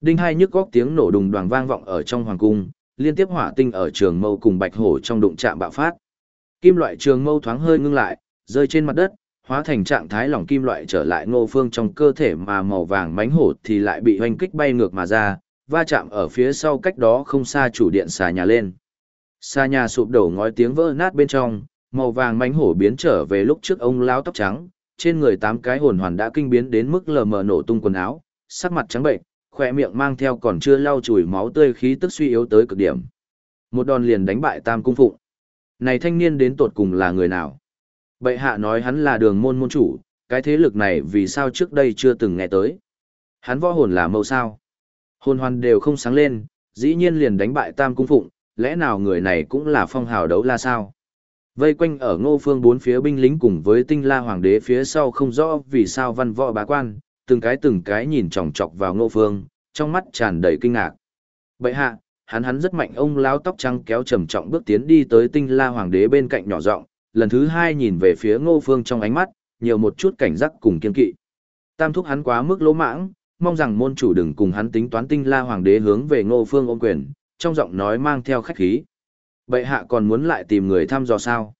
Đinh hai nhức góc tiếng nổ đùng đoàn vang vọng ở trong hoàng cung, liên tiếp hỏa tinh ở trường mâu cùng bạch hổ trong đụng chạm bạo phát. Kim loại trường mâu thoáng hơi ngưng lại, rơi trên mặt đất, hóa thành trạng thái lỏng kim loại trở lại ngô phương trong cơ thể mà màu vàng mánh hổ thì lại bị hoanh kích bay ngược mà ra, va chạm ở phía sau cách đó không xa chủ điện xà nhà lên. Xà nhà sụp đổ ngói tiếng vỡ nát bên trong, màu vàng mánh hổ biến trở về lúc trước ông lão tóc trắng, trên người tám cái hồn hoàn đã kinh biến đến mức lờ mờ nổ tung quần áo, sắc mặt trắng bệnh, khỏe miệng mang theo còn chưa lau chùi máu tươi khí tức suy yếu tới cực điểm. Một đòn liền đánh bại Tam Cung Phụng. Này thanh niên đến tột cùng là người nào? Bệ hạ nói hắn là đường môn môn chủ, cái thế lực này vì sao trước đây chưa từng nghe tới. Hắn võ hồn là mâu sao. Hồn hoàn đều không sáng lên, dĩ nhiên liền đánh bại Tam Cung Phụng, lẽ nào người này cũng là phong hào đấu la sao? Vây quanh ở ngô phương bốn phía binh lính cùng với tinh la hoàng đế phía sau không rõ vì sao văn võ bá quan, từng cái từng cái nhìn chòng chọc vào ngô phương, trong mắt tràn đầy kinh ngạc. Bậy hạ, hắn hắn rất mạnh ông lão tóc trắng kéo trầm trọng bước tiến đi tới tinh la hoàng đế bên cạnh nhỏ giọng lần thứ hai nhìn về phía ngô phương trong ánh mắt, nhiều một chút cảnh giác cùng kiên kỵ. Tam thúc hắn quá mức lỗ mãng, mong rằng môn chủ đừng cùng hắn tính toán tinh la hoàng đế hướng về ngô phương ôm quyền, trong giọng nói mang theo khách khí. Bệ hạ còn muốn lại tìm người thăm dò sao?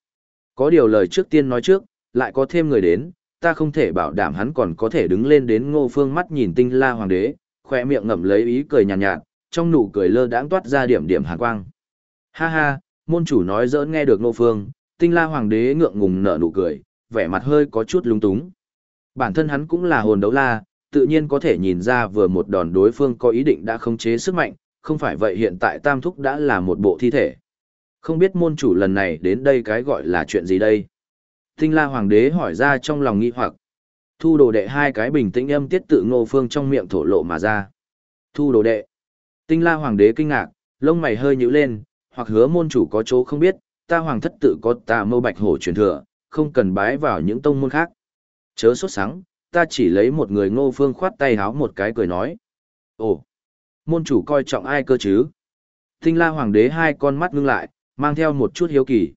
Có điều lời trước tiên nói trước, lại có thêm người đến, ta không thể bảo đảm hắn còn có thể đứng lên đến ngô phương mắt nhìn tinh la hoàng đế, khỏe miệng ngậm lấy ý cười nhàn nhạt, nhạt, trong nụ cười lơ đãng toát ra điểm điểm hàn quang. Ha ha, môn chủ nói giỡn nghe được ngô phương, tinh la hoàng đế ngượng ngùng nở nụ cười, vẻ mặt hơi có chút lung túng. Bản thân hắn cũng là hồn đấu la, tự nhiên có thể nhìn ra vừa một đòn đối phương có ý định đã khống chế sức mạnh, không phải vậy hiện tại tam thúc đã là một bộ thi thể. Không biết môn chủ lần này đến đây cái gọi là chuyện gì đây? Tinh la hoàng đế hỏi ra trong lòng nghi hoặc. Thu đồ đệ hai cái bình tĩnh âm tiết tự ngô phương trong miệng thổ lộ mà ra. Thu đồ đệ. Tinh la hoàng đế kinh ngạc, lông mày hơi nhíu lên, hoặc hứa môn chủ có chỗ không biết, ta hoàng thất tự có tà mâu bạch hổ truyền thừa, không cần bái vào những tông môn khác. Chớ sốt sáng, ta chỉ lấy một người ngô phương khoát tay háo một cái cười nói. Ồ, môn chủ coi trọng ai cơ chứ? Tinh la hoàng đế hai con mắt ngưng lại, mang theo một chút hiếu kỳ.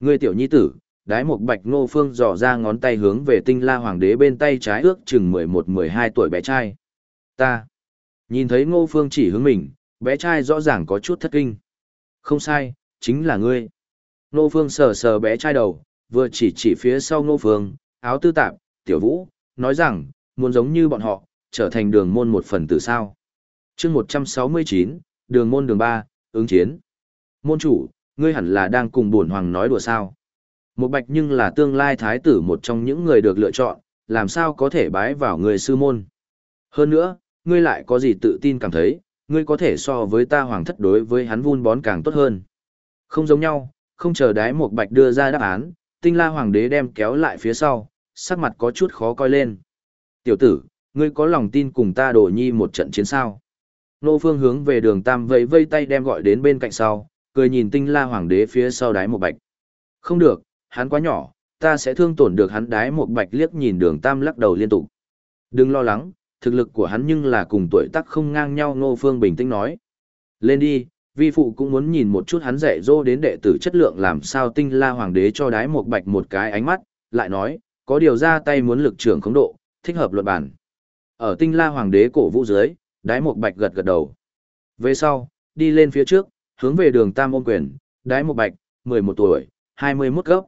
Người tiểu nhi tử, đái một bạch ngô phương dò ra ngón tay hướng về tinh la hoàng đế bên tay trái ước chừng 11-12 tuổi bé trai. Ta, nhìn thấy ngô phương chỉ hướng mình, bé trai rõ ràng có chút thất kinh. Không sai, chính là ngươi. Ngô phương sờ sờ bé trai đầu, vừa chỉ chỉ phía sau ngô phương, áo tư tạp, tiểu vũ, nói rằng, muốn giống như bọn họ, trở thành đường môn một phần tử sao. chương 169, đường môn đường 3, ứng chiến. Môn chủ, ngươi hẳn là đang cùng bổn hoàng nói đùa sao. Một bạch nhưng là tương lai thái tử một trong những người được lựa chọn, làm sao có thể bái vào người sư môn. Hơn nữa, ngươi lại có gì tự tin cảm thấy, ngươi có thể so với ta hoàng thất đối với hắn vun bón càng tốt hơn. Không giống nhau, không chờ đái một bạch đưa ra đáp án, tinh la hoàng đế đem kéo lại phía sau, sắc mặt có chút khó coi lên. Tiểu tử, ngươi có lòng tin cùng ta đổ nhi một trận chiến sao? Nô phương hướng về đường tam vẫy vây tay đem gọi đến bên cạnh sau, cười nhìn tinh la hoàng đế phía sau đái một bạch. Không được, hắn quá nhỏ, ta sẽ thương tổn được hắn đái một bạch liếc nhìn đường tam lắc đầu liên tục. Đừng lo lắng, thực lực của hắn nhưng là cùng tuổi tác không ngang nhau Ngô Phương bình tĩnh nói. Lên đi, vi phụ cũng muốn nhìn một chút hắn dạy dỗ đến đệ tử chất lượng làm sao tinh la hoàng đế cho đái một bạch một cái ánh mắt, lại nói, có điều ra tay muốn lực trưởng khống độ, thích hợp luật bản. Ở tinh la hoàng đế cổ vũ dưới, đái một bạch gật gật đầu. Về sau, đi lên phía trước, hướng về đường tam ôm quyền, đái một bạch, 11 tuổi, 21 cấp.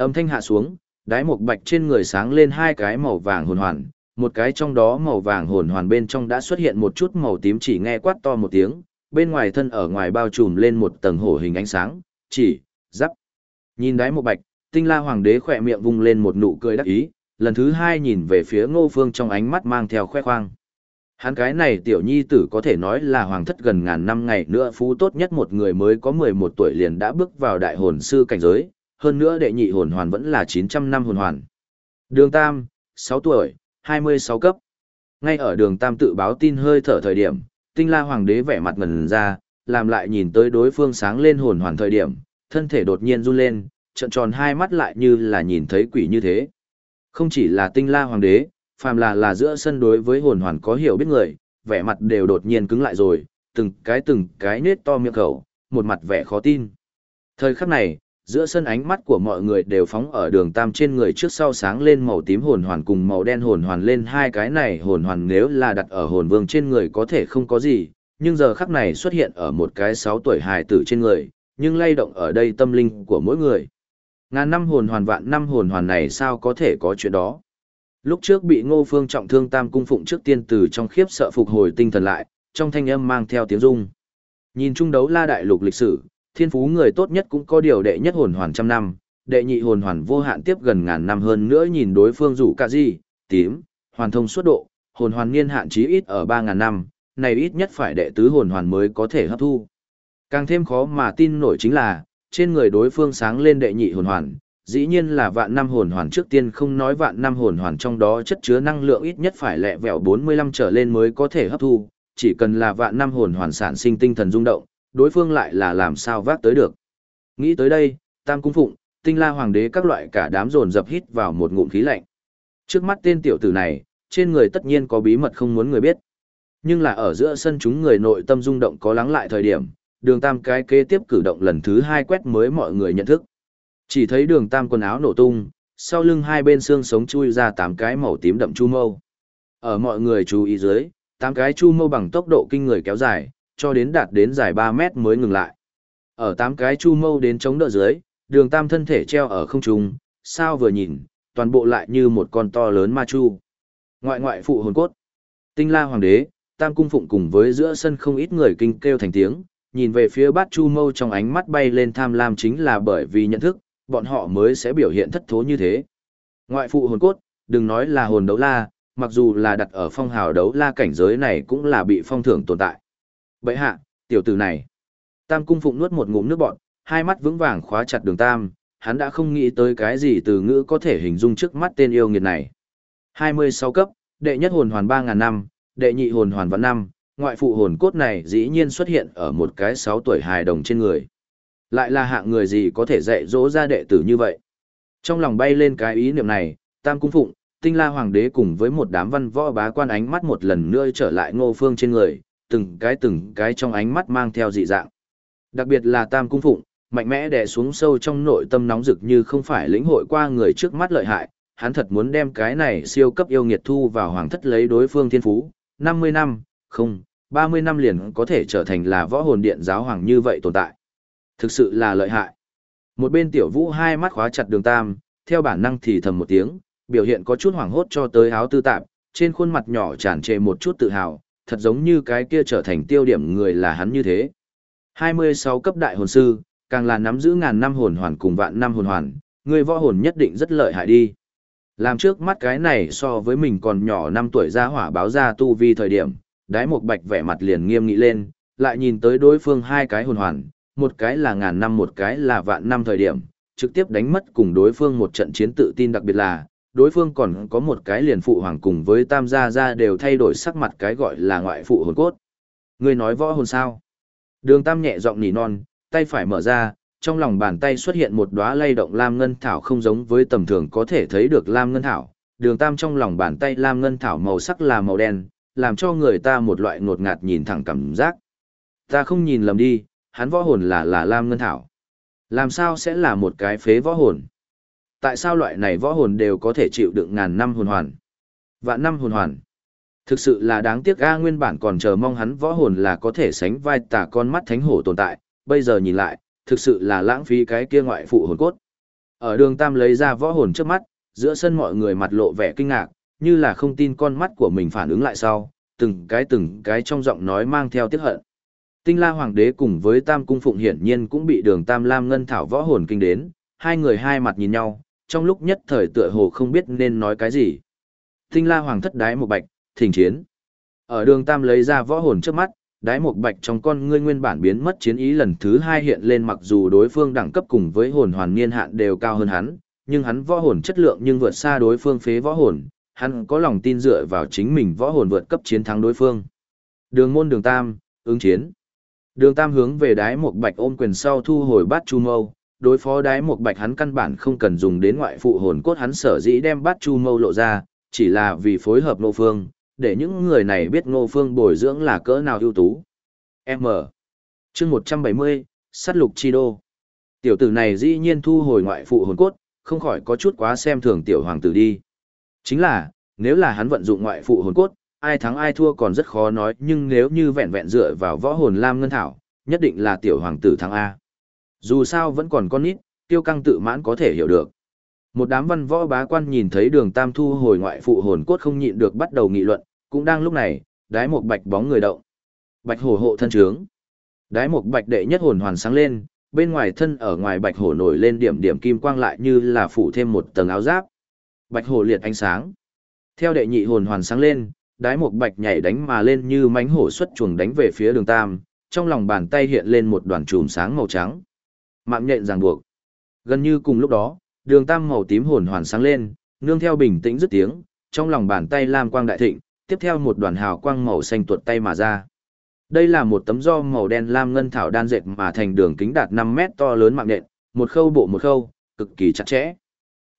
Âm thanh hạ xuống, đái một bạch trên người sáng lên hai cái màu vàng hồn hoàn, một cái trong đó màu vàng hồn hoàn bên trong đã xuất hiện một chút màu tím chỉ nghe quát to một tiếng, bên ngoài thân ở ngoài bao trùm lên một tầng hổ hình ánh sáng, chỉ, giáp. Nhìn đái một bạch, tinh la hoàng đế khỏe miệng vung lên một nụ cười đắc ý, lần thứ hai nhìn về phía ngô phương trong ánh mắt mang theo khoe khoang. Hắn cái này tiểu nhi tử có thể nói là hoàng thất gần ngàn năm ngày nữa phú tốt nhất một người mới có 11 tuổi liền đã bước vào đại hồn sư cảnh giới, hơn nữa đệ nhị hồn hoàn vẫn là 900 năm hồn hoàn. Đường Tam, 6 tuổi, 26 cấp. Ngay ở đường Tam tự báo tin hơi thở thời điểm, tinh la hoàng đế vẻ mặt ngần ra, làm lại nhìn tới đối phương sáng lên hồn hoàn thời điểm, thân thể đột nhiên run lên, trận tròn hai mắt lại như là nhìn thấy quỷ như thế. Không chỉ là tinh la hoàng đế, phàm là là giữa sân đối với hồn hoàn có hiểu biết người, vẻ mặt đều đột nhiên cứng lại rồi, từng cái từng cái nết to miệng khẩu, một mặt vẻ khó tin. Thời khắc này, giữa sân ánh mắt của mọi người đều phóng ở đường tam trên người trước sau sáng lên màu tím hồn hoàn cùng màu đen hồn hoàn lên hai cái này hồn hoàn nếu là đặt ở hồn vương trên người có thể không có gì, nhưng giờ khắc này xuất hiện ở một cái sáu tuổi hài tử trên người, nhưng lay động ở đây tâm linh của mỗi người. Ngàn năm hồn hoàn vạn năm hồn hoàn này sao có thể có chuyện đó. Lúc trước bị ngô phương trọng thương tam cung phụng trước tiên từ trong khiếp sợ phục hồi tinh thần lại, trong thanh âm mang theo tiếng rung. Nhìn trung đấu la đại lục lịch sử, thiên phú người tốt nhất cũng có điều đệ nhất hồn hoàn trăm năm, đệ nhị hồn hoàn vô hạn tiếp gần ngàn năm hơn nữa nhìn đối phương rủ cả gì, tím, hoàn thông suốt độ, hồn hoàn niên hạn chí ít ở ba ngàn năm, này ít nhất phải đệ tứ hồn hoàn mới có thể hấp thu. Càng thêm khó mà tin nổi chính là, trên người đối phương sáng lên đệ nhị hồn hoàn, dĩ nhiên là vạn năm hồn hoàn trước tiên không nói vạn năm hồn hoàn trong đó chất chứa năng lượng ít nhất phải lẹ vẹo 45 trở lên mới có thể hấp thu, chỉ cần là vạn năm hồn hoàn sản sinh tinh thần rung động, đối phương lại là làm sao vác tới được. Nghĩ tới đây, Tam Cung Phụng, Tinh La Hoàng đế các loại cả đám dồn dập hít vào một ngụm khí lạnh. Trước mắt tên tiểu tử này, trên người tất nhiên có bí mật không muốn người biết. Nhưng là ở giữa sân chúng người nội tâm rung động có lắng lại thời điểm, đường tam cái kế tiếp cử động lần thứ hai quét mới mọi người nhận thức. Chỉ thấy đường tam quần áo nổ tung, sau lưng hai bên xương sống chui ra tám cái màu tím đậm chu mâu. Ở mọi người chú ý dưới, tám cái chu mâu bằng tốc độ kinh người kéo dài, cho đến đạt đến dài 3 mét mới ngừng lại. Ở tám cái chu mâu đến chống đỡ dưới, đường tam thân thể treo ở không trung, sao vừa nhìn, toàn bộ lại như một con to lớn ma chu. Ngoại ngoại phụ hồn cốt. Tinh la hoàng đế, tam cung phụng cùng với giữa sân không ít người kinh kêu thành tiếng, nhìn về phía bát chu mâu trong ánh mắt bay lên tham lam chính là bởi vì nhận thức, bọn họ mới sẽ biểu hiện thất thố như thế. Ngoại phụ hồn cốt, đừng nói là hồn đấu la, mặc dù là đặt ở phong hào đấu la cảnh giới này cũng là bị phong thưởng tồn tại. Vậy hạ, tiểu tử này. Tam cung phụng nuốt một ngụm nước bọt, hai mắt vững vàng khóa chặt đường tam, hắn đã không nghĩ tới cái gì từ ngữ có thể hình dung trước mắt tên yêu nghiệt này. 26 cấp, đệ nhất hồn hoàn 3.000 năm, đệ nhị hồn hoàn vạn năm, ngoại phụ hồn cốt này dĩ nhiên xuất hiện ở một cái 6 tuổi hài đồng trên người. Lại là hạng người gì có thể dạy dỗ ra đệ tử như vậy? Trong lòng bay lên cái ý niệm này, Tam Cung Phụng, Tinh La Hoàng đế cùng với một đám văn võ bá quan ánh mắt một lần nữa trở lại ngô phương trên người, từng cái từng cái trong ánh mắt mang theo dị dạng. Đặc biệt là Tam Cung Phụng, mạnh mẽ đè xuống sâu trong nội tâm nóng rực như không phải lĩnh hội qua người trước mắt lợi hại, hắn thật muốn đem cái này siêu cấp yêu nghiệt thu vào hoàng thất lấy đối phương thiên phú, 50 năm, không, 30 năm liền có thể trở thành là võ hồn điện giáo hoàng như vậy tồn tại. Thực sự là lợi hại. Một bên tiểu vũ hai mắt khóa chặt đường tam, theo bản năng thì thầm một tiếng, biểu hiện có chút hoảng hốt cho tới áo tư tạp, trên khuôn mặt nhỏ tràn trề một chút tự hào, thật giống như cái kia trở thành tiêu điểm người là hắn như thế. 26 cấp đại hồn sư, càng là nắm giữ ngàn năm hồn hoàn cùng vạn năm hồn hoàn, người võ hồn nhất định rất lợi hại đi. Làm trước mắt cái này so với mình còn nhỏ 5 tuổi ra hỏa báo ra tu vi thời điểm, đái một bạch vẻ mặt liền nghiêm nghị lên, lại nhìn tới đối phương hai cái hồn hoàn, một cái là ngàn năm một cái là vạn năm thời điểm, trực tiếp đánh mất cùng đối phương một trận chiến tự tin đặc biệt là, đối phương còn có một cái liền phụ hoàng cùng với tam gia gia đều thay đổi sắc mặt cái gọi là ngoại phụ hồn cốt. Người nói võ hồn sao? Đường tam nhẹ giọng nỉ non, tay phải mở ra, trong lòng bàn tay xuất hiện một đóa lay động lam ngân thảo không giống với tầm thường có thể thấy được lam ngân thảo. Đường tam trong lòng bàn tay lam ngân thảo màu sắc là màu đen, làm cho người ta một loại ngột ngạt nhìn thẳng cảm giác. Ta không nhìn lầm đi, hắn võ hồn là là lam ngân thảo. Làm sao sẽ là một cái phế võ hồn? Tại sao loại này võ hồn đều có thể chịu đựng ngàn năm hồn hoàn? Vạn năm hồn hoàn. Thực sự là đáng tiếc A nguyên bản còn chờ mong hắn võ hồn là có thể sánh vai tả con mắt thánh hổ tồn tại, bây giờ nhìn lại, thực sự là lãng phí cái kia ngoại phụ hồn cốt. Ở đường Tam lấy ra võ hồn trước mắt, giữa sân mọi người mặt lộ vẻ kinh ngạc, như là không tin con mắt của mình phản ứng lại sau, từng cái từng cái trong giọng nói mang theo tiếc hận. Tinh La Hoàng đế cùng với Tam Cung Phụng hiển nhiên cũng bị đường Tam Lam Ngân Thảo võ hồn kinh đến, hai người hai mặt nhìn nhau, trong lúc nhất thời tựa hồ không biết nên nói cái gì. Tinh La Hoàng thất đái một bạch, thỉnh chiến. Ở đường Tam lấy ra võ hồn trước mắt, đái một bạch trong con ngươi nguyên bản biến mất chiến ý lần thứ hai hiện lên mặc dù đối phương đẳng cấp cùng với hồn hoàn niên hạn đều cao hơn hắn, nhưng hắn võ hồn chất lượng nhưng vượt xa đối phương phế võ hồn, hắn có lòng tin dựa vào chính mình võ hồn vượt cấp chiến thắng đối phương. Đường môn đường Tam, ứng chiến. Đường Tam hướng về đái một bạch ôm quyền sau thu hồi bát chu mâu, đối phó đái một bạch hắn căn bản không cần dùng đến ngoại phụ hồn cốt hắn sở dĩ đem bát chu mâu lộ ra, chỉ là vì phối hợp nô phương, để những người này biết ngô phương bồi dưỡng là cỡ nào ưu tú. M. chương 170, sát lục chi đô. Tiểu tử này dĩ nhiên thu hồi ngoại phụ hồn cốt, không khỏi có chút quá xem thường tiểu hoàng tử đi. Chính là, nếu là hắn vận dụng ngoại phụ hồn cốt, ai thắng ai thua còn rất khó nói, nhưng nếu như vẹn vẹn dựa vào võ hồn lam ngân thảo, nhất định là tiểu hoàng tử thắng A. Dù sao vẫn còn con nít, tiêu căng tự mãn có thể hiểu được. Một đám văn võ bá quan nhìn thấy đường tam thu hồi ngoại phụ hồn cốt không nhịn được bắt đầu nghị luận, cũng đang lúc này, đái một bạch bóng người động. Bạch hổ hộ thân trướng. Đái một bạch đệ nhất hồn hoàn sáng lên, bên ngoài thân ở ngoài bạch hổ nổi lên điểm điểm kim quang lại như là phủ thêm một tầng áo giáp. Bạch hổ liệt ánh sáng. Theo đệ nhị hồn hoàn sáng lên, đái một bạch nhảy đánh mà lên như mánh hổ xuất chuồng đánh về phía đường tam, trong lòng bàn tay hiện lên một đoàn chùm sáng màu trắng. Mạng nhện ràng buộc. Gần như cùng lúc đó, đường tam màu tím hồn hoàn sáng lên, nương theo bình tĩnh dứt tiếng, trong lòng bàn tay lam quang đại thịnh, tiếp theo một đoàn hào quang màu xanh tuột tay mà ra. Đây là một tấm do màu đen lam ngân thảo đan dệt mà thành đường kính đạt 5 mét to lớn mạng nện, một khâu bộ một khâu, cực kỳ chặt chẽ.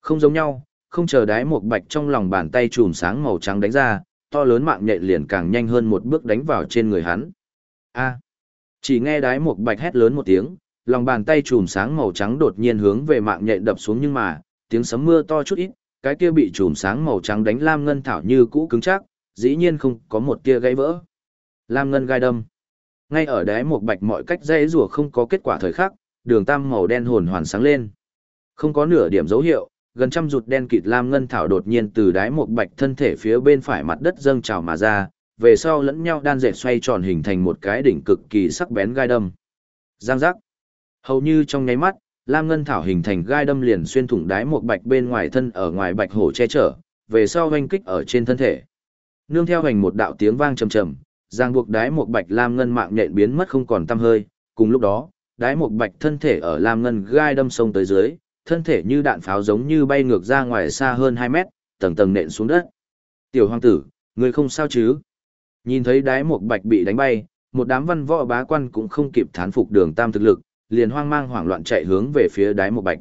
Không giống nhau, không chờ đái một bạch trong lòng bàn tay chùm sáng màu trắng đánh ra, to lớn mạng nhện liền càng nhanh hơn một bước đánh vào trên người hắn. A. chỉ nghe đái một bạch hét lớn một tiếng, lòng bàn tay chùm sáng màu trắng đột nhiên hướng về mạng nhện đập xuống nhưng mà, tiếng sấm mưa to chút ít, cái kia bị chùm sáng màu trắng đánh lam ngân thảo như cũ cứng chắc, dĩ nhiên không có một tia gãy vỡ. Lam ngân gai đâm. Ngay ở đáy một bạch mọi cách dây rùa không có kết quả thời khắc, đường tam màu đen hồn hoàn sáng lên. Không có nửa điểm dấu hiệu, gần trăm rụt đen kịt lam ngân thảo đột nhiên từ đáy một bạch thân thể phía bên phải mặt đất dâng trào mà ra, về sau lẫn nhau đan dệt xoay tròn hình thành một cái đỉnh cực kỳ sắc bén gai đâm. Giang giác. Hầu như trong nháy mắt, lam ngân thảo hình thành gai đâm liền xuyên thủng đáy một bạch bên ngoài thân ở ngoài bạch hổ che chở, về sau hoành kích ở trên thân thể. Nương theo hành một đạo tiếng vang trầm trầm, giang buộc đái một bạch lam ngân mạng nhện biến mất không còn tăm hơi, cùng lúc đó, đái một bạch thân thể ở lam ngân gai đâm sông tới dưới, thân thể như đạn pháo giống như bay ngược ra ngoài xa hơn 2 mét, tầng tầng nện xuống đất. Tiểu hoàng tử, ngươi không sao chứ? Nhìn thấy đái một bạch bị đánh bay, một đám văn võ bá quan cũng không kịp thán phục đường tam thực lực, liền hoang mang hoảng loạn chạy hướng về phía đái một bạch.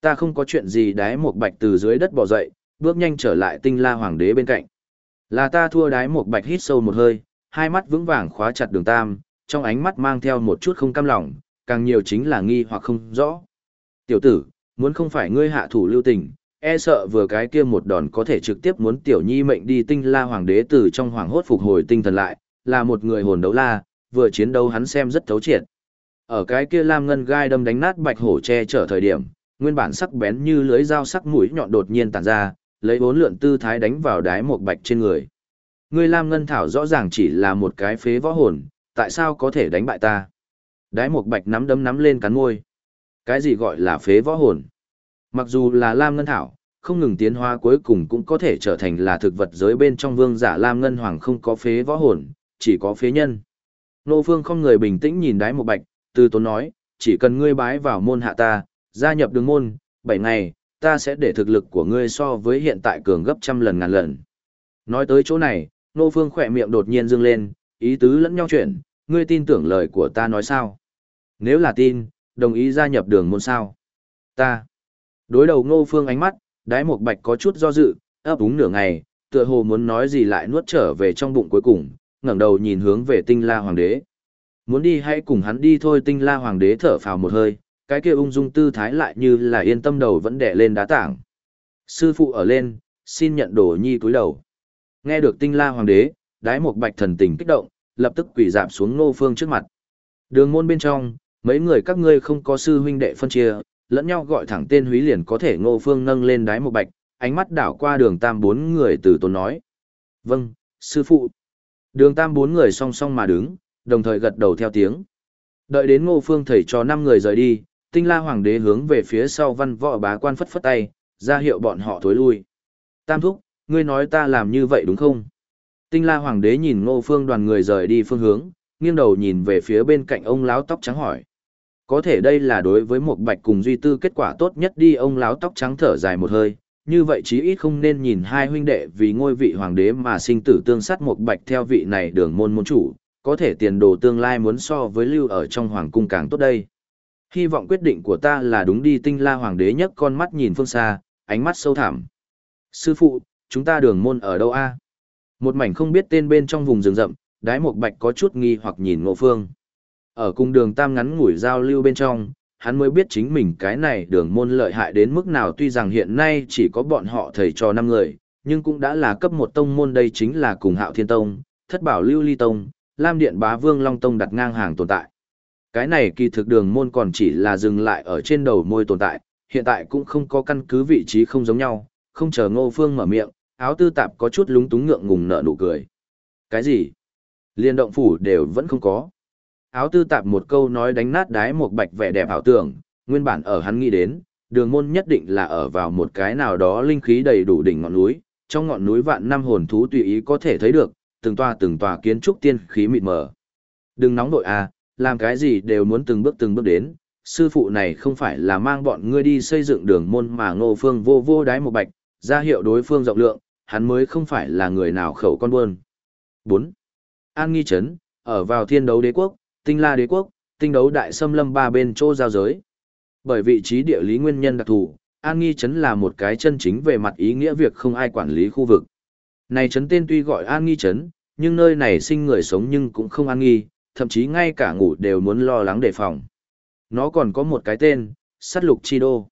Ta không có chuyện gì đái một bạch từ dưới đất bò dậy, bước nhanh trở lại tinh la hoàng đế bên cạnh. Là ta thua đái một bạch hít sâu một hơi, hai mắt vững vàng khóa chặt đường tam, trong ánh mắt mang theo một chút không cam lòng, càng nhiều chính là nghi hoặc không rõ. Tiểu tử, muốn không phải ngươi hạ thủ lưu tình, e sợ vừa cái kia một đòn có thể trực tiếp muốn tiểu nhi mệnh đi tinh la hoàng đế từ trong hoàng hốt phục hồi tinh thần lại, là một người hồn đấu la, vừa chiến đấu hắn xem rất thấu triệt. Ở cái kia lam ngân gai đâm đánh nát bạch hổ che chở thời điểm, nguyên bản sắc bén như lưới dao sắc mũi nhọn đột nhiên tản ra, lấy bốn lượn tư thái đánh vào đái một bạch trên người. Ngươi Lam Ngân Thảo rõ ràng chỉ là một cái phế võ hồn, tại sao có thể đánh bại ta? Đái một bạch nắm đấm nắm lên cắn môi. Cái gì gọi là phế võ hồn? Mặc dù là Lam Ngân Thảo, không ngừng tiến hóa cuối cùng cũng có thể trở thành là thực vật giới bên trong vương giả Lam Ngân Hoàng không có phế võ hồn, chỉ có phế nhân. Nô Phương không người bình tĩnh nhìn đái một bạch, từ tốn nói, chỉ cần ngươi bái vào môn hạ ta, gia nhập đường môn, 7 ngày, ta sẽ để thực lực của ngươi so với hiện tại cường gấp trăm lần ngàn lần. Nói tới chỗ này, Nô Phương khỏe miệng đột nhiên dương lên, ý tứ lẫn nhau chuyện, ngươi tin tưởng lời của ta nói sao? Nếu là tin, đồng ý gia nhập đường môn sao? Ta. Đối đầu Ngô Phương ánh mắt, đái một bạch có chút do dự, ấp úng nửa ngày, tựa hồ muốn nói gì lại nuốt trở về trong bụng cuối cùng, ngẩng đầu nhìn hướng về tinh la hoàng đế. Muốn đi hãy cùng hắn đi thôi tinh la hoàng đế thở phào một hơi, cái kia ung dung tư thái lại như là yên tâm đầu vẫn đẻ lên đá tảng. Sư phụ ở lên, xin nhận đồ nhi cúi đầu. Nghe được tinh la hoàng đế, đái một bạch thần tình kích động, lập tức quỳ dạp xuống Ngô phương trước mặt. Đường môn bên trong, mấy người các ngươi không có sư huynh đệ phân chia, lẫn nhau gọi thẳng tên húy liền có thể ngô phương nâng lên đái một bạch, ánh mắt đảo qua đường tam bốn người từ tốn nói. Vâng, sư phụ. Đường tam bốn người song song mà đứng, đồng thời gật đầu theo tiếng. Đợi đến ngô phương thầy cho năm người rời đi, tinh la hoàng đế hướng về phía sau văn võ bá quan phất phất tay, ra hiệu bọn họ thối lui. Tam thúc, ngươi nói ta làm như vậy đúng không? Tinh la hoàng đế nhìn ngô phương đoàn người rời đi phương hướng, nghiêng đầu nhìn về phía bên cạnh ông láo tóc trắng hỏi. Có thể đây là đối với một bạch cùng duy tư kết quả tốt nhất đi ông láo tóc trắng thở dài một hơi, như vậy chí ít không nên nhìn hai huynh đệ vì ngôi vị hoàng đế mà sinh tử tương sát một bạch theo vị này đường môn môn chủ, có thể tiền đồ tương lai muốn so với lưu ở trong hoàng cung càng tốt đây. Hy vọng quyết định của ta là đúng đi tinh la hoàng đế nhấc con mắt nhìn phương xa, ánh mắt sâu thẳm. Sư phụ, chúng ta đường môn ở đâu a? Một mảnh không biết tên bên trong vùng rừng rậm, đái một bạch có chút nghi hoặc nhìn ngộ phương. Ở cung đường tam ngắn ngủi giao lưu bên trong, hắn mới biết chính mình cái này đường môn lợi hại đến mức nào tuy rằng hiện nay chỉ có bọn họ thầy trò năm người, nhưng cũng đã là cấp một tông môn đây chính là cùng hạo thiên tông, thất bảo lưu ly tông, lam điện bá vương long tông đặt ngang hàng tồn tại. Cái này kỳ thực đường môn còn chỉ là dừng lại ở trên đầu môi tồn tại, hiện tại cũng không có căn cứ vị trí không giống nhau, không chờ ngô phương mở miệng, áo tư tạp có chút lúng túng ngượng ngùng nở nụ cười. Cái gì? Liên động phủ đều vẫn không có. Áo tư tạp một câu nói đánh nát đái một bạch vẻ đẹp ảo tưởng, nguyên bản ở hắn nghĩ đến, đường môn nhất định là ở vào một cái nào đó linh khí đầy đủ đỉnh ngọn núi, trong ngọn núi vạn năm hồn thú tùy ý có thể thấy được, từng tòa từng tòa kiến trúc tiên khí mịt mờ. Đừng nóng nội à, làm cái gì đều muốn từng bước từng bước đến, sư phụ này không phải là mang bọn ngươi đi xây dựng đường môn mà ngô phương vô vô đái một bạch, ra hiệu đối phương rộng lượng, hắn mới không phải là người nào khẩu con buôn. 4. An nghi Trấn ở vào thiên đấu đế quốc, tinh la đế quốc, tinh đấu đại xâm lâm ba bên chỗ giao giới. Bởi vị trí địa lý nguyên nhân đặc thù, An nghi Trấn là một cái chân chính về mặt ý nghĩa việc không ai quản lý khu vực. Này chấn tên tuy gọi An nghi chấn, nhưng nơi này sinh người sống nhưng cũng không an nghi, thậm chí ngay cả ngủ đều muốn lo lắng đề phòng. Nó còn có một cái tên, sắt lục chi đô.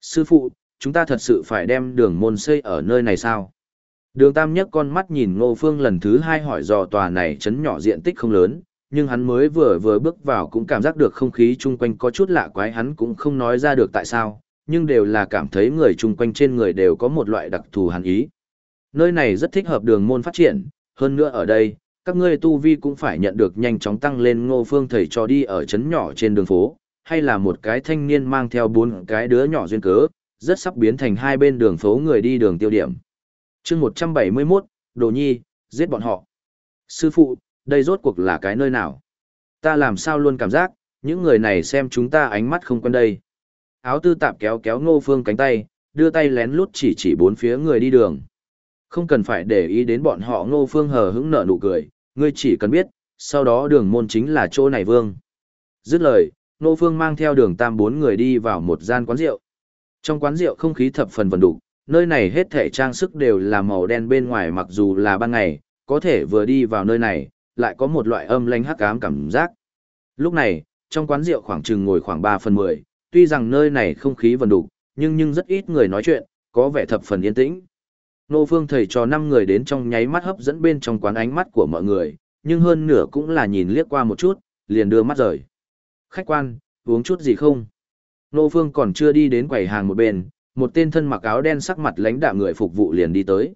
Sư phụ, chúng ta thật sự phải đem đường môn xây ở nơi này sao? Đường Tam nhấc con mắt nhìn Ngô Phương lần thứ hai hỏi dò tòa này chấn nhỏ diện tích không lớn, nhưng hắn mới vừa vừa bước vào cũng cảm giác được không khí chung quanh có chút lạ quái hắn cũng không nói ra được tại sao, nhưng đều là cảm thấy người chung quanh trên người đều có một loại đặc thù hàn ý. Nơi này rất thích hợp đường môn phát triển, hơn nữa ở đây, các ngươi tu vi cũng phải nhận được nhanh chóng tăng lên ngô phương thầy cho đi ở chấn nhỏ trên đường phố, hay là một cái thanh niên mang theo bốn cái đứa nhỏ duyên cớ, rất sắp biến thành hai bên đường phố người đi đường tiêu điểm. chương 171, Đồ Nhi, giết bọn họ. Sư phụ, đây rốt cuộc là cái nơi nào? Ta làm sao luôn cảm giác, những người này xem chúng ta ánh mắt không quen đây. Áo tư tạp kéo kéo ngô phương cánh tay, đưa tay lén lút chỉ chỉ bốn phía người đi đường. Không cần phải để ý đến bọn họ ngô phương hờ hững nở nụ cười, ngươi chỉ cần biết, sau đó đường môn chính là chỗ này vương. Dứt lời, ngô phương mang theo đường tam bốn người đi vào một gian quán rượu. Trong quán rượu không khí thập phần vần đủ, nơi này hết thể trang sức đều là màu đen bên ngoài mặc dù là ban ngày, có thể vừa đi vào nơi này, lại có một loại âm lanh hắc ám cảm giác. Lúc này, trong quán rượu khoảng chừng ngồi khoảng 3 phần 10, tuy rằng nơi này không khí vần đủ, nhưng nhưng rất ít người nói chuyện, có vẻ thập phần yên tĩnh. Nô Phương thầy cho 5 người đến trong nháy mắt hấp dẫn bên trong quán ánh mắt của mọi người, nhưng hơn nửa cũng là nhìn liếc qua một chút, liền đưa mắt rời. Khách quan, uống chút gì không? Nô Phương còn chưa đi đến quầy hàng một bên, một tên thân mặc áo đen sắc mặt lãnh đạm người phục vụ liền đi tới.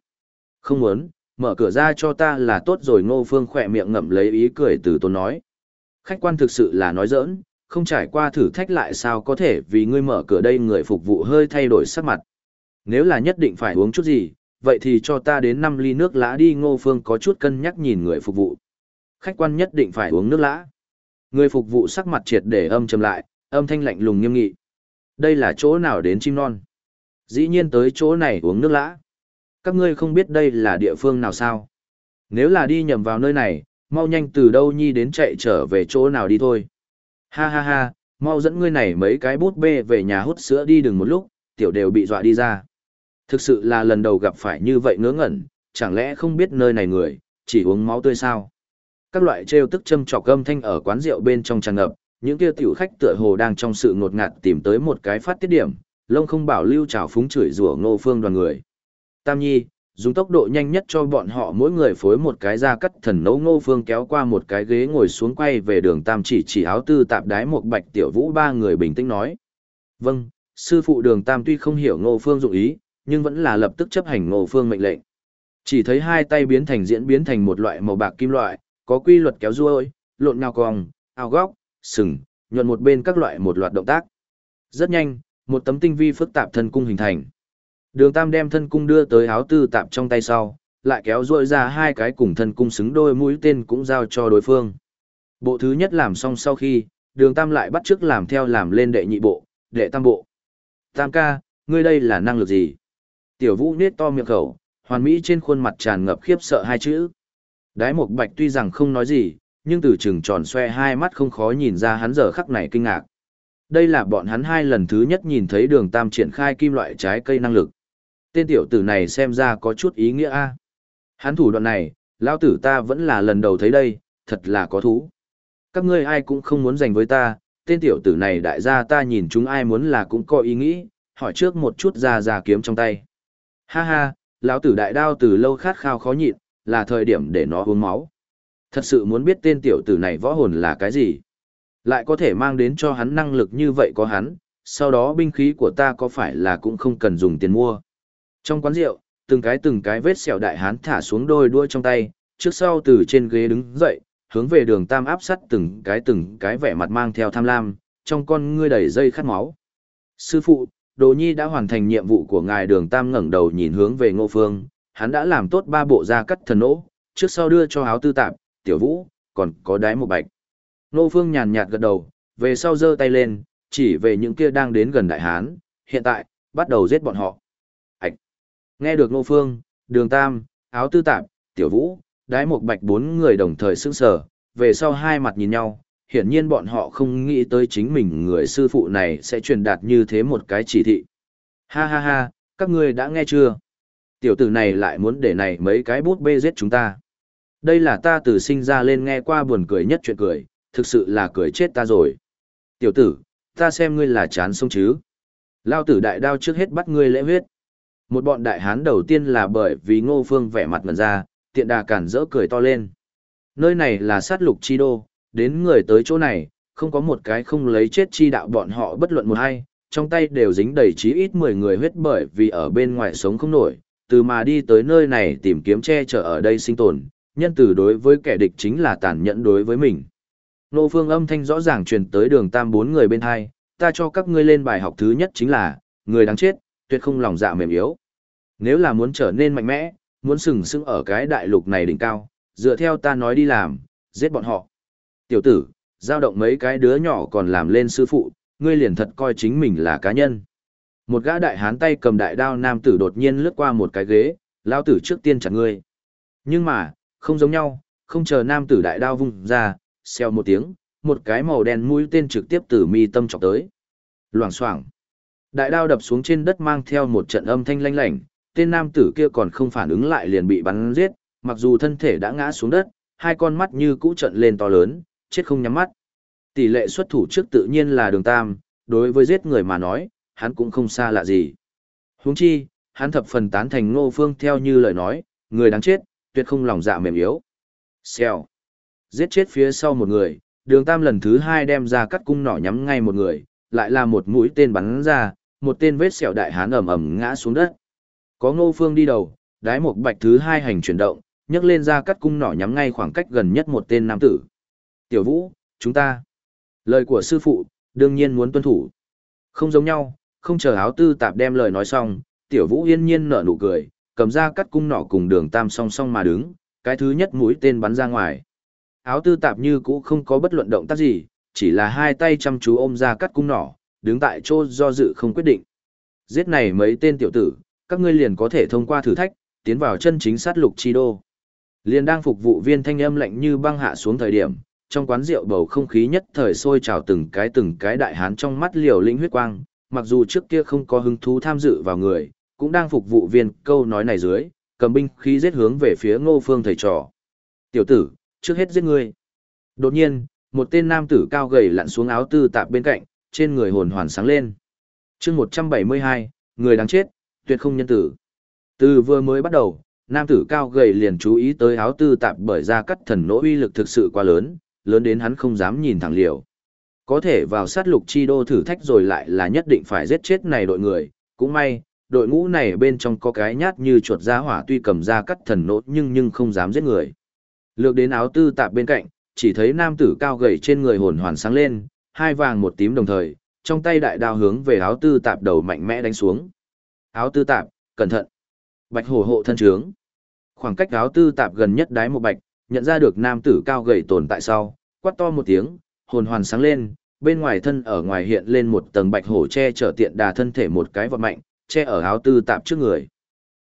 Không muốn, mở cửa ra cho ta là tốt rồi Nô Phương khỏe miệng ngậm lấy ý cười từ tôn nói. Khách quan thực sự là nói giỡn, không trải qua thử thách lại sao có thể vì ngươi mở cửa đây người phục vụ hơi thay đổi sắc mặt. Nếu là nhất định phải uống chút gì, vậy thì cho ta đến 5 ly nước lã đi Ngô Phương có chút cân nhắc nhìn người phục vụ. Khách quan nhất định phải uống nước lã. Người phục vụ sắc mặt triệt để âm trầm lại, âm thanh lạnh lùng nghiêm nghị. Đây là chỗ nào đến chim non? Dĩ nhiên tới chỗ này uống nước lã. Các ngươi không biết đây là địa phương nào sao? Nếu là đi nhầm vào nơi này, mau nhanh từ đâu nhi đến chạy trở về chỗ nào đi thôi. Ha ha ha, mau dẫn ngươi này mấy cái bút bê về nhà hút sữa đi đừng một lúc, tiểu đều bị dọa đi ra. Thực sự là lần đầu gặp phải như vậy ngớ ngẩn, chẳng lẽ không biết nơi này người, chỉ uống máu tươi sao? Các loại trêu tức châm trọc âm thanh ở quán rượu bên trong tràn ngập, những kia tiểu khách tựa hồ đang trong sự ngột ngạt tìm tới một cái phát tiết điểm, lông không bảo lưu trào phúng chửi rủa ngô phương đoàn người. Tam Nhi, dùng tốc độ nhanh nhất cho bọn họ mỗi người phối một cái ra cắt thần nấu ngô phương kéo qua một cái ghế ngồi xuống quay về đường Tam chỉ chỉ áo tư tạp đái một bạch tiểu vũ ba người bình tĩnh nói. Vâng, sư phụ đường Tam tuy không hiểu ngô phương dụng ý, nhưng vẫn là lập tức chấp hành ngô phương mệnh lệnh. Chỉ thấy hai tay biến thành diễn biến thành một loại màu bạc kim loại, có quy luật kéo duôi, lộn nhào cong, ao góc, sừng, nhuận một bên các loại một loạt động tác. Rất nhanh, một tấm tinh vi phức tạp thân cung hình thành. Đường Tam đem thân cung đưa tới áo tư tạp trong tay sau, lại kéo duỗi ra hai cái cùng thân cung xứng đôi mũi tên cũng giao cho đối phương. Bộ thứ nhất làm xong sau khi, đường Tam lại bắt chước làm theo làm lên đệ nhị bộ, đệ tam bộ. Tam ca, ngươi đây là năng lực gì? Tiểu vũ nết to miệng khẩu, hoàn mỹ trên khuôn mặt tràn ngập khiếp sợ hai chữ. Đái Mục bạch tuy rằng không nói gì, nhưng từ trừng tròn xoe hai mắt không khó nhìn ra hắn giờ khắc này kinh ngạc. Đây là bọn hắn hai lần thứ nhất nhìn thấy đường tam triển khai kim loại trái cây năng lực. Tên tiểu tử này xem ra có chút ý nghĩa a. Hắn thủ đoạn này, lao tử ta vẫn là lần đầu thấy đây, thật là có thú. Các ngươi ai cũng không muốn giành với ta, tên tiểu tử này đại gia ta nhìn chúng ai muốn là cũng có ý nghĩ, hỏi trước một chút ra ra kiếm trong tay. Ha ha, lão tử đại đao từ lâu khát khao khó nhịn, là thời điểm để nó uống máu. Thật sự muốn biết tên tiểu tử này võ hồn là cái gì? Lại có thể mang đến cho hắn năng lực như vậy có hắn, sau đó binh khí của ta có phải là cũng không cần dùng tiền mua. Trong quán rượu, từng cái từng cái vết sẹo đại hán thả xuống đôi đuôi trong tay, trước sau từ trên ghế đứng dậy, hướng về đường tam áp sắt từng cái từng cái vẻ mặt mang theo tham lam, trong con ngươi đầy dây khát máu. Sư phụ, Đồ Nhi đã hoàn thành nhiệm vụ của ngài đường tam ngẩng đầu nhìn hướng về ngô phương, hắn đã làm tốt ba bộ gia cắt thần nỗ, trước sau đưa cho áo tư tạp, tiểu vũ, còn có đái một bạch. Ngô phương nhàn nhạt gật đầu, về sau giơ tay lên, chỉ về những kia đang đến gần đại hán, hiện tại, bắt đầu giết bọn họ. Ảch! Nghe được ngô phương, đường tam, áo tư tạp, tiểu vũ, đái một bạch bốn người đồng thời sững sờ, về sau hai mặt nhìn nhau, hiển nhiên bọn họ không nghĩ tới chính mình người sư phụ này sẽ truyền đạt như thế một cái chỉ thị. Ha ha ha, các ngươi đã nghe chưa? Tiểu tử này lại muốn để này mấy cái bút bê giết chúng ta. Đây là ta từ sinh ra lên nghe qua buồn cười nhất chuyện cười, thực sự là cười chết ta rồi. Tiểu tử, ta xem ngươi là chán sống chứ. Lao tử đại đao trước hết bắt ngươi lễ huyết. Một bọn đại hán đầu tiên là bởi vì ngô phương vẻ mặt ngần ra, tiện đà cản rỡ cười to lên. Nơi này là sát lục chi đô, đến người tới chỗ này, không có một cái không lấy chết chi đạo bọn họ bất luận một hay, trong tay đều dính đầy chí ít 10 người huyết bởi vì ở bên ngoài sống không nổi, từ mà đi tới nơi này tìm kiếm che chở ở đây sinh tồn, nhân từ đối với kẻ địch chính là tàn nhẫn đối với mình. Nô phương âm thanh rõ ràng truyền tới đường tam bốn người bên hai, ta cho các ngươi lên bài học thứ nhất chính là, người đáng chết, tuyệt không lòng dạ mềm yếu. Nếu là muốn trở nên mạnh mẽ, muốn sừng sững ở cái đại lục này đỉnh cao, dựa theo ta nói đi làm, giết bọn họ. Tiểu tử, giao động mấy cái đứa nhỏ còn làm lên sư phụ, ngươi liền thật coi chính mình là cá nhân. Một gã đại hán tay cầm đại đao nam tử đột nhiên lướt qua một cái ghế, lao tử trước tiên chặt ngươi. Nhưng mà, không giống nhau, không chờ nam tử đại đao vung ra, xeo một tiếng, một cái màu đen mũi tên trực tiếp từ mi tâm chọc tới. Loảng xoảng. Đại đao đập xuống trên đất mang theo một trận âm thanh lanh lảnh, tên nam tử kia còn không phản ứng lại liền bị bắn giết, mặc dù thân thể đã ngã xuống đất, hai con mắt như cũ trận lên to lớn, chết không nhắm mắt. Tỷ lệ xuất thủ trước tự nhiên là đường tam, đối với giết người mà nói, hắn cũng không xa lạ gì. Huống chi, hắn thập phần tán thành ngô phương theo như lời nói, người đáng chết, tuyệt không lòng dạ mềm yếu. Xèo. Giết chết phía sau một người, đường tam lần thứ hai đem ra cắt cung nỏ nhắm ngay một người, lại là một mũi tên bắn ra, một tên vết sẹo đại hán ầm ầm ngã xuống đất. Có ngô phương đi đầu, đái một bạch thứ hai hành chuyển động, nhấc lên ra cắt cung nỏ nhắm ngay khoảng cách gần nhất một tên nam tử. Tiểu vũ, chúng ta. Lời của sư phụ, đương nhiên muốn tuân thủ. Không giống nhau, không chờ áo tư tạp đem lời nói xong, tiểu vũ yên nhiên nở nụ cười, cầm ra cắt cung nỏ cùng đường tam song song mà đứng, cái thứ nhất mũi tên bắn ra ngoài. Áo tư tạp như cũ không có bất luận động tác gì, chỉ là hai tay chăm chú ôm ra cắt cung nỏ, đứng tại chỗ do dự không quyết định. Giết này mấy tên tiểu tử, các ngươi liền có thể thông qua thử thách, tiến vào chân chính sát lục chi đô. Liền đang phục vụ viên thanh âm lạnh như băng hạ xuống thời điểm, trong quán rượu bầu không khí nhất thời sôi trào từng cái từng cái đại hán trong mắt liều lĩnh huyết quang, mặc dù trước kia không có hứng thú tham dự vào người, cũng đang phục vụ viên câu nói này dưới, cầm binh khí giết hướng về phía ngô phương thầy trò. Tiểu tử, trước hết giết ngươi. Đột nhiên, một tên nam tử cao gầy lặn xuống áo tư tạp bên cạnh, trên người hồn hoàn sáng lên. chương 172, người đáng chết, tuyệt không nhân tử. Từ vừa mới bắt đầu, nam tử cao gầy liền chú ý tới áo tư tạp bởi ra cắt thần nỗ uy lực thực sự quá lớn, lớn đến hắn không dám nhìn thẳng liều. Có thể vào sát lục chi đô thử thách rồi lại là nhất định phải giết chết này đội người, cũng may, đội ngũ này bên trong có cái nhát như chuột ra hỏa tuy cầm ra cắt thần nốt nhưng nhưng không dám giết người. Lược đến áo tư tạp bên cạnh, chỉ thấy nam tử cao gầy trên người hồn hoàn sáng lên, hai vàng một tím đồng thời, trong tay đại đao hướng về áo tư tạp đầu mạnh mẽ đánh xuống. Áo tư tạp, cẩn thận. Bạch hổ hộ thân trướng. Khoảng cách áo tư tạp gần nhất đái một bạch, nhận ra được nam tử cao gầy tồn tại sau, quát to một tiếng, hồn hoàn sáng lên, bên ngoài thân ở ngoài hiện lên một tầng bạch hổ che chở tiện đà thân thể một cái vọt mạnh, che ở áo tư tạp trước người.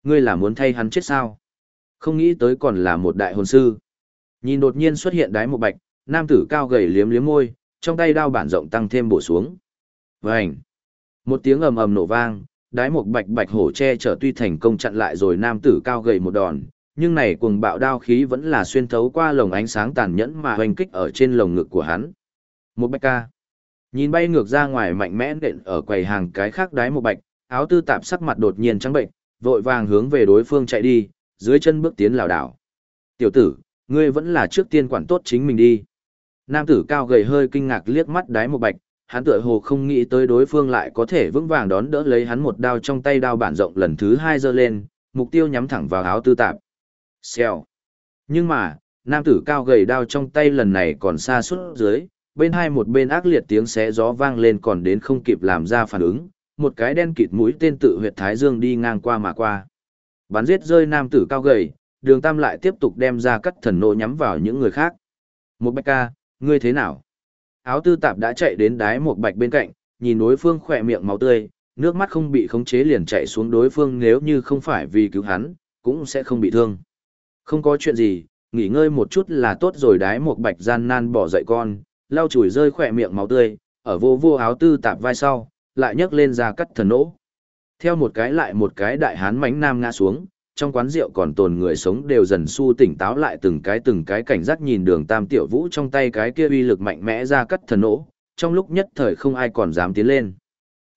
Ngươi là muốn thay hắn chết sao? Không nghĩ tới còn là một đại hồn sư. Nhìn đột nhiên xuất hiện đái một bạch, nam tử cao gầy liếm liếm môi, trong tay đao bản rộng tăng thêm bổ xuống. Vành! Một tiếng ầm ầm nổ vang, đái một bạch bạch hổ che chở tuy thành công chặn lại rồi nam tử cao gầy một đòn, nhưng này cuồng bạo đao khí vẫn là xuyên thấu qua lồng ánh sáng tàn nhẫn mà hoành kích ở trên lồng ngực của hắn. Một bạch ca. Nhìn bay ngược ra ngoài mạnh mẽ đện ở quầy hàng cái khác đái một bạch, áo tư tạp sắc mặt đột nhiên trắng bệnh, vội vàng hướng về đối phương chạy đi, dưới chân bước tiến lảo đảo. Tiểu tử, ngươi vẫn là trước tiên quản tốt chính mình đi. Nam tử cao gầy hơi kinh ngạc liếc mắt đái một bạch, hắn tựa hồ không nghĩ tới đối phương lại có thể vững vàng đón đỡ lấy hắn một đao trong tay đao bản rộng lần thứ hai giơ lên, mục tiêu nhắm thẳng vào áo tư tạp. Xèo. Nhưng mà, nam tử cao gầy đao trong tay lần này còn xa suốt dưới, bên hai một bên ác liệt tiếng xé gió vang lên còn đến không kịp làm ra phản ứng, một cái đen kịt mũi tên tự huyệt thái dương đi ngang qua mà qua. Bắn giết rơi nam tử cao gầy, đường tam lại tiếp tục đem ra cắt thần nộ nhắm vào những người khác. Một bạch ca, ngươi thế nào? Áo tư tạp đã chạy đến đái một bạch bên cạnh, nhìn đối phương khỏe miệng máu tươi, nước mắt không bị khống chế liền chạy xuống đối phương nếu như không phải vì cứu hắn, cũng sẽ không bị thương. Không có chuyện gì, nghỉ ngơi một chút là tốt rồi đái một bạch gian nan bỏ dậy con, lau chùi rơi khỏe miệng máu tươi, ở vô vô áo tư tạp vai sau, lại nhấc lên ra cắt thần nỗ. Theo một cái lại một cái đại hán mánh nam ngã xuống, trong quán rượu còn tồn người sống đều dần su tỉnh táo lại từng cái từng cái cảnh giác nhìn đường tam tiểu vũ trong tay cái kia uy lực mạnh mẽ ra cắt thần nỗ, trong lúc nhất thời không ai còn dám tiến lên.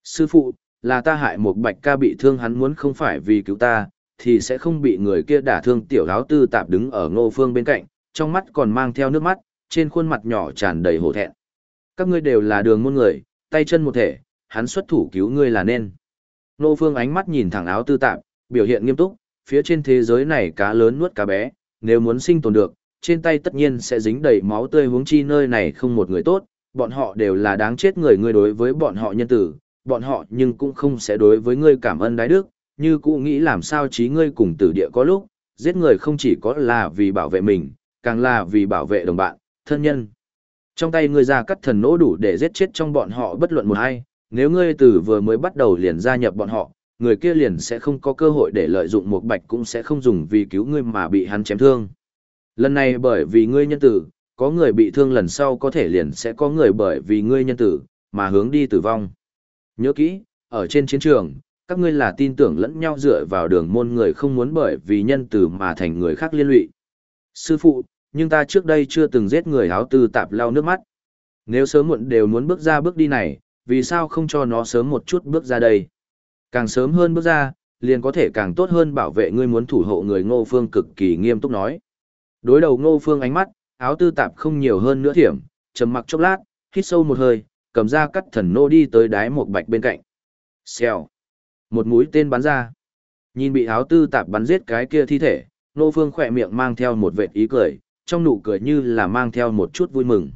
Sư phụ, là ta hại một bạch ca bị thương hắn muốn không phải vì cứu ta, thì sẽ không bị người kia đả thương tiểu áo tư tạp đứng ở ngô phương bên cạnh, trong mắt còn mang theo nước mắt, trên khuôn mặt nhỏ tràn đầy hổ thẹn. Các ngươi đều là đường môn người, tay chân một thể, hắn xuất thủ cứu ngươi là nên. Ngô phương ánh mắt nhìn thẳng áo tư tạp, biểu hiện nghiêm túc, phía trên thế giới này cá lớn nuốt cá bé, nếu muốn sinh tồn được, trên tay tất nhiên sẽ dính đầy máu tươi huống chi nơi này không một người tốt, bọn họ đều là đáng chết người ngươi đối với bọn họ nhân tử, bọn họ nhưng cũng không sẽ đối với ngươi cảm ơn đái đức, như cũ nghĩ làm sao trí ngươi cùng tử địa có lúc, giết người không chỉ có là vì bảo vệ mình, càng là vì bảo vệ đồng bạn, thân nhân. Trong tay ngươi ra cắt thần nỗ đủ để giết chết trong bọn họ bất luận một ai, nếu ngươi từ vừa mới bắt đầu liền gia nhập bọn họ, người kia liền sẽ không có cơ hội để lợi dụng một bạch cũng sẽ không dùng vì cứu ngươi mà bị hắn chém thương. Lần này bởi vì ngươi nhân tử, có người bị thương lần sau có thể liền sẽ có người bởi vì ngươi nhân tử, mà hướng đi tử vong. Nhớ kỹ, ở trên chiến trường, các ngươi là tin tưởng lẫn nhau dựa vào đường môn người không muốn bởi vì nhân từ mà thành người khác liên lụy. Sư phụ, nhưng ta trước đây chưa từng giết người áo tư tạp lau nước mắt. Nếu sớm muộn đều muốn bước ra bước đi này, vì sao không cho nó sớm một chút bước ra đây? Càng sớm hơn bước ra, liền có thể càng tốt hơn bảo vệ ngươi muốn thủ hộ người ngô phương cực kỳ nghiêm túc nói. Đối đầu ngô phương ánh mắt, áo tư tạp không nhiều hơn nữa thiểm, trầm mặc chốc lát, hít sâu một hơi, cầm ra cắt thần nô đi tới đái một bạch bên cạnh. Xèo. Một mũi tên bắn ra. Nhìn bị áo tư tạp bắn giết cái kia thi thể, nô phương khỏe miệng mang theo một vệt ý cười, trong nụ cười như là mang theo một chút vui mừng.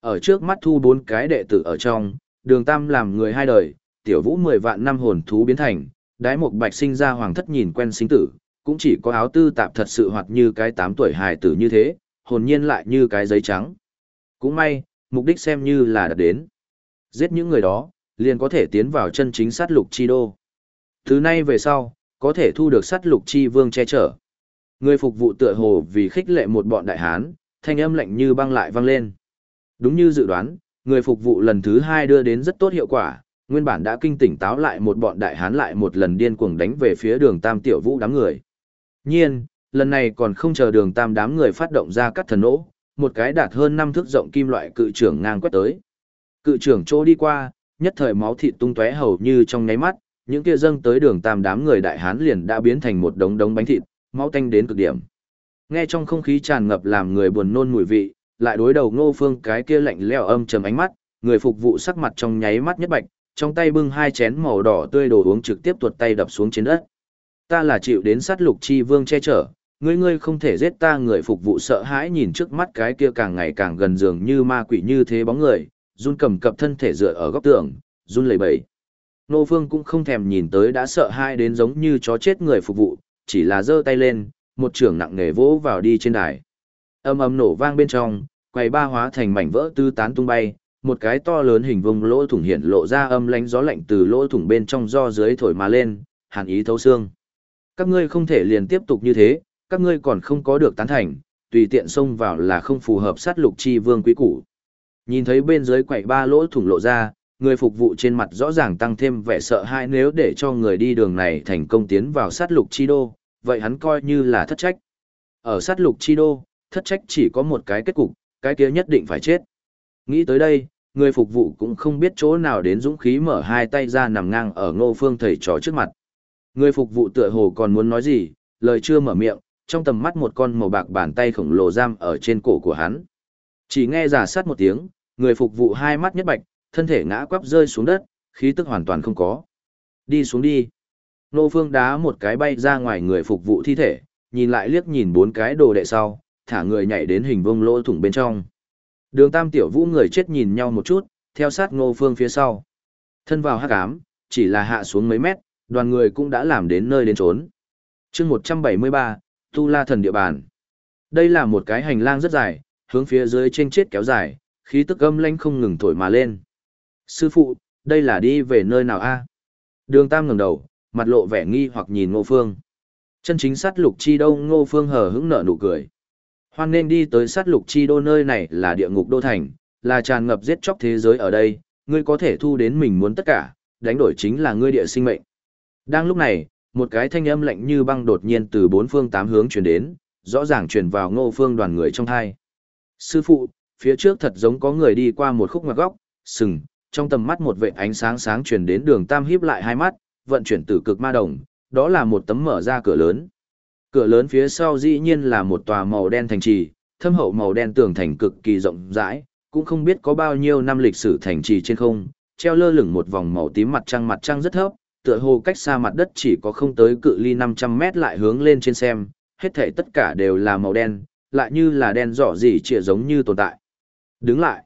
Ở trước mắt thu bốn cái đệ tử ở trong, đường tam làm người hai đời, tiểu vũ mười vạn năm hồn thú biến thành, đái một bạch sinh ra hoàng thất nhìn quen sinh tử, cũng chỉ có áo tư tạp thật sự hoặc như cái tám tuổi hài tử như thế, hồn nhiên lại như cái giấy trắng. Cũng may, mục đích xem như là đạt đến. Giết những người đó, liền có thể tiến vào chân chính sát lục chi đô. Từ nay về sau, có thể thu được sắt lục chi vương che chở. Người phục vụ tựa hồ vì khích lệ một bọn đại hán, thanh âm lạnh như băng lại vang lên. Đúng như dự đoán, người phục vụ lần thứ hai đưa đến rất tốt hiệu quả, nguyên bản đã kinh tỉnh táo lại một bọn đại hán lại một lần điên cuồng đánh về phía đường tam tiểu vũ đám người. Nhiên, lần này còn không chờ đường tam đám người phát động ra cắt thần nỗ, một cái đạt hơn năm thước rộng kim loại cự trưởng ngang quét tới. Cự trưởng chỗ đi qua, nhất thời máu thịt tung tóe hầu như trong nháy mắt, những kia dâng tới đường tam đám người đại hán liền đã biến thành một đống đống bánh thịt, máu tanh đến cực điểm. Nghe trong không khí tràn ngập làm người buồn nôn mùi vị, lại đối đầu Ngô Phương cái kia lạnh lẽo âm trầm ánh mắt, người phục vụ sắc mặt trong nháy mắt nhất bạch, trong tay bưng hai chén màu đỏ tươi đồ uống trực tiếp tuột tay đập xuống trên đất. Ta là chịu đến sát lục chi vương che chở, ngươi ngươi không thể giết ta người phục vụ sợ hãi nhìn trước mắt cái kia càng ngày càng gần giường như ma quỷ như thế bóng người, run cầm cập thân thể dựa ở góc tường, run lẩy bẩy. Nô Phương cũng không thèm nhìn tới đã sợ hãi đến giống như chó chết người phục vụ, chỉ là giơ tay lên, một trưởng nặng nề vỗ vào đi trên đài. Âm ầm nổ vang bên trong, quầy ba hóa thành mảnh vỡ tư tán tung bay, một cái to lớn hình vuông lỗ thủng hiện lộ ra âm lánh gió lạnh từ lỗ thủng bên trong do dưới thổi mà lên, hàn ý thấu xương. Các ngươi không thể liền tiếp tục như thế, các ngươi còn không có được tán thành, tùy tiện xông vào là không phù hợp sát lục chi vương quý củ. Nhìn thấy bên dưới quậy ba lỗ thủng lộ ra, người phục vụ trên mặt rõ ràng tăng thêm vẻ sợ hãi nếu để cho người đi đường này thành công tiến vào sát lục chi đô, vậy hắn coi như là thất trách. Ở sát lục chi đô, thất trách chỉ có một cái kết cục, cái kia nhất định phải chết. Nghĩ tới đây, người phục vụ cũng không biết chỗ nào đến dũng khí mở hai tay ra nằm ngang ở ngô phương thầy trò trước mặt. Người phục vụ tựa hồ còn muốn nói gì, lời chưa mở miệng, trong tầm mắt một con màu bạc bàn tay khổng lồ giam ở trên cổ của hắn. Chỉ nghe giả sát một tiếng, người phục vụ hai mắt nhất bạch, thân thể ngã quắp rơi xuống đất, khí tức hoàn toàn không có. Đi xuống đi. Nô phương đá một cái bay ra ngoài người phục vụ thi thể, nhìn lại liếc nhìn bốn cái đồ đệ sau, thả người nhảy đến hình vông lỗ thủng bên trong. Đường tam tiểu vũ người chết nhìn nhau một chút, theo sát ngô phương phía sau. Thân vào hắc ám, chỉ là hạ xuống mấy mét, đoàn người cũng đã làm đến nơi đến trốn. chương 173, Tu La Thần địa bàn. Đây là một cái hành lang rất dài, hướng phía dưới trên chết kéo dài, khí tức âm lanh không ngừng thổi mà lên. Sư phụ, đây là đi về nơi nào a? Đường Tam ngẩng đầu, mặt lộ vẻ nghi hoặc nhìn Ngô Phương. Chân chính sát lục chi đô Ngô Phương hờ hững nở nụ cười. Hoan nên đi tới sát lục chi đô nơi này là địa ngục đô thành, là tràn ngập giết chóc thế giới ở đây, ngươi có thể thu đến mình muốn tất cả, đánh đổi chính là ngươi địa sinh mệnh. Đang lúc này, một cái thanh âm lạnh như băng đột nhiên từ bốn phương tám hướng truyền đến, rõ ràng truyền vào Ngô Phương đoàn người trong thai. Sư phụ, phía trước thật giống có người đi qua một khúc ngoặc góc, sừng, trong tầm mắt một vệ ánh sáng sáng truyền đến đường tam híp lại hai mắt, vận chuyển từ cực ma đồng, đó là một tấm mở ra cửa lớn. Cửa lớn phía sau dĩ nhiên là một tòa màu đen thành trì, thâm hậu màu đen tường thành cực kỳ rộng rãi, cũng không biết có bao nhiêu năm lịch sử thành trì trên không, treo lơ lửng một vòng màu tím mặt trăng mặt trăng rất thấp, tựa hồ cách xa mặt đất chỉ có không tới cự ly 500 mét lại hướng lên trên xem, hết thảy tất cả đều là màu đen, lại như là đen rõ gì chỉ giống như tồn tại. Đứng lại.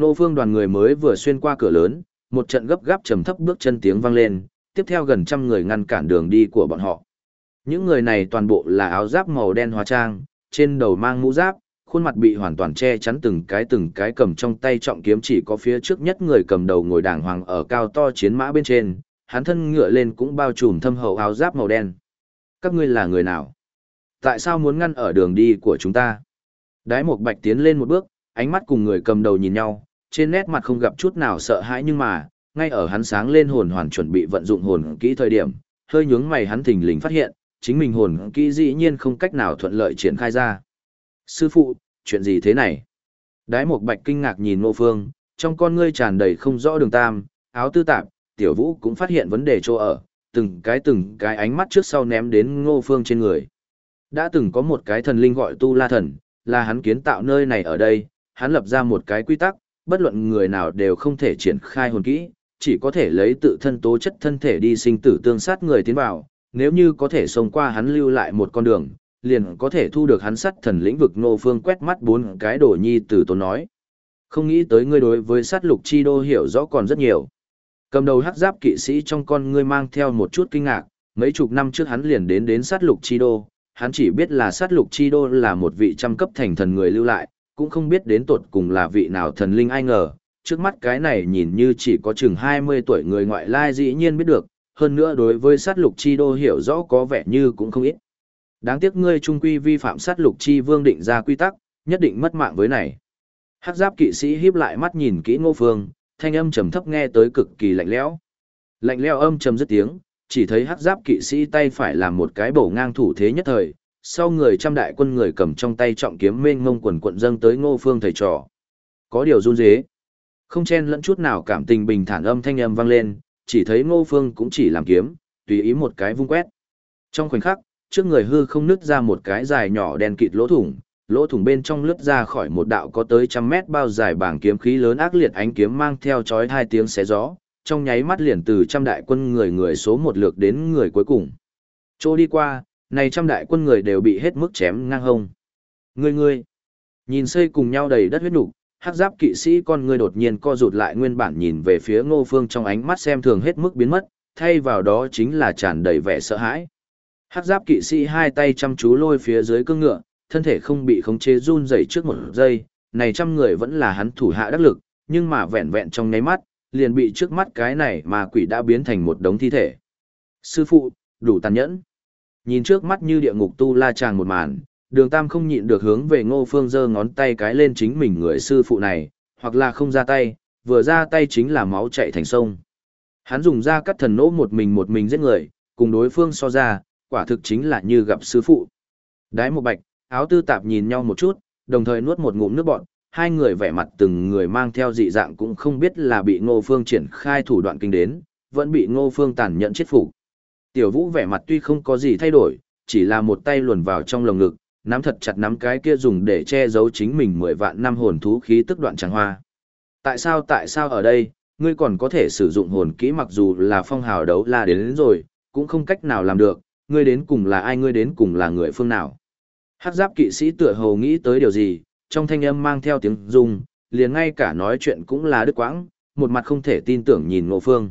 Nô phương đoàn người mới vừa xuyên qua cửa lớn, một trận gấp gáp trầm thấp bước chân tiếng vang lên, tiếp theo gần trăm người ngăn cản đường đi của bọn họ. Những người này toàn bộ là áo giáp màu đen hóa trang, trên đầu mang mũ giáp, khuôn mặt bị hoàn toàn che chắn từng cái từng cái cầm trong tay trọng kiếm chỉ có phía trước nhất người cầm đầu ngồi đàng hoàng ở cao to chiến mã bên trên, hắn thân ngựa lên cũng bao trùm thâm hậu áo giáp màu đen. Các ngươi là người nào? Tại sao muốn ngăn ở đường đi của chúng ta? Đái một bạch tiến lên một bước, ánh mắt cùng người cầm đầu nhìn nhau, trên nét mặt không gặp chút nào sợ hãi nhưng mà, ngay ở hắn sáng lên hồn hoàn chuẩn bị vận dụng hồn kỹ thời điểm, hơi nhướng mày hắn thình lình phát hiện, chính mình hồn kỹ dĩ nhiên không cách nào thuận lợi triển khai ra. Sư phụ, chuyện gì thế này? Đái một bạch kinh ngạc nhìn Ngô Phương, trong con ngươi tràn đầy không rõ đường tam, áo tư tạp, tiểu vũ cũng phát hiện vấn đề chỗ ở, từng cái từng cái ánh mắt trước sau ném đến Ngô Phương trên người. Đã từng có một cái thần linh gọi Tu La Thần, là hắn kiến tạo nơi này ở đây, hắn lập ra một cái quy tắc, bất luận người nào đều không thể triển khai hồn kỹ, chỉ có thể lấy tự thân tố chất thân thể đi sinh tử tương sát người tiến vào, nếu như có thể xông qua hắn lưu lại một con đường, liền có thể thu được hắn sát thần lĩnh vực nô phương quét mắt bốn cái đồ nhi tử tốn nói. Không nghĩ tới ngươi đối với sát lục chi đô hiểu rõ còn rất nhiều. Cầm đầu hắc giáp kỵ sĩ trong con ngươi mang theo một chút kinh ngạc, mấy chục năm trước hắn liền đến đến sát lục chi đô, hắn chỉ biết là sát lục chi đô là một vị trăm cấp thành thần người lưu lại, cũng không biết đến tột cùng là vị nào thần linh ai ngờ, trước mắt cái này nhìn như chỉ có chừng 20 tuổi người ngoại lai dĩ nhiên biết được, hơn nữa đối với sát lục chi đô hiểu rõ có vẻ như cũng không ít. Đáng tiếc ngươi trung quy vi phạm sát lục chi vương định ra quy tắc, nhất định mất mạng với này. Hắc giáp kỵ sĩ híp lại mắt nhìn kỹ ngô phương, thanh âm trầm thấp nghe tới cực kỳ lạnh lẽo. Lạnh lẽo âm trầm rất tiếng, chỉ thấy hắc giáp kỵ sĩ tay phải làm một cái bổ ngang thủ thế nhất thời, sau người trăm đại quân người cầm trong tay trọng kiếm mênh ngông quần quận dâng tới ngô phương thầy trò. Có điều run dế. Không chen lẫn chút nào cảm tình bình thản âm thanh âm vang lên, chỉ thấy ngô phương cũng chỉ làm kiếm, tùy ý một cái vung quét. Trong khoảnh khắc, trước người hư không nứt ra một cái dài nhỏ đen kịt lỗ thủng, lỗ thủng bên trong lướt ra khỏi một đạo có tới trăm mét bao dài bảng kiếm khí lớn ác liệt ánh kiếm mang theo chói hai tiếng xé gió, trong nháy mắt liền từ trăm đại quân người người số một lượt đến người cuối cùng. Chỗ đi qua, này trăm đại quân người đều bị hết mức chém ngang hông. Ngươi ngươi, nhìn xây cùng nhau đầy đất huyết nục, hắc giáp kỵ sĩ con người đột nhiên co rụt lại nguyên bản nhìn về phía ngô phương trong ánh mắt xem thường hết mức biến mất, thay vào đó chính là tràn đầy vẻ sợ hãi. Hắc giáp kỵ sĩ hai tay chăm chú lôi phía dưới cương ngựa, thân thể không bị khống chế run rẩy trước một giây, này trăm người vẫn là hắn thủ hạ đắc lực, nhưng mà vẹn vẹn trong nháy mắt, liền bị trước mắt cái này mà quỷ đã biến thành một đống thi thể. Sư phụ, đủ tàn nhẫn. Nhìn trước mắt như địa ngục tu la chàng một màn, đường tam không nhịn được hướng về ngô phương giơ ngón tay cái lên chính mình người sư phụ này, hoặc là không ra tay, vừa ra tay chính là máu chạy thành sông. Hắn dùng ra cắt thần nỗ một mình một mình giết người, cùng đối phương so ra, quả thực chính là như gặp sư phụ. Đái một bạch, áo tư tạp nhìn nhau một chút, đồng thời nuốt một ngụm nước bọt, hai người vẻ mặt từng người mang theo dị dạng cũng không biết là bị Ngô Phương triển khai thủ đoạn kinh đến, vẫn bị Ngô Phương tàn nhẫn chết phục. Tiểu Vũ vẻ mặt tuy không có gì thay đổi, chỉ là một tay luồn vào trong lồng ngực, nắm thật chặt nắm cái kia dùng để che giấu chính mình mười vạn năm hồn thú khí tức đoạn tràng hoa. Tại sao tại sao ở đây, ngươi còn có thể sử dụng hồn kỹ mặc dù là phong hào đấu la đến, đến rồi, cũng không cách nào làm được, ngươi đến cùng là ai ngươi đến cùng là người phương nào. Hắc giáp kỵ sĩ tựa hồ nghĩ tới điều gì, trong thanh âm mang theo tiếng rung, liền ngay cả nói chuyện cũng là đứt quãng, một mặt không thể tin tưởng nhìn ngộ phương.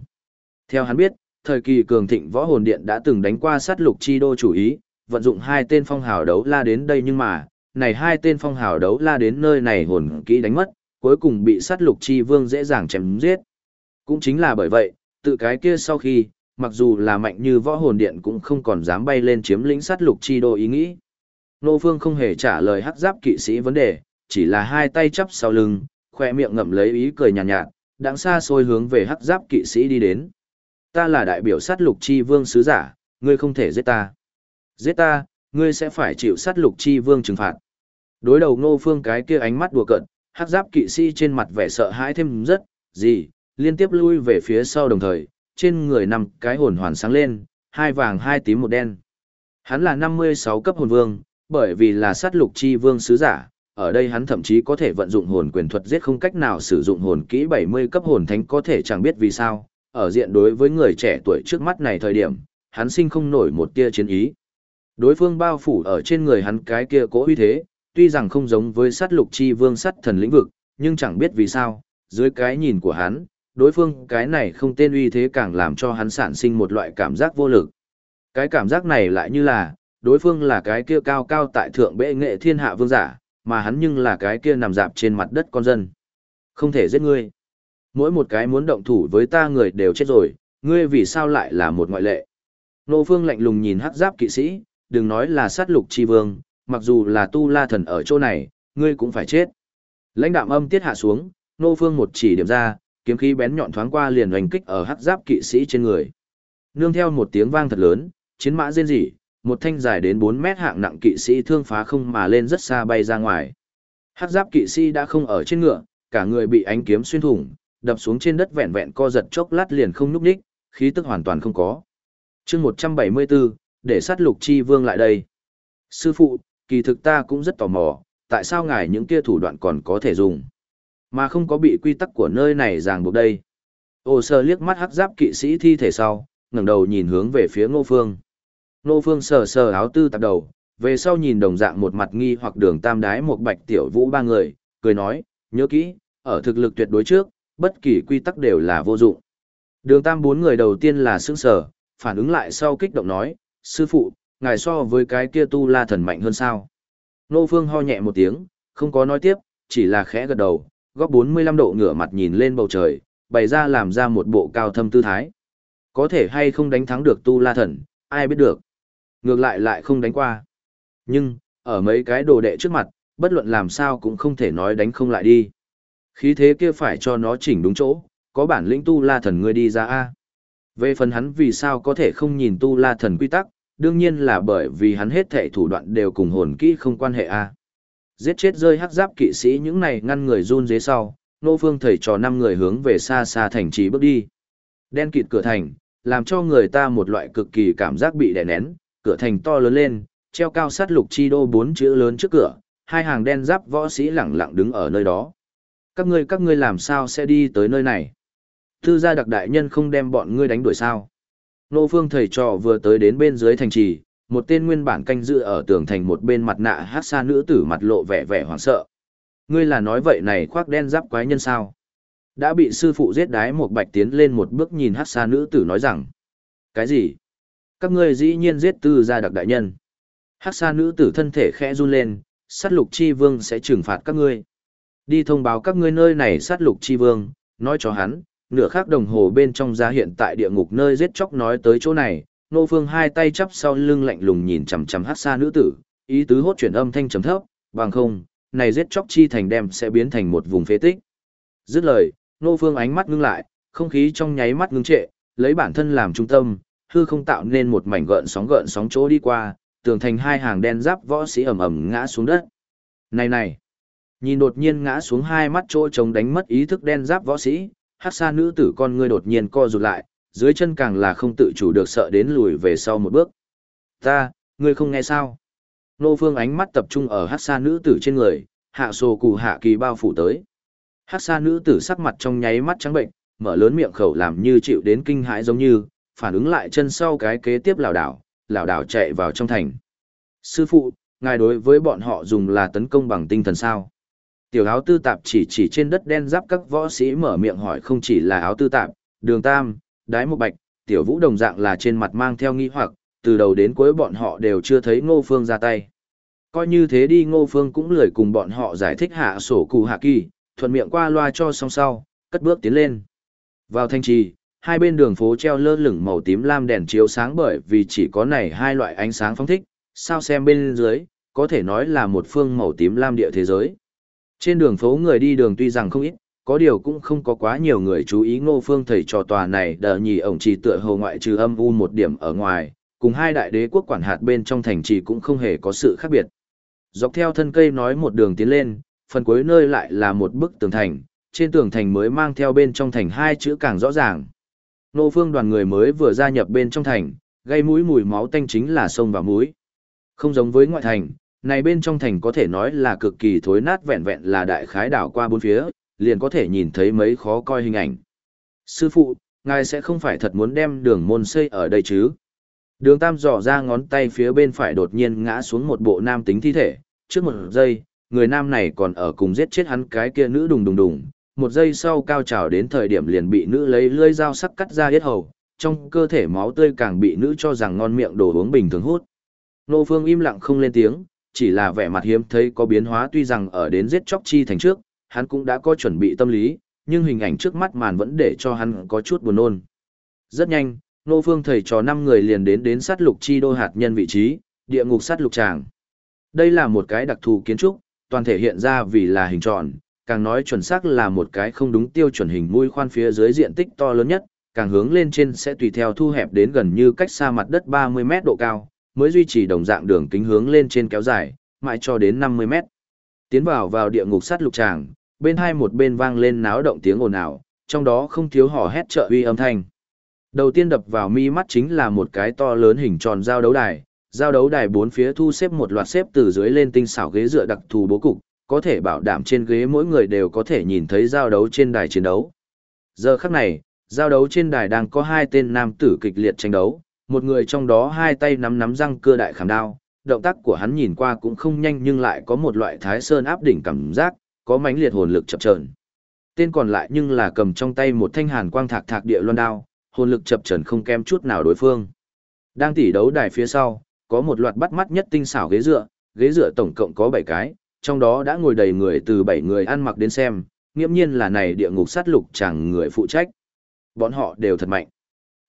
Theo hắn biết, thời kỳ cường thịnh võ hồn điện đã từng đánh qua sát lục chi đô chủ ý, vận dụng hai tên phong hào đấu la đến đây nhưng mà, này hai tên phong hào đấu la đến nơi này hồn kỹ đánh mất, cuối cùng bị sát lục chi vương dễ dàng chém giết. Cũng chính là bởi vậy, tự cái kia sau khi, mặc dù là mạnh như võ hồn điện cũng không còn dám bay lên chiếm lĩnh sát lục chi đô ý nghĩ. Nô Phương không hề trả lời hắc giáp kỵ sĩ vấn đề, chỉ là hai tay chắp sau lưng, khoe miệng ngậm lấy ý cười nhàn nhạt, nhạt, đang xa xôi hướng về hắc giáp kỵ sĩ đi đến. Ta là đại biểu sát lục chi vương sứ giả, ngươi không thể giết ta. Giết ta, ngươi sẽ phải chịu sát lục chi vương trừng phạt. Đối đầu ngô phương cái kia ánh mắt đùa cợt, hắc giáp kỵ sĩ trên mặt vẻ sợ hãi thêm rất, gì, liên tiếp lui về phía sau đồng thời, trên người nằm cái hồn hoàn sáng lên, hai vàng hai tím một đen. Hắn là 56 cấp hồn vương, bởi vì là sát lục chi vương sứ giả, ở đây hắn thậm chí có thể vận dụng hồn quyền thuật giết không cách nào sử dụng hồn kỹ 70 cấp hồn thánh có thể chẳng biết vì sao, ở diện đối với người trẻ tuổi trước mắt này thời điểm, hắn sinh không nổi một tia chiến ý. Đối phương bao phủ ở trên người hắn cái kia cố uy thế, tuy rằng không giống với sát lục chi vương sát thần lĩnh vực, nhưng chẳng biết vì sao, dưới cái nhìn của hắn, đối phương cái này không tên uy thế càng làm cho hắn sản sinh một loại cảm giác vô lực. Cái cảm giác này lại như là, đối phương là cái kia cao cao tại thượng bệ nghệ thiên hạ vương giả, mà hắn nhưng là cái kia nằm dạp trên mặt đất con dân. Không thể giết ngươi. Mỗi một cái muốn động thủ với ta người đều chết rồi, ngươi vì sao lại là một ngoại lệ. Nô phương lạnh lùng nhìn hắc giáp kỵ sĩ, đừng nói là sát lục chi vương, mặc dù là tu la thần ở chỗ này, ngươi cũng phải chết. Lãnh đạm âm tiết hạ xuống, nô phương một chỉ điểm ra, kiếm khí bén nhọn thoáng qua liền hoành kích ở hắc giáp kỵ sĩ trên người. Nương theo một tiếng vang thật lớn, chiến mã rên rỉ, một thanh dài đến 4 mét hạng nặng kỵ sĩ thương phá không mà lên rất xa bay ra ngoài. Hắc giáp kỵ sĩ đã không ở trên ngựa, cả người bị ánh kiếm xuyên thủng, đập xuống trên đất vẹn vẹn co giật chốc lát liền không nhúc nhích, khí tức hoàn toàn không có. Chương 174, để sát lục chi vương lại đây. Sư phụ, kỳ thực ta cũng rất tò mò, tại sao ngài những kia thủ đoạn còn có thể dùng, mà không có bị quy tắc của nơi này ràng buộc đây. Ô sơ liếc mắt hắc giáp kỵ sĩ thi thể sau, ngẩng đầu nhìn hướng về phía ngô phương. Ngô phương sờ sờ áo tư tạp đầu, về sau nhìn đồng dạng một mặt nghi hoặc đường tam đái một bạch tiểu vũ ba người, cười nói, nhớ kỹ, ở thực lực tuyệt đối trước, bất kỳ quy tắc đều là vô dụng. Đường tam bốn người đầu tiên là sững sờ, phản ứng lại sau kích động nói, sư phụ, ngài so với cái kia tu la thần mạnh hơn sao. Nô Phương ho nhẹ một tiếng, không có nói tiếp, chỉ là khẽ gật đầu, góc 45 độ ngửa mặt nhìn lên bầu trời, bày ra làm ra một bộ cao thâm tư thái. Có thể hay không đánh thắng được tu la thần, ai biết được. Ngược lại lại không đánh qua. Nhưng, ở mấy cái đồ đệ trước mặt, bất luận làm sao cũng không thể nói đánh không lại đi. Khí thế kia phải cho nó chỉnh đúng chỗ, có bản lĩnh tu la thần ngươi đi ra a. Về phần hắn vì sao có thể không nhìn tu la thần quy tắc, đương nhiên là bởi vì hắn hết thệ thủ đoạn đều cùng hồn kỹ không quan hệ a. Giết chết rơi hắc giáp kỵ sĩ những này ngăn người run dưới sau, nô phương thầy trò năm người hướng về xa xa thành trì bước đi. Đen kịt cửa thành, làm cho người ta một loại cực kỳ cảm giác bị đè nén, cửa thành to lớn lên, treo cao sát lục chi đô bốn chữ lớn trước cửa, hai hàng đen giáp võ sĩ lẳng lặng đứng ở nơi đó. Các ngươi các ngươi làm sao sẽ đi tới nơi này? Thư gia đặc đại nhân không đem bọn ngươi đánh đuổi sao? Nô phương thầy trò vừa tới đến bên dưới thành trì, một tên nguyên bản canh giữ ở tường thành một bên mặt nạ hát xa nữ tử mặt lộ vẻ vẻ hoảng sợ. Ngươi là nói vậy này khoác đen giáp quái nhân sao? Đã bị sư phụ giết đái một bạch tiến lên một bước nhìn hát xa nữ tử nói rằng. Cái gì? Các ngươi dĩ nhiên giết tư gia đặc đại nhân. Hát xa nữ tử thân thể khẽ run lên, sát lục chi vương sẽ trừng phạt các ngươi. Đi thông báo các ngươi nơi này sát lục chi vương, nói cho hắn, nửa khắc đồng hồ bên trong ra hiện tại địa ngục nơi giết chóc nói tới chỗ này, nô phương hai tay chắp sau lưng lạnh lùng nhìn chằm chằm hát xa nữ tử, ý tứ hốt chuyển âm thanh trầm thấp, bằng không, này giết chóc chi thành đem sẽ biến thành một vùng phế tích. Dứt lời, nô phương ánh mắt ngưng lại, không khí trong nháy mắt ngưng trệ, lấy bản thân làm trung tâm, hư không tạo nên một mảnh gợn sóng gợn sóng chỗ đi qua, tường thành hai hàng đen giáp võ sĩ ầm ầm ngã xuống đất. Này này, Nhìn đột nhiên ngã xuống hai mắt chỗ trống đánh mất ý thức đen giáp võ sĩ, hát xa nữ tử con ngươi đột nhiên co rụt lại, dưới chân càng là không tự chủ được sợ đến lùi về sau một bước. Ta, ngươi không nghe sao? Nô Phương ánh mắt tập trung ở hát xa nữ tử trên người, hạ sổ cụ hạ kỳ bao phủ tới. Hát xa nữ tử sắc mặt trong nháy mắt trắng bệnh, mở lớn miệng khẩu làm như chịu đến kinh hãi giống như, phản ứng lại chân sau cái kế tiếp lảo đảo, lảo đảo chạy vào trong thành. Sư phụ, ngài đối với bọn họ dùng là tấn công bằng tinh thần sao? Tiểu áo tư tạp chỉ chỉ trên đất đen giáp các võ sĩ mở miệng hỏi không chỉ là áo tư tạp, đường tam, đái một bạch, tiểu vũ đồng dạng là trên mặt mang theo nghi hoặc, từ đầu đến cuối bọn họ đều chưa thấy ngô phương ra tay. Coi như thế đi ngô phương cũng lười cùng bọn họ giải thích hạ sổ cụ hạ kỳ, thuận miệng qua loa cho xong sau, cất bước tiến lên. Vào thanh trì, hai bên đường phố treo lơ lửng màu tím lam đèn chiếu sáng bởi vì chỉ có này hai loại ánh sáng phóng thích, sao xem bên dưới, có thể nói là một phương màu tím lam địa thế giới. Trên đường phố người đi đường tuy rằng không ít, có điều cũng không có quá nhiều người chú ý ngô phương thầy trò tòa này đờ nhì ổng chỉ tựa hồ ngoại trừ âm u một điểm ở ngoài, cùng hai đại đế quốc quản hạt bên trong thành trì cũng không hề có sự khác biệt. Dọc theo thân cây nói một đường tiến lên, phần cuối nơi lại là một bức tường thành, trên tường thành mới mang theo bên trong thành hai chữ càng rõ ràng. Nô phương đoàn người mới vừa gia nhập bên trong thành, gây mũi mùi máu tanh chính là sông và mũi. Không giống với ngoại thành, này bên trong thành có thể nói là cực kỳ thối nát vẹn vẹn là đại khái đảo qua bốn phía, liền có thể nhìn thấy mấy khó coi hình ảnh. Sư phụ, ngài sẽ không phải thật muốn đem đường môn xây ở đây chứ? Đường Tam dò ra ngón tay phía bên phải đột nhiên ngã xuống một bộ nam tính thi thể, trước một giây, người nam này còn ở cùng giết chết hắn cái kia nữ đùng đùng đùng, một giây sau cao trào đến thời điểm liền bị nữ lấy lưỡi dao sắc cắt ra yết hầu, trong cơ thể máu tươi càng bị nữ cho rằng ngon miệng đồ uống bình thường hút. Nô Phương im lặng không lên tiếng, chỉ là vẻ mặt hiếm thấy có biến hóa tuy rằng ở đến giết chóc chi thành trước, hắn cũng đã có chuẩn bị tâm lý, nhưng hình ảnh trước mắt màn vẫn để cho hắn có chút buồn nôn. Rất nhanh, Nô Phương thầy trò năm người liền đến đến sát lục chi đô hạt nhân vị trí, địa ngục sát lục tràng. Đây là một cái đặc thù kiến trúc, toàn thể hiện ra vì là hình tròn, càng nói chuẩn xác là một cái không đúng tiêu chuẩn hình mũi khoan phía dưới diện tích to lớn nhất, càng hướng lên trên sẽ tùy theo thu hẹp đến gần như cách xa mặt đất 30 mét độ cao, mới duy trì đồng dạng đường kính hướng lên trên kéo dài, mãi cho đến 50 mét. Tiến vào vào địa ngục sát lục tràng, bên hai một bên vang lên náo động tiếng ồn ào, trong đó không thiếu hò hét trợ uy âm thanh. Đầu tiên đập vào mi mắt chính là một cái to lớn hình tròn giao đấu đài, giao đấu đài bốn phía thu xếp một loạt xếp từ dưới lên tinh xảo ghế dựa đặc thù bố cục, có thể bảo đảm trên ghế mỗi người đều có thể nhìn thấy giao đấu trên đài chiến đấu. Giờ khắc này, giao đấu trên đài đang có hai tên nam tử kịch liệt tranh đấu, một người trong đó hai tay nắm nắm răng cưa đại khảm đao, động tác của hắn nhìn qua cũng không nhanh nhưng lại có một loại thái sơn áp đỉnh cảm giác, có mãnh liệt hồn lực chập chờn. Tên còn lại nhưng là cầm trong tay một thanh hàn quang thạc thạc địa loan đao, hồn lực chập chờn không kém chút nào đối phương. Đang tỉ đấu đài phía sau, có một loạt bắt mắt nhất tinh xảo ghế dựa, ghế dựa tổng cộng có 7 cái, trong đó đã ngồi đầy người từ 7 người ăn mặc đến xem, nghiêm nhiên là này địa ngục sát lục chẳng người phụ trách. Bọn họ đều thật mạnh.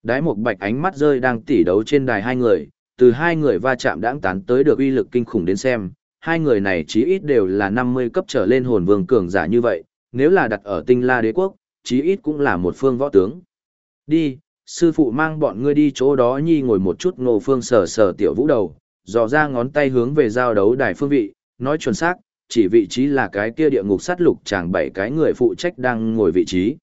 Đái một bạch ánh mắt rơi đang tỉ đấu trên đài hai người, từ hai người va chạm đãng tán tới được uy lực kinh khủng đến xem, hai người này chí ít đều là 50 cấp trở lên hồn vương cường giả như vậy, nếu là đặt ở tinh la đế quốc, chí ít cũng là một phương võ tướng. Đi, sư phụ mang bọn ngươi đi chỗ đó nhi ngồi một chút ngô phương sờ sờ tiểu vũ đầu, dò ra ngón tay hướng về giao đấu đài phương vị, nói chuẩn xác, chỉ vị trí là cái kia địa ngục sát lục chàng bảy cái người phụ trách đang ngồi vị trí.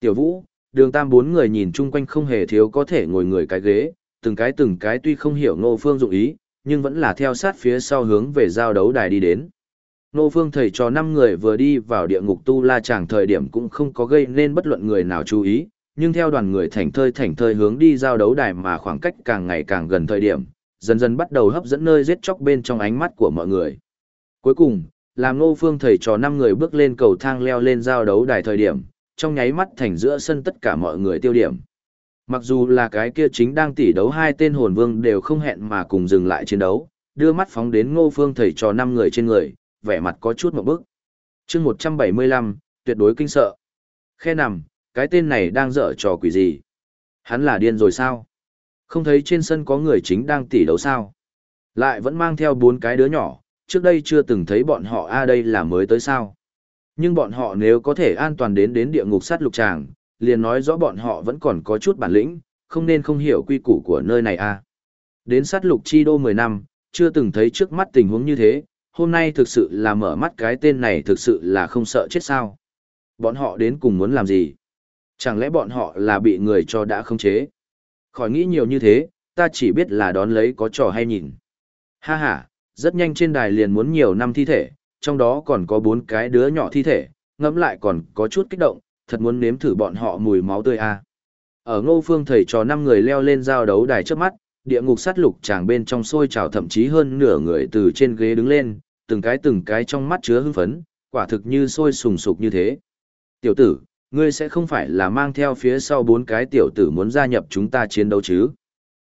Tiểu vũ, đường tam bốn người nhìn chung quanh không hề thiếu có thể ngồi người cái ghế, từng cái từng cái tuy không hiểu ngô phương dụng ý, nhưng vẫn là theo sát phía sau hướng về giao đấu đài đi đến. Ngô phương thầy cho năm người vừa đi vào địa ngục tu la chàng thời điểm cũng không có gây nên bất luận người nào chú ý, nhưng theo đoàn người thảnh thơi thảnh thơi hướng đi giao đấu đài mà khoảng cách càng ngày càng gần thời điểm, dần dần bắt đầu hấp dẫn nơi giết chóc bên trong ánh mắt của mọi người. Cuối cùng, làm Ngô Phương thầy trò năm người bước lên cầu thang leo lên giao đấu đài thời điểm, trong nháy mắt thành giữa sân tất cả mọi người tiêu điểm. Mặc dù là cái kia chính đang tỉ đấu hai tên hồn vương đều không hẹn mà cùng dừng lại chiến đấu, đưa mắt phóng đến Ngô Phương thầy trò năm người trên người, vẻ mặt có chút một bức. Chương 175, tuyệt đối kinh sợ. Khe nằm, cái tên này đang dở trò quỷ gì? Hắn là điên rồi sao? Không thấy trên sân có người chính đang tỉ đấu sao? Lại vẫn mang theo bốn cái đứa nhỏ, trước đây chưa từng thấy bọn họ a đây là mới tới sao? Nhưng bọn họ nếu có thể an toàn đến đến địa ngục sát lục tràng, liền nói rõ bọn họ vẫn còn có chút bản lĩnh, không nên không hiểu quy củ của nơi này a. Đến sát lục chi đô 10 năm, chưa từng thấy trước mắt tình huống như thế, hôm nay thực sự là mở mắt cái tên này thực sự là không sợ chết sao. Bọn họ đến cùng muốn làm gì? Chẳng lẽ bọn họ là bị người cho đã không chế? Khỏi nghĩ nhiều như thế, ta chỉ biết là đón lấy có trò hay nhìn. Ha ha, rất nhanh trên đài liền muốn nhiều năm thi thể, trong đó còn có bốn cái đứa nhỏ thi thể, ngẫm lại còn có chút kích động, thật muốn nếm thử bọn họ mùi máu tươi a. À. Ở Ngô Phương thầy trò năm người leo lên giao đấu đài trước mắt, địa ngục sát lục chàng bên trong sôi trào thậm chí hơn nửa người từ trên ghế đứng lên, từng cái từng cái trong mắt chứa hưng phấn, quả thực như sôi sùng sục như thế. Tiểu tử, ngươi sẽ không phải là mang theo phía sau bốn cái tiểu tử muốn gia nhập chúng ta chiến đấu chứ?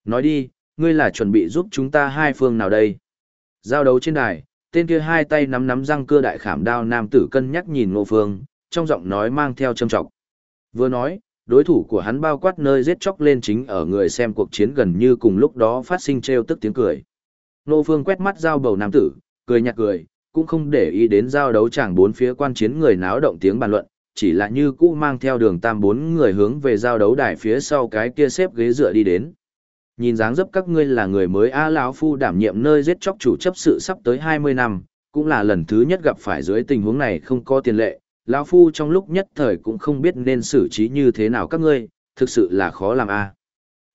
Nói đi, ngươi là chuẩn bị giúp chúng ta hai phương nào đây? Giao đấu trên đài, tên kia hai tay nắm nắm răng cưa đại khảm đao nam tử cân nhắc nhìn ngô phương, trong giọng nói mang theo châm trọng. Vừa nói, đối thủ của hắn bao quát nơi giết chóc lên chính ở người xem cuộc chiến gần như cùng lúc đó phát sinh treo tức tiếng cười. Ngô phương quét mắt giao bầu nam tử, cười nhạt cười, cũng không để ý đến giao đấu chẳng bốn phía quan chiến người náo động tiếng bàn luận, chỉ là như cũ mang theo đường tam bốn người hướng về giao đấu đài phía sau cái kia xếp ghế dựa đi đến. Nhìn dáng dấp các ngươi là người mới A lão phu đảm nhiệm nơi giết chóc chủ chấp sự sắp tới 20 năm, cũng là lần thứ nhất gặp phải dưới tình huống này không có tiền lệ, lão phu trong lúc nhất thời cũng không biết nên xử trí như thế nào các ngươi, thực sự là khó làm a.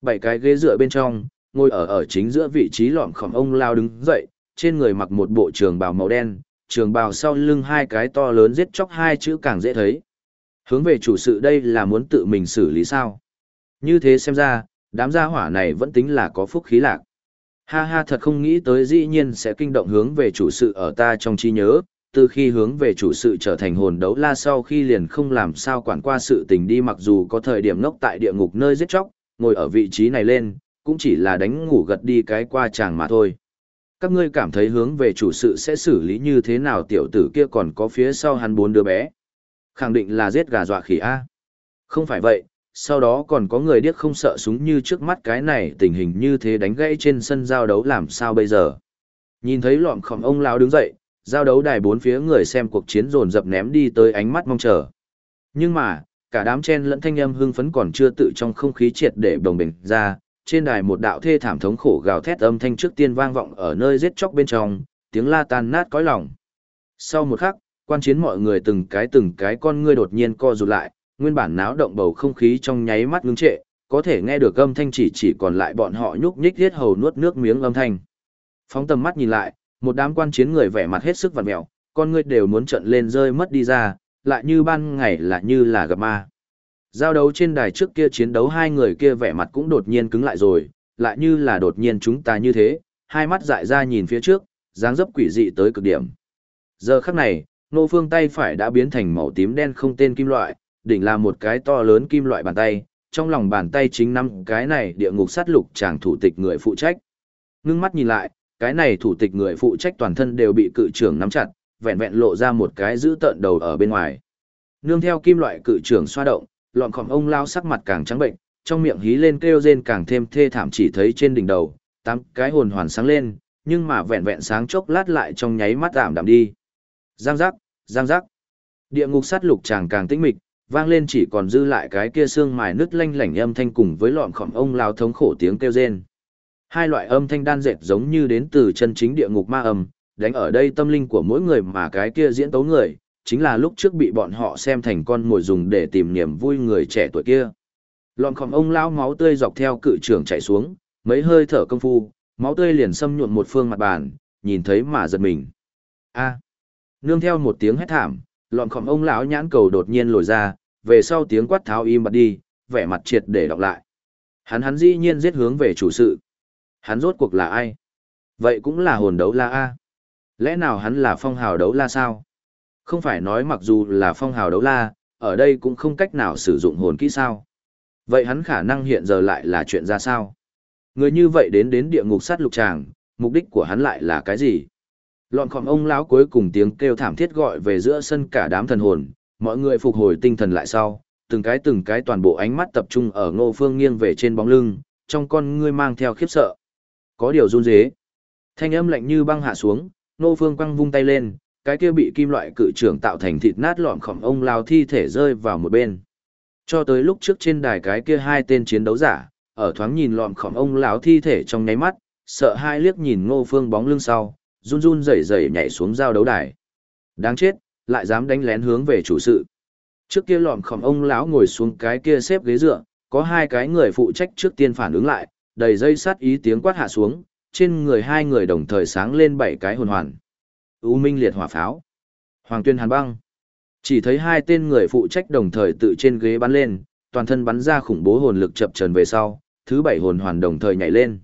Bảy cái ghế dựa bên trong, ngồi ở ở chính giữa vị trí lọm khổng ông lao đứng dậy, trên người mặc một bộ trường bào màu đen, trường bào sau lưng hai cái to lớn giết chóc hai chữ càng dễ thấy. Hướng về chủ sự đây là muốn tự mình xử lý sao? Như thế xem ra, đám gia hỏa này vẫn tính là có phúc khí lạc. Ha ha thật không nghĩ tới dĩ nhiên sẽ kinh động hướng về chủ sự ở ta trong trí nhớ, từ khi hướng về chủ sự trở thành hồn đấu la sau khi liền không làm sao quản qua sự tình đi mặc dù có thời điểm ngốc tại địa ngục nơi giết chóc, ngồi ở vị trí này lên, cũng chỉ là đánh ngủ gật đi cái qua chàng mà thôi. Các ngươi cảm thấy hướng về chủ sự sẽ xử lý như thế nào tiểu tử kia còn có phía sau hắn bốn đứa bé. Khẳng định là giết gà dọa khỉ A. Không phải vậy, sau đó còn có người điếc không sợ súng như trước mắt cái này tình hình như thế đánh gãy trên sân giao đấu làm sao bây giờ. Nhìn thấy lọm khom ông lão đứng dậy, giao đấu đài bốn phía người xem cuộc chiến dồn dập ném đi tới ánh mắt mong chờ. Nhưng mà, cả đám chen lẫn thanh âm hưng phấn còn chưa tự trong không khí triệt để đồng bình ra, trên đài một đạo thê thảm thống khổ gào thét âm thanh trước tiên vang vọng ở nơi giết chóc bên trong, tiếng la tan nát cõi lòng. Sau một khắc, quan chiến mọi người từng cái từng cái con ngươi đột nhiên co rụt lại, nguyên bản náo động bầu không khí trong nháy mắt ngưng trệ, có thể nghe được âm thanh chỉ chỉ còn lại bọn họ nhúc nhích thiết hầu nuốt nước miếng âm thanh. Phóng tầm mắt nhìn lại, một đám quan chiến người vẻ mặt hết sức vặn mèo, con ngươi đều muốn trận lên rơi mất đi ra, lại như ban ngày là như là gặp ma. Giao đấu trên đài trước kia chiến đấu hai người kia vẻ mặt cũng đột nhiên cứng lại rồi, lại như là đột nhiên chúng ta như thế, hai mắt dại ra nhìn phía trước, dáng dấp quỷ dị tới cực điểm. Giờ khắc này, nô phương tay phải đã biến thành màu tím đen không tên kim loại, đỉnh là một cái to lớn kim loại bàn tay, trong lòng bàn tay chính năm cái này địa ngục sát lục chàng thủ tịch người phụ trách. Ngưng mắt nhìn lại, cái này thủ tịch người phụ trách toàn thân đều bị cự trưởng nắm chặt, vẹn vẹn lộ ra một cái giữ tợn đầu ở bên ngoài. Nương theo kim loại cự trưởng xoa động, lọn khòm ông lao sắc mặt càng trắng bệnh, trong miệng hí lên kêu rên càng thêm thê thảm chỉ thấy trên đỉnh đầu, tám cái hồn hoàn sáng lên, nhưng mà vẹn vẹn sáng chốc lát lại trong nháy mắt giảm đạm đi. Giang giác, giang giác. Địa ngục sát lục chàng càng tĩnh mịch, vang lên chỉ còn dư lại cái kia xương mài nứt lanh lảnh âm thanh cùng với lọn khỏm ông lao thống khổ tiếng kêu rên. Hai loại âm thanh đan dệt giống như đến từ chân chính địa ngục ma âm, đánh ở đây tâm linh của mỗi người mà cái kia diễn tấu người, chính là lúc trước bị bọn họ xem thành con mồi dùng để tìm niềm vui người trẻ tuổi kia. Lọn khỏm ông lao máu tươi dọc theo cự trường chạy xuống, mấy hơi thở công phu, máu tươi liền xâm nhuộm một phương mặt bàn, nhìn thấy mà giật mình. A. Nương theo một tiếng hét thảm, lọn khỏm ông lão nhãn cầu đột nhiên lồi ra, về sau tiếng quát tháo im bặt đi, vẻ mặt triệt để đọc lại. Hắn hắn dĩ nhiên giết hướng về chủ sự. Hắn rốt cuộc là ai? Vậy cũng là hồn đấu la A. Lẽ nào hắn là phong hào đấu la sao? Không phải nói mặc dù là phong hào đấu la, ở đây cũng không cách nào sử dụng hồn kỹ sao? Vậy hắn khả năng hiện giờ lại là chuyện ra sao? Người như vậy đến đến địa ngục sát lục tràng, mục đích của hắn lại là cái gì? Lọn khỏm ông lão cuối cùng tiếng kêu thảm thiết gọi về giữa sân cả đám thần hồn, mọi người phục hồi tinh thần lại sau, từng cái từng cái toàn bộ ánh mắt tập trung ở ngô phương nghiêng về trên bóng lưng, trong con ngươi mang theo khiếp sợ. Có điều run rế. Thanh âm lạnh như băng hạ xuống, ngô phương quăng vung tay lên, cái kia bị kim loại cự trưởng tạo thành thịt nát lọn khổng ông lao thi thể rơi vào một bên. Cho tới lúc trước trên đài cái kia hai tên chiến đấu giả, ở thoáng nhìn lọn khổng ông lão thi thể trong nháy mắt, sợ hai liếc nhìn ngô phương bóng lưng sau, run run rẩy rẩy nhảy xuống giao đấu đài. Đáng chết, lại dám đánh lén hướng về chủ sự. Trước kia lọm khom ông lão ngồi xuống cái kia xếp ghế dựa, có hai cái người phụ trách trước tiên phản ứng lại, đầy dây sát ý tiếng quát hạ xuống, trên người hai người đồng thời sáng lên bảy cái hồn hoàn. U Minh liệt hỏa pháo. Hoàng Tuyên Hàn băng. Chỉ thấy hai tên người phụ trách đồng thời tự trên ghế bắn lên, toàn thân bắn ra khủng bố hồn lực chập trần về sau, thứ bảy hồn hoàn đồng thời nhảy lên.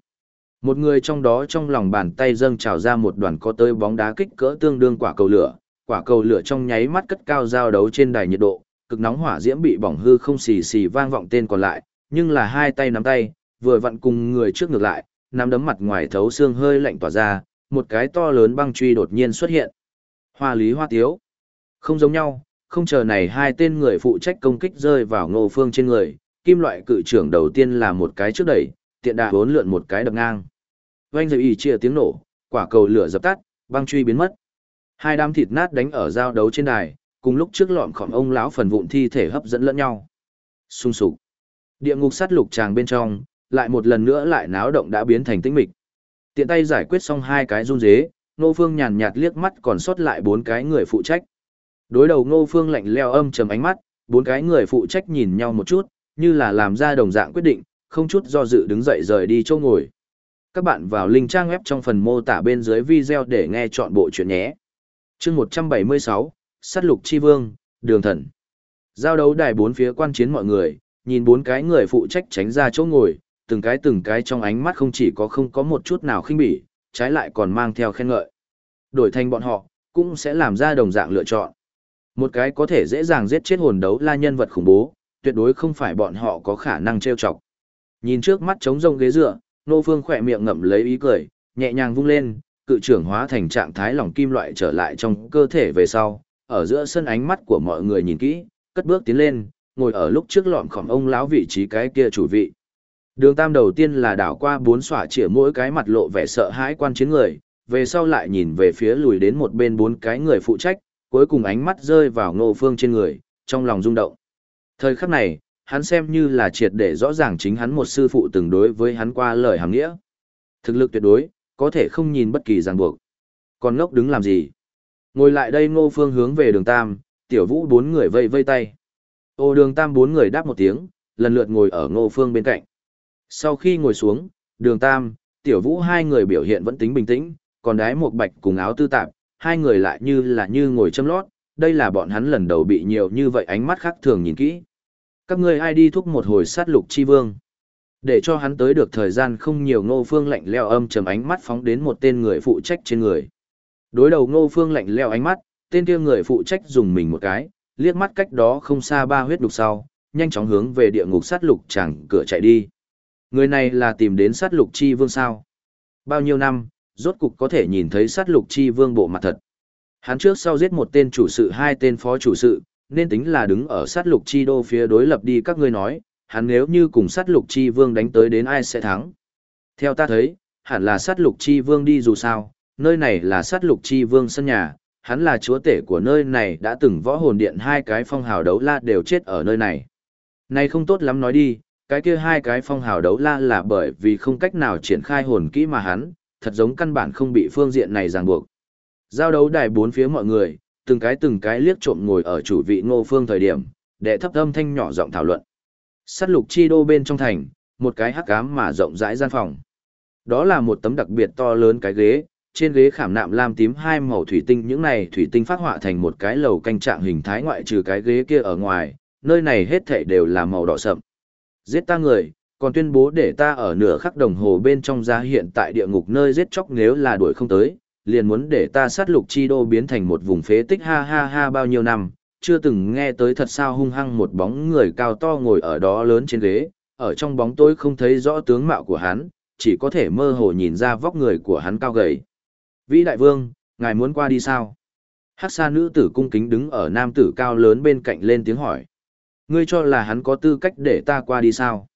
Một người trong đó trong lòng bàn tay dâng trào ra một đoàn có tới bóng đá kích cỡ tương đương quả cầu lửa, quả cầu lửa trong nháy mắt cất cao giao đấu trên đài nhiệt độ, cực nóng hỏa diễm bị bỏng hư không xì xì vang vọng tên còn lại, nhưng là hai tay nắm tay, vừa vặn cùng người trước ngược lại, nắm đấm mặt ngoài thấu xương hơi lạnh tỏa ra, một cái to lớn băng truy đột nhiên xuất hiện. Hoa lý hoa tiếu. Không giống nhau, không chờ này hai tên người phụ trách công kích rơi vào ngô phương trên người, kim loại cự trưởng đầu tiên là một cái trước đẩy, tiện đà bốn lượn một cái đập ngang. Vanh dậy ý chia tiếng nổ, quả cầu lửa dập tắt, băng truy biến mất. Hai đám thịt nát đánh ở giao đấu trên đài, cùng lúc trước lọm khỏm ông lão phần vụn thi thể hấp dẫn lẫn nhau. Xung sục. Địa ngục sát lục tràng bên trong, lại một lần nữa lại náo động đã biến thành tĩnh mịch. Tiện tay giải quyết xong hai cái run dế, Ngô Phương nhàn nhạt liếc mắt còn sót lại bốn cái người phụ trách. Đối đầu Ngô Phương lạnh leo âm trầm ánh mắt, bốn cái người phụ trách nhìn nhau một chút, như là làm ra đồng dạng quyết định, không chút do dự đứng dậy rời đi chỗ ngồi. Các bạn vào link trang web trong phần mô tả bên dưới video để nghe chọn bộ chuyện nhé. Chương 176, Sát lục chi vương, Đường thần. Giao đấu đài bốn phía quan chiến mọi người, nhìn bốn cái người phụ trách tránh ra chỗ ngồi, từng cái từng cái trong ánh mắt không chỉ có không có một chút nào khinh bỉ, trái lại còn mang theo khen ngợi. Đổi thành bọn họ, cũng sẽ làm ra đồng dạng lựa chọn. Một cái có thể dễ dàng giết chết hồn đấu la nhân vật khủng bố, tuyệt đối không phải bọn họ có khả năng trêu chọc. Nhìn trước mắt trống rông ghế dựa, Nô Phương khỏe miệng ngậm lấy ý cười, nhẹ nhàng vung lên, cự trưởng hóa thành trạng thái lỏng kim loại trở lại trong cơ thể về sau, ở giữa sân ánh mắt của mọi người nhìn kỹ, cất bước tiến lên, ngồi ở lúc trước lọm khỏm ông lão vị trí cái kia chủ vị. Đường Tam đầu tiên là đảo qua bốn xỏa chĩa mỗi cái mặt lộ vẻ sợ hãi quan chiến người, về sau lại nhìn về phía lùi đến một bên bốn cái người phụ trách, cuối cùng ánh mắt rơi vào ngô phương trên người, trong lòng rung động. Thời khắc này, hắn xem như là triệt để rõ ràng chính hắn một sư phụ từng đối với hắn qua lời hàng nghĩa. Thực lực tuyệt đối, có thể không nhìn bất kỳ ràng buộc. Còn ngốc đứng làm gì? Ngồi lại đây ngô phương hướng về đường Tam, tiểu vũ bốn người vây vây tay. Ô đường Tam bốn người đáp một tiếng, lần lượt ngồi ở ngô phương bên cạnh. Sau khi ngồi xuống, đường Tam, tiểu vũ hai người biểu hiện vẫn tính bình tĩnh, còn đái một bạch cùng áo tư tạp, hai người lại như là như ngồi châm lót, đây là bọn hắn lần đầu bị nhiều như vậy ánh mắt khác thường nhìn kỹ. Các ngươi ai đi thúc một hồi sát lục chi vương. Để cho hắn tới được thời gian không nhiều ngô phương lạnh leo âm trầm ánh mắt phóng đến một tên người phụ trách trên người. Đối đầu ngô phương lạnh leo ánh mắt, tên kia người phụ trách dùng mình một cái, liếc mắt cách đó không xa ba huyết đục sau, nhanh chóng hướng về địa ngục sát lục chẳng cửa chạy đi. Người này là tìm đến sát lục chi vương sao. Bao nhiêu năm, rốt cục có thể nhìn thấy sát lục chi vương bộ mặt thật. Hắn trước sau giết một tên chủ sự hai tên phó chủ sự, nên tính là đứng ở sát lục chi đô phía đối lập đi các ngươi nói, hắn nếu như cùng sát lục chi vương đánh tới đến ai sẽ thắng. Theo ta thấy, hẳn là sát lục chi vương đi dù sao, nơi này là sát lục chi vương sân nhà, hắn là chúa tể của nơi này đã từng võ hồn điện hai cái phong hào đấu la đều chết ở nơi này. Này không tốt lắm nói đi, cái kia hai cái phong hào đấu la là bởi vì không cách nào triển khai hồn kỹ mà hắn, thật giống căn bản không bị phương diện này ràng buộc. Giao đấu đài bốn phía mọi người, từng cái từng cái liếc trộm ngồi ở chủ vị ngô phương thời điểm, để thấp âm thanh nhỏ giọng thảo luận. Sát lục chi đô bên trong thành, một cái hắc ám mà rộng rãi gian phòng. Đó là một tấm đặc biệt to lớn cái ghế, trên ghế khảm nạm lam tím hai màu thủy tinh những này thủy tinh phát họa thành một cái lầu canh trạng hình thái ngoại trừ cái ghế kia ở ngoài, nơi này hết thảy đều là màu đỏ sậm. Giết ta người, còn tuyên bố để ta ở nửa khắc đồng hồ bên trong ra hiện tại địa ngục nơi giết chóc nếu là đuổi không tới, liền muốn để ta sát lục chi đô biến thành một vùng phế tích ha ha ha bao nhiêu năm, chưa từng nghe tới thật sao hung hăng một bóng người cao to ngồi ở đó lớn trên ghế, ở trong bóng tối không thấy rõ tướng mạo của hắn, chỉ có thể mơ hồ nhìn ra vóc người của hắn cao gầy. Vĩ đại vương, ngài muốn qua đi sao? Hắc sa nữ tử cung kính đứng ở nam tử cao lớn bên cạnh lên tiếng hỏi. Ngươi cho là hắn có tư cách để ta qua đi sao?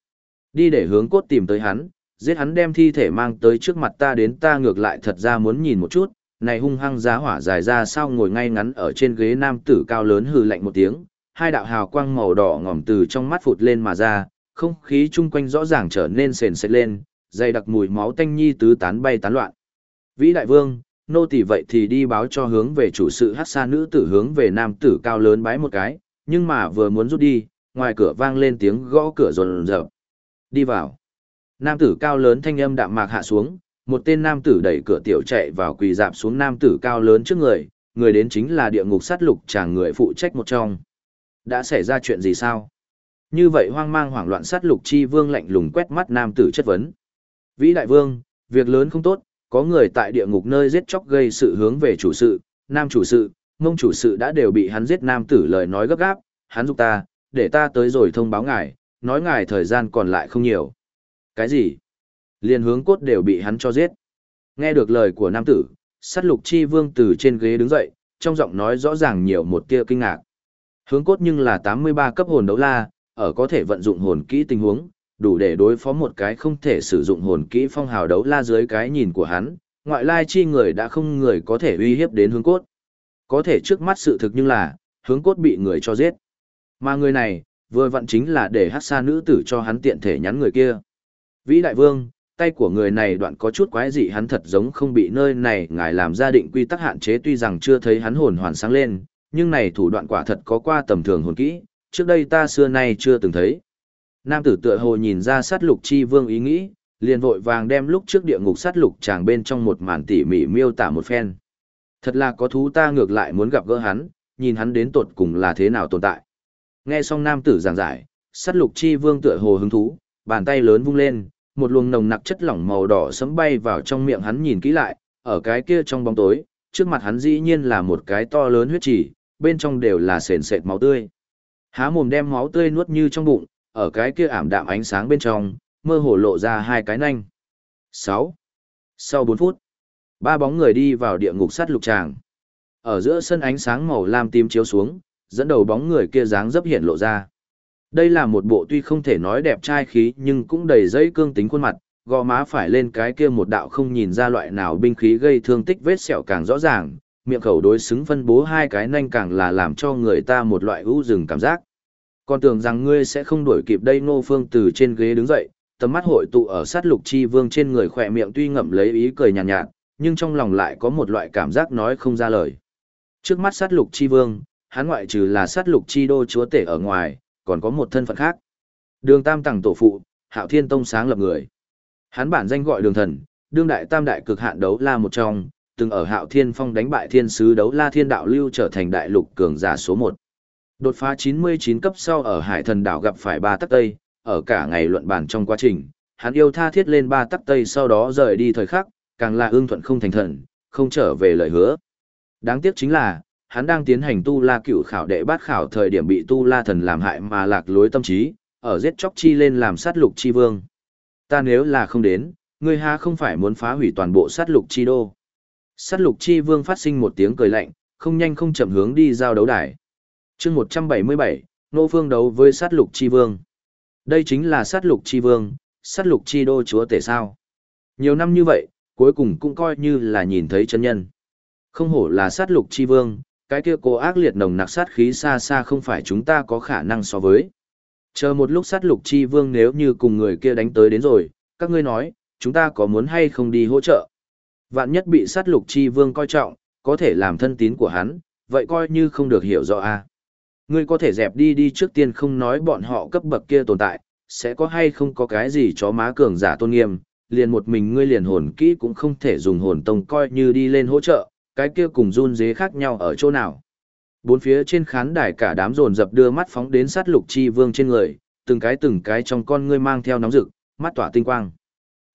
Đi để hướng cốt tìm tới hắn, giết hắn đem thi thể mang tới trước mặt ta đến ta ngược lại thật ra muốn nhìn một chút, này hung hăng giá hỏa dài ra sao ngồi ngay ngắn ở trên ghế nam tử cao lớn hừ lạnh một tiếng, hai đạo hào quang màu đỏ ngòm từ trong mắt phụt lên mà ra, không khí chung quanh rõ ràng trở nên sền sệt lên, dày đặc mùi máu tanh nhi tứ tán bay tán loạn. Vĩ đại vương, nô tỳ vậy thì đi báo cho hướng về chủ sự hát xa nữ tử hướng về nam tử cao lớn bái một cái, nhưng mà vừa muốn rút đi, ngoài cửa vang lên tiếng gõ cửa rồn rợp. Đi vào. Nam tử cao lớn thanh âm đạm mạc hạ xuống, một tên nam tử đẩy cửa tiểu chạy vào quỳ dạp xuống nam tử cao lớn trước người, người đến chính là địa ngục sát lục chàng người phụ trách một trong. Đã xảy ra chuyện gì sao? Như vậy hoang mang hoảng loạn sát lục chi vương lạnh lùng quét mắt nam tử chất vấn. Vĩ đại vương, việc lớn không tốt, có người tại địa ngục nơi giết chóc gây sự hướng về chủ sự, nam chủ sự, mông chủ sự đã đều bị hắn giết nam tử lời nói gấp gáp, hắn giúp ta, để ta tới rồi thông báo ngài, nói ngài thời gian còn lại không nhiều. Cái gì? Liên hướng cốt đều bị hắn cho giết. Nghe được lời của nam tử, sát lục chi vương từ trên ghế đứng dậy, trong giọng nói rõ ràng nhiều một tia kinh ngạc. Hướng cốt nhưng là 83 cấp hồn đấu la, ở có thể vận dụng hồn kỹ tình huống, đủ để đối phó một cái không thể sử dụng hồn kỹ phong hào đấu la dưới cái nhìn của hắn, ngoại lai chi người đã không người có thể uy hiếp đến hướng cốt. Có thể trước mắt sự thực nhưng là, hướng cốt bị người cho giết. Mà người này, vừa vặn chính là để hát xa nữ tử cho hắn tiện thể nhắn người kia. Vĩ đại vương, tay của người này đoạn có chút quái dị hắn thật giống không bị nơi này ngài làm gia định quy tắc hạn chế tuy rằng chưa thấy hắn hồn hoàn sáng lên, nhưng này thủ đoạn quả thật có qua tầm thường hồn kỹ, trước đây ta xưa nay chưa từng thấy. Nam tử tựa hồ nhìn ra sát lục chi vương ý nghĩ, liền vội vàng đem lúc trước địa ngục sát lục chàng bên trong một màn tỉ mỉ miêu tả một phen. Thật là có thú ta ngược lại muốn gặp gỡ hắn, nhìn hắn đến tột cùng là thế nào tồn tại. Nghe xong nam tử giảng giải, sát lục chi vương tựa hồ hứng thú, bàn tay lớn vung lên, một luồng nồng nặc chất lỏng màu đỏ sấm bay vào trong miệng hắn nhìn kỹ lại, ở cái kia trong bóng tối, trước mặt hắn dĩ nhiên là một cái to lớn huyết chỉ, bên trong đều là sền sệt máu tươi. Há mồm đem máu tươi nuốt như trong bụng, ở cái kia ảm đạm ánh sáng bên trong, mơ hồ lộ ra hai cái nanh. 6. Sau 4 phút, ba bóng người đi vào địa ngục sắt lục tràng. Ở giữa sân ánh sáng màu lam tím chiếu xuống, dẫn đầu bóng người kia dáng dấp hiện lộ ra. Đây là một bộ tuy không thể nói đẹp trai khí nhưng cũng đầy dây cương tính khuôn mặt, gò má phải lên cái kia một đạo không nhìn ra loại nào binh khí gây thương tích vết sẹo càng rõ ràng, miệng khẩu đối xứng phân bố hai cái nanh càng là làm cho người ta một loại ưu rừng cảm giác. Còn tưởng rằng ngươi sẽ không đuổi kịp đây Ngô Phương từ trên ghế đứng dậy, tầm mắt hội tụ ở sát lục chi vương trên người khỏe miệng tuy ngậm lấy ý cười nhàn nhạt, nhạt, nhưng trong lòng lại có một loại cảm giác nói không ra lời. Trước mắt sát lục chi vương, hắn ngoại trừ là sát lục chi đô chúa tể ở ngoài, còn có một thân phận khác. Đường Tam Tằng tổ phụ, Hạo Thiên Tông sáng lập người. Hắn bản danh gọi Đường Thần, đương đại tam đại cực hạn đấu la một trong, từng ở Hạo Thiên Phong đánh bại thiên sứ đấu la thiên đạo lưu trở thành đại lục cường giả số 1. Đột phá 99 cấp sau ở Hải Thần đảo gặp phải ba tắc tây, ở cả ngày luận bàn trong quá trình, hắn yêu tha thiết lên ba tắc tây sau đó rời đi thời khắc, càng là ương thuận không thành thần, không trở về lời hứa. Đáng tiếc chính là, hắn đang tiến hành tu la cựu khảo đệ bát khảo thời điểm bị tu la thần làm hại mà lạc lối tâm trí, ở giết chóc chi lên làm sát lục chi vương. Ta nếu là không đến, ngươi ha không phải muốn phá hủy toàn bộ sát lục chi đô. Sát lục chi vương phát sinh một tiếng cười lạnh, không nhanh không chậm hướng đi giao đấu đài. chương 177, Nô Phương đấu với sát lục chi vương. Đây chính là sát lục chi vương, sát lục chi đô chúa tể sao. Nhiều năm như vậy, cuối cùng cũng coi như là nhìn thấy chân nhân. Không hổ là sát lục chi vương, cái kia cô ác liệt nồng nặc sát khí xa xa không phải chúng ta có khả năng so với. Chờ một lúc sát lục chi vương nếu như cùng người kia đánh tới đến rồi, các ngươi nói, chúng ta có muốn hay không đi hỗ trợ. Vạn nhất bị sát lục chi vương coi trọng, có thể làm thân tín của hắn, vậy coi như không được hiểu rõ a. Ngươi có thể dẹp đi đi trước tiên không nói bọn họ cấp bậc kia tồn tại, sẽ có hay không có cái gì chó má cường giả tôn nghiêm, liền một mình ngươi liền hồn kỹ cũng không thể dùng hồn tông coi như đi lên hỗ trợ, cái kia cùng run dế khác nhau ở chỗ nào. Bốn phía trên khán đài cả đám dồn dập đưa mắt phóng đến sát lục chi vương trên người, từng cái từng cái trong con ngươi mang theo nóng rực, mắt tỏa tinh quang.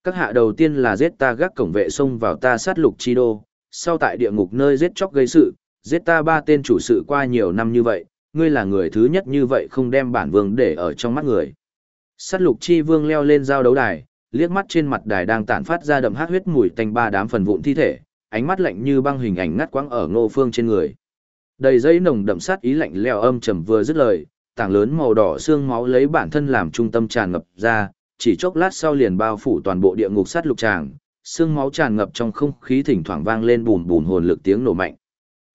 Các hạ đầu tiên là giết ta gác cổng vệ xông vào ta sát lục chi đô, sau tại địa ngục nơi giết chóc gây sự, giết ta ba tên chủ sự qua nhiều năm như vậy, ngươi là người thứ nhất như vậy không đem bản vương để ở trong mắt người. Sát lục chi vương leo lên giao đấu đài, liếc mắt trên mặt đài đang tản phát ra đậm hát huyết mùi tanh ba đám phần vụn thi thể, ánh mắt lạnh như băng hình ảnh ngắt quãng ở ngô phương trên người. Đầy dây nồng đậm sát ý lạnh lẽo âm trầm vừa dứt lời, tảng lớn màu đỏ xương máu lấy bản thân làm trung tâm tràn ngập ra, chỉ chốc lát sau liền bao phủ toàn bộ địa ngục sát lục tràng, xương máu tràn ngập trong không khí thỉnh thoảng vang lên bùn bùn hồn lực tiếng nổ mạnh.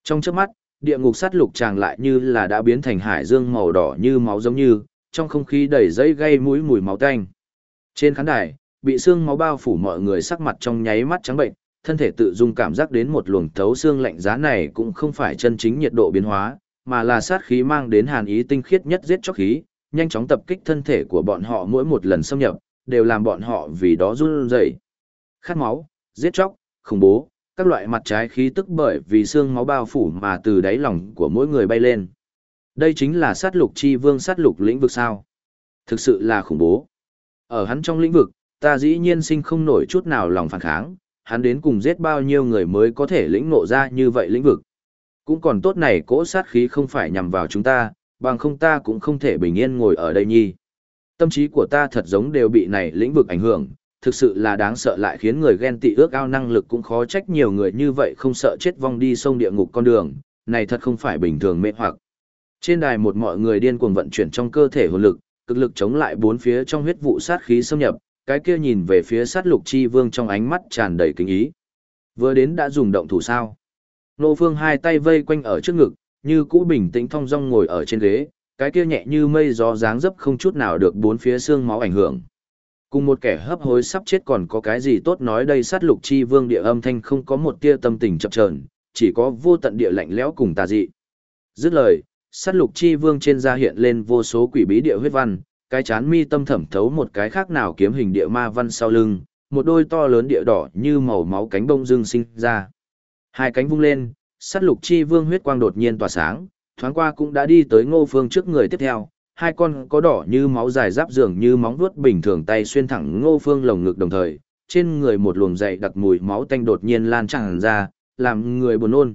Trong chớp mắt, địa ngục sát lục tràng lại như là đã biến thành hải dương màu đỏ như máu giống như, trong không khí đầy dây gây mũi mùi máu tanh. Trên khán đài, bị xương máu bao phủ mọi người sắc mặt trong nháy mắt trắng bệnh, thân thể tự dung cảm giác đến một luồng thấu xương lạnh giá này cũng không phải chân chính nhiệt độ biến hóa, mà là sát khí mang đến hàn ý tinh khiết nhất giết chóc khí, nhanh chóng tập kích thân thể của bọn họ mỗi một lần xâm nhập, đều làm bọn họ vì đó run rẩy. Khát máu, giết chóc, khủng bố, các loại mặt trái khí tức bởi vì xương máu bao phủ mà từ đáy lòng của mỗi người bay lên. Đây chính là sát lục chi vương sát lục lĩnh vực sao. Thực sự là khủng bố. Ở hắn trong lĩnh vực, ta dĩ nhiên sinh không nổi chút nào lòng phản kháng, hắn đến cùng giết bao nhiêu người mới có thể lĩnh ngộ ra như vậy lĩnh vực. Cũng còn tốt này cỗ sát khí không phải nhằm vào chúng ta, bằng không ta cũng không thể bình yên ngồi ở đây nhi. Tâm trí của ta thật giống đều bị này lĩnh vực ảnh hưởng, thực sự là đáng sợ lại khiến người ghen tị ước ao năng lực cũng khó trách nhiều người như vậy không sợ chết vong đi sông địa ngục con đường, này thật không phải bình thường mê hoặc. Trên đài một mọi người điên cuồng vận chuyển trong cơ thể hồn lực, cực lực chống lại bốn phía trong huyết vụ sát khí xâm nhập, cái kia nhìn về phía sát lục chi vương trong ánh mắt tràn đầy kính ý. Vừa đến đã dùng động thủ sao. Nô phương hai tay vây quanh ở trước ngực, như cũ bình tĩnh thong dong ngồi ở trên ghế, cái kia nhẹ như mây gió dáng dấp không chút nào được bốn phía xương máu ảnh hưởng. Cùng một kẻ hấp hối sắp chết còn có cái gì tốt nói đây sát lục chi vương địa âm thanh không có một tia tâm tình chập chờn, chỉ có vô tận địa lạnh lẽo cùng tà dị. Dứt lời, sát lục chi vương trên da hiện lên vô số quỷ bí địa huyết văn, cái chán mi tâm thẩm thấu một cái khác nào kiếm hình địa ma văn sau lưng, một đôi to lớn địa đỏ như màu máu cánh bông dương sinh ra. Hai cánh vung lên, sát lục chi vương huyết quang đột nhiên tỏa sáng, thoáng qua cũng đã đi tới ngô phương trước người tiếp theo, hai con có đỏ như máu dài giáp dường như móng vuốt bình thường tay xuyên thẳng ngô phương lồng ngực đồng thời, trên người một luồng dày đặc mùi máu tanh đột nhiên lan tràn ra, làm người buồn nôn.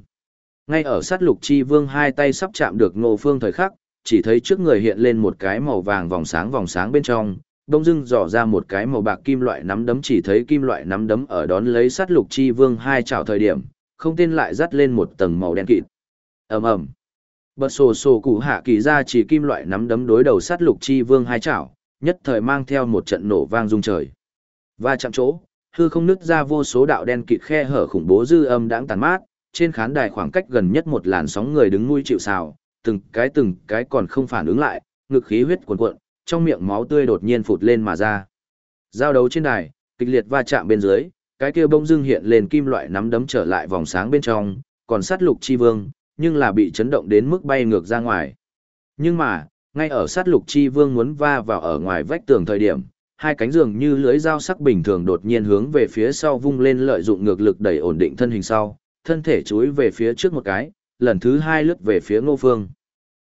Ngay ở sát lục chi vương hai tay sắp chạm được ngô phương thời khắc, chỉ thấy trước người hiện lên một cái màu vàng vòng sáng vòng sáng bên trong, đông dưng dò ra một cái màu bạc kim loại nắm đấm chỉ thấy kim loại nắm đấm ở đón lấy sát lục chi vương hai chảo thời điểm, không tên lại dắt lên một tầng màu đen kịt. ầm ầm Bật sổ sổ củ hạ kỳ ra chỉ kim loại nắm đấm đối đầu sát lục chi vương hai chảo, nhất thời mang theo một trận nổ vang rung trời. Và chạm chỗ, hư không nứt ra vô số đạo đen kịt khe hở khủng bố dư âm đãng tàn mát, trên khán đài khoảng cách gần nhất một làn sóng người đứng nuôi chịu sào, từng cái từng cái còn không phản ứng lại, ngực khí huyết cuồn cuộn, trong miệng máu tươi đột nhiên phụt lên mà ra. Giao đấu trên đài, kịch liệt va chạm bên dưới, cái kia bông dưng hiện lên kim loại nắm đấm trở lại vòng sáng bên trong, còn sát lục chi vương, nhưng là bị chấn động đến mức bay ngược ra ngoài. Nhưng mà, ngay ở sát lục chi vương muốn va vào ở ngoài vách tường thời điểm, hai cánh giường như lưới dao sắc bình thường đột nhiên hướng về phía sau vung lên lợi dụng ngược lực đẩy ổn định thân hình sau, thân thể chúi về phía trước một cái, lần thứ hai lướt về phía ngô phương.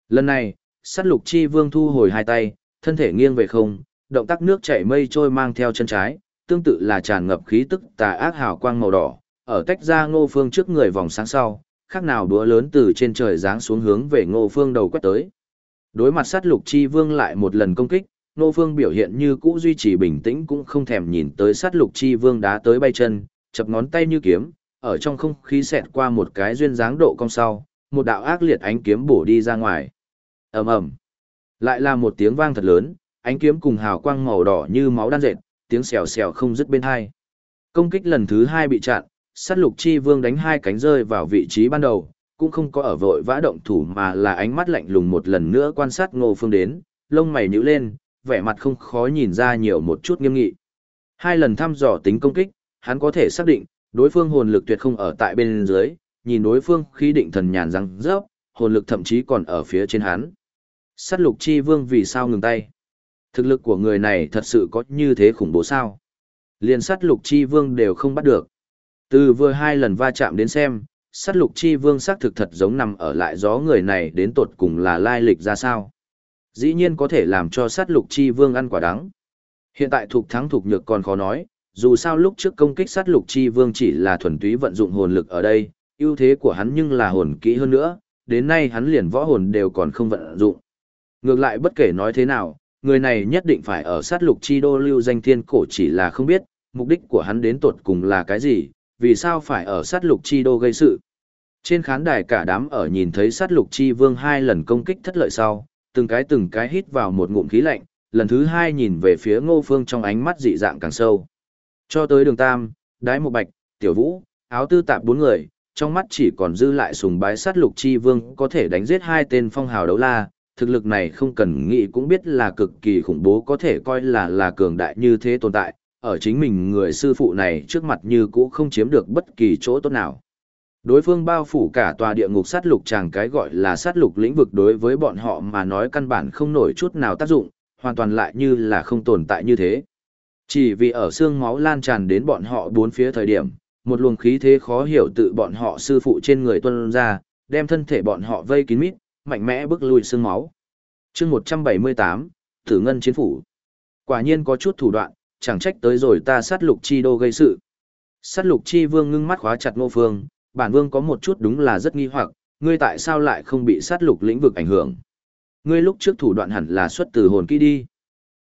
Lần này, sát lục chi vương thu hồi hai tay, thân thể nghiêng về không, động tác nước chảy mây trôi mang theo chân trái, tương tự là tràn ngập khí tức tà ác hào quang màu đỏ, ở tách ra ngô phương trước người vòng sáng sau, khác nào đũa lớn từ trên trời giáng xuống hướng về ngô phương đầu quét tới. Đối mặt sát lục chi vương lại một lần công kích, ngô phương biểu hiện như cũ duy trì bình tĩnh cũng không thèm nhìn tới sát lục chi vương đá tới bay chân, chập ngón tay như kiếm, ở trong không khí xẹt qua một cái duyên dáng độ cong sau, một đạo ác liệt ánh kiếm bổ đi ra ngoài. ầm ầm, lại là một tiếng vang thật lớn, ánh kiếm cùng hào quang màu đỏ như máu đan dệt, tiếng xèo xèo không dứt bên hai. Công kích lần thứ hai bị chặn, sát lục chi vương đánh hai cánh rơi vào vị trí ban đầu, cũng không có ở vội vã động thủ mà là ánh mắt lạnh lùng một lần nữa quan sát ngô phương đến, lông mày nhíu lên, vẻ mặt không khó nhìn ra nhiều một chút nghiêm nghị. Hai lần thăm dò tính công kích, hắn có thể xác định, đối phương hồn lực tuyệt không ở tại bên dưới, nhìn đối phương khí định thần nhàn răng rớp, hồn lực thậm chí còn ở phía trên hắn. Sát lục chi vương vì sao ngừng tay? Thực lực của người này thật sự có như thế khủng bố sao? Liên sát lục chi vương đều không bắt được. Từ vừa hai lần va chạm đến xem, sát lục chi vương xác thực thật giống nằm ở lại gió người này đến tột cùng là lai lịch ra sao. Dĩ nhiên có thể làm cho sát lục chi vương ăn quả đắng. Hiện tại thuộc thắng thuộc nhược còn khó nói, dù sao lúc trước công kích sát lục chi vương chỉ là thuần túy vận dụng hồn lực ở đây, ưu thế của hắn nhưng là hồn kỹ hơn nữa, đến nay hắn liền võ hồn đều còn không vận dụng. Ngược lại bất kể nói thế nào, người này nhất định phải ở sát lục chi đô lưu danh thiên cổ chỉ là không biết, mục đích của hắn đến tột cùng là cái gì, vì sao phải ở sát lục chi đô gây sự. Trên khán đài cả đám ở nhìn thấy sát lục chi vương hai lần công kích thất lợi sau, từng cái từng cái hít vào một ngụm khí lạnh, lần thứ hai nhìn về phía ngô phương trong ánh mắt dị dạng càng sâu. Cho tới đường tam, đái một bạch, tiểu vũ, áo tư tạp bốn người, trong mắt chỉ còn dư lại sùng bái sát lục chi vương có thể đánh giết hai tên phong hào đấu la, thực lực này không cần nghĩ cũng biết là cực kỳ khủng bố có thể coi là là cường đại như thế tồn tại, ở chính mình người sư phụ này trước mặt như cũ không chiếm được bất kỳ chỗ tốt nào. Đối phương bao phủ cả tòa địa ngục sát lục chàng cái gọi là sát lục lĩnh vực đối với bọn họ mà nói căn bản không nổi chút nào tác dụng, hoàn toàn lại như là không tồn tại như thế. Chỉ vì ở xương máu lan tràn đến bọn họ bốn phía thời điểm, một luồng khí thế khó hiểu tự bọn họ sư phụ trên người tuân ra, đem thân thể bọn họ vây kín mít, mạnh mẽ bước lùi xương máu. chương 178, Tử Ngân Chiến Phủ. Quả nhiên có chút thủ đoạn, chẳng trách tới rồi ta sát lục chi đô gây sự. Sát lục chi vương ngưng mắt khóa chặt ngô phương, bản vương có một chút đúng là rất nghi hoặc, ngươi tại sao lại không bị sát lục lĩnh vực ảnh hưởng. Ngươi lúc trước thủ đoạn hẳn là xuất từ hồn kỹ đi.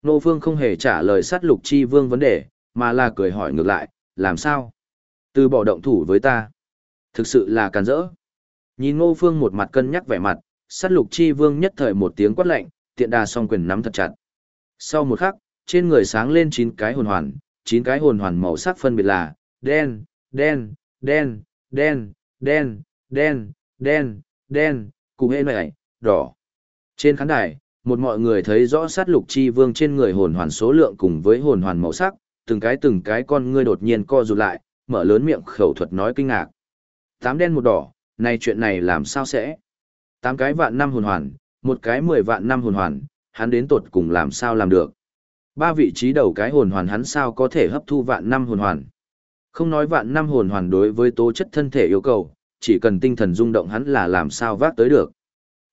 Nô phương không hề trả lời sát lục chi vương vấn đề, mà là cười hỏi ngược lại, làm sao? Từ bỏ động thủ với ta. Thực sự là càn rỡ. Nhìn ngô phương một mặt cân nhắc vẻ mặt, sát lục chi vương nhất thời một tiếng quát lạnh, tiện đà song quyền nắm thật chặt. Sau một khắc, trên người sáng lên chín cái hồn hoàn, chín cái hồn hoàn màu sắc phân biệt là đen, đen, đen, đen, đen, đen, đen, đen, cùng hệ này, đỏ. Trên khán đài, một mọi người thấy rõ sát lục chi vương trên người hồn hoàn số lượng cùng với hồn hoàn màu sắc, từng cái từng cái con ngươi đột nhiên co rụt lại, mở lớn miệng khẩu thuật nói kinh ngạc. Tám đen một đỏ, này chuyện này làm sao sẽ? Tám cái vạn năm hồn hoàn, một cái mười vạn năm hồn hoàn, hắn đến tột cùng làm sao làm được? Ba vị trí đầu cái hồn hoàn hắn sao có thể hấp thu vạn năm hồn hoàn? Không nói vạn năm hồn hoàn đối với tố chất thân thể yêu cầu, chỉ cần tinh thần rung động hắn là làm sao vác tới được.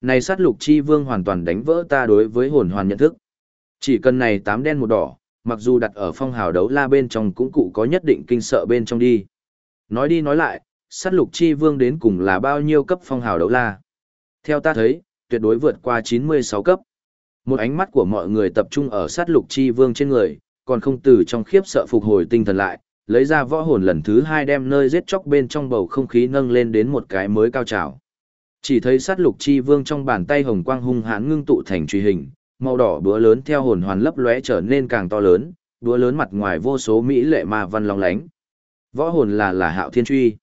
Này sát lục chi vương hoàn toàn đánh vỡ ta đối với hồn hoàn nhận thức. Chỉ cần này tám đen một đỏ, mặc dù đặt ở phong hào đấu la bên trong cũng cụ có nhất định kinh sợ bên trong đi. Nói đi nói lại, sát lục chi vương đến cùng là bao nhiêu cấp phong hào đấu la. Theo ta thấy, tuyệt đối vượt qua 96 cấp. Một ánh mắt của mọi người tập trung ở sát lục chi vương trên người, còn không từ trong khiếp sợ phục hồi tinh thần lại, lấy ra võ hồn lần thứ hai đem nơi giết chóc bên trong bầu không khí nâng lên đến một cái mới cao trào. Chỉ thấy sát lục chi vương trong bàn tay hồng quang hung hãn ngưng tụ thành truy hình, màu đỏ búa lớn theo hồn hoàn lấp lóe trở nên càng to lớn, búa lớn mặt ngoài vô số mỹ lệ ma văn long lánh. Võ hồn là là Hạo Thiên truy.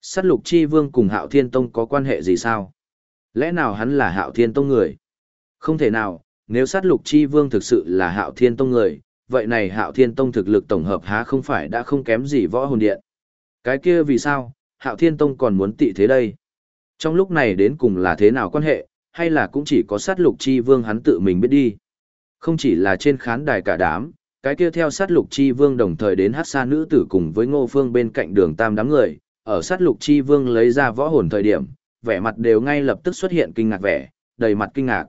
Sát lục chi vương cùng Hạo Thiên tông có quan hệ gì sao? Lẽ nào hắn là Hạo Thiên tông người? Không thể nào, nếu sát lục chi vương thực sự là Hạo Thiên tông người, vậy này Hạo Thiên tông thực lực tổng hợp há không phải đã không kém gì võ hồn điện. Cái kia vì sao, Hạo Thiên tông còn muốn tị thế đây? Trong lúc này đến cùng là thế nào quan hệ, hay là cũng chỉ có sát lục chi vương hắn tự mình biết đi. Không chỉ là trên khán đài cả đám, cái kia theo sát lục chi vương đồng thời đến hát xa nữ tử cùng với ngô phương bên cạnh đường tam đám người, ở sát lục chi vương lấy ra võ hồn thời điểm, vẻ mặt đều ngay lập tức xuất hiện kinh ngạc vẻ, đầy mặt kinh ngạc.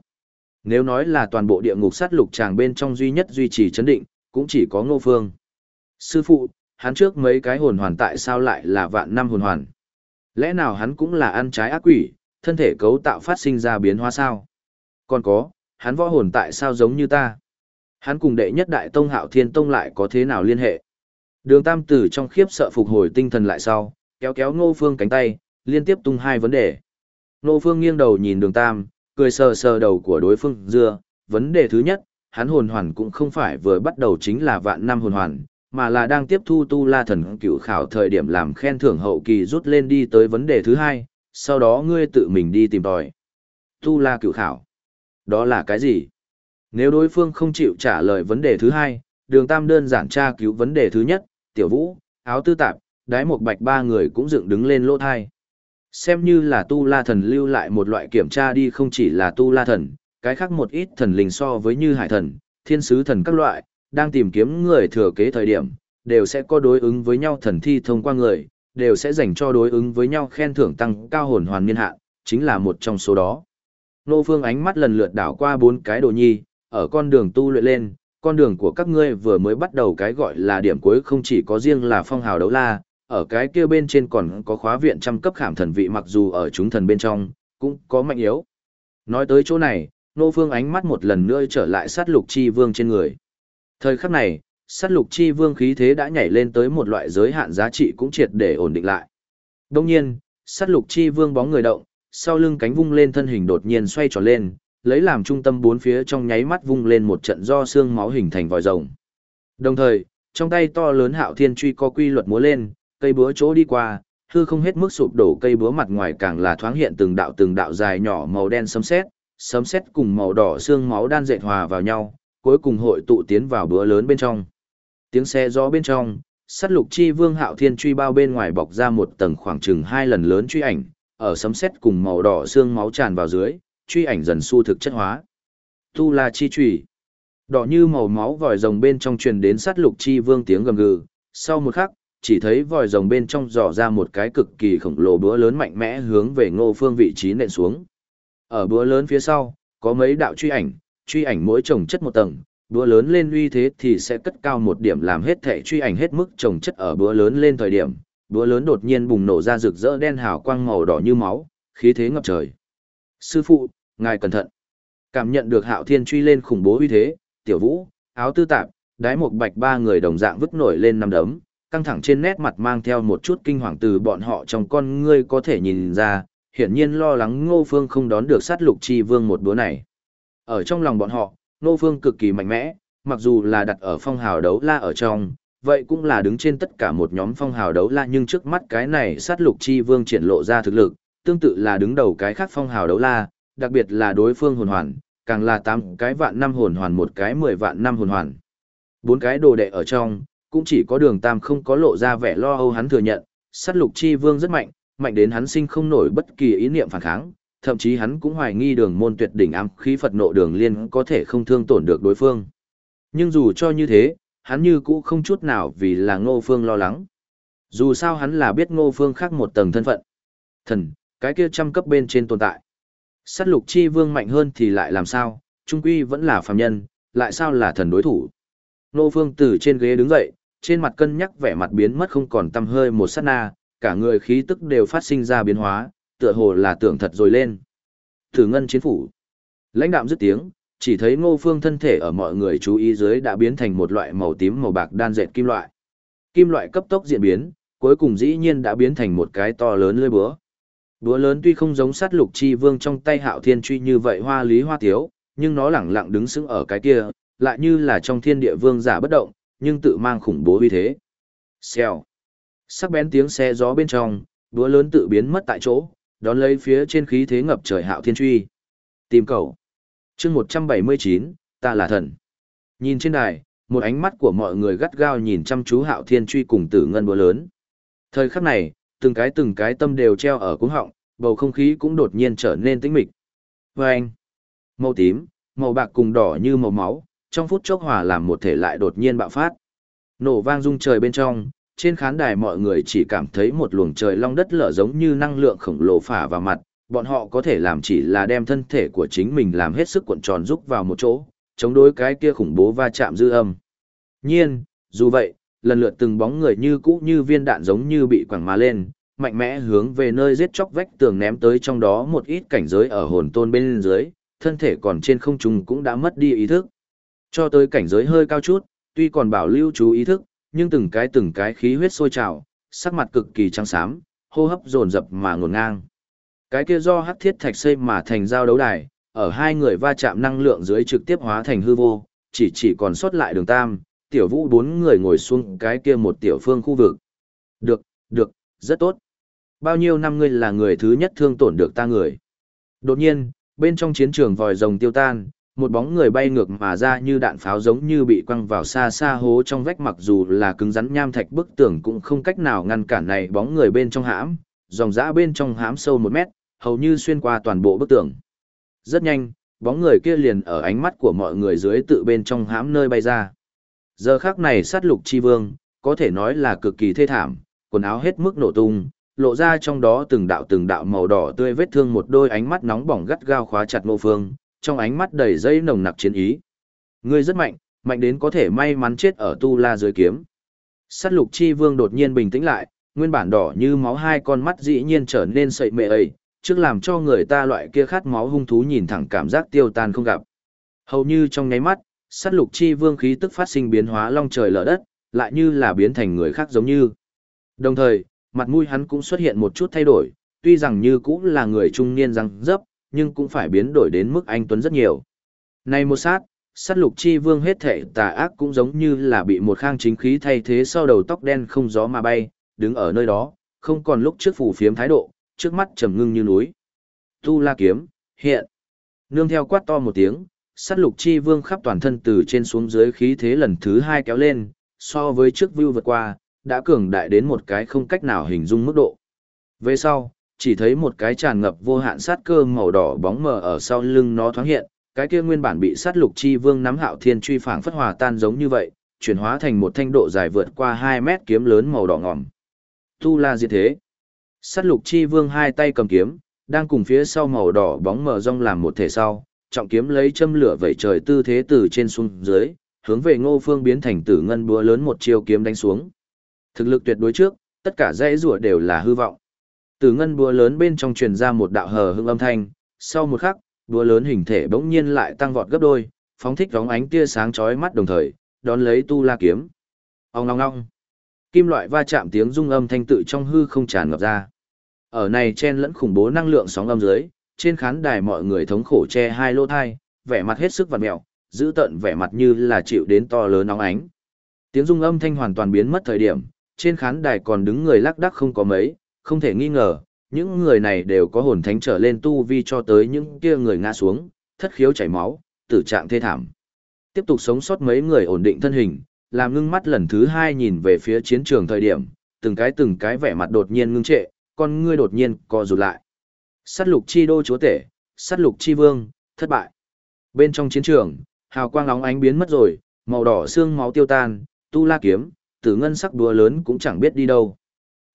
Nếu nói là toàn bộ địa ngục sát lục tràng bên trong duy nhất duy trì chấn định, cũng chỉ có ngô phương. Sư phụ, hắn trước mấy cái hồn hoàn tại sao lại là vạn năm hồn hoàn? Lẽ nào hắn cũng là ăn trái ác quỷ, thân thể cấu tạo phát sinh ra biến hóa sao? Còn có, hắn võ hồn tại sao giống như ta? Hắn cùng đệ nhất đại tông hạo thiên tông lại có thế nào liên hệ? Đường tam tử trong khiếp sợ phục hồi tinh thần lại sau, kéo kéo ngô phương cánh tay, liên tiếp tung hai vấn đề. Ngô phương nghiêng đầu nhìn đường tam, cười sờ sờ đầu của đối phương dưa. Vấn đề thứ nhất, hắn hồn hoàn cũng không phải vừa bắt đầu chính là vạn năm hồn hoàn, mà là đang tiếp thu tu la thần cựu khảo thời điểm làm khen thưởng hậu kỳ rút lên đi tới vấn đề thứ hai, sau đó ngươi tự mình đi tìm tòi. Tu la cựu khảo. Đó là cái gì? Nếu đối phương không chịu trả lời vấn đề thứ hai, đường tam đơn giản tra cứu vấn đề thứ nhất, tiểu vũ, áo tư tạp, đái một bạch ba người cũng dựng đứng lên lỗ thai. Xem như là tu la thần lưu lại một loại kiểm tra đi không chỉ là tu la thần, cái khác một ít thần linh so với như hải thần, thiên sứ thần các loại, đang tìm kiếm người thừa kế thời điểm, đều sẽ có đối ứng với nhau thần thi thông qua người, đều sẽ dành cho đối ứng với nhau khen thưởng tăng cao hồn hoàn niên hạn, chính là một trong số đó. Nô Phương ánh mắt lần lượt đảo qua bốn cái đồ nhi, ở con đường tu luyện lên, con đường của các ngươi vừa mới bắt đầu cái gọi là điểm cuối không chỉ có riêng là phong hào đấu la, ở cái kia bên trên còn có khóa viện trăm cấp khảm thần vị mặc dù ở chúng thần bên trong, cũng có mạnh yếu. Nói tới chỗ này, Nô Phương ánh mắt một lần nữa trở lại sát lục chi vương trên người. Thời khắc này, sát lục chi vương khí thế đã nhảy lên tới một loại giới hạn giá trị cũng triệt để ổn định lại. Đông nhiên, sát lục chi vương bóng người động, sau lưng cánh vung lên thân hình đột nhiên xoay tròn lên, lấy làm trung tâm bốn phía trong nháy mắt vung lên một trận do xương máu hình thành vòi rồng. Đồng thời, trong tay to lớn hạo thiên truy có quy luật múa lên, cây búa chỗ đi qua, hư không hết mức sụp đổ cây búa mặt ngoài càng là thoáng hiện từng đạo từng đạo dài nhỏ màu đen sấm sét, sấm sét cùng màu đỏ xương máu đan dệt hòa vào nhau, cuối cùng hội tụ tiến vào bữa lớn bên trong. Tiếng xe gió bên trong, sát lục chi vương hạo thiên truy bao bên ngoài bọc ra một tầng khoảng chừng hai lần lớn truy ảnh, ở sấm sét cùng màu đỏ xương máu tràn vào dưới, truy ảnh dần su thực chất hóa. Tu La chi chủy. Đỏ như màu máu vòi rồng bên trong truyền đến sát lục chi vương tiếng gầm gừ, sau một khắc, chỉ thấy vòi rồng bên trong dò ra một cái cực kỳ khổng lồ búa lớn mạnh mẽ hướng về Ngô Phương vị trí nện xuống. Ở búa lớn phía sau, có mấy đạo truy ảnh, truy ảnh mỗi trồng chất một tầng, búa lớn lên uy thế thì sẽ cất cao một điểm làm hết thể truy ảnh hết mức trồng chất ở búa lớn lên thời điểm, búa lớn đột nhiên bùng nổ ra rực rỡ đen hào quang màu đỏ như máu, khí thế ngập trời. Sư phụ, ngài cẩn thận. Cảm nhận được hạo thiên truy lên khủng bố uy thế, tiểu vũ, áo tư tạp, đái một bạch ba người đồng dạng vứt nổi lên năm đấm, căng thẳng trên nét mặt mang theo một chút kinh hoàng từ bọn họ trong con ngươi có thể nhìn ra, hiển nhiên lo lắng ngô phương không đón được sát lục chi vương một đứa này. Ở trong lòng bọn họ, Nô phương cực kỳ mạnh mẽ, mặc dù là đặt ở phong hào đấu la ở trong, vậy cũng là đứng trên tất cả một nhóm phong hào đấu la nhưng trước mắt cái này sát lục chi vương triển lộ ra thực lực, tương tự là đứng đầu cái khác phong hào đấu la, đặc biệt là đối phương hồn hoàn, càng là tám cái vạn năm hồn hoàn một cái mười vạn năm hồn hoàn. Bốn cái đồ đệ ở trong, cũng chỉ có đường tam không có lộ ra vẻ lo âu hắn thừa nhận, sát lục chi vương rất mạnh, mạnh đến hắn sinh không nổi bất kỳ ý niệm phản kháng, thậm chí hắn cũng hoài nghi đường môn tuyệt đỉnh ám khí Phật nộ đường liên có thể không thương tổn được đối phương. Nhưng dù cho như thế, hắn như cũ không chút nào vì là ngô phương lo lắng. Dù sao hắn là biết ngô phương khác một tầng thân phận. Thần, cái kia trăm cấp bên trên tồn tại. Sát lục chi vương mạnh hơn thì lại làm sao, trung quy vẫn là phàm nhân, lại sao là thần đối thủ. Ngô phương từ trên ghế đứng dậy, trên mặt cân nhắc vẻ mặt biến mất không còn tâm hơi một sát na, cả người khí tức đều phát sinh ra biến hóa, tựa hồ là tưởng thật rồi lên. Thử ngân chiến phủ. Lãnh đạm dứt tiếng, chỉ thấy ngô phương thân thể ở mọi người chú ý dưới đã biến thành một loại màu tím màu bạc đan dệt kim loại. Kim loại cấp tốc diễn biến, cuối cùng dĩ nhiên đã biến thành một cái to lớn lưỡi búa. Búa lớn tuy không giống sát lục chi vương trong tay hạo thiên truy như vậy hoa lý hoa tiếu, nhưng nó lẳng lặng đứng sững ở cái kia, lại như là trong thiên địa vương giả bất động, nhưng tự mang khủng bố uy thế. Xèo. Sắc bén tiếng xe gió bên trong, búa lớn tự biến mất tại chỗ, đón lấy phía trên khí thế ngập trời hạo thiên truy. Tìm cầu chương một trăm bảy mươi chín, ta là thần. Nhìn trên đài, một ánh mắt của mọi người gắt gao nhìn chăm chú hạo thiên truy cùng tử ngân búa lớn. Thời khắc này, từng cái từng cái tâm đều treo ở cuống họng, bầu không khí cũng đột nhiên trở nên tĩnh mịch. Vê anh, màu tím, màu bạc cùng đỏ như màu máu, trong phút chốc hòa làm một thể lại đột nhiên bạo phát. Nổ vang rung trời bên trong trên khán đài mọi người chỉ cảm thấy một luồng trời long đất lở giống như năng lượng khổng lồ phả vào mặt bọn họ có thể làm chỉ là đem thân thể của chính mình làm hết sức cuộn tròn rúc vào một chỗ, chống đối cái kia khủng bố va chạm dư âm. Nhiên, dù vậy, lần lượt từng bóng người như cũ như viên đạn giống như bị quẳng mà lên, mạnh mẽ hướng về nơi giết chóc vách tường ném tới trong đó một ít cảnh giới ở hồn tôn bên dưới, thân thể còn trên không trung cũng đã mất đi ý thức. Cho tới cảnh giới hơi cao chút, tuy còn bảo lưu chú ý thức, nhưng từng cái từng cái khí huyết sôi trào, sắc mặt cực kỳ trắng xám, hô hấp dồn dập mà ngổn ngang. Cái kia do hắc thiết thạch xây mà thành giao đấu đài, ở hai người va chạm năng lượng dưới trực tiếp hóa thành hư vô, chỉ chỉ còn sót lại đường tam, tiểu vũ bốn người ngồi xuống cái kia một tiểu phương khu vực. Được, được, rất tốt. Bao nhiêu năm ngươi là người thứ nhất thương tổn được ta người. Đột nhiên, bên trong chiến trường vòi rồng tiêu tan, một bóng người bay ngược mà ra như đạn pháo giống như bị quăng vào xa xa hố trong vách mặc dù là cứng rắn nham thạch bức tường cũng không cách nào ngăn cản này bóng người bên trong hãm, dòng dã bên trong hãm sâu một mét, hầu như xuyên qua toàn bộ bức tường. Rất nhanh, bóng người kia liền ở ánh mắt của mọi người dưới tự bên trong hãm nơi bay ra. Giờ khắc này sát lục chi vương, có thể nói là cực kỳ thê thảm, quần áo hết mức nổ tung, lộ ra trong đó từng đạo từng đạo màu đỏ tươi vết thương một đôi ánh mắt nóng bỏng gắt gao khóa chặt Ngô Phương, trong ánh mắt đầy dây nồng nặc chiến ý. Ngươi rất mạnh, mạnh đến có thể may mắn chết ở tu la dưới kiếm. Sát lục chi vương đột nhiên bình tĩnh lại, nguyên bản đỏ như máu hai con mắt dĩ nhiên trở nên sậy mệ ấy, trước làm cho người ta loại kia khát máu hung thú nhìn thẳng cảm giác tiêu tan không gặp. Hầu như trong nháy mắt, sát lục chi vương khí tức phát sinh biến hóa long trời lở đất, lại như là biến thành người khác giống như. Đồng thời, mặt mũi hắn cũng xuất hiện một chút thay đổi, tuy rằng như cũng là người trung niên răng dấp, nhưng cũng phải biến đổi đến mức anh tuấn rất nhiều. Này một sát, sát lục chi vương hết thể tà ác cũng giống như là bị một khang chính khí thay thế sau đầu tóc đen không gió mà bay, đứng ở nơi đó, không còn lúc trước phủ phiếm thái độ, trước mắt trầm ngưng như núi. Tu la kiếm, hiện. Nương theo quát to một tiếng, sát lục chi vương khắp toàn thân từ trên xuống dưới khí thế lần thứ hai kéo lên, so với trước view vượt qua, đã cường đại đến một cái không cách nào hình dung mức độ. Về sau, chỉ thấy một cái tràn ngập vô hạn sát cơ màu đỏ bóng mờ ở sau lưng nó thoáng hiện, cái kia nguyên bản bị sát lục chi vương nắm hạo thiên truy phảng phất hòa tan giống như vậy, chuyển hóa thành một thanh độ dài vượt qua 2 mét kiếm lớn màu đỏ ngòm. Tu la diệt thế. Sát lục chi vương hai tay cầm kiếm, đang cùng phía sau màu đỏ bóng mờ rong làm một thể sau, trọng kiếm lấy châm lửa vẩy trời tư thế từ trên xuống dưới, hướng về ngô phương biến thành tử ngân búa lớn một chiêu kiếm đánh xuống. Thực lực tuyệt đối trước, tất cả dãy rùa đều là hư vọng từ ngân búa lớn bên trong truyền ra một đạo hờ hững âm thanh, sau một khắc, búa lớn hình thể bỗng nhiên lại tăng vọt gấp đôi, phóng thích vóng ánh tia sáng chói mắt đồng thời, đón lấy tu la kiếm. Ông long long, Kim loại va chạm tiếng rung âm thanh tự trong hư không tràn ngập ra. Ở này chen lẫn khủng bố năng lượng sóng âm dưới, trên khán đài mọi người thống khổ che hai lỗ thai, vẻ mặt hết sức vặn mẹo, giữ tận vẻ mặt như là chịu đến to lớn nóng ánh. Tiếng rung âm thanh hoàn toàn biến mất thời điểm, trên khán đài còn đứng người lắc đắc không có mấy, không thể nghi ngờ, những người này đều có hồn thánh trở lên tu vi cho tới những kia người ngã xuống, thất khiếu chảy máu, tử trạng thê thảm. Tiếp tục sống sót mấy người ổn định thân hình, làm ngưng mắt lần thứ hai nhìn về phía chiến trường thời điểm, từng cái từng cái vẻ mặt đột nhiên ngưng trệ, con ngươi đột nhiên co rụt lại. Sát lục chi đô chúa tể, sát lục chi vương, thất bại. Bên trong chiến trường, hào quang óng ánh biến mất rồi, màu đỏ xương máu tiêu tan, tu la kiếm, tử ngân sắc đùa lớn cũng chẳng biết đi đâu.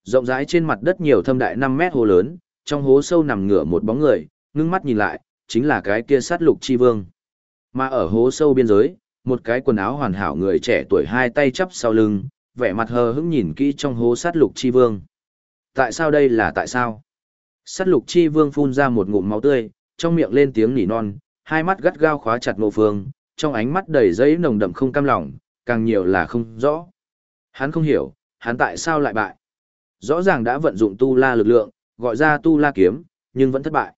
Rộng rãi trên mặt đất nhiều thâm đại 5 mét hồ lớn, trong hố sâu nằm ngửa một bóng người, ngưng mắt nhìn lại, chính là cái kia sát lục chi vương. Mà ở hố sâu biên giới, một cái quần áo hoàn hảo người trẻ tuổi hai tay chắp sau lưng, vẻ mặt hờ hững nhìn kỹ trong hố sát lục chi vương. Tại sao đây là tại sao? Sát lục chi vương phun ra một ngụm máu tươi, trong miệng lên tiếng nỉ non, hai mắt gắt gao khóa chặt ngô phương, trong ánh mắt đầy giấy nồng đậm không cam lòng, càng nhiều là không rõ. Hắn không hiểu, hắn tại sao lại bại. Rõ ràng đã vận dụng tu la lực lượng, gọi ra tu la kiếm, nhưng vẫn thất bại.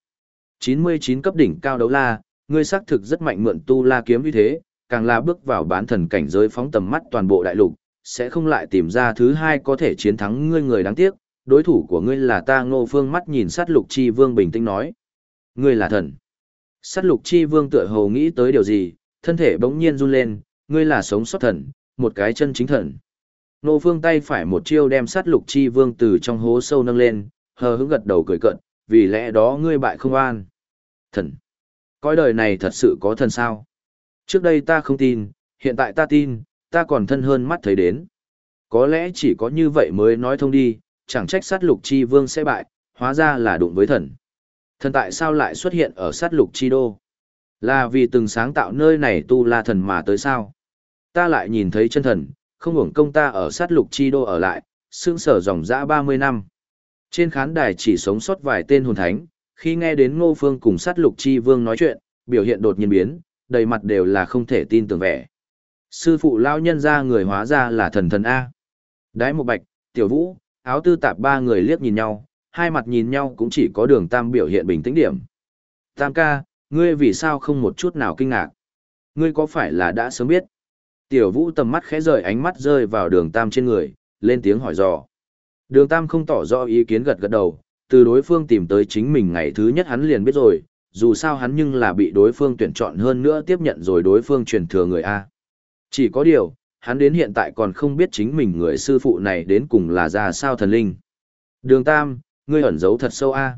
99 cấp đỉnh cao đấu la, ngươi xác thực rất mạnh mượn tu la kiếm như thế, càng là bước vào bán thần cảnh giới phóng tầm mắt toàn bộ đại lục, sẽ không lại tìm ra thứ hai có thể chiến thắng ngươi người đáng tiếc, đối thủ của ngươi là ta ngô phương mắt nhìn sát lục chi vương bình tĩnh nói. Ngươi là thần. Sát lục chi vương tựa hồ nghĩ tới điều gì, thân thể bỗng nhiên run lên, ngươi là sống sót thần, một cái chân chính thần. Nô phương tay phải một chiêu đem sát lục chi vương từ trong hố sâu nâng lên, hờ hững gật đầu cười cận, vì lẽ đó ngươi bại không an. Thần. Coi đời này thật sự có thần sao? Trước đây ta không tin, hiện tại ta tin, ta còn thân hơn mắt thấy đến. Có lẽ chỉ có như vậy mới nói thông đi, chẳng trách sát lục chi vương sẽ bại, hóa ra là đụng với thần. Thần tại sao lại xuất hiện ở sát lục chi đô? Là vì từng sáng tạo nơi này tu la thần mà tới sao? Ta lại nhìn thấy chân thần, không hưởng công ta ở sát lục chi đô ở lại, xương sở dòng dã 30 năm. Trên khán đài chỉ sống sót vài tên hồn thánh, khi nghe đến ngô phương cùng sát lục chi vương nói chuyện, biểu hiện đột nhiên biến, đầy mặt đều là không thể tin tưởng vẻ. Sư phụ lao nhân ra người hóa ra là thần thần A. Đái một bạch, tiểu vũ, áo tư tạp ba người liếc nhìn nhau, hai mặt nhìn nhau cũng chỉ có đường tam biểu hiện bình tĩnh điểm. Tam ca, ngươi vì sao không một chút nào kinh ngạc? Ngươi có phải là đã sớm biết? Tiểu vũ tầm mắt khẽ rời ánh mắt rơi vào đường tam trên người, lên tiếng hỏi dò. Đường tam không tỏ rõ ý kiến gật gật đầu, từ đối phương tìm tới chính mình ngày thứ nhất hắn liền biết rồi, dù sao hắn nhưng là bị đối phương tuyển chọn hơn nữa tiếp nhận rồi đối phương truyền thừa người A. Chỉ có điều, hắn đến hiện tại còn không biết chính mình người sư phụ này đến cùng là ra sao thần linh. Đường Tam, ngươi ẩn giấu thật sâu A.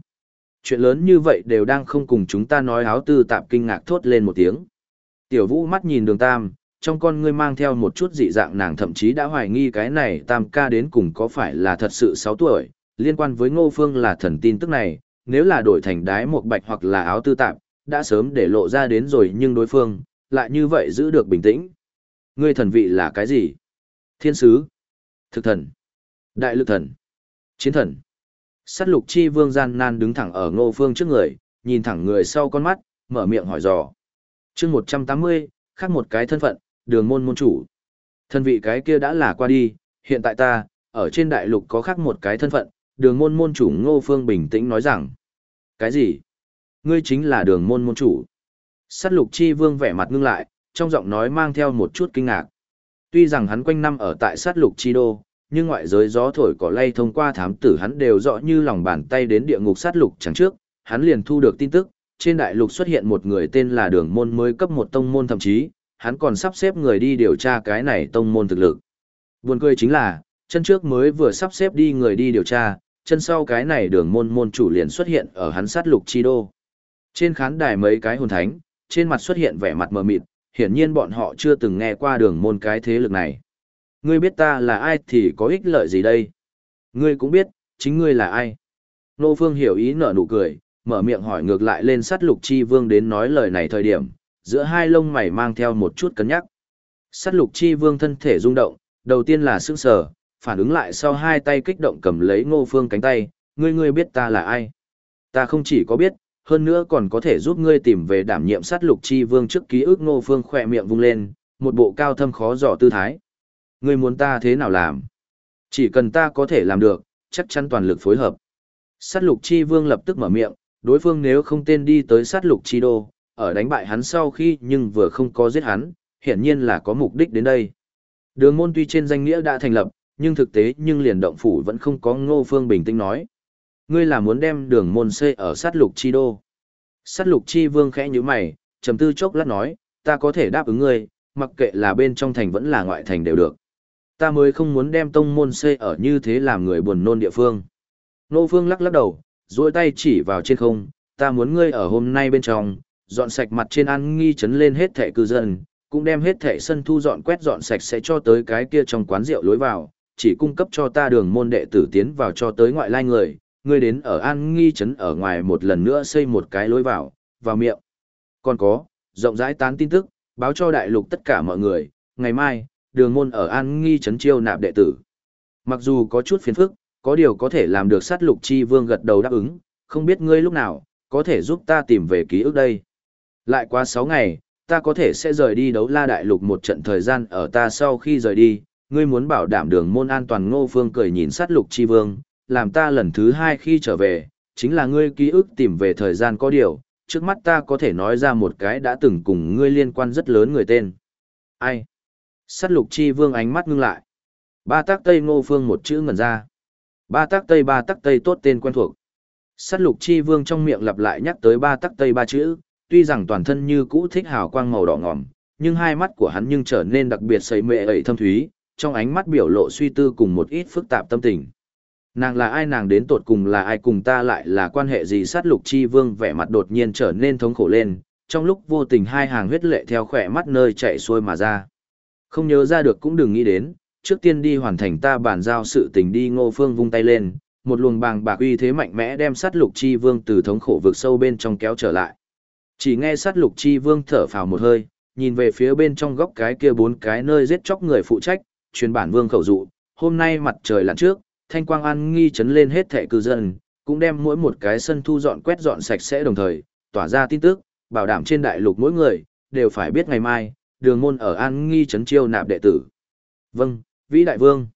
Chuyện lớn như vậy đều đang không cùng chúng ta nói áo tư tạp kinh ngạc thốt lên một tiếng. Tiểu vũ mắt nhìn đường Tam, trong con ngươi mang theo một chút dị dạng nàng thậm chí đã hoài nghi cái này Tam ca đến cùng có phải là thật sự 6 tuổi, liên quan với ngô phương là thần tin tức này, nếu là đổi thành đái một bạch hoặc là áo tư tạp, đã sớm để lộ ra đến rồi nhưng đối phương, lại như vậy giữ được bình tĩnh. Ngươi thần vị là cái gì? Thiên sứ, thực thần, đại lực thần, chiến thần. Sát lục chi vương gian nan đứng thẳng ở ngô phương trước người, nhìn thẳng người sau con mắt, mở miệng hỏi dò. chương 180, khác một cái thân phận, đường môn môn chủ. Thân vị cái kia đã là qua đi, hiện tại ta, ở trên đại lục có khác một cái thân phận, đường môn môn chủ ngô phương bình tĩnh nói rằng. Cái gì? Ngươi chính là đường môn môn chủ. Sát lục chi vương vẻ mặt ngưng lại, trong giọng nói mang theo một chút kinh ngạc. Tuy rằng hắn quanh năm ở tại sát lục chi đô, nhưng ngoại giới gió thổi cỏ lay thông qua thám tử hắn đều rõ như lòng bàn tay đến địa ngục sát lục chẳng trước, hắn liền thu được tin tức, trên đại lục xuất hiện một người tên là đường môn mới cấp một tông môn thậm chí, hắn còn sắp xếp người đi điều tra cái này tông môn thực lực. Buồn cười chính là, chân trước mới vừa sắp xếp đi người đi điều tra, chân sau cái này đường môn môn chủ liền xuất hiện ở hắn sát lục chi đô. Trên khán đài mấy cái hồn thánh, trên mặt xuất hiện vẻ mặt mờ mịt, hiển nhiên bọn họ chưa từng nghe qua đường môn cái thế lực này. Ngươi biết ta là ai thì có ích lợi gì đây? Ngươi cũng biết, chính ngươi là ai? Nô Phương hiểu ý nở nụ cười, mở miệng hỏi ngược lại lên sát lục chi vương đến nói lời này thời điểm, giữa hai lông mày mang theo một chút cân nhắc. Sát lục chi vương thân thể rung động, đầu tiên là sững sờ, phản ứng lại sau hai tay kích động cầm lấy ngô phương cánh tay, ngươi ngươi biết ta là ai. Ta không chỉ có biết, hơn nữa còn có thể giúp ngươi tìm về đảm nhiệm sát lục chi vương trước ký ức ngô phương khỏe miệng vung lên, một bộ cao thâm khó dò tư thái. Ngươi muốn ta thế nào làm? Chỉ cần ta có thể làm được, chắc chắn toàn lực phối hợp. Sát lục chi vương lập tức mở miệng, đối phương nếu không tên đi tới sát lục chi đô, ở đánh bại hắn sau khi nhưng vừa không có giết hắn, hiển nhiên là có mục đích đến đây. Đường môn tuy trên danh nghĩa đã thành lập, nhưng thực tế nhưng liền động phủ vẫn không có ngô phương bình tĩnh nói. Ngươi là muốn đem đường môn xây ở sát lục chi đô. Sát lục chi vương khẽ như mày, trầm tư chốc lát nói, ta có thể đáp ứng ngươi, mặc kệ là bên trong thành vẫn là ngoại thành đều được. Ta mới không muốn đem tông môn xây ở như thế làm người buồn nôn địa phương. Ngô phương lắc lắc đầu, duỗi tay chỉ vào trên không, ta muốn ngươi ở hôm nay bên trong, dọn sạch mặt trên ăn nghi chấn lên hết thẻ cư dân, cũng đem hết thẻ sân thu dọn quét dọn sạch sẽ cho tới cái kia trong quán rượu lối vào, chỉ cung cấp cho ta đường môn đệ tử tiến vào cho tới ngoại lai người, ngươi đến ở an nghi chấn ở ngoài một lần nữa xây một cái lối vào, vào miệng. Còn có, rộng rãi tán tin tức, báo cho đại lục tất cả mọi người, ngày mai, đường môn ở an nghi chấn chiêu nạp đệ tử. Mặc dù có chút phiền phức, có điều có thể làm được sát lục chi vương gật đầu đáp ứng, không biết ngươi lúc nào, có thể giúp ta tìm về ký ức đây. Lại qua 6 ngày, ta có thể sẽ rời đi đấu la đại lục một trận thời gian ở ta sau khi rời đi, ngươi muốn bảo đảm đường môn an toàn ngô phương cười nhìn sát lục chi vương, làm ta lần thứ hai khi trở về, chính là ngươi ký ức tìm về thời gian có điều, trước mắt ta có thể nói ra một cái đã từng cùng ngươi liên quan rất lớn người tên. Ai? Sát lục chi vương ánh mắt ngưng lại. Ba tác tây ngô phương một chữ ngẩn ra. Ba tác tây ba tác tây tốt tên quen thuộc. Sát lục chi vương trong miệng lặp lại nhắc tới ba tác tây ba chữ, tuy rằng toàn thân như cũ thích hào quang màu đỏ ngòm, nhưng hai mắt của hắn nhưng trở nên đặc biệt sấy mệ ẩy thâm thúy, trong ánh mắt biểu lộ suy tư cùng một ít phức tạp tâm tình. Nàng là ai nàng đến tột cùng là ai cùng ta lại là quan hệ gì sát lục chi vương vẻ mặt đột nhiên trở nên thống khổ lên, trong lúc vô tình hai hàng huyết lệ theo khỏe mắt nơi chạy xuôi mà ra. Không nhớ ra được cũng đừng nghĩ đến, trước tiên đi hoàn thành ta bàn giao sự tình đi ngô phương vung tay lên, một luồng bàng bạc uy thế mạnh mẽ đem sát lục chi vương từ thống khổ vực sâu bên trong kéo trở lại. Chỉ nghe sát lục chi vương thở phào một hơi, nhìn về phía bên trong góc cái kia bốn cái nơi giết chóc người phụ trách, truyền bản vương khẩu dụ, hôm nay mặt trời lặn trước, thanh quang an nghi chấn lên hết thẻ cư dân, cũng đem mỗi một cái sân thu dọn quét dọn sạch sẽ đồng thời, tỏa ra tin tức, bảo đảm trên đại lục mỗi người, đều phải biết ngày mai, đường môn ở an nghi chấn chiêu nạp đệ tử. Vâng, vĩ đại vương.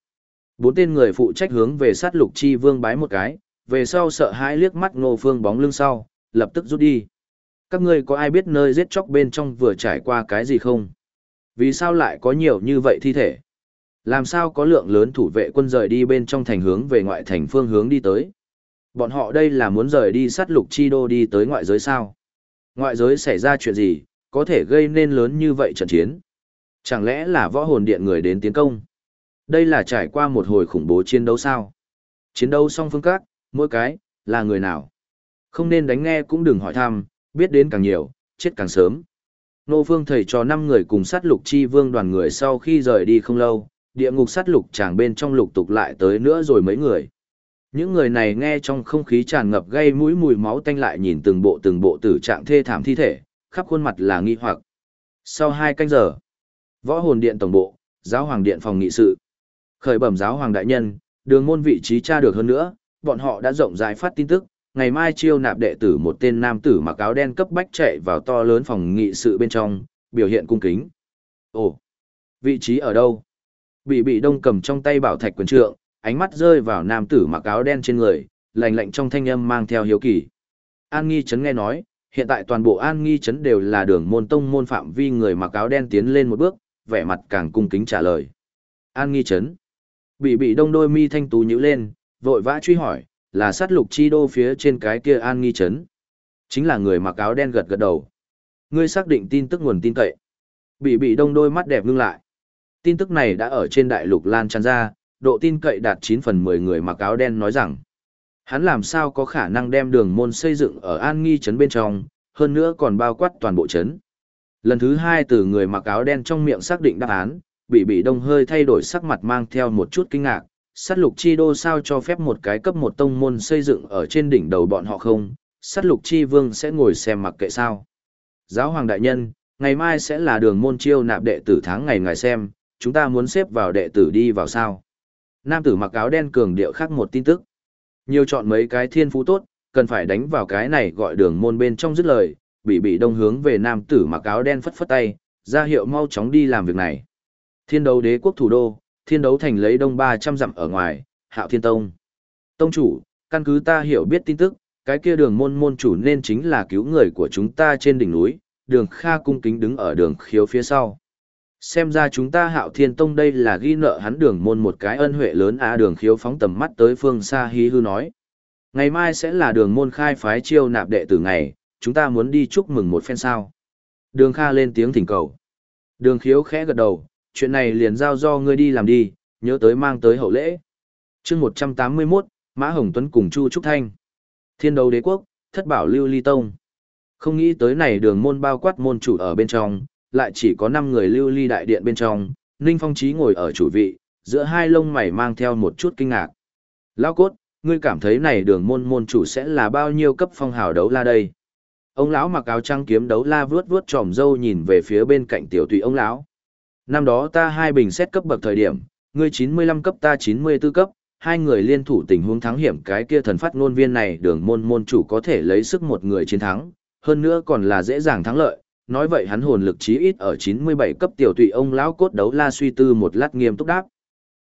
Bốn tên người phụ trách hướng về sát lục chi vương bái một cái, về sau sợ hãi liếc mắt ngô phương bóng lưng sau, lập tức rút đi. Các ngươi có ai biết nơi giết chóc bên trong vừa trải qua cái gì không? Vì sao lại có nhiều như vậy thi thể? Làm sao có lượng lớn thủ vệ quân rời đi bên trong thành hướng về ngoại thành phương hướng đi tới? Bọn họ đây là muốn rời đi sát lục chi đô đi tới ngoại giới sao? Ngoại giới xảy ra chuyện gì, có thể gây nên lớn như vậy trận chiến? Chẳng lẽ là võ hồn điện người đến tiến công? Đây là trải qua một hồi khủng bố chiến đấu sao? Chiến đấu song phương các, mỗi cái, là người nào? Không nên đánh nghe cũng đừng hỏi thăm, biết đến càng nhiều, chết càng sớm. Nô Phương thầy cho 5 người cùng sát lục chi vương đoàn người sau khi rời đi không lâu, địa ngục sát lục chàng bên trong lục tục lại tới nữa rồi mấy người. Những người này nghe trong không khí tràn ngập gây mũi mùi máu tanh lại nhìn từng bộ từng bộ tử trạng thê thảm thi thể, khắp khuôn mặt là nghi hoặc. Sau 2 canh giờ, võ hồn điện tổng bộ, giáo hoàng điện phòng nghị sự. Khởi bẩm giáo hoàng đại nhân, đường môn vị trí tra được hơn nữa, bọn họ đã rộng rãi phát tin tức, ngày mai chiêu nạp đệ tử một tên nam tử mặc áo đen cấp bách chạy vào to lớn phòng nghị sự bên trong, biểu hiện cung kính. Ồ, vị trí ở đâu? Bị bị đông cầm trong tay bảo thạch quyền trượng, ánh mắt rơi vào nam tử mặc áo đen trên người, lạnh lạnh trong thanh âm mang theo hiếu kỳ. An Nghi Trấn nghe nói, hiện tại toàn bộ An Nghi Trấn đều là đường môn tông môn phạm vi người mặc áo đen tiến lên một bước, vẻ mặt càng cung kính trả lời. An Nghi Trấn. Bị bị đông đôi mi thanh tú nhíu lên, vội vã truy hỏi, là sát lục chi đô phía trên cái kia an nghi chấn. Chính là người mặc áo đen gật gật đầu. Ngươi xác định tin tức nguồn tin cậy. Bị bị đông đôi mắt đẹp ngưng lại. Tin tức này đã ở trên đại lục lan tràn ra, độ tin cậy đạt 9 phần 10 người mặc áo đen nói rằng, hắn làm sao có khả năng đem đường môn xây dựng ở An Nghi trấn bên trong, hơn nữa còn bao quát toàn bộ trấn. Lần thứ hai từ người mặc áo đen trong miệng xác định đáp án, bị bị đông hơi thay đổi sắc mặt mang theo một chút kinh ngạc, sát lục chi đô sao cho phép một cái cấp một tông môn xây dựng ở trên đỉnh đầu bọn họ không, sát lục chi vương sẽ ngồi xem mặc kệ sao. Giáo hoàng đại nhân, ngày mai sẽ là đường môn chiêu nạp đệ tử tháng ngày ngài xem, chúng ta muốn xếp vào đệ tử đi vào sao. Nam tử mặc áo đen cường điệu khác một tin tức. Nhiều chọn mấy cái thiên phú tốt, cần phải đánh vào cái này gọi đường môn bên trong dứt lời, bị bị đông hướng về nam tử mặc áo đen phất phất tay, ra hiệu mau chóng đi làm việc này. Thiên đấu đế quốc thủ đô, thiên đấu thành lấy đông 300 dặm ở ngoài, hạo thiên tông. Tông chủ, căn cứ ta hiểu biết tin tức, cái kia đường môn môn chủ nên chính là cứu người của chúng ta trên đỉnh núi, đường kha cung kính đứng ở đường khiếu phía sau. Xem ra chúng ta hạo thiên tông đây là ghi nợ hắn đường môn một cái ân huệ lớn á đường khiếu phóng tầm mắt tới phương xa hí hư nói. Ngày mai sẽ là đường môn khai phái chiêu nạp đệ tử ngày, chúng ta muốn đi chúc mừng một phen sao. Đường Kha lên tiếng thỉnh cầu. Đường khiếu khẽ gật đầu, chuyện này liền giao do ngươi đi làm đi, nhớ tới mang tới hậu lễ. chương 181, Mã Hồng Tuấn cùng Chu Trúc Thanh. Thiên đấu đế quốc, thất bảo lưu ly tông. Không nghĩ tới này đường môn bao quát môn chủ ở bên trong, lại chỉ có 5 người lưu ly đại điện bên trong, Ninh Phong Chí ngồi ở chủ vị, giữa hai lông mày mang theo một chút kinh ngạc. Lao cốt, ngươi cảm thấy này đường môn môn chủ sẽ là bao nhiêu cấp phong hào đấu la đây? Ông lão mặc áo trăng kiếm đấu la vướt vướt tròm dâu nhìn về phía bên cạnh tiểu tùy ông lão. Năm đó ta hai bình xét cấp bậc thời điểm, ngươi 95 cấp ta 94 cấp, hai người liên thủ tình huống thắng hiểm cái kia thần phát ngôn viên này đường môn môn chủ có thể lấy sức một người chiến thắng, hơn nữa còn là dễ dàng thắng lợi. Nói vậy hắn hồn lực chí ít ở 97 cấp tiểu tùy ông lão cốt đấu la suy tư một lát nghiêm túc đáp.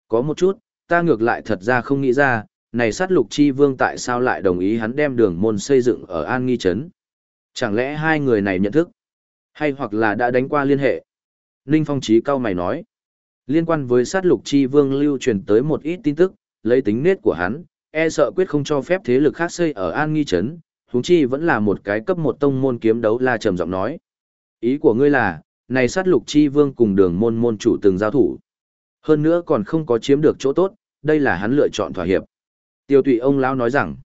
Có một chút, ta ngược lại thật ra không nghĩ ra, này sát lục chi vương tại sao lại đồng ý hắn đem đường môn xây dựng ở An Nghi Trấn. Chẳng lẽ hai người này nhận thức? Hay hoặc là đã đánh qua liên hệ? Ninh Phong Chí cao mày nói. Liên quan với sát lục chi vương lưu truyền tới một ít tin tức, lấy tính nết của hắn, e sợ quyết không cho phép thế lực khác xây ở An Nghi Trấn, huống chi vẫn là một cái cấp một tông môn kiếm đấu la trầm giọng nói. Ý của ngươi là, này sát lục chi vương cùng đường môn môn chủ từng giao thủ. Hơn nữa còn không có chiếm được chỗ tốt, đây là hắn lựa chọn thỏa hiệp. Tiêu tụy ông lão nói rằng,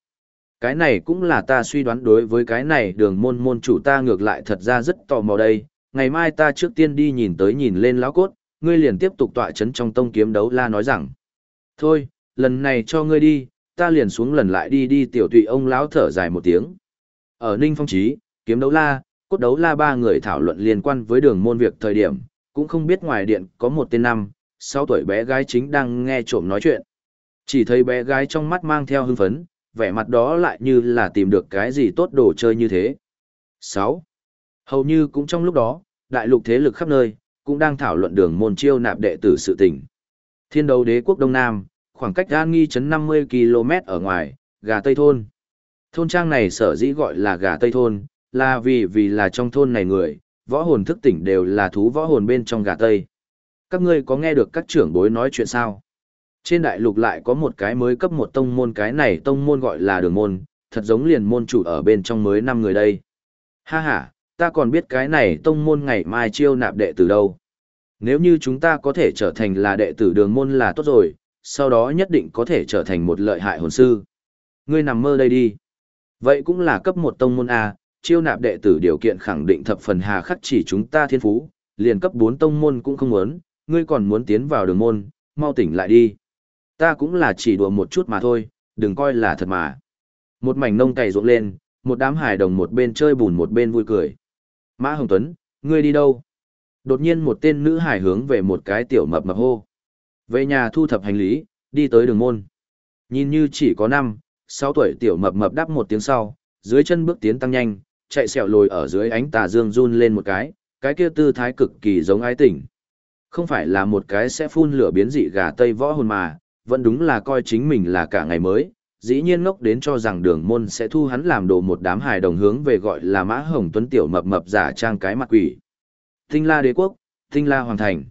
cái này cũng là ta suy đoán đối với cái này đường môn môn chủ ta ngược lại thật ra rất tò mò đây. Ngày mai ta trước tiên đi nhìn tới nhìn lên lão cốt, ngươi liền tiếp tục tọa chấn trong tông kiếm đấu la nói rằng. Thôi, lần này cho ngươi đi, ta liền xuống lần lại đi đi tiểu tụy ông lão thở dài một tiếng. Ở Ninh Phong Trí, kiếm đấu la, cốt đấu la ba người thảo luận liên quan với đường môn việc thời điểm, cũng không biết ngoài điện có một tên năm, sáu tuổi bé gái chính đang nghe trộm nói chuyện. Chỉ thấy bé gái trong mắt mang theo hưng phấn, vẻ mặt đó lại như là tìm được cái gì tốt đồ chơi như thế. 6. Hầu như cũng trong lúc đó, đại lục thế lực khắp nơi, cũng đang thảo luận đường môn chiêu nạp đệ tử sự tình. Thiên đấu đế quốc Đông Nam, khoảng cách An Nghi chấn 50 km ở ngoài, gà Tây Thôn. Thôn trang này sở dĩ gọi là gà Tây Thôn, là vì vì là trong thôn này người, võ hồn thức tỉnh đều là thú võ hồn bên trong gà Tây. Các ngươi có nghe được các trưởng bối nói chuyện sao? Trên đại lục lại có một cái mới cấp một tông môn cái này tông môn gọi là đường môn, thật giống liền môn chủ ở bên trong mới năm người đây. Ha ha, ta còn biết cái này tông môn ngày mai chiêu nạp đệ tử đâu. Nếu như chúng ta có thể trở thành là đệ tử đường môn là tốt rồi, sau đó nhất định có thể trở thành một lợi hại hồn sư. Ngươi nằm mơ đây đi. Vậy cũng là cấp một tông môn A, chiêu nạp đệ tử điều kiện khẳng định thập phần hà khắc chỉ chúng ta thiên phú, liền cấp 4 tông môn cũng không muốn, ngươi còn muốn tiến vào đường môn, mau tỉnh lại đi. Ta cũng là chỉ đùa một chút mà thôi, đừng coi là thật mà. Một mảnh nông cày ruộng lên, một đám hài đồng một bên chơi bùn một bên vui cười. Mã Hồng Tuấn, ngươi đi đâu? Đột nhiên một tên nữ hải hướng về một cái tiểu mập mập hô. Về nhà thu thập hành lý, đi tới đường môn. Nhìn như chỉ có năm, sáu tuổi tiểu mập mập đáp một tiếng sau, dưới chân bước tiến tăng nhanh, chạy sẹo lồi ở dưới ánh tà dương run lên một cái, cái kia tư thái cực kỳ giống ái tỉnh. Không phải là một cái sẽ phun lửa biến dị gà tây võ hồn mà, vẫn đúng là coi chính mình là cả ngày mới, dĩ nhiên ngốc đến cho rằng đường môn sẽ thu hắn làm đồ một đám hài đồng hướng về gọi là mã hồng tuấn tiểu mập mập giả trang cái mặt quỷ. Tinh la đế quốc, tinh la hoàng thành.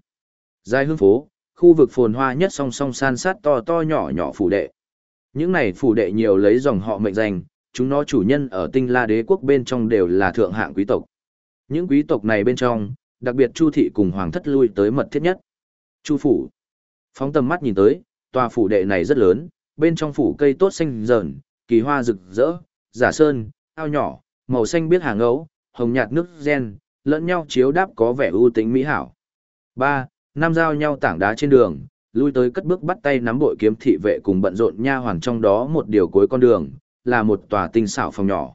Giai hương phố, khu vực phồn hoa nhất song song san sát to to nhỏ nhỏ phủ đệ. Những này phủ đệ nhiều lấy dòng họ mệnh danh, chúng nó chủ nhân ở tinh la đế quốc bên trong đều là thượng hạng quý tộc. Những quý tộc này bên trong, đặc biệt chu thị cùng hoàng thất lui tới mật thiết nhất. Chu phủ. Phóng tầm mắt nhìn tới, tòa phủ đệ này rất lớn, bên trong phủ cây tốt xanh rờn, kỳ hoa rực rỡ, giả sơn, ao nhỏ, màu xanh biết hàng ấu, hồng nhạt nước gen, lẫn nhau chiếu đáp có vẻ ưu tính mỹ hảo. Ba, nam giao nhau tảng đá trên đường, lui tới cất bước bắt tay nắm bội kiếm thị vệ cùng bận rộn nha hoàn trong đó một điều cuối con đường, là một tòa tinh xảo phòng nhỏ.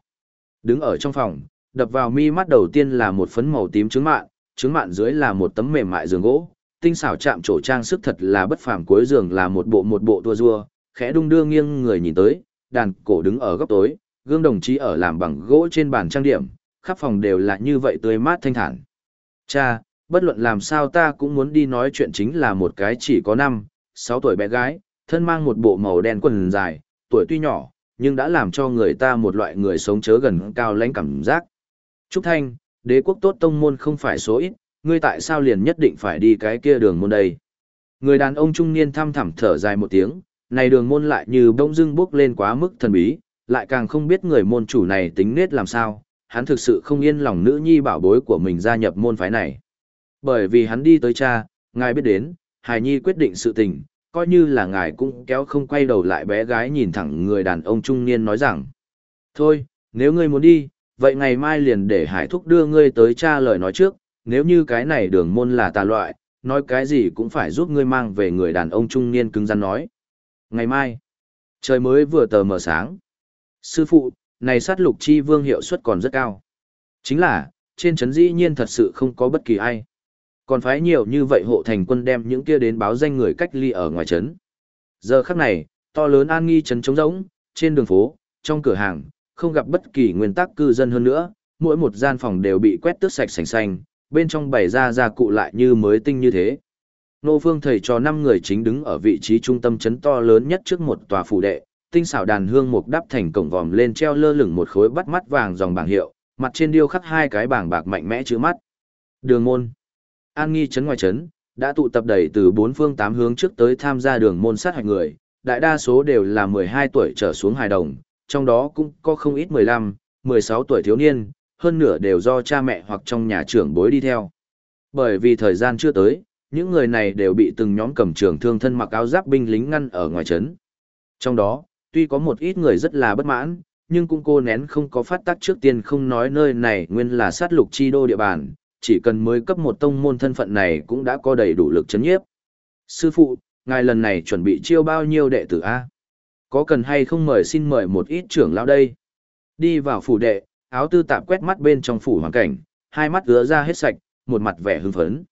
Đứng ở trong phòng, đập vào mi mắt đầu tiên là một phấn màu tím trứng mạn, trứng mạn dưới là một tấm mềm mại giường gỗ, tinh xảo chạm trổ trang sức thật là bất phàm cuối giường là một bộ một bộ tua rua, khẽ đung đưa nghiêng người nhìn tới, đàn cổ đứng ở góc tối, gương đồng chí ở làm bằng gỗ trên bàn trang điểm, khắp phòng đều là như vậy tươi mát thanh thản. Cha, bất luận làm sao ta cũng muốn đi nói chuyện chính là một cái chỉ có năm, sáu tuổi bé gái, thân mang một bộ màu đen quần dài, tuổi tuy nhỏ, nhưng đã làm cho người ta một loại người sống chớ gần cao lãnh cảm giác. Trúc Thanh, đế quốc tốt tông môn không phải số ít, ngươi tại sao liền nhất định phải đi cái kia đường môn đây? Người đàn ông trung niên thăm thẳm thở dài một tiếng, này đường môn lại như bỗng dưng bước lên quá mức thần bí, lại càng không biết người môn chủ này tính nết làm sao, hắn thực sự không yên lòng nữ nhi bảo bối của mình gia nhập môn phái này. Bởi vì hắn đi tới cha, ngài biết đến, Hải Nhi quyết định sự tình, coi như là ngài cũng kéo không quay đầu lại bé gái nhìn thẳng người đàn ông trung niên nói rằng. Thôi, nếu ngươi muốn đi, vậy ngày mai liền để Hải Thúc đưa ngươi tới cha lời nói trước, nếu như cái này đường môn là tà loại, nói cái gì cũng phải giúp ngươi mang về người đàn ông trung niên cứng rắn nói. Ngày mai, trời mới vừa tờ mờ sáng. Sư phụ, này sát lục chi vương hiệu suất còn rất cao. Chính là, trên chấn dĩ nhiên thật sự không có bất kỳ ai. Còn phái nhiều như vậy hộ thành quân đem những kia đến báo danh người cách ly ở ngoài trấn. Giờ khắc này, to lớn an nghi trấn trống rỗng, trên đường phố, trong cửa hàng, không gặp bất kỳ nguyên tắc cư dân hơn nữa, mỗi một gian phòng đều bị quét tước sạch sành xanh, bên trong bày ra gia cụ lại như mới tinh như thế. Nô Phương thầy cho 5 người chính đứng ở vị trí trung tâm chấn to lớn nhất trước một tòa phủ đệ, tinh xảo đàn hương mục đắp thành cổng vòm lên treo lơ lửng một khối bắt mắt vàng dòng bảng hiệu, mặt trên điêu khắc hai cái bảng bạc mạnh mẽ chữ mắt. Đường môn. An nghi chấn ngoài chấn đã tụ tập đầy từ bốn phương tám hướng trước tới tham gia đường môn sát hạch người, đại đa số đều là 12 tuổi trở xuống hài đồng, trong đó cũng có không ít 15, 16 tuổi thiếu niên, hơn nửa đều do cha mẹ hoặc trong nhà trưởng bối đi theo. Bởi vì thời gian chưa tới, những người này đều bị từng nhóm cầm trường thương thân mặc áo giáp binh lính ngăn ở ngoài trấn. Trong đó, tuy có một ít người rất là bất mãn, nhưng cũng cô nén không có phát tác trước tiên không nói nơi này nguyên là sát lục chi đô địa bàn, chỉ cần mới cấp một tông môn thân phận này cũng đã có đầy đủ lực chấn nhiếp. Sư phụ, ngài lần này chuẩn bị chiêu bao nhiêu đệ tử A? Có cần hay không mời xin mời một ít trưởng lão đây? Đi vào phủ đệ, áo tư tạm quét mắt bên trong phủ hoàn cảnh, hai mắt ứa ra hết sạch, một mặt vẻ hưng phấn.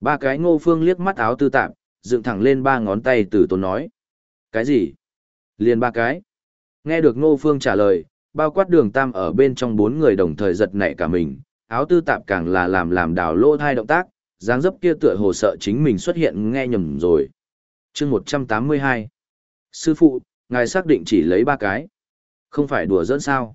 Ba cái ngô phương liếc mắt áo tư tạp, dựng thẳng lên ba ngón tay từ tốn nói. Cái gì? Liền ba cái. Nghe được ngô phương trả lời, bao quát đường tam ở bên trong bốn người đồng thời giật nảy cả mình, áo tư tạp càng là làm làm đào lỗ thai động tác, dáng dấp kia tựa hồ sợ chính mình xuất hiện nghe nhầm rồi. chương 182 Sư phụ, ngài xác định chỉ lấy ba cái. Không phải đùa dẫn sao.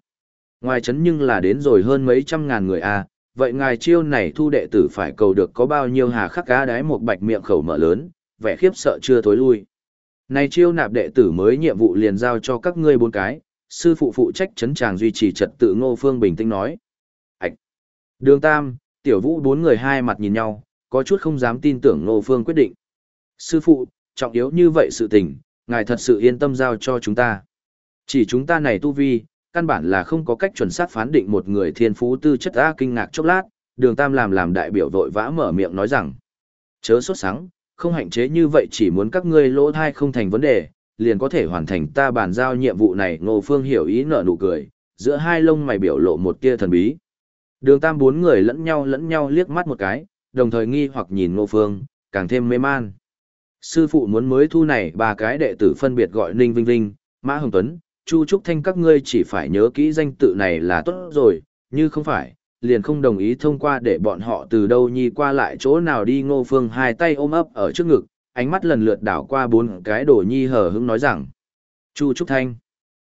Ngoài chấn nhưng là đến rồi hơn mấy trăm ngàn người à, vậy ngài chiêu này thu đệ tử phải cầu được có bao nhiêu hà khắc cá đái một bạch miệng khẩu mở lớn, vẻ khiếp sợ chưa tối lui. Này chiêu nạp đệ tử mới nhiệm vụ liền giao cho các ngươi bốn cái, sư phụ phụ trách chấn tràng duy trì trật tự ngô phương bình tĩnh nói. Ảch! Đường Tam, Tiểu Vũ bốn người hai mặt nhìn nhau, có chút không dám tin tưởng ngô phương quyết định. Sư phụ, trọng yếu như vậy sự tình, ngài thật sự yên tâm giao cho chúng ta. Chỉ chúng ta này tu vi, căn bản là không có cách chuẩn xác phán định một người thiên phú tư chất A kinh ngạc chốc lát, đường Tam làm làm đại biểu vội vã mở miệng nói rằng. Chớ sốt sắng, không hạn chế như vậy chỉ muốn các ngươi lỗ thai không thành vấn đề, liền có thể hoàn thành ta bàn giao nhiệm vụ này ngô phương hiểu ý nở nụ cười, giữa hai lông mày biểu lộ một tia thần bí. Đường tam bốn người lẫn nhau lẫn nhau liếc mắt một cái, đồng thời nghi hoặc nhìn ngô phương, càng thêm mê man. Sư phụ muốn mới thu này ba cái đệ tử phân biệt gọi Ninh Vinh Vinh, Mã Hồng Tuấn, Chu Trúc Thanh các ngươi chỉ phải nhớ kỹ danh tự này là tốt rồi, như không phải, liền không đồng ý thông qua để bọn họ từ đâu nhi qua lại chỗ nào đi ngô phương hai tay ôm ấp ở trước ngực, ánh mắt lần lượt đảo qua bốn cái đồ nhi hờ hững nói rằng. Chu Trúc Thanh.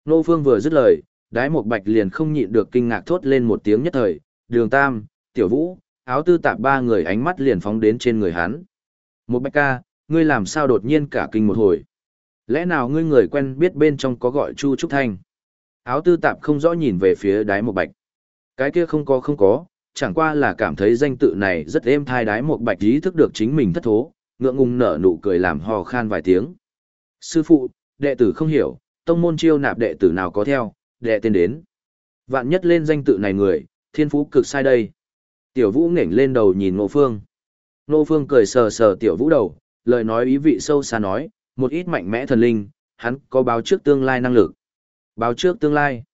Ngô phương vừa dứt lời, đái một bạch liền không nhịn được kinh ngạc thốt lên một tiếng nhất thời, đường tam, tiểu vũ, áo tư tạp ba người ánh mắt liền phóng đến trên người hắn. Một bạch ca, ngươi làm sao đột nhiên cả kinh một hồi. Lẽ nào ngươi người quen biết bên trong có gọi Chu Trúc Thanh? Áo tư tạp không rõ nhìn về phía đái một bạch. Cái kia không có không có, chẳng qua là cảm thấy danh tự này rất êm thai đái một bạch ý thức được chính mình thất thố, ngượng ngùng nở nụ cười làm hò khan vài tiếng. Sư phụ, đệ tử không hiểu, tông môn chiêu nạp đệ tử nào có theo, đệ tên đến. Vạn nhất lên danh tự này người, thiên phú cực sai đây. Tiểu vũ nghển lên đầu nhìn ngộ Phương. Ngộ Phương cười sờ sờ tiểu vũ đầu, lời nói ý vị sâu xa nói, một ít mạnh mẽ thần linh, hắn có báo trước tương lai năng lực. Báo trước tương lai.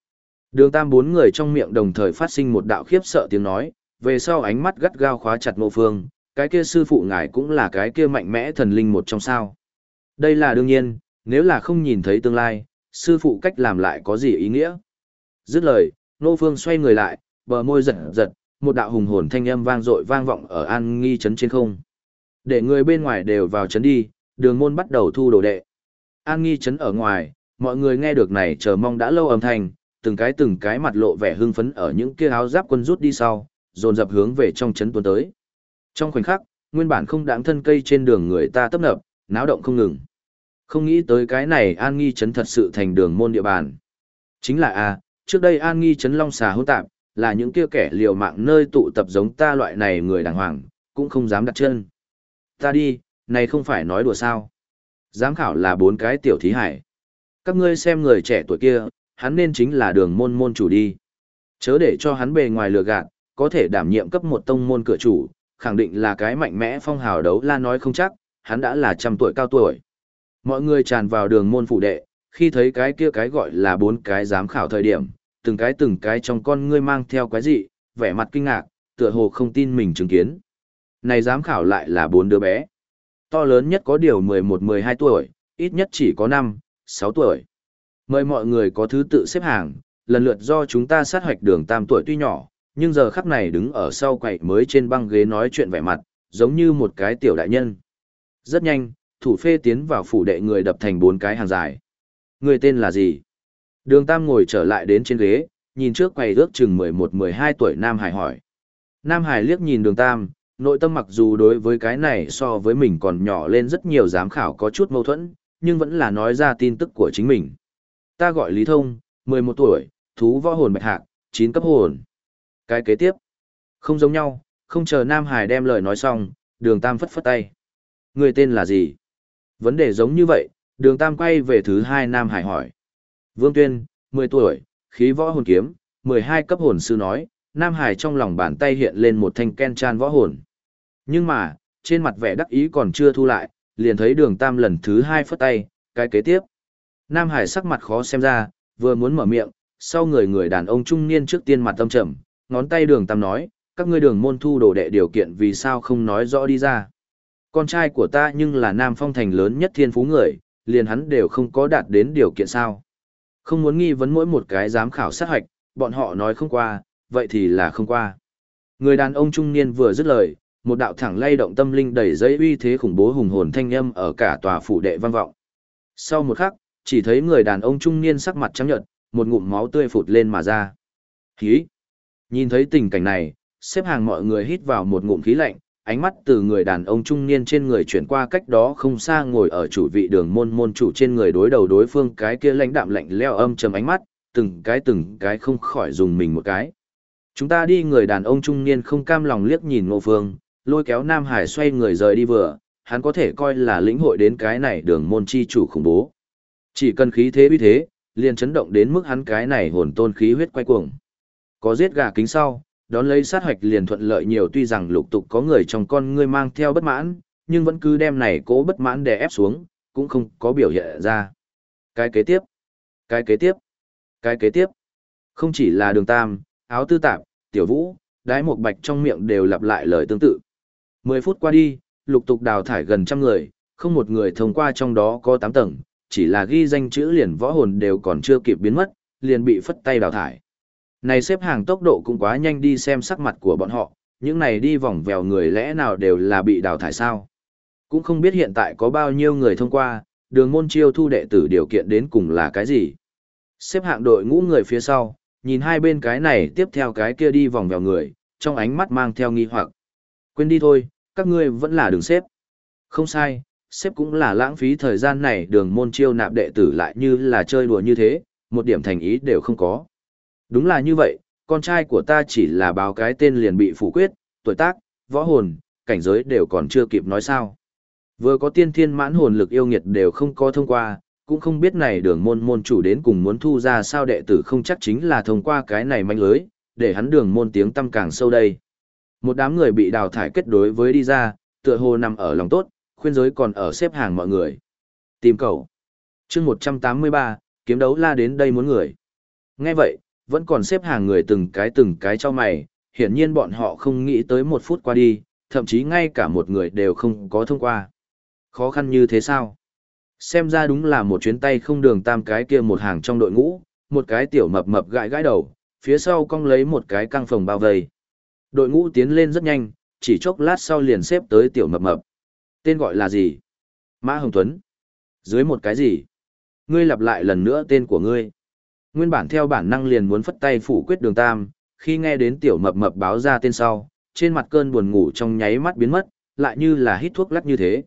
Đường tam bốn người trong miệng đồng thời phát sinh một đạo khiếp sợ tiếng nói, về sau ánh mắt gắt gao khóa chặt Ngô Phương, cái kia sư phụ ngài cũng là cái kia mạnh mẽ thần linh một trong sao. Đây là đương nhiên, nếu là không nhìn thấy tương lai, sư phụ cách làm lại có gì ý nghĩa. Dứt lời, Nô Phương xoay người lại, bờ môi giật giật, một đạo hùng hồn thanh âm vang dội vang vọng ở an nghi trấn trên không. Để người bên ngoài đều vào trấn đi, đường môn bắt đầu thu đồ đệ. An nghi chấn ở ngoài, mọi người nghe được này chờ mong đã lâu âm thanh, từng cái từng cái mặt lộ vẻ hưng phấn ở những kia áo giáp quân rút đi sau, dồn dập hướng về trong chấn tuần tới. Trong khoảnh khắc, nguyên bản không đáng thân cây trên đường người ta tấp nập, náo động không ngừng. Không nghĩ tới cái này an nghi trấn thật sự thành đường môn địa bàn. Chính là a, trước đây an nghi trấn long xà hỗn tạp, là những kia kẻ liều mạng nơi tụ tập giống ta loại này người đàng hoàng, cũng không dám đặt chân. Ta đi, này không phải nói đùa sao. Giám khảo là bốn cái tiểu thí hải. Các ngươi xem người trẻ tuổi kia, hắn nên chính là đường môn môn chủ đi. Chớ để cho hắn bề ngoài lừa gạt, có thể đảm nhiệm cấp một tông môn cửa chủ, khẳng định là cái mạnh mẽ phong hào đấu la nói không chắc, hắn đã là trăm tuổi cao tuổi. Mọi người tràn vào đường môn phủ đệ, khi thấy cái kia cái gọi là bốn cái giám khảo thời điểm, từng cái từng cái trong con ngươi mang theo cái gì, vẻ mặt kinh ngạc, tựa hồ không tin mình chứng kiến. Này giám khảo lại là bốn đứa bé. To lớn nhất có điều 11-12 tuổi, ít nhất chỉ có 5, 6 tuổi. Mời mọi người có thứ tự xếp hàng, lần lượt do chúng ta sát hoạch đường tam tuổi tuy nhỏ, nhưng giờ khắc này đứng ở sau quậy mới trên băng ghế nói chuyện vẻ mặt, giống như một cái tiểu đại nhân. Rất nhanh, thủ phê tiến vào phủ đệ người đập thành bốn cái hàng dài. Người tên là gì? Đường Tam ngồi trở lại đến trên ghế, nhìn trước quầy ước chừng 11-12 tuổi Nam Hải hỏi. Nam Hải liếc nhìn đường Tam, nội tâm mặc dù đối với cái này so với mình còn nhỏ lên rất nhiều giám khảo có chút mâu thuẫn, nhưng vẫn là nói ra tin tức của chính mình. Ta gọi Lý Thông, 11 tuổi, thú võ hồn bạch hạc, 9 cấp hồn. Cái kế tiếp, không giống nhau, không chờ Nam Hải đem lời nói xong, đường Tam phất phất tay. Người tên là gì? Vấn đề giống như vậy, đường Tam quay về thứ hai Nam Hải hỏi. Vương Tuyên, 10 tuổi, khí võ hồn kiếm, 12 cấp hồn sư nói, Nam Hải trong lòng bàn tay hiện lên một thanh ken chan võ hồn. Nhưng mà, trên mặt vẻ đắc ý còn chưa thu lại, liền thấy đường Tam lần thứ hai phất tay, cái kế tiếp. Nam Hải sắc mặt khó xem ra, vừa muốn mở miệng, sau người người đàn ông trung niên trước tiên mặt tâm trầm, ngón tay đường Tam nói, các ngươi đường môn thu đồ đệ điều kiện vì sao không nói rõ đi ra. Con trai của ta nhưng là Nam Phong Thành lớn nhất thiên phú người, liền hắn đều không có đạt đến điều kiện sao. Không muốn nghi vấn mỗi một cái giám khảo sát hoạch, bọn họ nói không qua, vậy thì là không qua. Người đàn ông trung niên vừa dứt lời, một đạo thẳng lay động tâm linh đầy dây uy thế khủng bố hùng hồn thanh âm ở cả tòa phủ đệ vang vọng. Sau một khắc, chỉ thấy người đàn ông trung niên sắc mặt trắng nhợt, một ngụm máu tươi phụt lên mà ra. Khí! Nhìn thấy tình cảnh này, xếp hàng mọi người hít vào một ngụm khí lạnh, ánh mắt từ người đàn ông trung niên trên người chuyển qua cách đó không xa ngồi ở chủ vị đường môn môn chủ trên người đối đầu đối phương cái kia lãnh đạm lạnh leo âm trầm ánh mắt, từng cái từng cái không khỏi dùng mình một cái. Chúng ta đi người đàn ông trung niên không cam lòng liếc nhìn ngô phương, lôi kéo Nam Hải xoay người rời đi vừa, hắn có thể coi là lĩnh hội đến cái này đường môn chi chủ khủng bố. Chỉ cần khí thế uy thế, liền chấn động đến mức hắn cái này hồn tôn khí huyết quay cuồng. Có giết gà kính sau, đón lấy sát hoạch liền thuận lợi nhiều tuy rằng lục tục có người trong con ngươi mang theo bất mãn, nhưng vẫn cứ đem này cố bất mãn đè ép xuống, cũng không có biểu hiện ra. Cái kế tiếp, cái kế tiếp, cái kế tiếp. Không chỉ là đường tam, áo tư tạp, tiểu vũ, đái một bạch trong miệng đều lặp lại lời tương tự. Mười phút qua đi, lục tục đào thải gần trăm người, không một người thông qua trong đó có tám tầng, chỉ là ghi danh chữ liền võ hồn đều còn chưa kịp biến mất, liền bị phất tay đào thải. Này xếp hàng tốc độ cũng quá nhanh đi xem sắc mặt của bọn họ, những này đi vòng vèo người lẽ nào đều là bị đào thải sao. Cũng không biết hiện tại có bao nhiêu người thông qua, đường môn chiêu thu đệ tử điều kiện đến cùng là cái gì. Xếp hạng đội ngũ người phía sau, nhìn hai bên cái này tiếp theo cái kia đi vòng vèo người, trong ánh mắt mang theo nghi hoặc. Quên đi thôi, các ngươi vẫn là đường xếp. Không sai, xếp cũng là lãng phí thời gian này đường môn chiêu nạp đệ tử lại như là chơi đùa như thế, một điểm thành ý đều không có. Đúng là như vậy, con trai của ta chỉ là báo cái tên liền bị phủ quyết, tuổi tác, võ hồn, cảnh giới đều còn chưa kịp nói sao. Vừa có tiên thiên mãn hồn lực yêu nghiệt đều không có thông qua, cũng không biết này đường môn môn chủ đến cùng muốn thu ra sao đệ tử không chắc chính là thông qua cái này manh lưới, để hắn đường môn tiếng tâm càng sâu đây. Một đám người bị đào thải kết đối với đi ra, tựa hồ nằm ở lòng tốt, khuyên giới còn ở xếp hàng mọi người. Tìm cầu. chương 183, kiếm đấu la đến đây muốn người. Nghe vậy, vẫn còn xếp hàng người từng cái từng cái cho mày, hiển nhiên bọn họ không nghĩ tới một phút qua đi, thậm chí ngay cả một người đều không có thông qua. Khó khăn như thế sao? Xem ra đúng là một chuyến tay không đường tam cái kia một hàng trong đội ngũ, một cái tiểu mập mập gãi gãi đầu, phía sau cong lấy một cái căng phòng bao vây. Đội ngũ tiến lên rất nhanh, chỉ chốc lát sau liền xếp tới tiểu mập mập. Tên gọi là gì? Mã Hồng Tuấn. Dưới một cái gì? Ngươi lặp lại lần nữa tên của ngươi. Nguyên bản theo bản năng liền muốn phất tay phủ quyết đường tam, khi nghe đến tiểu mập mập báo ra tên sau, trên mặt cơn buồn ngủ trong nháy mắt biến mất, lại như là hít thuốc lắc như thế.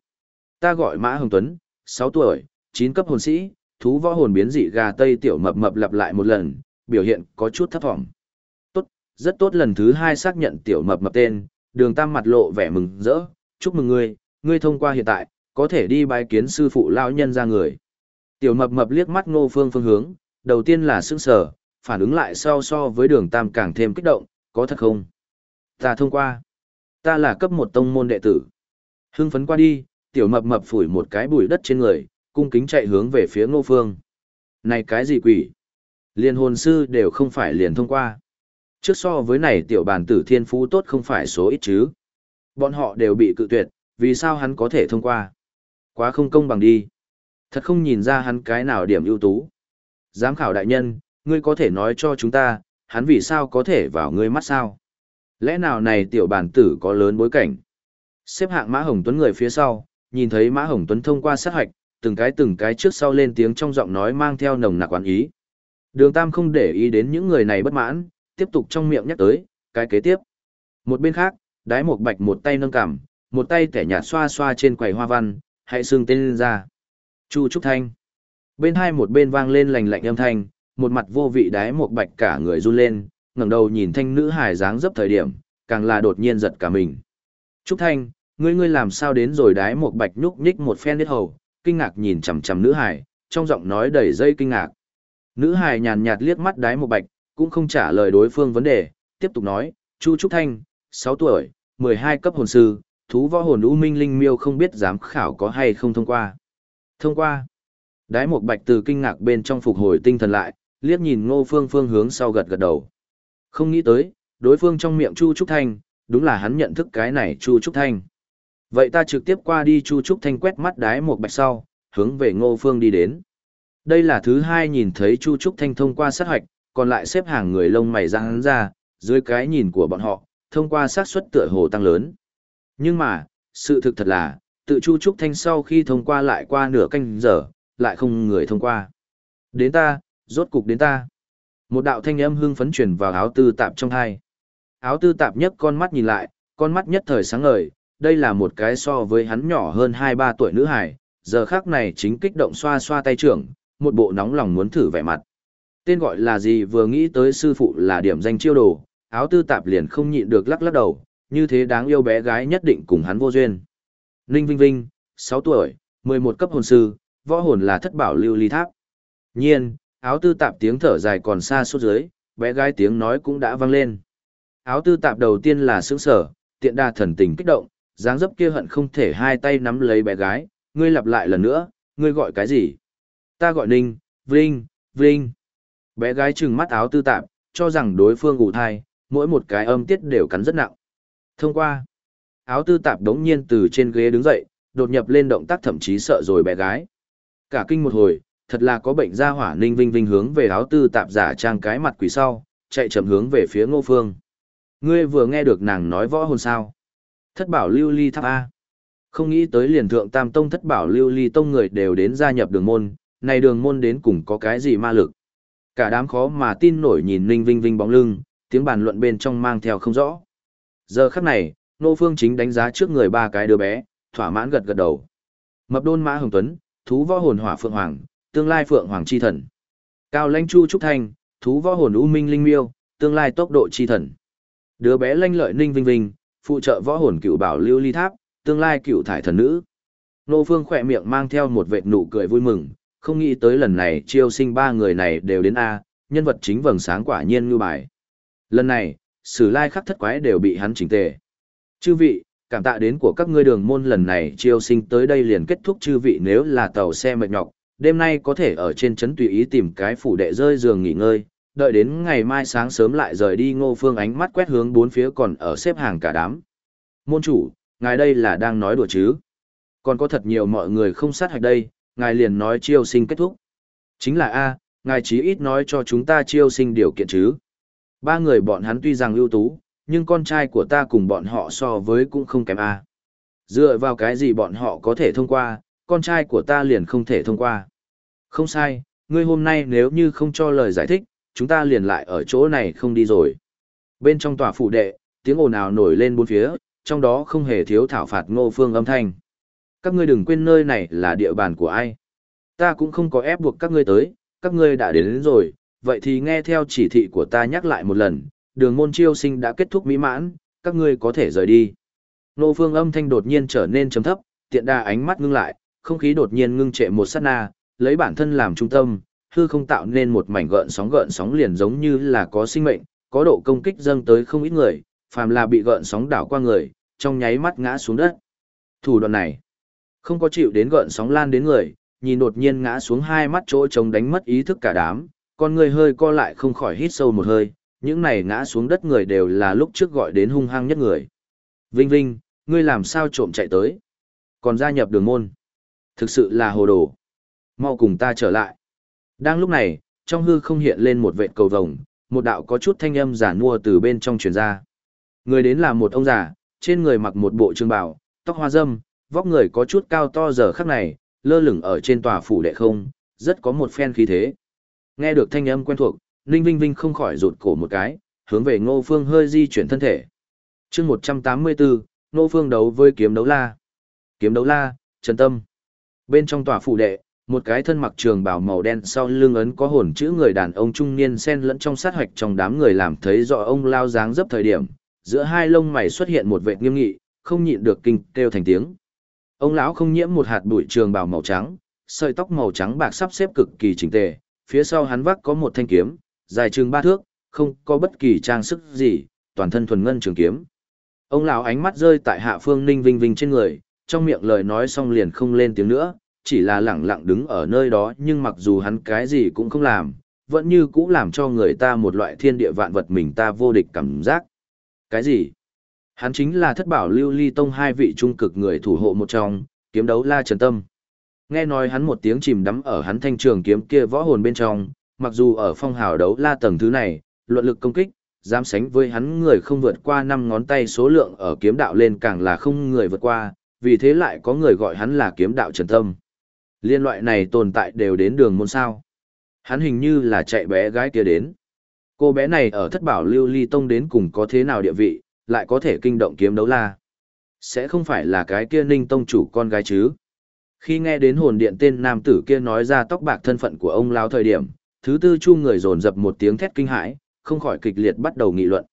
Ta gọi Mã Hồng Tuấn, 6 tuổi, 9 cấp hồn sĩ, thú võ hồn biến dị gà tây tiểu mập mập lặp lại một lần, biểu hiện có chút thấp thỏm. Rất tốt lần thứ hai xác nhận tiểu mập mập tên, đường tam mặt lộ vẻ mừng rỡ, chúc mừng ngươi, ngươi thông qua hiện tại, có thể đi bái kiến sư phụ lão nhân ra người. Tiểu mập mập liếc mắt ngô phương phương hướng, đầu tiên là sững sờ, phản ứng lại sau so với đường tam càng thêm kích động, có thật không? Ta thông qua. Ta là cấp một tông môn đệ tử. Hưng phấn qua đi, tiểu mập mập phủi một cái bụi đất trên người, cung kính chạy hướng về phía ngô phương. Này cái gì quỷ? Liên hồn sư đều không phải liền thông qua. Trước so với này tiểu bản tử thiên phú tốt không phải số ít chứ. Bọn họ đều bị cự tuyệt, vì sao hắn có thể thông qua? Quá không công bằng đi. Thật không nhìn ra hắn cái nào điểm ưu tú. Giám khảo đại nhân, ngươi có thể nói cho chúng ta, hắn vì sao có thể vào ngươi mắt sao? Lẽ nào này tiểu bản tử có lớn bối cảnh? Xếp hạng Mã Hồng Tuấn người phía sau, nhìn thấy Mã Hồng Tuấn thông qua sát hạch, từng cái từng cái trước sau lên tiếng trong giọng nói mang theo nồng nặc quán ý. Đường Tam không để ý đến những người này bất mãn, tiếp tục trong miệng nhắc tới, cái kế tiếp. Một bên khác, đái một bạch một tay nâng cằm, một tay tẻ nhạt xoa xoa trên quầy hoa văn, hãy xương tên lên ra. Chu Trúc Thanh. Bên hai một bên vang lên lành lạnh âm thanh, một mặt vô vị đái một bạch cả người run lên, ngẩng đầu nhìn thanh nữ hài dáng dấp thời điểm, càng là đột nhiên giật cả mình. Trúc Thanh, ngươi ngươi làm sao đến rồi đái một bạch nhúc nhích một phen đít hầu, kinh ngạc nhìn chằm chằm nữ hài, trong giọng nói đầy dây kinh ngạc. Nữ hài nhàn nhạt liếc mắt đái một bạch, cũng không trả lời đối phương vấn đề, tiếp tục nói, Chu Trúc Thanh, 6 tuổi, 12 cấp hồn sư, thú võ hồn U Minh Linh Miêu không biết giám khảo có hay không thông qua. Thông qua. Đái một bạch từ kinh ngạc bên trong phục hồi tinh thần lại, liếc nhìn ngô phương phương hướng sau gật gật đầu. Không nghĩ tới, đối phương trong miệng Chu Trúc Thanh, đúng là hắn nhận thức cái này Chu Trúc Thanh. Vậy ta trực tiếp qua đi Chu Trúc Thanh quét mắt đái một bạch sau, hướng về ngô phương đi đến. Đây là thứ hai nhìn thấy Chu Trúc Thanh thông qua sát hoạch, còn lại xếp hàng người lông mày răng ra, dưới cái nhìn của bọn họ, thông qua xác suất tựa hồ tăng lớn. Nhưng mà, sự thực thật là, tự Chu Trúc Thanh sau khi thông qua lại qua nửa canh giờ, lại không người thông qua. Đến ta, rốt cục đến ta. Một đạo thanh âm hưng phấn truyền vào áo tư tạp trong hai. Áo tư tạp nhất con mắt nhìn lại, con mắt nhất thời sáng ngời, đây là một cái so với hắn nhỏ hơn 2-3 tuổi nữ hải, giờ khác này chính kích động xoa xoa tay trưởng, một bộ nóng lòng muốn thử vẻ mặt. Tên gọi là gì vừa nghĩ tới sư phụ là điểm danh chiêu đồ, áo tư tạp liền không nhịn được lắc lắc đầu, như thế đáng yêu bé gái nhất định cùng hắn vô duyên. Ninh Vinh Vinh, 6 tuổi, 11 cấp hồn sư, võ hồn là thất bảo lưu ly tháp. Nhiên, áo tư tạp tiếng thở dài còn xa suốt dưới, bé gái tiếng nói cũng đã vang lên. Áo tư tạp đầu tiên là sướng sở, tiện đa thần tình kích động, dáng dấp kia hận không thể hai tay nắm lấy bé gái, ngươi lặp lại lần nữa, ngươi gọi cái gì? Ta gọi Ninh, Vinh, Vinh. Bé gái trừng mắt áo tư tạp, cho rằng đối phương ủ thai, mỗi một cái âm tiết đều cắn rất nặng. Thông qua, áo tư tạp đống nhiên từ trên ghế đứng dậy, đột nhập lên động tác thậm chí sợ rồi bé gái. Cả kinh một hồi, thật là có bệnh ra hỏa ninh vinh vinh hướng về áo tư tạp giả trang cái mặt quỷ sau, chạy chậm hướng về phía ngô phương. Ngươi vừa nghe được nàng nói võ hồn sao. Thất bảo lưu ly tháp A. Không nghĩ tới liền thượng tam tông thất bảo lưu ly tông người đều đến gia nhập đường môn, này đường môn đến cùng có cái gì ma lực. Cả đám khó mà tin nổi nhìn Ninh Vinh Vinh bóng lưng, tiếng bàn luận bên trong mang theo không rõ. Giờ khắc này, Nô Phương chính đánh giá trước người ba cái đứa bé, thỏa mãn gật gật đầu. Mập đôn mã hồng tuấn, thú võ hồn hỏa phượng hoàng, tương lai phượng hoàng chi thần. Cao lãnh chu trúc thanh, thú võ hồn u minh linh miêu, tương lai tốc độ chi thần. Đứa bé lanh lợi Ninh Vinh Vinh, phụ trợ võ hồn cựu bảo lưu ly tháp, tương lai cựu thải thần nữ. nô Phương khỏe miệng mang theo một vệt nụ cười vui mừng, không nghĩ tới lần này chiêu sinh ba người này đều đến A, nhân vật chính vầng sáng quả nhiên như bài. Lần này, sử lai khắc thất quái đều bị hắn chỉnh tề. Chư vị, cảm tạ đến của các ngươi đường môn lần này chiêu sinh tới đây liền kết thúc chư vị nếu là tàu xe mệt nhọc, đêm nay có thể ở trên trấn tùy ý tìm cái phủ đệ rơi giường nghỉ ngơi, đợi đến ngày mai sáng sớm lại rời đi ngô phương ánh mắt quét hướng bốn phía còn ở xếp hàng cả đám. Môn chủ, ngài đây là đang nói đùa chứ? Còn có thật nhiều mọi người không sát hạch đây, ngài liền nói chiêu sinh kết thúc. Chính là A, ngài chí ít nói cho chúng ta chiêu sinh điều kiện chứ. Ba người bọn hắn tuy rằng ưu tú, nhưng con trai của ta cùng bọn họ so với cũng không kém A. Dựa vào cái gì bọn họ có thể thông qua, con trai của ta liền không thể thông qua. Không sai, ngươi hôm nay nếu như không cho lời giải thích, chúng ta liền lại ở chỗ này không đi rồi. Bên trong tòa phụ đệ, tiếng ồn ào nổi lên bốn phía, trong đó không hề thiếu thảo phạt ngô phương âm thanh. Các ngươi đừng quên nơi này là địa bàn của ai. Ta cũng không có ép buộc các ngươi tới, các ngươi đã đến, đến rồi, vậy thì nghe theo chỉ thị của ta nhắc lại một lần, đường môn chiêu sinh đã kết thúc mỹ mãn, các ngươi có thể rời đi. Nô phương âm thanh đột nhiên trở nên trầm thấp, tiện đa ánh mắt ngưng lại, không khí đột nhiên ngưng trệ một sát na, lấy bản thân làm trung tâm, hư không tạo nên một mảnh gợn sóng gợn sóng liền giống như là có sinh mệnh, có độ công kích dâng tới không ít người, phàm là bị gợn sóng đảo qua người, trong nháy mắt ngã xuống đất. Thủ đoạn này, không có chịu đến gợn sóng lan đến người, nhìn đột nhiên ngã xuống hai mắt chỗ trống đánh mất ý thức cả đám, con người hơi co lại không khỏi hít sâu một hơi, những này ngã xuống đất người đều là lúc trước gọi đến hung hăng nhất người. Vinh Vinh, ngươi làm sao trộm chạy tới? Còn gia nhập đường môn. Thực sự là hồ đồ. Mau cùng ta trở lại. Đang lúc này, trong hư không hiện lên một vệt cầu vồng, một đạo có chút thanh âm giả mua từ bên trong truyền ra. Người đến là một ông già, trên người mặc một bộ trường bào, tóc hoa râm, vóc người có chút cao to giờ khắc này, lơ lửng ở trên tòa phủ đệ không, rất có một phen khí thế. Nghe được thanh âm quen thuộc, Ninh Vinh Vinh không khỏi rụt cổ một cái, hướng về Ngô Phương hơi di chuyển thân thể. Chương 184, Ngô Phương đấu với kiếm đấu la. Kiếm đấu la, Trần Tâm. Bên trong tòa phủ đệ, một cái thân mặc trường bào màu đen sau lưng ấn có hồn chữ người đàn ông trung niên xen lẫn trong sát hoạch trong đám người làm thấy rõ ông lao dáng dấp thời điểm, giữa hai lông mày xuất hiện một vệt nghiêm nghị, không nhịn được kinh kêu thành tiếng. Ông lão không nhiễm một hạt bụi trường bào màu trắng, sợi tóc màu trắng bạc sắp xếp cực kỳ chỉnh tề, phía sau hắn vác có một thanh kiếm, dài chừng ba thước, không có bất kỳ trang sức gì, toàn thân thuần ngân trường kiếm. Ông lão ánh mắt rơi tại Hạ Phương Ninh Vinh Vinh trên người, trong miệng lời nói xong liền không lên tiếng nữa, chỉ là lẳng lặng đứng ở nơi đó nhưng mặc dù hắn cái gì cũng không làm, vẫn như cũ làm cho người ta một loại thiên địa vạn vật mình ta vô địch cảm giác. Cái gì? Hắn chính là thất bảo lưu ly tông hai vị trung cực người thủ hộ một trong, kiếm đấu la trần tâm. Nghe nói hắn một tiếng chìm đắm ở hắn thanh trường kiếm kia võ hồn bên trong, mặc dù ở phong hào đấu la tầng thứ này, luận lực công kích, dám sánh với hắn người không vượt qua năm ngón tay số lượng ở kiếm đạo lên càng là không người vượt qua, vì thế lại có người gọi hắn là kiếm đạo trần tâm. Liên loại này tồn tại đều đến đường môn sao. Hắn hình như là chạy bé gái kia đến. Cô bé này ở thất bảo lưu ly tông đến cùng có thế nào địa vị, lại có thể kinh động kiếm đấu la. Sẽ không phải là cái kia ninh tông chủ con gái chứ. Khi nghe đến hồn điện tên nam tử kia nói ra tóc bạc thân phận của ông lao thời điểm, thứ tư chu người dồn dập một tiếng thét kinh hãi, không khỏi kịch liệt bắt đầu nghị luận.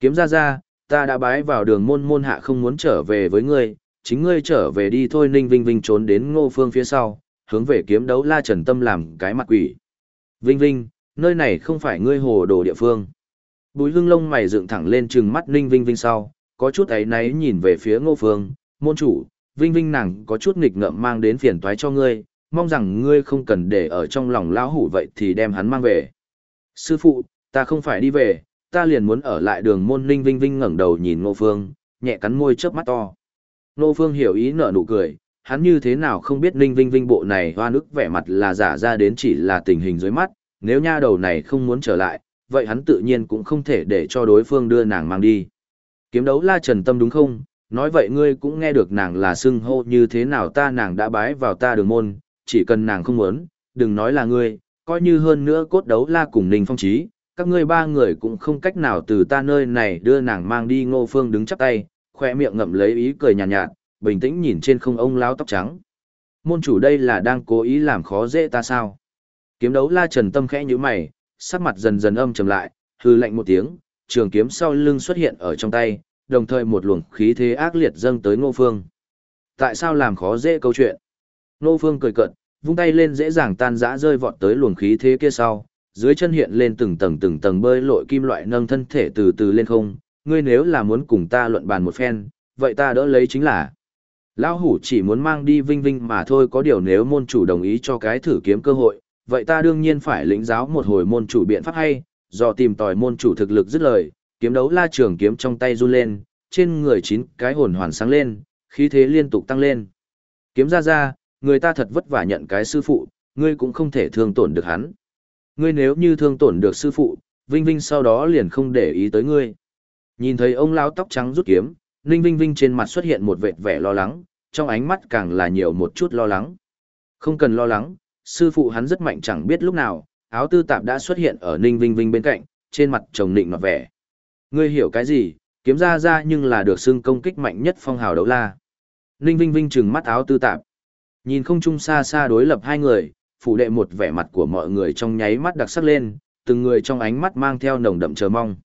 Kiếm ra ra, ta đã bái vào đường môn môn hạ không muốn trở về với ngươi, chính ngươi trở về đi thôi ninh vinh vinh trốn đến ngô phương phía sau, hướng về kiếm đấu la trần tâm làm cái mặt quỷ. Vinh vinh, nơi này không phải ngươi hồ đồ địa phương. Bùi hưng lông mày dựng thẳng lên trừng mắt ninh vinh vinh sau, có chút ấy náy nhìn về phía ngô phương, môn chủ, vinh vinh nàng có chút nghịch ngợm mang đến phiền toái cho ngươi, mong rằng ngươi không cần để ở trong lòng lão hủ vậy thì đem hắn mang về. Sư phụ, ta không phải đi về, ta liền muốn ở lại đường môn ninh vinh vinh ngẩng đầu nhìn ngô phương, nhẹ cắn môi chớp mắt to. Ngô phương hiểu ý nở nụ cười, hắn như thế nào không biết ninh vinh vinh bộ này hoa nước vẻ mặt là giả ra đến chỉ là tình hình dưới mắt, nếu nha đầu này không muốn trở lại, vậy hắn tự nhiên cũng không thể để cho đối phương đưa nàng mang đi. Kiếm đấu la trần tâm đúng không? Nói vậy ngươi cũng nghe được nàng là xưng hô như thế nào ta nàng đã bái vào ta đường môn, chỉ cần nàng không muốn, đừng nói là ngươi, coi như hơn nữa cốt đấu la cùng Ninh Phong Trí, các ngươi ba người cũng không cách nào từ ta nơi này đưa nàng mang đi ngô phương đứng chắp tay, khoe miệng ngậm lấy ý cười nhàn nhạt, nhạt, bình tĩnh nhìn trên không ông láo tóc trắng. Môn chủ đây là đang cố ý làm khó dễ ta sao? Kiếm đấu la trần tâm khẽ như mày, sắc mặt dần dần âm trầm lại, hư lạnh một tiếng, trường kiếm sau lưng xuất hiện ở trong tay, đồng thời một luồng khí thế ác liệt dâng tới ngô phương. Tại sao làm khó dễ câu chuyện? Ngô Phương cười cợt, vung tay lên dễ dàng tan rã rơi vọt tới luồng khí thế kia sau, dưới chân hiện lên từng tầng từng tầng bơi lội kim loại nâng thân thể từ từ lên không, ngươi nếu là muốn cùng ta luận bàn một phen, vậy ta đỡ lấy chính là. Lão hủ chỉ muốn mang đi vinh vinh mà thôi có điều nếu môn chủ đồng ý cho cái thử kiếm cơ hội, vậy ta đương nhiên phải lĩnh giáo một hồi môn chủ biện pháp hay, do tìm tòi môn chủ thực lực dứt lời, kiếm đấu la trường kiếm trong tay run lên, trên người chín cái hồn hoàn sáng lên, khí thế liên tục tăng lên. Kiếm ra ra, người ta thật vất vả nhận cái sư phụ, ngươi cũng không thể thương tổn được hắn. Ngươi nếu như thương tổn được sư phụ, Vinh Vinh sau đó liền không để ý tới ngươi. Nhìn thấy ông lão tóc trắng rút kiếm, Ninh Vinh Vinh trên mặt xuất hiện một vệt vẻ lo lắng, trong ánh mắt càng là nhiều một chút lo lắng. Không cần lo lắng, sư phụ hắn rất mạnh chẳng biết lúc nào, áo tư tạp đã xuất hiện ở Ninh Vinh Vinh bên cạnh, trên mặt trồng nịnh nọt vẻ. Ngươi hiểu cái gì, kiếm ra ra nhưng là được xưng công kích mạnh nhất phong hào đấu la. Ninh Vinh Vinh trừng mắt áo tư tạp. Nhìn không trung xa xa đối lập hai người, phủ đệ một vẻ mặt của mọi người trong nháy mắt đặc sắc lên, từng người trong ánh mắt mang theo nồng đậm chờ mong.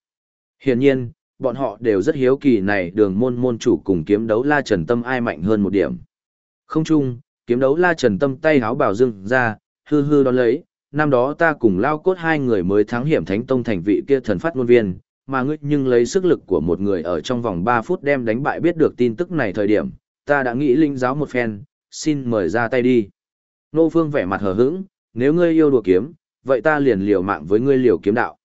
Hiển nhiên, bọn họ đều rất hiếu kỳ này đường môn môn chủ cùng kiếm đấu la trần tâm ai mạnh hơn một điểm. Không chung, kiếm đấu la trần tâm tay háo bảo dưng ra, hư hư đón lấy, năm đó ta cùng lao cốt hai người mới thắng hiểm thánh tông thành vị kia thần phát ngôn viên, mà ngươi nhưng lấy sức lực của một người ở trong vòng 3 phút đem đánh bại biết được tin tức này thời điểm, ta đã nghĩ linh giáo một phen, xin mời ra tay đi. Nô Phương vẻ mặt hờ hững, nếu ngươi yêu đùa kiếm, vậy ta liền liều mạng với ngươi liều kiếm đạo.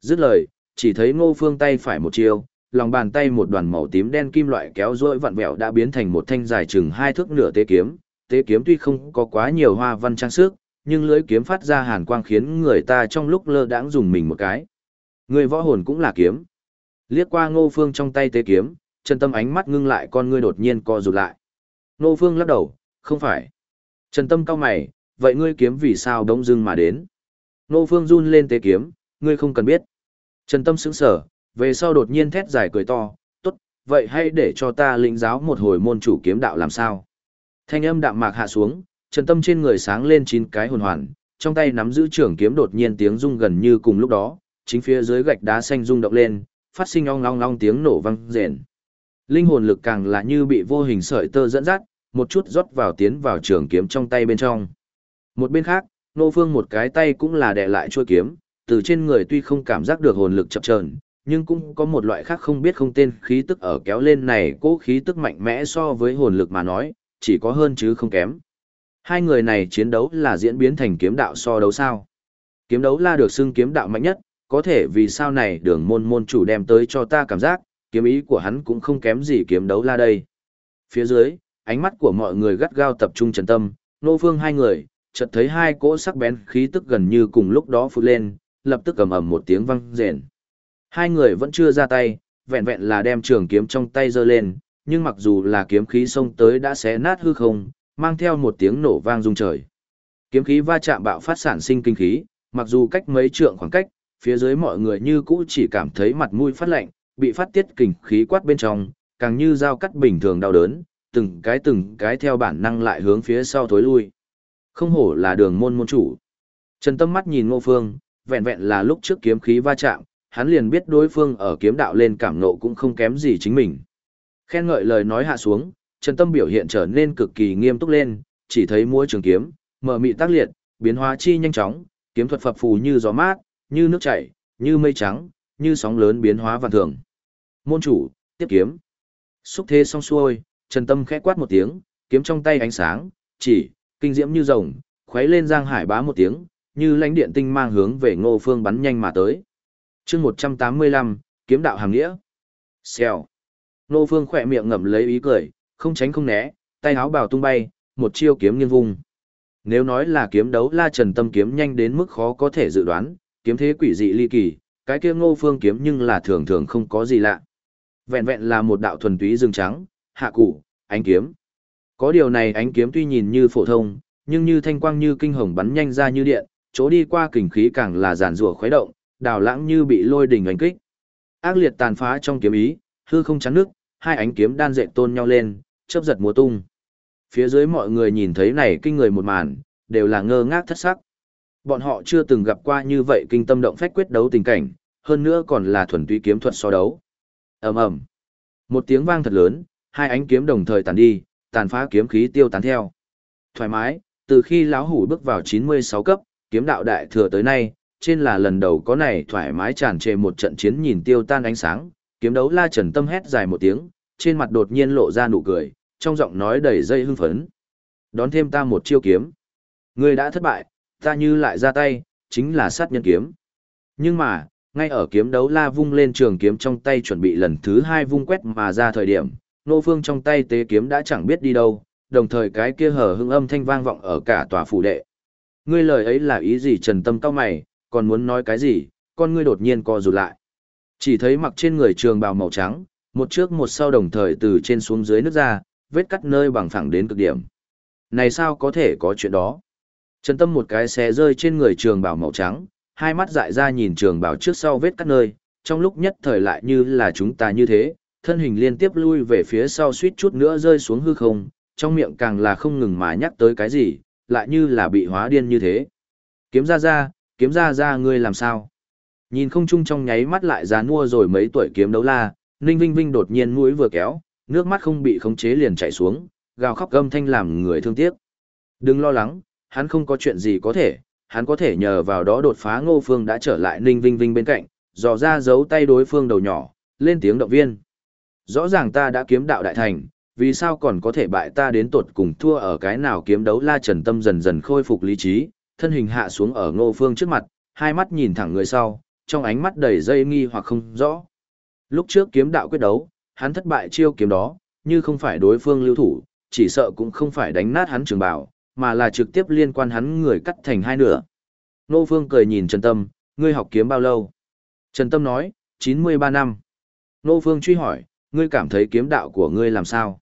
Dứt lời, chỉ thấy Ngô Phương tay phải một chiều, lòng bàn tay một đoàn màu tím đen kim loại kéo rỗi vặn vẹo đã biến thành một thanh dài chừng hai thước nửa tế kiếm. Tế kiếm tuy không có quá nhiều hoa văn trang sức, nhưng lưỡi kiếm phát ra hàn quang khiến người ta trong lúc lơ đãng dùng mình một cái. Người võ hồn cũng là kiếm. Liếc qua Ngô Phương trong tay tế kiếm, Trần tâm ánh mắt ngưng lại con ngươi đột nhiên co rụt lại. Ngô Phương lắc đầu, không phải. Trần Tâm cao mày, vậy ngươi kiếm vì sao đống dưng mà đến? Ngô Phương run lên tế kiếm, ngươi không cần biết. Trần Tâm sững sở, về sau đột nhiên thét dài cười to, tốt, vậy hãy để cho ta lĩnh giáo một hồi môn chủ kiếm đạo làm sao. Thanh âm đạm mạc hạ xuống, Trần Tâm trên người sáng lên chín cái hồn hoàn, trong tay nắm giữ trường kiếm đột nhiên tiếng rung gần như cùng lúc đó, chính phía dưới gạch đá xanh rung động lên, phát sinh ong long long tiếng nổ vang rền. Linh hồn lực càng là như bị vô hình sợi tơ dẫn dắt, một chút rót vào tiến vào trường kiếm trong tay bên trong. Một bên khác, Nô Phương một cái tay cũng là đè lại chuôi kiếm, từ trên người tuy không cảm giác được hồn lực chập chờn, nhưng cũng có một loại khác không biết không tên khí tức ở kéo lên này, cố khí tức mạnh mẽ so với hồn lực mà nói, chỉ có hơn chứ không kém. Hai người này chiến đấu là diễn biến thành kiếm đạo so đấu sao? Kiếm đấu la được xưng kiếm đạo mạnh nhất, có thể vì sao này đường môn môn chủ đem tới cho ta cảm giác, kiếm ý của hắn cũng không kém gì kiếm đấu la đây. Phía dưới, ánh mắt của mọi người gắt gao tập trung trần tâm, nô phương hai người, chợt thấy hai cỗ sắc bén khí tức gần như cùng lúc đó phụt lên, lập tức cầm ầm một tiếng vang rền. Hai người vẫn chưa ra tay, vẹn vẹn là đem trường kiếm trong tay giơ lên, nhưng mặc dù là kiếm khí xông tới đã xé nát hư không, mang theo một tiếng nổ vang rung trời. Kiếm khí va chạm bạo phát sản sinh kinh khí, mặc dù cách mấy trượng khoảng cách, phía dưới mọi người như cũ chỉ cảm thấy mặt mũi phát lạnh, bị phát tiết kinh khí quát bên trong, càng như dao cắt bình thường đau đớn, từng cái từng cái theo bản năng lại hướng phía sau thối lui. Không hổ là đường môn môn chủ. Trần Tâm mắt nhìn Ngô Phương, vẹn vẹn là lúc trước kiếm khí va chạm, hắn liền biết đối phương ở kiếm đạo lên cảm nộ cũng không kém gì chính mình. Khen ngợi lời nói hạ xuống, Trần Tâm biểu hiện trở nên cực kỳ nghiêm túc lên, chỉ thấy múa trường kiếm, mở mị tác liệt, biến hóa chi nhanh chóng, kiếm thuật phập phù như gió mát, như nước chảy, như mây trắng, như sóng lớn biến hóa vạn thường. Môn chủ, tiếp kiếm. Xúc thế xong xuôi, Trần Tâm khẽ quát một tiếng, kiếm trong tay ánh sáng, chỉ, kinh diễm như rồng, khuấy lên giang hải bá một tiếng, như lãnh điện tinh mang hướng về Ngô Phương bắn nhanh mà tới. Chương 185, kiếm đạo hàng nghĩa. Xèo. Ngô Phương khỏe miệng ngậm lấy ý cười, không tránh không né, tay áo bào tung bay, một chiêu kiếm nghiêng vung. Nếu nói là kiếm đấu La Trần Tâm kiếm nhanh đến mức khó có thể dự đoán, kiếm thế quỷ dị ly kỳ, cái kia Ngô Phương kiếm nhưng là thường thường không có gì lạ. Vẹn vẹn là một đạo thuần túy rừng trắng, hạ cụ, ánh kiếm. Có điều này ánh kiếm tuy nhìn như phổ thông, nhưng như thanh quang như kinh hồng bắn nhanh ra như điện, chỗ đi qua kình khí càng là giàn rủa khuấy động, đào lãng như bị lôi đỉnh đánh kích. Ác liệt tàn phá trong kiếm ý, hư không chắn nước, hai ánh kiếm đan dệt tôn nhau lên, chớp giật múa tung. Phía dưới mọi người nhìn thấy này kinh người một màn, đều là ngơ ngác thất sắc. Bọn họ chưa từng gặp qua như vậy kinh tâm động phách quyết đấu tình cảnh, hơn nữa còn là thuần túy kiếm thuật so đấu. Ầm ầm. Một tiếng vang thật lớn, hai ánh kiếm đồng thời tàn đi, tàn phá kiếm khí tiêu tán theo. Thoải mái, từ khi lão hủ bước vào 96 cấp, kiếm đạo đại thừa tới nay, trên là lần đầu có này thoải mái tràn trề một trận chiến nhìn tiêu tan ánh sáng, kiếm đấu la trần tâm hét dài một tiếng, trên mặt đột nhiên lộ ra nụ cười, trong giọng nói đầy dây hưng phấn. Đón thêm ta một chiêu kiếm. Ngươi đã thất bại, ta như lại ra tay, chính là sát nhân kiếm. Nhưng mà, ngay ở kiếm đấu la vung lên trường kiếm trong tay chuẩn bị lần thứ hai vung quét mà ra thời điểm, nô phương trong tay tế kiếm đã chẳng biết đi đâu, đồng thời cái kia hở hưng âm thanh vang vọng ở cả tòa phủ đệ. Ngươi lời ấy là ý gì trần tâm cao mày, còn muốn nói cái gì, con ngươi đột nhiên co rụt lại. Chỉ thấy mặc trên người trường bào màu trắng, một trước một sau đồng thời từ trên xuống dưới nước ra, vết cắt nơi bằng phẳng đến cực điểm. Này sao có thể có chuyện đó? Trần Tâm một cái xé rơi trên người trường bào màu trắng, hai mắt dại ra nhìn trường bào trước sau vết cắt nơi, trong lúc nhất thời lại như là chúng ta như thế, thân hình liên tiếp lui về phía sau suýt chút nữa rơi xuống hư không, trong miệng càng là không ngừng mà nhắc tới cái gì, lại như là bị hóa điên như thế. Kiếm ra ra, kiếm ra ra ngươi làm sao? Nhìn không chung trong nháy mắt lại già nua rồi mấy tuổi kiếm đấu la, Ninh Vinh Vinh đột nhiên mũi vừa kéo, nước mắt không bị khống chế liền chảy xuống, gào khóc gâm thanh làm người thương tiếc. Đừng lo lắng, hắn không có chuyện gì có thể, hắn có thể nhờ vào đó đột phá Ngô Phương đã trở lại Ninh Vinh Vinh bên cạnh, dò ra giấu tay đối phương đầu nhỏ, lên tiếng động viên. Rõ ràng ta đã kiếm đạo đại thành, vì sao còn có thể bại ta đến tột cùng thua ở cái nào kiếm đấu la trần tâm dần dần khôi phục lý trí, thân hình hạ xuống ở Ngô Phương trước mặt, hai mắt nhìn thẳng người sau, trong ánh mắt đầy dây nghi hoặc không rõ. Lúc trước kiếm đạo quyết đấu, hắn thất bại chiêu kiếm đó, như không phải đối phương lưu thủ, chỉ sợ cũng không phải đánh nát hắn trường bảo, mà là trực tiếp liên quan hắn người cắt thành hai nửa. Nô Phương cười nhìn Trần Tâm, ngươi học kiếm bao lâu? Trần Tâm nói, 93 năm. Nô Phương truy hỏi, ngươi cảm thấy kiếm đạo của ngươi làm sao?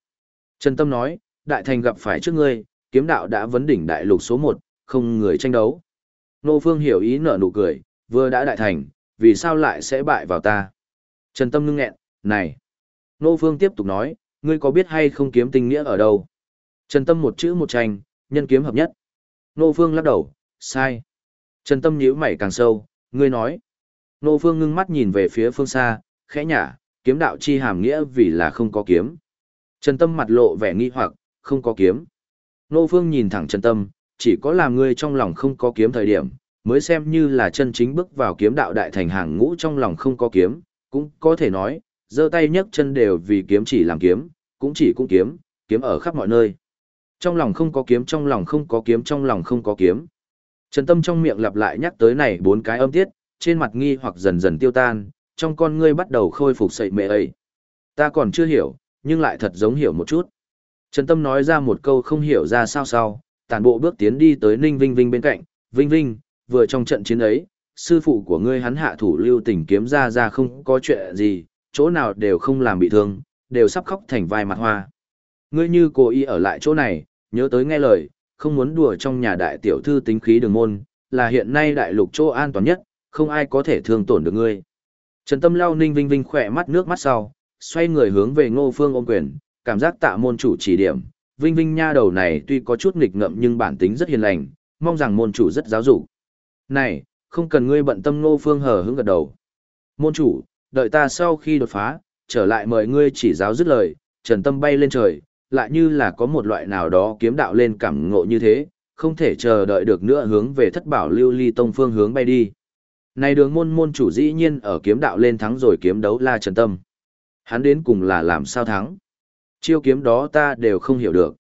Trần Tâm nói, đại thành gặp phải trước ngươi, kiếm đạo đã vấn đỉnh đại lục số 1, không người tranh đấu. Nô Phương hiểu ý nở nụ cười, vừa đã đại thành, vì sao lại sẽ bại vào ta? Trần Tâm ngưng nghẹn, này. Nô Phương tiếp tục nói, ngươi có biết hay không kiếm tình nghĩa ở đâu? Trần Tâm một chữ một tranh, nhân kiếm hợp nhất. Nô Phương lắc đầu, sai. Trần Tâm nhíu mày càng sâu, ngươi nói. Nô Phương ngưng mắt nhìn về phía phương xa, khẽ nhả, kiếm đạo chi hàm nghĩa vì là không có kiếm. Trần Tâm mặt lộ vẻ nghi hoặc, không có kiếm. Nô Phương nhìn thẳng Trần Tâm, chỉ có làm ngươi trong lòng không có kiếm thời điểm, mới xem như là chân chính bước vào kiếm đạo đại thành hàng ngũ trong lòng không có kiếm, cũng có thể nói, giơ tay nhấc chân đều vì kiếm chỉ làm kiếm, cũng chỉ cũng kiếm, kiếm ở khắp mọi nơi. Trong lòng không có kiếm, trong lòng không có kiếm, trong lòng không có kiếm. Trần Tâm trong miệng lặp lại nhắc tới này bốn cái âm tiết, trên mặt nghi hoặc dần dần tiêu tan, trong con ngươi bắt đầu khôi phục sậy mẹ ấy. Ta còn chưa hiểu, nhưng lại thật giống hiểu một chút. Trần Tâm nói ra một câu không hiểu ra sao sao, tàn bộ bước tiến đi tới Ninh Vinh Vinh bên cạnh, Vinh Vinh, vừa trong trận chiến ấy, sư phụ của ngươi hắn hạ thủ lưu tình kiếm ra ra không có chuyện gì, chỗ nào đều không làm bị thương, đều sắp khóc thành vai mặt hoa. Ngươi như cố ý ở lại chỗ này, nhớ tới nghe lời, không muốn đùa trong nhà đại tiểu thư tính khí đường môn, là hiện nay đại lục chỗ an toàn nhất, không ai có thể thương tổn được ngươi. Trần Tâm lao ninh vinh vinh khỏe mắt nước mắt sau, xoay người hướng về ngô phương ôm quyền, cảm giác tạ môn chủ chỉ điểm. Vinh Vinh nha đầu này tuy có chút nghịch ngợm nhưng bản tính rất hiền lành, mong rằng môn chủ rất giáo dục. Này, không cần ngươi bận tâm ngô phương hờ hững gật đầu. Môn chủ, đợi ta sau khi đột phá, trở lại mời ngươi chỉ giáo dứt lời, trần tâm bay lên trời, lại như là có một loại nào đó kiếm đạo lên cảm ngộ như thế, không thể chờ đợi được nữa hướng về thất bảo lưu ly tông phương hướng bay đi. Này đường môn môn chủ dĩ nhiên ở kiếm đạo lên thắng rồi kiếm đấu la trần tâm. Hắn đến cùng là làm sao thắng. Chiêu kiếm đó ta đều không hiểu được.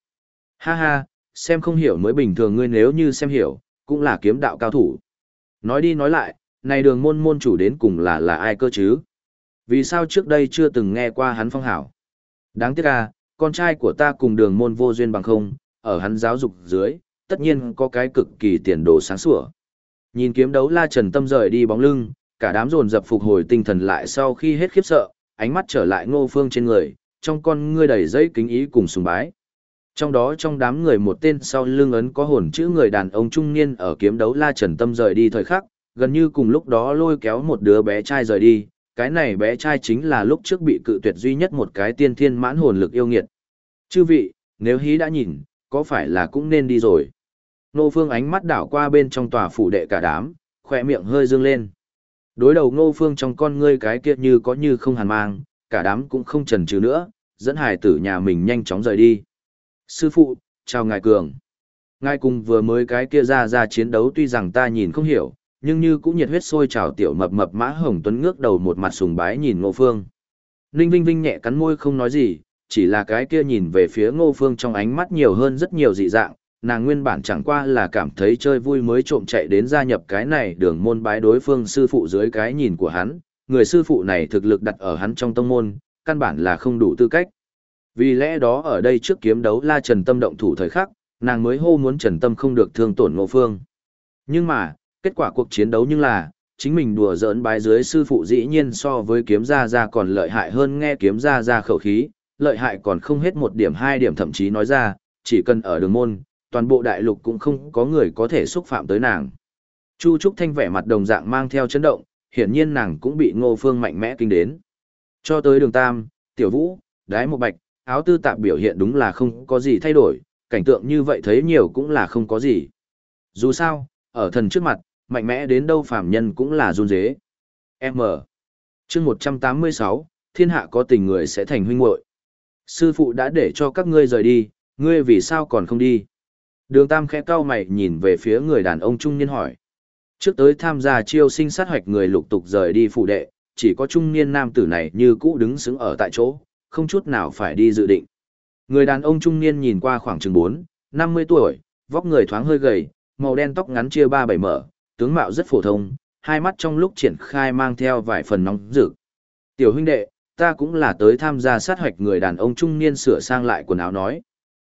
Ha ha, xem không hiểu mới bình thường ngươi nếu như xem hiểu, cũng là kiếm đạo cao thủ. Nói đi nói lại, này đường môn môn chủ đến cùng là là ai cơ chứ? Vì sao trước đây chưa từng nghe qua hắn phong hảo? Đáng tiếc à, con trai của ta cùng đường môn vô duyên bằng không, ở hắn giáo dục dưới, tất nhiên có cái cực kỳ tiền đồ sáng sủa. Nhìn kiếm đấu la trần tâm rời đi bóng lưng, cả đám dồn dập phục hồi tinh thần lại sau khi hết khiếp sợ, ánh mắt trở lại ngô phương trên người, trong con ngươi đầy dây kính ý cùng sùng bái. Trong đó trong đám người một tên sau lưng ấn có hồn chữ người đàn ông trung niên ở kiếm đấu la trần tâm rời đi thời khắc, gần như cùng lúc đó lôi kéo một đứa bé trai rời đi, cái này bé trai chính là lúc trước bị cự tuyệt duy nhất một cái tiên thiên mãn hồn lực yêu nghiệt. Chư vị, nếu hí đã nhìn, có phải là cũng nên đi rồi? Nô Phương ánh mắt đảo qua bên trong tòa phủ đệ cả đám, khỏe miệng hơi dương lên. Đối đầu Nô Phương trong con ngươi cái kia như có như không hàn mang, cả đám cũng không chần chừ nữa, dẫn hải tử nhà mình nhanh chóng rời đi. Sư phụ, chào ngài cường. Ngài cùng vừa mới cái kia ra ra chiến đấu tuy rằng ta nhìn không hiểu, nhưng như cũng nhiệt huyết sôi trào tiểu mập mập mã hồng tuấn ngước đầu một mặt sùng bái nhìn ngô phương. Ninh Vinh Vinh nhẹ cắn môi không nói gì, chỉ là cái kia nhìn về phía ngô phương trong ánh mắt nhiều hơn rất nhiều dị dạng, nàng nguyên bản chẳng qua là cảm thấy chơi vui mới trộm chạy đến gia nhập cái này đường môn bái đối phương sư phụ dưới cái nhìn của hắn, người sư phụ này thực lực đặt ở hắn trong tông môn, căn bản là không đủ tư cách. Vì lẽ đó ở đây trước kiếm đấu la Trần Tâm động thủ thời khắc, nàng mới hô muốn Trần Tâm không được thương tổn ngô phương. Nhưng mà, kết quả cuộc chiến đấu nhưng là, chính mình đùa giỡn bái dưới sư phụ dĩ nhiên so với kiếm gia gia còn lợi hại hơn nghe kiếm gia gia khẩu khí, lợi hại còn không hết một điểm hai điểm thậm chí nói ra, chỉ cần ở đường môn, toàn bộ đại lục cũng không có người có thể xúc phạm tới nàng. Chu Trúc Thanh vẻ mặt đồng dạng mang theo chấn động, hiển nhiên nàng cũng bị Ngô Phương mạnh mẽ kinh đến. Cho tới đường Tam, Tiểu Vũ, Đái Một Bạch, áo tư tạp biểu hiện đúng là không có gì thay đổi, cảnh tượng như vậy thấy nhiều cũng là không có gì. Dù sao, ở thần trước mặt, mạnh mẽ đến đâu phàm nhân cũng là run dế. M. chương 186, thiên hạ có tình người sẽ thành huynh muội Sư phụ đã để cho các ngươi rời đi, ngươi vì sao còn không đi? Đường Tam khẽ cau mày nhìn về phía người đàn ông trung niên hỏi. Trước tới tham gia chiêu sinh sát hoạch người lục tục rời đi phụ đệ, chỉ có trung niên nam tử này như cũ đứng xứng ở tại chỗ, không chút nào phải đi dự định. Người đàn ông trung niên nhìn qua khoảng chừng 4, 50 tuổi, vóc người thoáng hơi gầy, màu đen tóc ngắn chia ba bảy mở, tướng mạo rất phổ thông, hai mắt trong lúc triển khai mang theo vài phần nóng rực. Tiểu huynh đệ, ta cũng là tới tham gia sát hoạch người đàn ông trung niên sửa sang lại quần áo nói.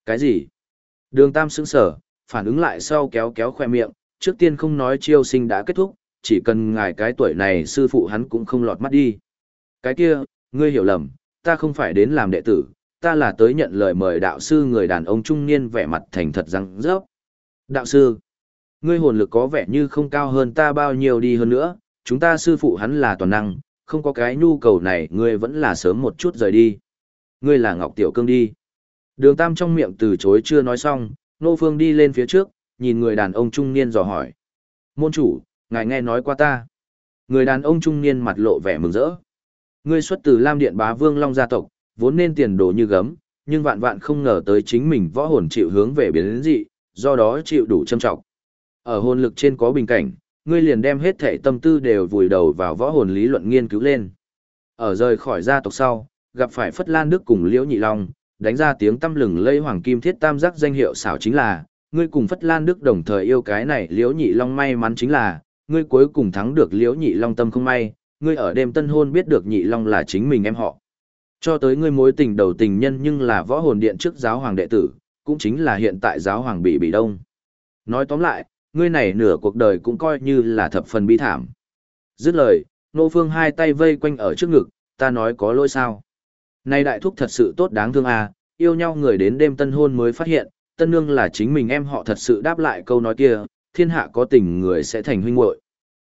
Cái gì? Đường Tam sững sở, phản ứng lại sau kéo kéo khoe miệng, trước tiên không nói chiêu sinh đã kết thúc, chỉ cần ngài cái tuổi này sư phụ hắn cũng không lọt mắt đi. Cái kia, ngươi hiểu lầm, ta không phải đến làm đệ tử, ta là tới nhận lời mời đạo sư người đàn ông trung niên vẻ mặt thành thật răng rớp. Đạo sư, ngươi hồn lực có vẻ như không cao hơn ta bao nhiêu đi hơn nữa, chúng ta sư phụ hắn là toàn năng, không có cái nhu cầu này ngươi vẫn là sớm một chút rời đi. Ngươi là Ngọc Tiểu Cương đi. Đường Tam trong miệng từ chối chưa nói xong, Nô Phương đi lên phía trước, nhìn người đàn ông trung niên dò hỏi. Môn chủ, ngài nghe nói qua ta. Người đàn ông trung niên mặt lộ vẻ mừng rỡ. Ngươi xuất từ Lam Điện Bá Vương Long gia tộc, vốn nên tiền đồ như gấm, nhưng vạn vạn không ngờ tới chính mình võ hồn chịu hướng về biến dị, do đó chịu đủ châm trọng. Ở hồn lực trên có bình cảnh, ngươi liền đem hết thể tâm tư đều vùi đầu vào võ hồn lý luận nghiên cứu lên. Ở rời khỏi gia tộc sau, gặp phải Phất Lan Đức cùng Liễu Nhị Long, đánh ra tiếng tâm lừng lây hoàng kim thiết tam giác danh hiệu xảo chính là, ngươi cùng Phất Lan Đức đồng thời yêu cái này Liễu Nhị Long may mắn chính là, ngươi cuối cùng thắng được Liễu Nhị Long tâm không may, ngươi ở đêm tân hôn biết được Nhị Long là chính mình em họ. Cho tới ngươi mối tình đầu tình nhân nhưng là võ hồn điện trước giáo hoàng đệ tử, cũng chính là hiện tại giáo hoàng bị bị đông. Nói tóm lại, ngươi này nửa cuộc đời cũng coi như là thập phần bi thảm. Dứt lời, nô phương hai tay vây quanh ở trước ngực, ta nói có lỗi sao. Này đại thúc thật sự tốt đáng thương à, yêu nhau người đến đêm tân hôn mới phát hiện, tân nương là chính mình em họ thật sự đáp lại câu nói kia, thiên hạ có tình người sẽ thành huynh muội.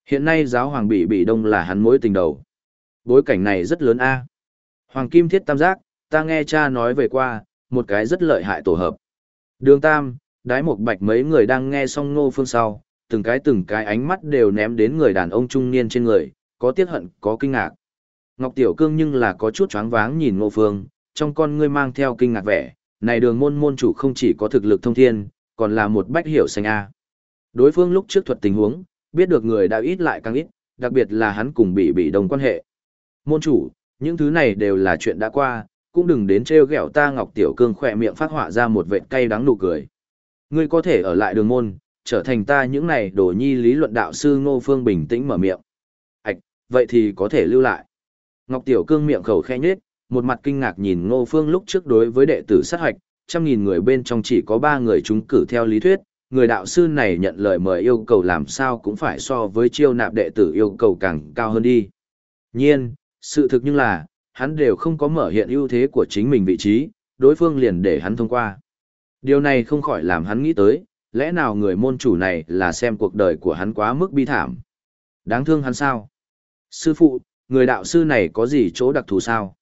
Hiện nay giáo hoàng bị bị đông là hắn mối tình đầu. Bối cảnh này rất lớn a. Hoàng kim thiết tam giác, ta nghe cha nói về qua, một cái rất lợi hại tổ hợp. Đường tam, đái một bạch mấy người đang nghe xong ngô phương sau, từng cái từng cái ánh mắt đều ném đến người đàn ông trung niên trên người, có tiếc hận, có kinh ngạc. Ngọc Tiểu Cương nhưng là có chút choáng váng nhìn ngô phương, trong con ngươi mang theo kinh ngạc vẻ, này đường môn môn chủ không chỉ có thực lực thông thiên, còn là một bách hiểu xanh A. Đối phương lúc trước thuật tình huống, biết được người đã ít lại càng ít, đặc biệt là hắn cùng bị bị đồng quan hệ. Môn chủ, những thứ này đều là chuyện đã qua, cũng đừng đến trêu ghẹo ta Ngọc Tiểu Cương khỏe miệng phát họa ra một vệt cay đắng nụ cười. Ngươi có thể ở lại đường môn, trở thành ta những này đồ nhi lý luận đạo sư Ngô Phương bình tĩnh mở miệng. Ảch, vậy thì có thể lưu lại. Ngọc Tiểu Cương miệng khẩu khẽ nhếch, một mặt kinh ngạc nhìn Ngô Phương lúc trước đối với đệ tử sát hoạch, trăm nghìn người bên trong chỉ có ba người chúng cử theo lý thuyết, người đạo sư này nhận lời mời yêu cầu làm sao cũng phải so với chiêu nạp đệ tử yêu cầu càng cao hơn đi. Nhiên, sự thực nhưng là, hắn đều không có mở hiện ưu thế của chính mình vị trí, đối phương liền để hắn thông qua. Điều này không khỏi làm hắn nghĩ tới, lẽ nào người môn chủ này là xem cuộc đời của hắn quá mức bi thảm. Đáng thương hắn sao? Sư phụ, người đạo sư này có gì chỗ đặc thù sao?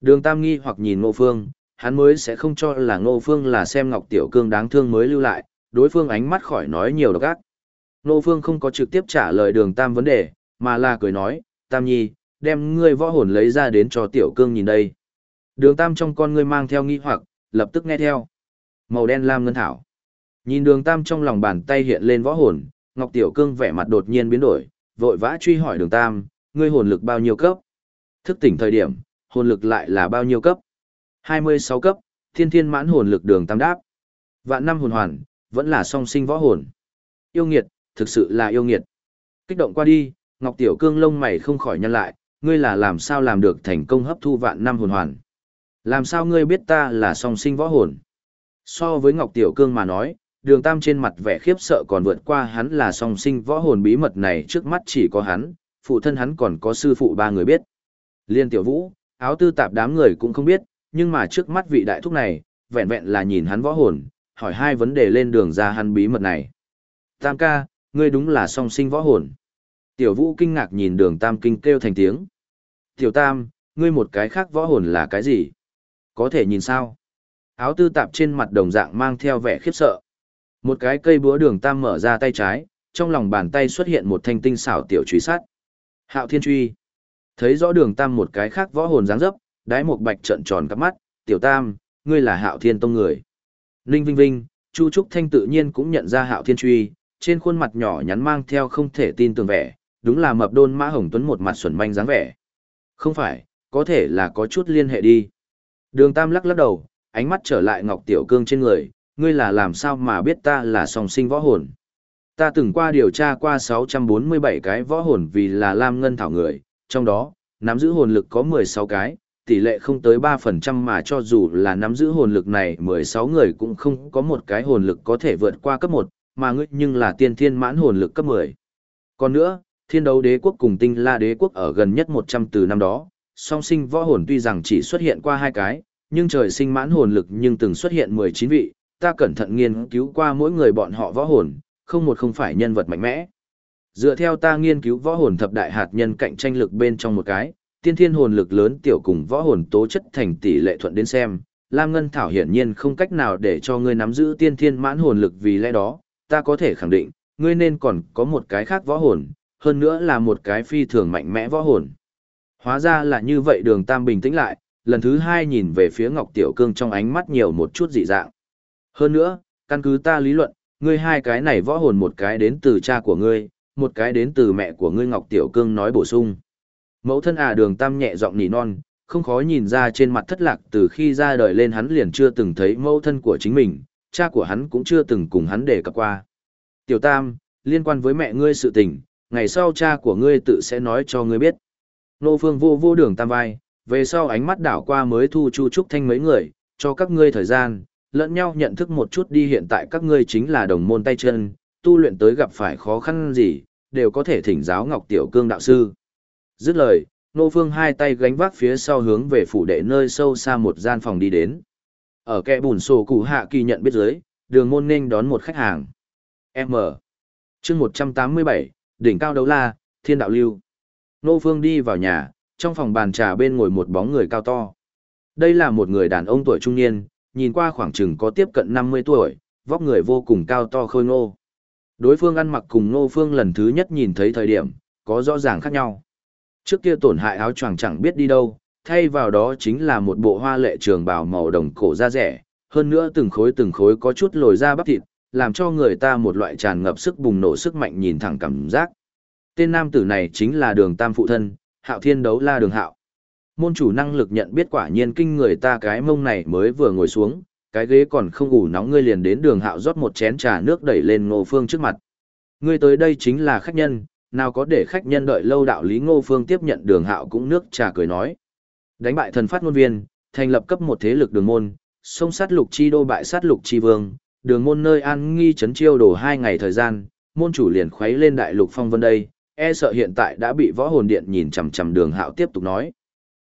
Đường Tam nghi hoặc nhìn Ngô Phương, hắn mới sẽ không cho là Ngô Phương là xem Ngọc Tiểu Cương đáng thương mới lưu lại, đối phương ánh mắt khỏi nói nhiều độc ác. Ngô Phương không có trực tiếp trả lời đường Tam vấn đề, mà là cười nói, Tam Nhi, đem ngươi võ hồn lấy ra đến cho Tiểu Cương nhìn đây. Đường Tam trong con ngươi mang theo nghi hoặc, lập tức nghe theo. Màu đen lam ngân thảo. Nhìn đường tam trong lòng bàn tay hiện lên võ hồn, Ngọc Tiểu Cương vẻ mặt đột nhiên biến đổi, vội vã truy hỏi đường tam, ngươi hồn lực bao nhiêu cấp? Thức tỉnh thời điểm, hồn lực lại là bao nhiêu cấp? 26 cấp, thiên thiên mãn hồn lực đường tam đáp. Vạn năm hồn hoàn, vẫn là song sinh võ hồn. Yêu nghiệt, thực sự là yêu nghiệt. Kích động qua đi, Ngọc Tiểu Cương lông mày không khỏi nhăn lại, ngươi là làm sao làm được thành công hấp thu vạn năm hồn hoàn? Làm sao ngươi biết ta là song sinh võ hồn? So với Ngọc Tiểu Cương mà nói, đường tam trên mặt vẻ khiếp sợ còn vượt qua hắn là song sinh võ hồn bí mật này trước mắt chỉ có hắn, phụ thân hắn còn có sư phụ ba người biết. Liên Tiểu Vũ, áo tư tạp đám người cũng không biết, nhưng mà trước mắt vị đại thúc này, vẹn vẹn là nhìn hắn võ hồn, hỏi hai vấn đề lên đường ra hắn bí mật này. Tam ca, ngươi đúng là song sinh võ hồn. Tiểu Vũ kinh ngạc nhìn đường Tam kinh kêu thành tiếng. Tiểu Tam, ngươi một cái khác võ hồn là cái gì? Có thể nhìn sao? Áo tư tạp trên mặt đồng dạng mang theo vẻ khiếp sợ. Một cái cây búa đường Tam mở ra tay trái, trong lòng bàn tay xuất hiện một thanh tinh xảo tiểu truy sắt. Hạo Thiên Truy. Thấy rõ đường Tam một cái khác võ hồn dáng dấp, đái một bạch trận tròn cắp mắt, "Tiểu Tam, ngươi là Hạo Thiên tông người." Ninh Vinh Vinh, Chu Trúc Thanh tự nhiên cũng nhận ra Hạo Thiên Truy, trên khuôn mặt nhỏ nhắn mang theo không thể tin tưởng vẻ, đúng là mập đôn Mã Hồng Tuấn một mặt xuẩn manh dáng vẻ. Không phải, có thể là có chút liên hệ đi. Đường Tam lắc lắc đầu, ánh mắt trở lại Ngọc Tiểu Cương trên người, ngươi là làm sao mà biết ta là song sinh võ hồn. Ta từng qua điều tra qua 647 cái võ hồn vì là Lam Ngân Thảo người, trong đó, nắm giữ hồn lực có 16 cái, tỷ lệ không tới 3% mà cho dù là nắm giữ hồn lực này 16 người cũng không có một cái hồn lực có thể vượt qua cấp 1, mà ngươi nhưng là tiên thiên mãn hồn lực cấp 10. Còn nữa, thiên đấu đế quốc cùng tinh la đế quốc ở gần nhất 100 từ năm đó, song sinh võ hồn tuy rằng chỉ xuất hiện qua hai cái, nhưng trời sinh mãn hồn lực nhưng từng xuất hiện 19 vị, ta cẩn thận nghiên cứu qua mỗi người bọn họ võ hồn, không một không phải nhân vật mạnh mẽ. Dựa theo ta nghiên cứu võ hồn thập đại hạt nhân cạnh tranh lực bên trong một cái, tiên thiên hồn lực lớn tiểu cùng võ hồn tố chất thành tỷ lệ thuận đến xem, Lam Ngân Thảo hiển nhiên không cách nào để cho ngươi nắm giữ tiên thiên mãn hồn lực vì lẽ đó, ta có thể khẳng định, ngươi nên còn có một cái khác võ hồn, hơn nữa là một cái phi thường mạnh mẽ võ hồn. Hóa ra là như vậy đường Tam bình tĩnh lại, lần thứ hai nhìn về phía Ngọc Tiểu Cương trong ánh mắt nhiều một chút dị dạng. Hơn nữa, căn cứ ta lý luận, ngươi hai cái này võ hồn một cái đến từ cha của ngươi, một cái đến từ mẹ của ngươi Ngọc Tiểu Cương nói bổ sung. Mẫu thân à đường Tam nhẹ giọng nỉ non, không khó nhìn ra trên mặt thất lạc từ khi ra đời lên hắn liền chưa từng thấy mẫu thân của chính mình, cha của hắn cũng chưa từng cùng hắn đề cập qua. Tiểu Tam, liên quan với mẹ ngươi sự tình, ngày sau cha của ngươi tự sẽ nói cho ngươi biết. Nô Phương vô vô đường Tam vai, về sau ánh mắt đảo qua mới thu Chu Trúc Thanh mấy người, cho các ngươi thời gian, lẫn nhau nhận thức một chút đi hiện tại các ngươi chính là đồng môn tay chân, tu luyện tới gặp phải khó khăn gì, đều có thể thỉnh giáo Ngọc Tiểu Cương đạo sư. Dứt lời, Nô Phương hai tay gánh vác phía sau hướng về phủ đệ nơi sâu xa một gian phòng đi đến. Ở kẽ bùn sổ cụ hạ kỳ nhận biết dưới, đường môn nên đón một khách hàng. M. chương 187, đỉnh cao đấu la, thiên đạo lưu. Nô Phương đi vào nhà, trong phòng bàn trà bên ngồi một bóng người cao to. Đây là một người đàn ông tuổi trung niên, nhìn qua khoảng chừng có tiếp cận 50 tuổi, vóc người vô cùng cao to khôi ngô. Đối phương ăn mặc cùng Nô Phương lần thứ nhất nhìn thấy thời điểm, có rõ ràng khác nhau. Trước kia tổn hại áo choàng chẳng biết đi đâu, thay vào đó chính là một bộ hoa lệ trường bào màu đồng cổ da rẻ, hơn nữa từng khối từng khối có chút lồi ra bắp thịt, làm cho người ta một loại tràn ngập sức bùng nổ sức mạnh nhìn thẳng cảm giác. Tên nam tử này chính là đường tam phụ thân, hạo thiên đấu la đường hạo. Môn chủ năng lực nhận biết quả nhiên kinh người ta cái mông này mới vừa ngồi xuống, cái ghế còn không ủ nóng ngươi liền đến đường hạo rót một chén trà nước đẩy lên ngô phương trước mặt. Ngươi tới đây chính là khách nhân, nào có để khách nhân đợi lâu đạo lý ngô phương tiếp nhận đường hạo cũng nước trà cười nói. Đánh bại thần phát ngôn viên, thành lập cấp một thế lực đường môn, sông sát lục chi đô bại sát lục chi vương, đường môn nơi an nghi chấn chiêu đổ hai ngày thời gian, môn chủ liền khuấy lên đại lục phong vân đây, e sợ hiện tại đã bị võ hồn điện nhìn chằm chằm đường hạo tiếp tục nói.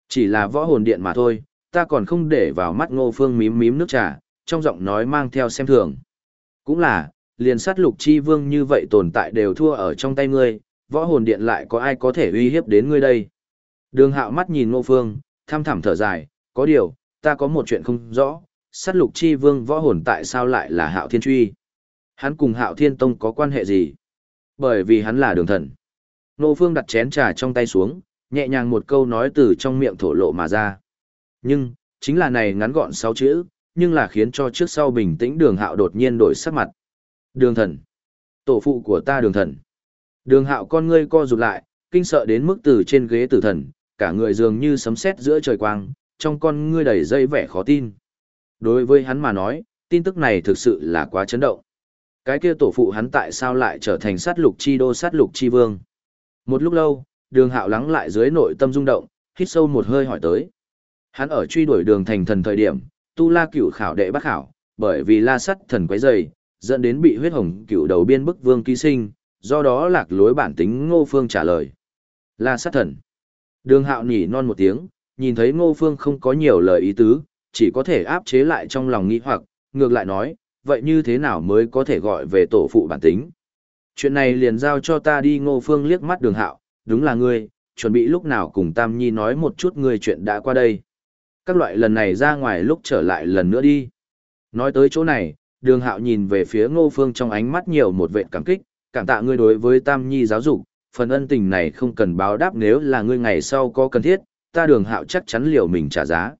Chỉ là võ hồn điện mà thôi, ta còn không để vào mắt ngô phương mím mím nước trà, trong giọng nói mang theo xem thường. Cũng là, liền sát lục chi vương như vậy tồn tại đều thua ở trong tay ngươi, võ hồn điện lại có ai có thể uy hiếp đến ngươi đây. Đường hạo mắt nhìn ngô phương, tham thẳm thở dài, có điều, ta có một chuyện không rõ, sát lục chi vương võ hồn tại sao lại là hạo thiên truy? Hắn cùng hạo thiên tông có quan hệ gì? Bởi vì hắn là đường thần. Nô phương đặt chén trà trong tay xuống, nhẹ nhàng một câu nói từ trong miệng thổ lộ mà ra. Nhưng, chính là này ngắn gọn sáu chữ, nhưng là khiến cho trước sau bình tĩnh đường hạo đột nhiên đổi sắc mặt. Đường thần. Tổ phụ của ta đường thần. Đường hạo con ngươi co rụt lại, kinh sợ đến mức từ trên ghế tử thần, cả người dường như sấm sét giữa trời quang, trong con ngươi đầy dây vẻ khó tin. Đối với hắn mà nói, tin tức này thực sự là quá chấn động. Cái kia tổ phụ hắn tại sao lại trở thành sát lục chi đô sát lục chi vương? Một lúc lâu, đường hạo lắng lại dưới nội tâm rung động, hít sâu một hơi hỏi tới. Hắn ở truy đuổi đường thành thần thời điểm, tu la cửu khảo đệ bắt khảo, bởi vì la sắt thần quấy dày, dẫn đến bị huyết hồng cửu đầu biên bức vương ký sinh, do đó lạc lối bản tính ngô phương trả lời. là sát thần. Đường hạo nhỉ non một tiếng, nhìn thấy ngô phương không có nhiều lời ý tứ, chỉ có thể áp chế lại trong lòng nghi hoặc, ngược lại nói, vậy như thế nào mới có thể gọi về tổ phụ bản tính? Chuyện này liền giao cho ta đi ngô phương liếc mắt đường hạo, đúng là ngươi, chuẩn bị lúc nào cùng Tam Nhi nói một chút ngươi chuyện đã qua đây. Các loại lần này ra ngoài lúc trở lại lần nữa đi. Nói tới chỗ này, đường hạo nhìn về phía ngô phương trong ánh mắt nhiều một vệ cảm kích, cảm tạ ngươi đối với Tam Nhi giáo dục, phần ân tình này không cần báo đáp nếu là ngươi ngày sau có cần thiết, ta đường hạo chắc chắn liệu mình trả giá.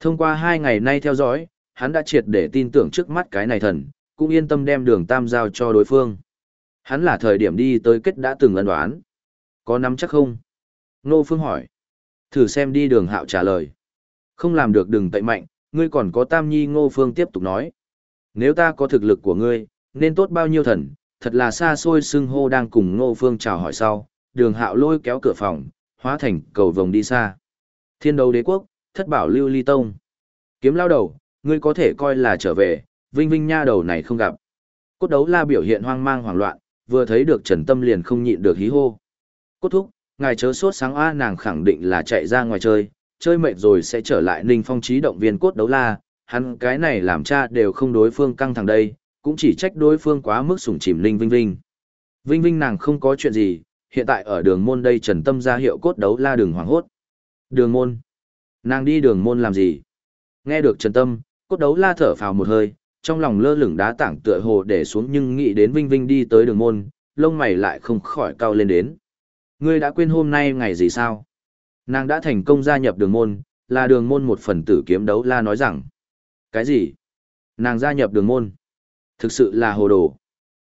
Thông qua hai ngày nay theo dõi, hắn đã triệt để tin tưởng trước mắt cái này thần, cũng yên tâm đem đường tam giao cho đối phương. Hắn là thời điểm đi tới kết đã từng ân đoán. Có nắm chắc không? Nô Phương hỏi. Thử xem đi đường hạo trả lời. Không làm được đừng tậy mạnh, ngươi còn có tam nhi ngô phương tiếp tục nói. Nếu ta có thực lực của ngươi, nên tốt bao nhiêu thần, thật là xa xôi xưng hô đang cùng ngô phương chào hỏi sau, đường hạo lôi kéo cửa phòng, hóa thành cầu vồng đi xa. Thiên đấu đế quốc, thất bảo lưu ly tông. Kiếm lao đầu, ngươi có thể coi là trở về, vinh vinh nha đầu này không gặp. Cốt đấu la biểu hiện hoang mang hoảng loạn, vừa thấy được Trần Tâm liền không nhịn được hí hô. Cốt thúc, ngài chớ sốt sáng a nàng khẳng định là chạy ra ngoài chơi, chơi mệt rồi sẽ trở lại ninh phong trí động viên cốt đấu la, hắn cái này làm cha đều không đối phương căng thẳng đây, cũng chỉ trách đối phương quá mức sủng chìm ninh vinh vinh. Vinh vinh nàng không có chuyện gì, hiện tại ở đường môn đây trần tâm ra hiệu cốt đấu la đường hoảng hốt. Đường môn. Nàng đi đường môn làm gì? Nghe được trần tâm, cốt đấu la thở phào một hơi, trong lòng lơ lửng đá tảng tựa hồ để xuống nhưng nghĩ đến vinh vinh đi tới đường môn, lông mày lại không khỏi cao lên đến. Ngươi đã quên hôm nay ngày gì sao? Nàng đã thành công gia nhập đường môn, là đường môn một phần tử kiếm đấu la nói rằng. Cái gì? Nàng gia nhập đường môn. Thực sự là hồ đồ.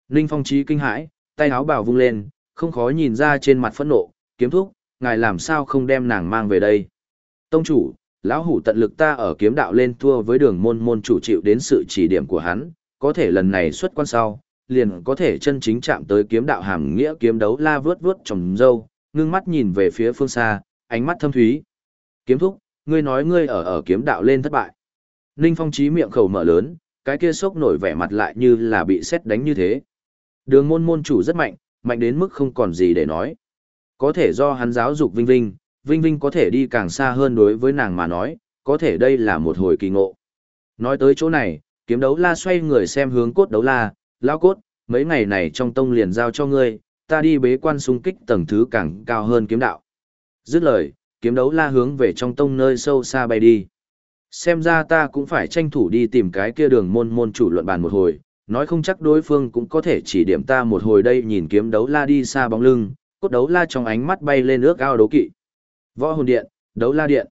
Ninh Phong trí kinh hãi, tay áo bào vung lên, không khó nhìn ra trên mặt phẫn nộ, kiếm thúc, ngài làm sao không đem nàng mang về đây. Tông chủ, lão hủ tận lực ta ở kiếm đạo lên thua với đường môn môn chủ chịu đến sự chỉ điểm của hắn, có thể lần này xuất quan sau, liền có thể chân chính chạm tới kiếm đạo hàm nghĩa kiếm đấu la vướt vướt trồng dâu, ngưng mắt nhìn về phía phương xa, ánh mắt thâm thúy. Kiếm thúc, ngươi nói ngươi ở ở kiếm đạo lên thất bại. Ninh Phong trí miệng khẩu mở lớn, cái kia sốc nổi vẻ mặt lại như là bị xét đánh như thế. Đường môn môn chủ rất mạnh, mạnh đến mức không còn gì để nói. Có thể do hắn giáo dục Vinh Vinh, Vinh Vinh có thể đi càng xa hơn đối với nàng mà nói, có thể đây là một hồi kỳ ngộ. Nói tới chỗ này, kiếm đấu la xoay người xem hướng cốt đấu la, lao cốt, mấy ngày này trong tông liền giao cho ngươi, ta đi bế quan xung kích tầng thứ càng cao hơn kiếm đạo. Dứt lời, kiếm đấu la hướng về trong tông nơi sâu xa bay đi. Xem ra ta cũng phải tranh thủ đi tìm cái kia đường môn môn chủ luận bàn một hồi, nói không chắc đối phương cũng có thể chỉ điểm ta một hồi đây nhìn kiếm đấu la đi xa bóng lưng, cốt đấu la trong ánh mắt bay lên ước ao đấu kỵ. Võ hồn điện, đấu la điện.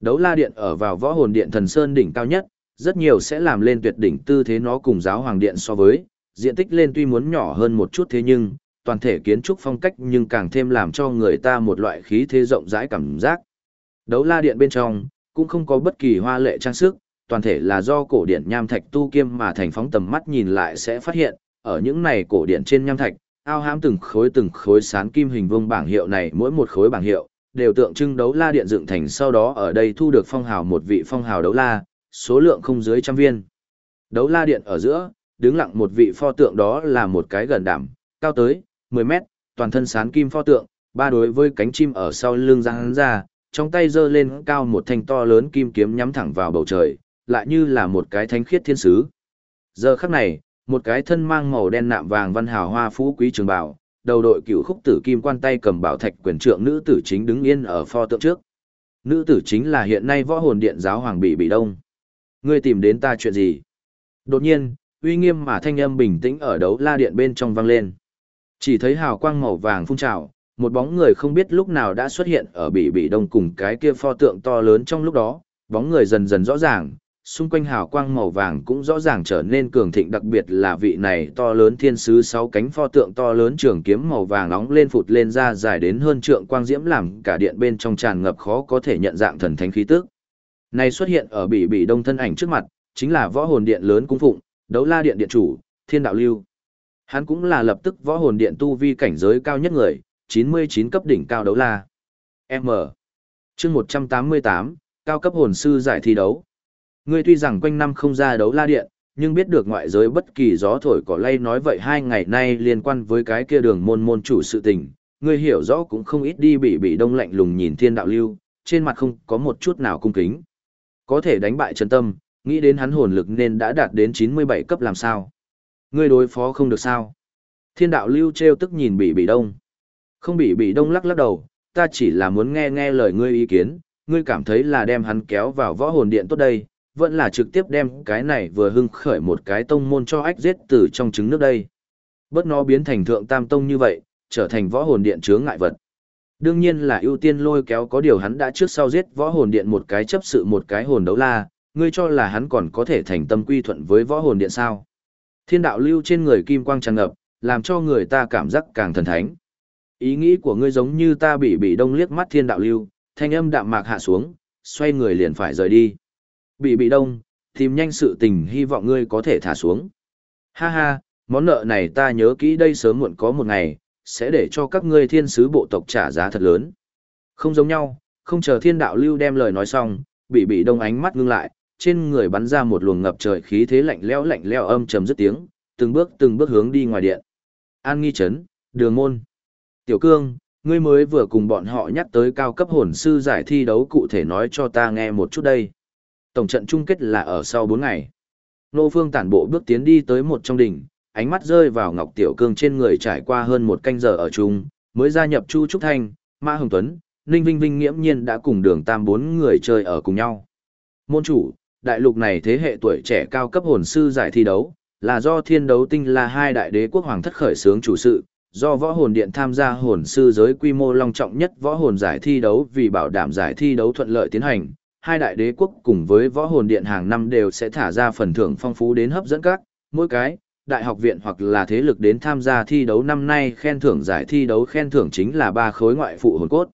Đấu la điện ở vào võ hồn điện thần sơn đỉnh cao nhất, rất nhiều sẽ làm lên tuyệt đỉnh tư thế nó cùng giáo hoàng điện so với, diện tích lên tuy muốn nhỏ hơn một chút thế nhưng, toàn thể kiến trúc phong cách nhưng càng thêm làm cho người ta một loại khí thế rộng rãi cảm giác. Đấu la điện bên trong, cũng không có bất kỳ hoa lệ trang sức, toàn thể là do cổ điện nham thạch tu kiêm mà thành phóng tầm mắt nhìn lại sẽ phát hiện, ở những này cổ điện trên nham thạch, ao hãm từng khối từng khối sán kim hình vuông bảng hiệu này mỗi một khối bảng hiệu, đều tượng trưng đấu la điện dựng thành sau đó ở đây thu được phong hào một vị phong hào đấu la, số lượng không dưới trăm viên. Đấu la điện ở giữa, đứng lặng một vị pho tượng đó là một cái gần đảm, cao tới 10 mét, toàn thân sán kim pho tượng, ba đối với cánh chim ở sau lưng răng ra, trong tay giơ lên cao một thanh to lớn kim kiếm nhắm thẳng vào bầu trời, lại như là một cái thánh khiết thiên sứ. Giờ khắc này, một cái thân mang màu đen nạm vàng văn hào hoa phú quý trường bảo, đầu đội cựu khúc tử kim quan tay cầm bảo thạch quyền trượng nữ tử chính đứng yên ở pho tượng trước. Nữ tử chính là hiện nay võ hồn điện giáo hoàng bị bị đông. Ngươi tìm đến ta chuyện gì? Đột nhiên, uy nghiêm mà thanh âm bình tĩnh ở đấu la điện bên trong vang lên. Chỉ thấy hào quang màu vàng phun trào, một bóng người không biết lúc nào đã xuất hiện ở bị bị đông cùng cái kia pho tượng to lớn trong lúc đó, bóng người dần dần rõ ràng, xung quanh hào quang màu vàng cũng rõ ràng trở nên cường thịnh đặc biệt là vị này to lớn thiên sứ sáu cánh pho tượng to lớn trường kiếm màu vàng nóng lên phụt lên ra dài đến hơn trượng quang diễm làm cả điện bên trong tràn ngập khó có thể nhận dạng thần thánh khí tức. Này xuất hiện ở bị bị đông thân ảnh trước mặt, chính là võ hồn điện lớn cung phụng, đấu la điện điện chủ, thiên đạo lưu. Hắn cũng là lập tức võ hồn điện tu vi cảnh giới cao nhất người, 99 cấp đỉnh cao đấu la. M. chương 188, cao cấp hồn sư giải thi đấu. Ngươi tuy rằng quanh năm không ra đấu la điện, nhưng biết được ngoại giới bất kỳ gió thổi cỏ lay nói vậy hai ngày nay liên quan với cái kia đường môn môn chủ sự tình, ngươi hiểu rõ cũng không ít đi bị bị đông lạnh lùng nhìn thiên đạo lưu, trên mặt không có một chút nào cung kính. Có thể đánh bại chân tâm, nghĩ đến hắn hồn lực nên đã đạt đến 97 cấp làm sao. Ngươi đối phó không được sao. Thiên đạo lưu treo tức nhìn bị bị đông. Không bị bị đông lắc lắc đầu, ta chỉ là muốn nghe nghe lời ngươi ý kiến, ngươi cảm thấy là đem hắn kéo vào võ hồn điện tốt đây, vẫn là trực tiếp đem cái này vừa hưng khởi một cái tông môn cho ách giết từ trong trứng nước đây. Bất nó biến thành thượng tam tông như vậy, trở thành võ hồn điện chướng ngại vật. Đương nhiên là ưu tiên lôi kéo có điều hắn đã trước sau giết võ hồn điện một cái chấp sự một cái hồn đấu la, ngươi cho là hắn còn có thể thành tâm quy thuận với võ hồn điện sao. Thiên đạo lưu trên người kim quang tràn ngập, làm cho người ta cảm giác càng thần thánh. Ý nghĩ của ngươi giống như ta bị bị đông liếc mắt thiên đạo lưu, thanh âm đạm mạc hạ xuống, xoay người liền phải rời đi. Bị bị đông, tìm nhanh sự tình hy vọng ngươi có thể thả xuống. Ha ha, món nợ này ta nhớ kỹ đây sớm muộn có một ngày, sẽ để cho các ngươi thiên sứ bộ tộc trả giá thật lớn. Không giống nhau, không chờ thiên đạo lưu đem lời nói xong, bị bị đông ánh mắt ngưng lại, trên người bắn ra một luồng ngập trời khí thế lạnh lẽo lạnh lẽo âm trầm dứt tiếng, từng bước từng bước hướng đi ngoài điện. An nghi chấn, đường môn. Tiểu cương, ngươi mới vừa cùng bọn họ nhắc tới cao cấp hồn sư giải thi đấu cụ thể nói cho ta nghe một chút đây. Tổng trận chung kết là ở sau 4 ngày. Nô Phương tản bộ bước tiến đi tới một trong đỉnh, ánh mắt rơi vào Ngọc Tiểu Cương trên người trải qua hơn một canh giờ ở chung, mới gia nhập Chu Trúc Thanh, Mã Hồng Tuấn, Ninh Vinh Vinh nghiễm nhiên đã cùng đường tam bốn người chơi ở cùng nhau. Môn chủ, đại lục này thế hệ tuổi trẻ cao cấp hồn sư giải thi đấu, là do thiên đấu tinh là hai đại đế quốc hoàng thất khởi sướng chủ sự, do võ hồn điện tham gia hồn sư giới quy mô long trọng nhất võ hồn giải thi đấu vì bảo đảm giải thi đấu thuận lợi tiến hành, hai đại đế quốc cùng với võ hồn điện hàng năm đều sẽ thả ra phần thưởng phong phú đến hấp dẫn các, mỗi cái, đại học viện hoặc là thế lực đến tham gia thi đấu năm nay khen thưởng giải thi đấu khen thưởng chính là ba khối ngoại phụ hồn cốt.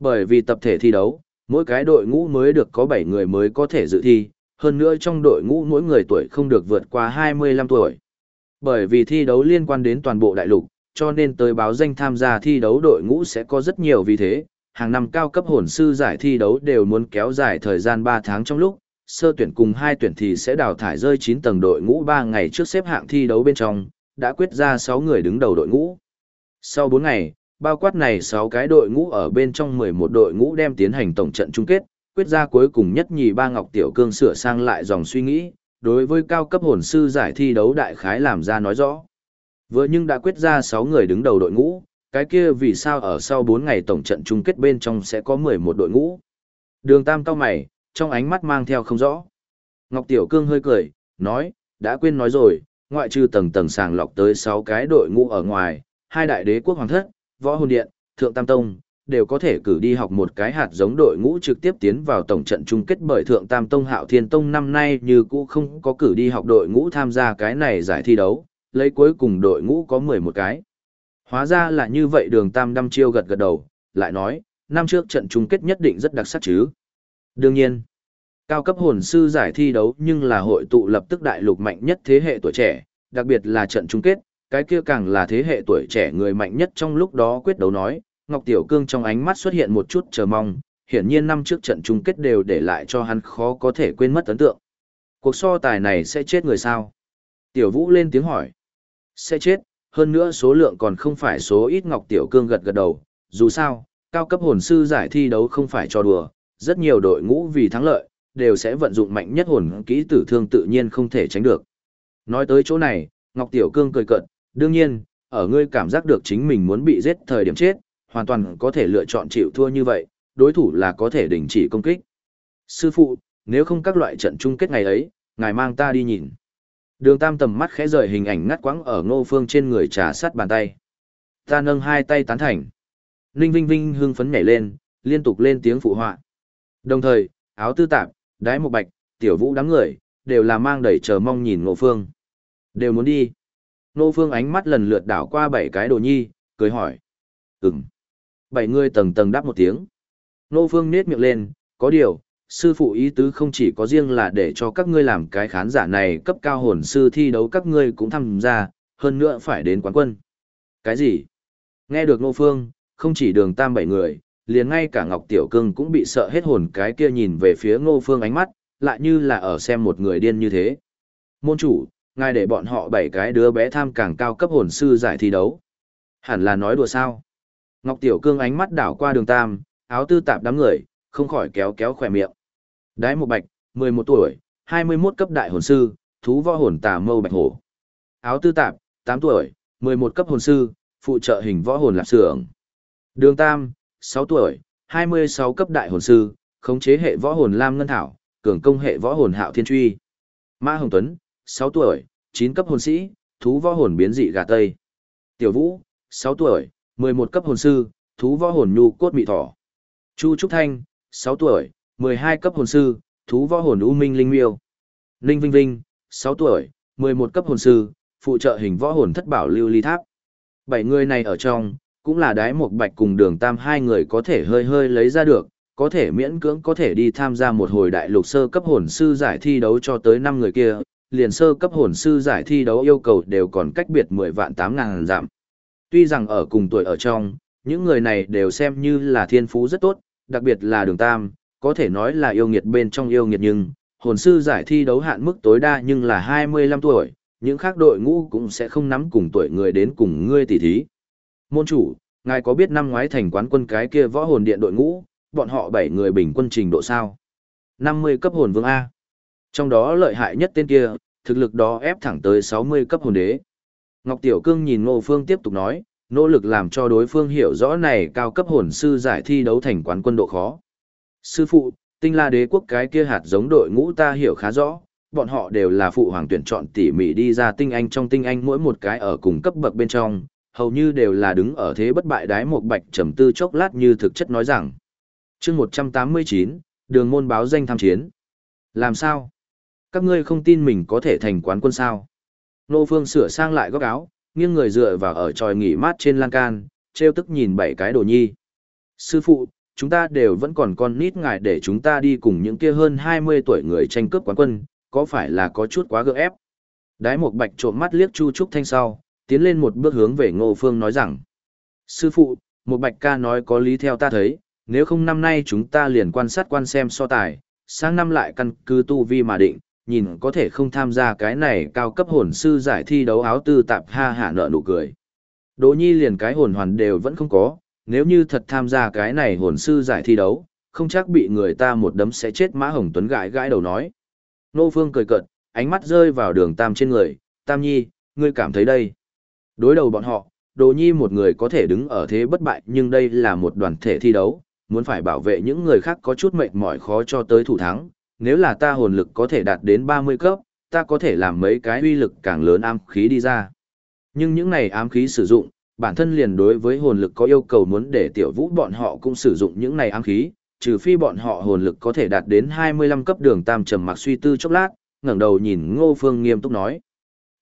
Bởi vì tập thể thi đấu, mỗi cái đội ngũ mới được có 7 người mới có thể dự thi, hơn nữa trong đội ngũ mỗi người tuổi không được vượt qua 25 tuổi. Bởi vì thi đấu liên quan đến toàn bộ đại lục, cho nên tới báo danh tham gia thi đấu đội ngũ sẽ có rất nhiều vì thế, hàng năm cao cấp hồn sư giải thi đấu đều muốn kéo dài thời gian 3 tháng trong lúc, sơ tuyển cùng hai tuyển thì sẽ đào thải rơi 9 tầng đội ngũ 3 ngày trước xếp hạng thi đấu bên trong, đã quyết ra 6 người đứng đầu đội ngũ. Sau 4 ngày, bao quát này 6 cái đội ngũ ở bên trong 11 đội ngũ đem tiến hành tổng trận chung kết, quyết ra cuối cùng nhất nhì ba Ngọc Tiểu Cương sửa sang lại dòng suy nghĩ, đối với cao cấp hồn sư giải thi đấu đại khái làm ra nói rõ. Vừa nhưng đã quyết ra 6 người đứng đầu đội ngũ, cái kia vì sao ở sau 4 ngày tổng trận chung kết bên trong sẽ có 11 đội ngũ. Đường Tam cao mày, trong ánh mắt mang theo không rõ. Ngọc Tiểu Cương hơi cười, nói, đã quên nói rồi, ngoại trừ tầng tầng sàng lọc tới 6 cái đội ngũ ở ngoài, hai đại đế quốc hoàng thất, võ hồn điện, thượng tam tông, đều có thể cử đi học một cái hạt giống đội ngũ trực tiếp tiến vào tổng trận chung kết bởi thượng tam tông hạo thiên tông năm nay như cũ không có cử đi học đội ngũ tham gia cái này giải thi đấu, lấy cuối cùng đội ngũ có 11 cái. Hóa ra là như vậy đường tam đăm chiêu gật gật đầu, lại nói, năm trước trận chung kết nhất định rất đặc sắc chứ. Đương nhiên, cao cấp hồn sư giải thi đấu nhưng là hội tụ lập tức đại lục mạnh nhất thế hệ tuổi trẻ, đặc biệt là trận chung kết, cái kia càng là thế hệ tuổi trẻ người mạnh nhất trong lúc đó quyết đấu nói, Ngọc Tiểu Cương trong ánh mắt xuất hiện một chút chờ mong, hiển nhiên năm trước trận chung kết đều để lại cho hắn khó có thể quên mất ấn tượng. Cuộc so tài này sẽ chết người sao? Tiểu Vũ lên tiếng hỏi. Sẽ chết, hơn nữa số lượng còn không phải số ít Ngọc Tiểu Cương gật gật đầu, dù sao, cao cấp hồn sư giải thi đấu không phải cho đùa, rất nhiều đội ngũ vì thắng lợi, đều sẽ vận dụng mạnh nhất hồn kỹ tử thương tự nhiên không thể tránh được. Nói tới chỗ này, Ngọc Tiểu Cương cười cợt, đương nhiên, ở ngươi cảm giác được chính mình muốn bị giết thời điểm chết, hoàn toàn có thể lựa chọn chịu thua như vậy, đối thủ là có thể đình chỉ công kích. Sư phụ, nếu không các loại trận chung kết ngày ấy, ngài mang ta đi nhìn. Đường tam tầm mắt khẽ rời hình ảnh ngắt quãng ở ngô phương trên người trà sát bàn tay. Ta nâng hai tay tán thành. Ninh Vinh Vinh hưng phấn nhảy lên, liên tục lên tiếng phụ họa. Đồng thời, áo tư tạp, đái một bạch, tiểu vũ đám người, đều là mang đầy chờ mong nhìn Ngô Phương. Đều muốn đi. Ngô Phương ánh mắt lần lượt đảo qua bảy cái đồ nhi, cười hỏi. Ừm. Bảy người tầng tầng đáp một tiếng. Ngô Phương nết miệng lên, có điều, sư phụ ý tứ không chỉ có riêng là để cho các ngươi làm cái khán giả này cấp cao hồn sư thi đấu các ngươi cũng tham gia, hơn nữa phải đến quán quân. Cái gì? Nghe được Ngô Phương, không chỉ đường tam bảy người, liền ngay cả Ngọc Tiểu Cương cũng bị sợ hết hồn cái kia nhìn về phía Ngô Phương ánh mắt, lại như là ở xem một người điên như thế. Môn chủ, ngài để bọn họ bảy cái đứa bé tham càng cao cấp hồn sư giải thi đấu. Hẳn là nói đùa sao. Ngọc Tiểu Cương ánh mắt đảo qua đường tam, áo tư tạp đám người, không khỏi kéo kéo khỏe miệng. Đái một bạch, 11 tuổi, 21 cấp đại hồn sư, thú võ hồn tà mâu bạch hổ. Áo tư tạp, 8 tuổi, 11 cấp hồn sư, phụ trợ hình võ hồn lạp sưởng. Đường Tam, 6 tuổi, 26 cấp đại hồn sư, khống chế hệ võ hồn lam ngân thảo, cường công hệ võ hồn hạo thiên truy. Mã Hồng Tuấn, 6 tuổi, 9 cấp hồn sĩ, thú võ hồn biến dị gà tây. Tiểu Vũ, 6 tuổi, 11 cấp hồn sư, thú võ hồn nhu cốt mị thỏ. Chu Trúc Thanh, 6 tuổi, 12 cấp hồn sư, thú võ hồn u minh linh miêu. Ninh Vinh Vinh, 6 tuổi, 11 cấp hồn sư, phụ trợ hình võ hồn thất bảo lưu ly tháp. Bảy người này ở trong, cũng là đái một bạch cùng đường tam hai người có thể hơi hơi lấy ra được, có thể miễn cưỡng có thể đi tham gia một hồi đại lục sơ cấp hồn sư giải thi đấu cho tới năm người kia, liền sơ cấp hồn sư giải thi đấu yêu cầu đều còn cách biệt 10 vạn 8 ngàn giảm. Tuy rằng ở cùng tuổi ở trong, những người này đều xem như là thiên phú rất tốt, đặc biệt là đường tam, có thể nói là yêu nghiệt bên trong yêu nghiệt nhưng, hồn sư giải thi đấu hạn mức tối đa nhưng là 25 tuổi, những khác đội ngũ cũng sẽ không nắm cùng tuổi người đến cùng ngươi tỉ thí. Môn chủ, ngài có biết năm ngoái thành quán quân cái kia võ hồn điện đội ngũ, bọn họ 7 người bình quân trình độ sao? 50 cấp hồn vương A. Trong đó lợi hại nhất tên kia, thực lực đó ép thẳng tới 60 cấp hồn đế. Ngọc Tiểu Cương nhìn Ngô Phương tiếp tục nói, nỗ lực làm cho đối phương hiểu rõ này cao cấp hồn sư giải thi đấu thành quán quân độ khó. Sư phụ, tinh la đế quốc cái kia hạt giống đội ngũ ta hiểu khá rõ, bọn họ đều là phụ hoàng tuyển chọn tỉ mỉ đi ra tinh anh trong tinh anh mỗi một cái ở cùng cấp bậc bên trong, hầu như đều là đứng ở thế bất bại đái một bạch trầm tư chốc lát như thực chất nói rằng. chương 189, đường môn báo danh tham chiến. Làm sao? Các ngươi không tin mình có thể thành quán quân sao? Nô Phương sửa sang lại góc áo, nghiêng người dựa vào ở tròi nghỉ mát trên lan can, treo tức nhìn bảy cái đồ nhi. Sư phụ, chúng ta đều vẫn còn con nít ngài để chúng ta đi cùng những kia hơn 20 tuổi người tranh cướp quán quân, có phải là có chút quá gượng ép? Đái một bạch trộm mắt liếc Chu Trúc Thanh sau, tiến lên một bước hướng về Ngô Phương nói rằng. Sư phụ, một bạch ca nói có lý theo ta thấy, nếu không năm nay chúng ta liền quan sát quan xem so tài, sang năm lại căn cứ tu vi mà định, nhìn có thể không tham gia cái này cao cấp hồn sư giải thi đấu áo tư tạp ha hạ nợ nụ cười. Đỗ nhi liền cái hồn hoàn đều vẫn không có, nếu như thật tham gia cái này hồn sư giải thi đấu, không chắc bị người ta một đấm sẽ chết mã hồng tuấn gãi gãi đầu nói. Nô Phương cười cợt, ánh mắt rơi vào đường Tam trên người, Tam Nhi, ngươi cảm thấy đây. Đối đầu bọn họ, Đồ Nhi một người có thể đứng ở thế bất bại nhưng đây là một đoàn thể thi đấu, muốn phải bảo vệ những người khác có chút mệt mỏi khó cho tới thủ thắng. Nếu là ta hồn lực có thể đạt đến 30 cấp, ta có thể làm mấy cái uy lực càng lớn ám khí đi ra. Nhưng những này ám khí sử dụng, bản thân liền đối với hồn lực có yêu cầu muốn để tiểu vũ bọn họ cũng sử dụng những này ám khí, trừ phi bọn họ hồn lực có thể đạt đến 25 cấp đường tam trầm mặc suy tư chốc lát, ngẩng đầu nhìn Ngô Phương nghiêm túc nói.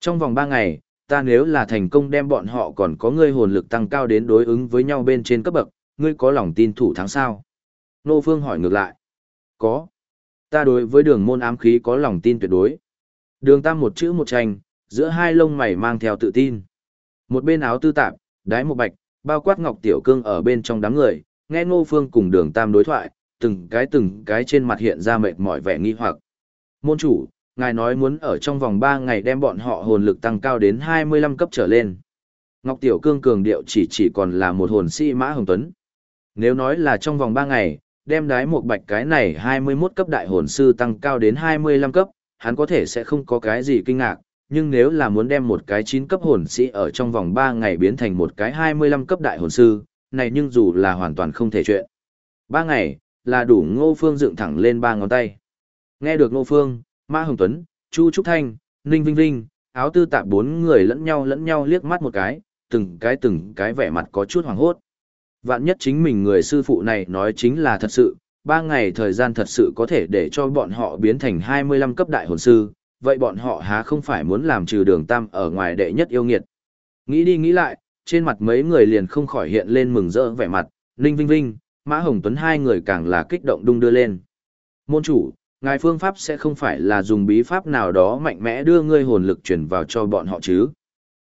Trong vòng 3 ngày, ta nếu là thành công đem bọn họ còn có ngươi hồn lực tăng cao đến đối ứng với nhau bên trên cấp bậc, ngươi có lòng tin thủ thắng sao? Ngô Phương hỏi ngược lại. Có. Ta đối với đường môn ám khí có lòng tin tuyệt đối. Đường tam một chữ một tranh, giữa hai lông mày mang theo tự tin. Một bên áo tư tạp, đái một bạch, bao quát ngọc tiểu cương ở bên trong đám người, nghe Ngô Phương cùng đường tam đối thoại, từng cái từng cái trên mặt hiện ra mệt mỏi vẻ nghi hoặc. Môn chủ, ngài nói muốn ở trong vòng 3 ngày đem bọn họ hồn lực tăng cao đến 25 cấp trở lên. Ngọc Tiểu Cương cường điệu chỉ chỉ còn là một hồn sĩ Mã Hồng Tuấn. Nếu nói là trong vòng 3 ngày, đem đái một bạch cái này 21 cấp đại hồn sư tăng cao đến 25 cấp, hắn có thể sẽ không có cái gì kinh ngạc, nhưng nếu là muốn đem một cái 9 cấp hồn sĩ ở trong vòng 3 ngày biến thành một cái 25 cấp đại hồn sư, này nhưng dù là hoàn toàn không thể chuyện. Ba ngày, là đủ ngô phương dựng thẳng lên ba ngón tay. Nghe được ngô phương, Ma Hồng Tuấn, Chu Trúc Thanh, Ninh Vinh Vinh, áo tư tạp bốn người lẫn nhau lẫn nhau liếc mắt một cái, từng cái từng cái vẻ mặt có chút hoàng hốt. Vạn nhất chính mình người sư phụ này nói chính là thật sự, ba ngày thời gian thật sự có thể để cho bọn họ biến thành 25 cấp đại hồn sư, vậy bọn họ há không phải muốn làm trừ đường tam ở ngoài đệ nhất yêu nghiệt. Nghĩ đi nghĩ lại, trên mặt mấy người liền không khỏi hiện lên mừng rỡ vẻ mặt, Ninh Vinh Vinh, Mã Hồng Tuấn hai người càng là kích động đung đưa lên. Môn chủ, ngài phương pháp sẽ không phải là dùng bí pháp nào đó mạnh mẽ đưa ngươi hồn lực truyền vào cho bọn họ chứ.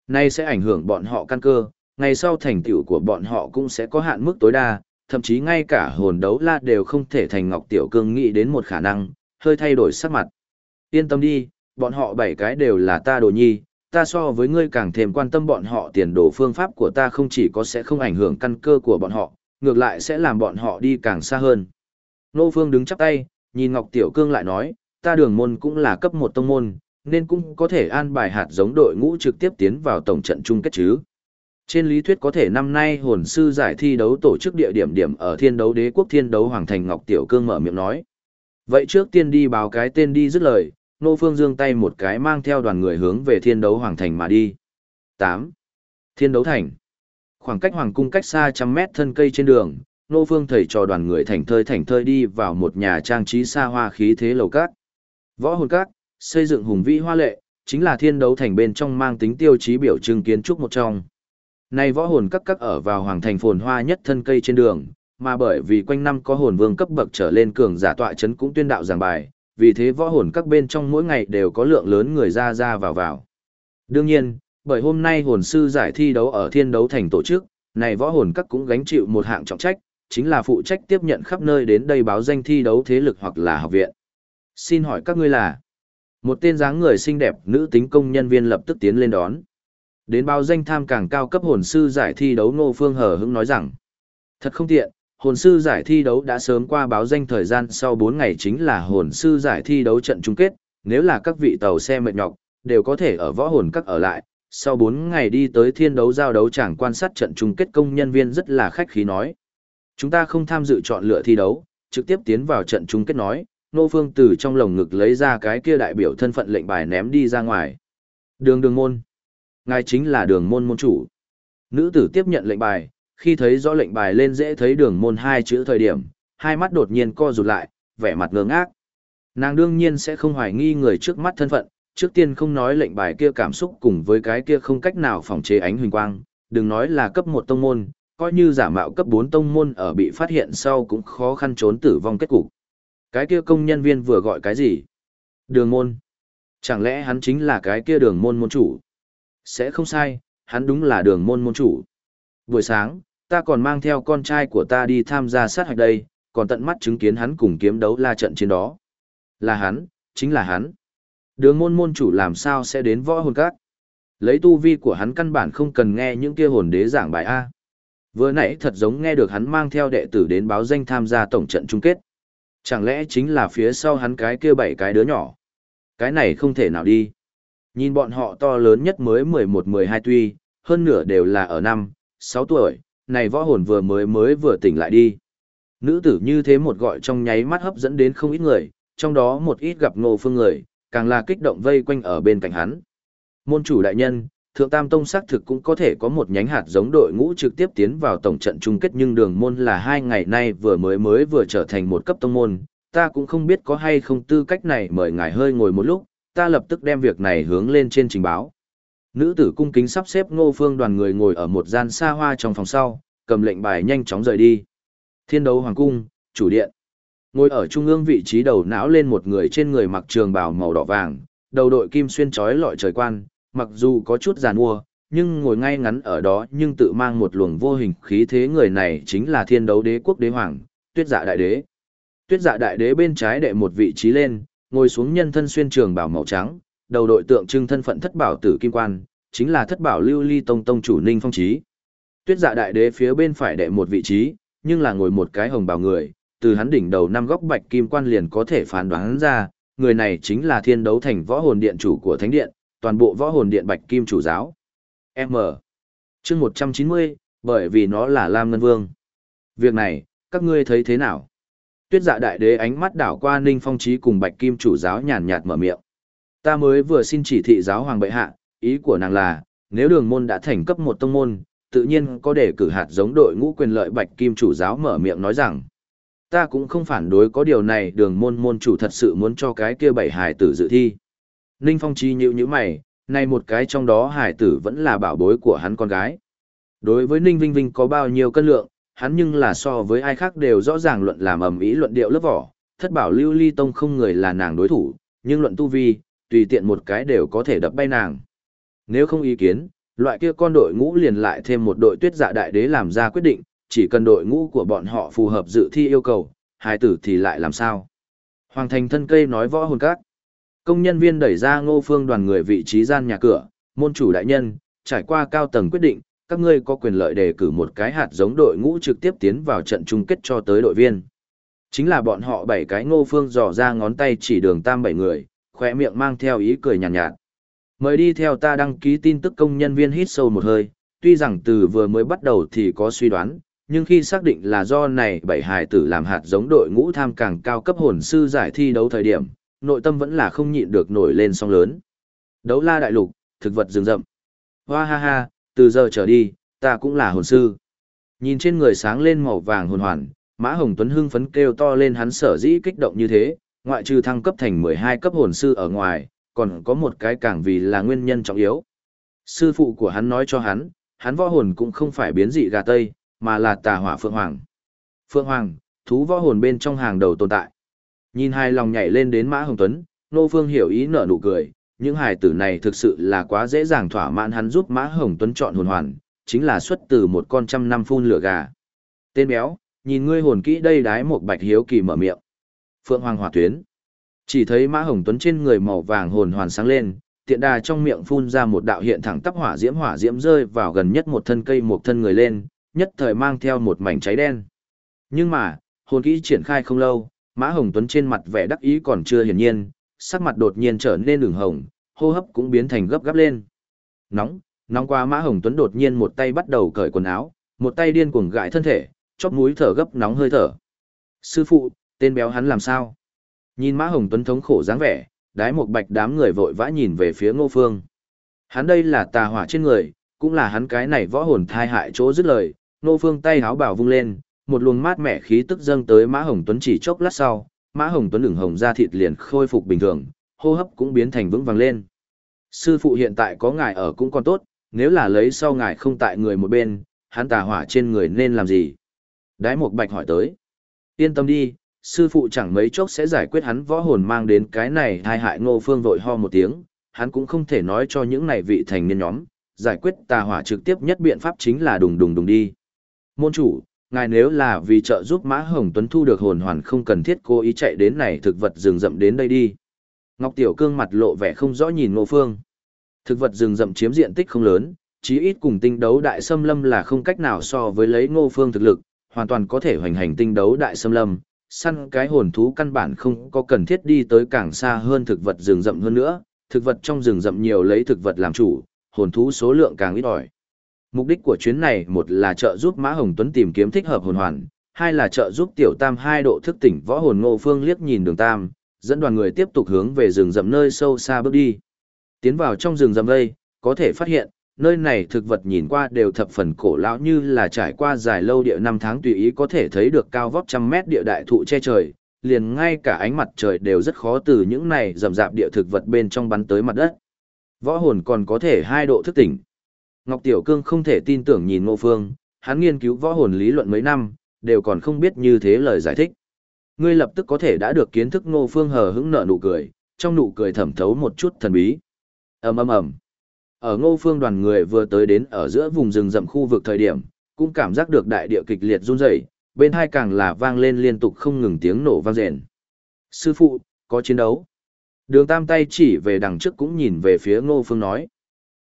Nay sẽ ảnh hưởng bọn họ căn cơ, ngày sau thành tựu của bọn họ cũng sẽ có hạn mức tối đa, thậm chí ngay cả hồn đấu la đều không thể thành Ngọc Tiểu Cương nghĩ đến một khả năng, hơi thay đổi sắc mặt. Yên tâm đi, bọn họ bảy cái đều là ta đồ nhi, ta so với ngươi càng thêm quan tâm bọn họ tiền đồ phương pháp của ta không chỉ có sẽ không ảnh hưởng căn cơ của bọn họ, ngược lại sẽ làm bọn họ đi càng xa hơn. Nô Phương đứng chắp tay, nhìn Ngọc Tiểu Cương lại nói, ta đường môn cũng là cấp một tông môn, nên cũng có thể an bài hạt giống đội ngũ trực tiếp tiến vào tổng trận chung kết chứ. Trên lý thuyết có thể năm nay hồn sư giải thi đấu tổ chức địa điểm điểm ở thiên đấu đế quốc thiên đấu hoàng thành Ngọc Tiểu Cương mở miệng nói. Vậy trước tiên đi báo cái tên đi dứt lời, Nô Phương giương tay một cái mang theo đoàn người hướng về thiên đấu hoàng thành mà đi. 8. Thiên đấu thành. Khoảng cách hoàng cung cách xa trăm mét thân cây trên đường, Nô Phương thầy trò đoàn người thành thơi thành thơi đi vào một nhà trang trí xa hoa khí thế lầu cát. Võ hồn cát, xây dựng hùng vĩ hoa lệ, chính là thiên đấu thành bên trong mang tính tiêu chí biểu trưng kiến trúc một trong. Này võ hồn các các ở vào hoàng thành phồn hoa nhất thân cây trên đường, mà bởi vì quanh năm có hồn vương cấp bậc trở lên cường giả tọa chấn cũng tuyên đạo giảng bài, vì thế võ hồn các bên trong mỗi ngày đều có lượng lớn người ra ra vào vào. Đương nhiên, bởi hôm nay hồn sư giải thi đấu ở thiên đấu thành tổ chức, này võ hồn các cũng gánh chịu một hạng trọng trách, chính là phụ trách tiếp nhận khắp nơi đến đây báo danh thi đấu thế lực hoặc là học viện. Xin hỏi các ngươi là? Một tên dáng người xinh đẹp nữ tính công nhân viên lập tức tiến lên đón. Đến báo danh tham càng cao cấp hồn sư giải thi đấu Ngô Phương hở hững nói rằng, thật không tiện, hồn sư giải thi đấu đã sớm qua báo danh thời gian sau 4 ngày chính là hồn sư giải thi đấu trận chung kết, nếu là các vị tàu xe mệt nhọc, đều có thể ở võ hồn các ở lại, sau 4 ngày đi tới thiên đấu giao đấu chẳng quan sát trận chung kết công nhân viên rất là khách khí nói. Chúng ta không tham dự chọn lựa thi đấu, trực tiếp tiến vào trận chung kết nói, Nô Phương từ trong lồng ngực lấy ra cái kia đại biểu thân phận lệnh bài ném đi ra ngoài. Đường đường môn. Ngài chính là đường môn môn chủ. Nữ tử tiếp nhận lệnh bài, khi thấy rõ lệnh bài lên dễ thấy đường môn hai chữ thời điểm, hai mắt đột nhiên co rụt lại, vẻ mặt ngơ ngác. Nàng đương nhiên sẽ không hoài nghi người trước mắt thân phận, trước tiên không nói lệnh bài kia cảm xúc cùng với cái kia không cách nào phòng chế ánh huỳnh quang, đừng nói là cấp một tông môn, coi như giả mạo cấp 4 tông môn ở bị phát hiện sau cũng khó khăn trốn tử vong kết cục. Cái kia công nhân viên vừa gọi cái gì? Đường môn. Chẳng lẽ hắn chính là cái kia đường môn môn chủ? Sẽ không sai, hắn đúng là đường môn môn chủ. Buổi sáng, ta còn mang theo con trai của ta đi tham gia sát hạch đây, còn tận mắt chứng kiến hắn cùng kiếm đấu la trận trên đó. Là hắn, chính là hắn. Đường môn môn chủ làm sao sẽ đến võ hồn các? Lấy tu vi của hắn căn bản không cần nghe những kia hồn đế giảng bài A. Vừa nãy thật giống nghe được hắn mang theo đệ tử đến báo danh tham gia tổng trận chung kết. Chẳng lẽ chính là phía sau hắn cái kia bảy cái đứa nhỏ? Cái này không thể nào đi. Nhìn bọn họ to lớn nhất mới 11-12 tuy, hơn nửa đều là ở năm, 6 tuổi, này võ hồn vừa mới mới vừa tỉnh lại đi. Nữ tử như thế một gọi trong nháy mắt hấp dẫn đến không ít người, trong đó một ít gặp ngô phương người, càng là kích động vây quanh ở bên cạnh hắn. Môn chủ đại nhân, Thượng Tam Tông xác thực cũng có thể có một nhánh hạt giống đội ngũ trực tiếp tiến vào tổng trận chung kết nhưng đường môn là hai ngày nay vừa mới mới vừa trở thành một cấp tông môn, ta cũng không biết có hay không tư cách này mời ngài hơi ngồi một lúc, ta lập tức đem việc này hướng lên trên trình báo. Nữ tử cung kính sắp xếp ngô phương đoàn người ngồi ở một gian xa hoa trong phòng sau, cầm lệnh bài nhanh chóng rời đi. Thiên đấu hoàng cung, chủ điện. Ngồi ở trung ương vị trí đầu não lên một người trên người mặc trường bào màu đỏ vàng, đầu đội kim xuyên trói lọi trời quan, mặc dù có chút giàn mua, nhưng ngồi ngay ngắn ở đó nhưng tự mang một luồng vô hình khí thế người này chính là thiên đấu đế quốc đế hoàng, tuyết dạ đại đế. Tuyết dạ đại đế bên trái đệ một vị trí lên, ngồi xuống nhân thân xuyên trường bào màu trắng, đầu đội tượng trưng thân phận thất bảo tử kim quan, chính là thất bảo lưu ly tông tông chủ ninh phong trí. Tuyết dạ đại đế phía bên phải đệ một vị trí, nhưng là ngồi một cái hồng bào người, từ hắn đỉnh đầu năm góc bạch kim quan liền có thể phán đoán ra, người này chính là thiên đấu thành võ hồn điện chủ của thánh điện, toàn bộ võ hồn điện bạch kim chủ giáo. M. chương 190, bởi vì nó là Lam Ngân Vương. Việc này, các ngươi thấy thế nào? Tuyết dạ đại đế ánh mắt đảo qua Ninh Phong Trí cùng bạch kim chủ giáo nhàn nhạt mở miệng. Ta mới vừa xin chỉ thị giáo hoàng bệ hạ, ý của nàng là, nếu đường môn đã thành cấp một tông môn, tự nhiên có để cử hạt giống đội ngũ quyền lợi bạch kim chủ giáo mở miệng nói rằng. Ta cũng không phản đối có điều này đường môn môn chủ thật sự muốn cho cái kia bảy hải tử dự thi. Ninh Phong chi nhịu như mày, này một cái trong đó hải tử vẫn là bảo bối của hắn con gái. Đối với Ninh Vinh Vinh có bao nhiêu cân lượng, hắn nhưng là so với ai khác đều rõ ràng luận làm ầm ĩ luận điệu lớp vỏ, thất bảo lưu ly tông không người là nàng đối thủ, nhưng luận tu vi, tùy tiện một cái đều có thể đập bay nàng. Nếu không ý kiến, loại kia con đội ngũ liền lại thêm một đội tuyết dạ đại đế làm ra quyết định, chỉ cần đội ngũ của bọn họ phù hợp dự thi yêu cầu, hài tử thì lại làm sao? Hoàng thành thân cây nói võ hồn các. Công nhân viên đẩy ra ngô phương đoàn người vị trí gian nhà cửa, môn chủ đại nhân, trải qua cao tầng quyết định, các ngươi có quyền lợi đề cử một cái hạt giống đội ngũ trực tiếp tiến vào trận chung kết cho tới đội viên. Chính là bọn họ bảy cái ngô phương dò ra ngón tay chỉ đường tam bảy người, khỏe miệng mang theo ý cười nhàn nhạt, nhạt. Mời đi theo ta đăng ký tin tức công nhân viên hít sâu một hơi, tuy rằng từ vừa mới bắt đầu thì có suy đoán, nhưng khi xác định là do này bảy hài tử làm hạt giống đội ngũ tham càng cao cấp hồn sư giải thi đấu thời điểm, nội tâm vẫn là không nhịn được nổi lên song lớn. Đấu la đại lục, thực vật rừng rậm. Hoa ha ha, từ giờ trở đi, ta cũng là hồn sư. Nhìn trên người sáng lên màu vàng hồn hoàn, Mã Hồng Tuấn hưng phấn kêu to lên hắn sở dĩ kích động như thế, ngoại trừ thăng cấp thành 12 cấp hồn sư ở ngoài, còn có một cái càng vì là nguyên nhân trọng yếu. Sư phụ của hắn nói cho hắn, hắn võ hồn cũng không phải biến dị gà tây, mà là tà hỏa Phượng Hoàng. Phượng Hoàng, thú võ hồn bên trong hàng đầu tồn tại. Nhìn hai lòng nhảy lên đến Mã Hồng Tuấn, Nô Phương hiểu ý nở nụ cười, những hài tử này thực sự là quá dễ dàng thỏa mãn hắn giúp Mã Hồng Tuấn chọn hồn hoàn, chính là xuất từ một con trăm năm phun lửa gà. Tên béo, nhìn ngươi hồn kỹ đây đái một bạch hiếu kỳ mở miệng. Phượng Hoàng hỏa tuyến. Chỉ thấy Mã Hồng Tuấn trên người màu vàng hồn hoàn sáng lên, tiện đà trong miệng phun ra một đạo hiện thẳng tắp hỏa diễm hỏa diễm rơi vào gần nhất một thân cây một thân người lên, nhất thời mang theo một mảnh cháy đen. Nhưng mà, hồn kỹ triển khai không lâu, Mã Hồng Tuấn trên mặt vẻ đắc ý còn chưa hiển nhiên, sắc mặt đột nhiên trở nên đường hồng, hô hấp cũng biến thành gấp gáp lên. Nóng, nóng qua Mã Hồng Tuấn đột nhiên một tay bắt đầu cởi quần áo, một tay điên cuồng gãi thân thể, chóp mũi thở gấp nóng hơi thở. Sư phụ, tên béo hắn làm sao? Nhìn Mã Hồng Tuấn thống khổ dáng vẻ, đái một bạch đám người vội vã nhìn về phía Ngô Phương. Hắn đây là tà hỏa trên người, cũng là hắn cái này võ hồn thai hại chỗ dứt lời, Ngô Phương tay háo bảo vung lên, một luồng mát mẻ khí tức dâng tới Mã Hồng Tuấn chỉ chốc lát sau, Mã Hồng Tuấn ửng hồng da thịt liền khôi phục bình thường, hô hấp cũng biến thành vững vàng lên. Sư phụ hiện tại có ngài ở cũng còn tốt, nếu là lấy sau ngài không tại người một bên, hắn tà hỏa trên người nên làm gì? Đái một bạch hỏi tới. Yên tâm đi, sư phụ chẳng mấy chốc sẽ giải quyết hắn võ hồn mang đến cái này hai hại ngô phương vội ho một tiếng, hắn cũng không thể nói cho những này vị thành niên nhóm, giải quyết tà hỏa trực tiếp nhất biện pháp chính là đùng đùng đùng đi. Môn chủ, ngài nếu là vì trợ giúp Mã Hồng Tuấn thu được hồn hoàn không cần thiết cố ý chạy đến này thực vật rừng rậm đến đây đi. Ngọc Tiểu Cương mặt lộ vẻ không rõ nhìn Ngô Phương. Thực vật rừng rậm chiếm diện tích không lớn, chí ít cùng tinh đấu đại xâm lâm là không cách nào so với lấy Ngô Phương thực lực, hoàn toàn có thể hoành hành tinh đấu đại xâm lâm, săn cái hồn thú căn bản không có cần thiết đi tới càng xa hơn thực vật rừng rậm hơn nữa, thực vật trong rừng rậm nhiều lấy thực vật làm chủ, hồn thú số lượng càng ít ỏi. Mục đích của chuyến này một là trợ giúp Mã Hồng Tuấn tìm kiếm thích hợp hồn hoàn, hai là trợ giúp Tiểu Tam hai độ thức tỉnh võ hồn Ngô Phương liếc nhìn Đường Tam, dẫn đoàn người tiếp tục hướng về rừng rậm nơi sâu xa bước đi. Tiến vào trong rừng rậm đây, có thể phát hiện, nơi này thực vật nhìn qua đều thập phần cổ lão như là trải qua dài lâu địa năm tháng tùy ý có thể thấy được cao vóc trăm mét địa đại thụ che trời, liền ngay cả ánh mặt trời đều rất khó từ những này rầm rạp địa thực vật bên trong bắn tới mặt đất. Võ hồn còn có thể hai độ thức tỉnh. Ngọc Tiểu Cương không thể tin tưởng nhìn Ngô Phương, hắn nghiên cứu võ hồn lý luận mấy năm, đều còn không biết như thế lời giải thích. Ngươi lập tức có thể đã được kiến thức Ngô Phương hờ hững nở nụ cười, trong nụ cười thẩm thấu một chút thần bí. Ầm ầm ầm. Ở Ngô Phương đoàn người vừa tới đến ở giữa vùng rừng rậm khu vực thời điểm, cũng cảm giác được đại địa kịch liệt run rẩy, bên hai càng là vang lên liên tục không ngừng tiếng nổ vang rền. Sư phụ, có chiến đấu. Đường Tam tay chỉ về đằng trước cũng nhìn về phía Ngô Phương nói.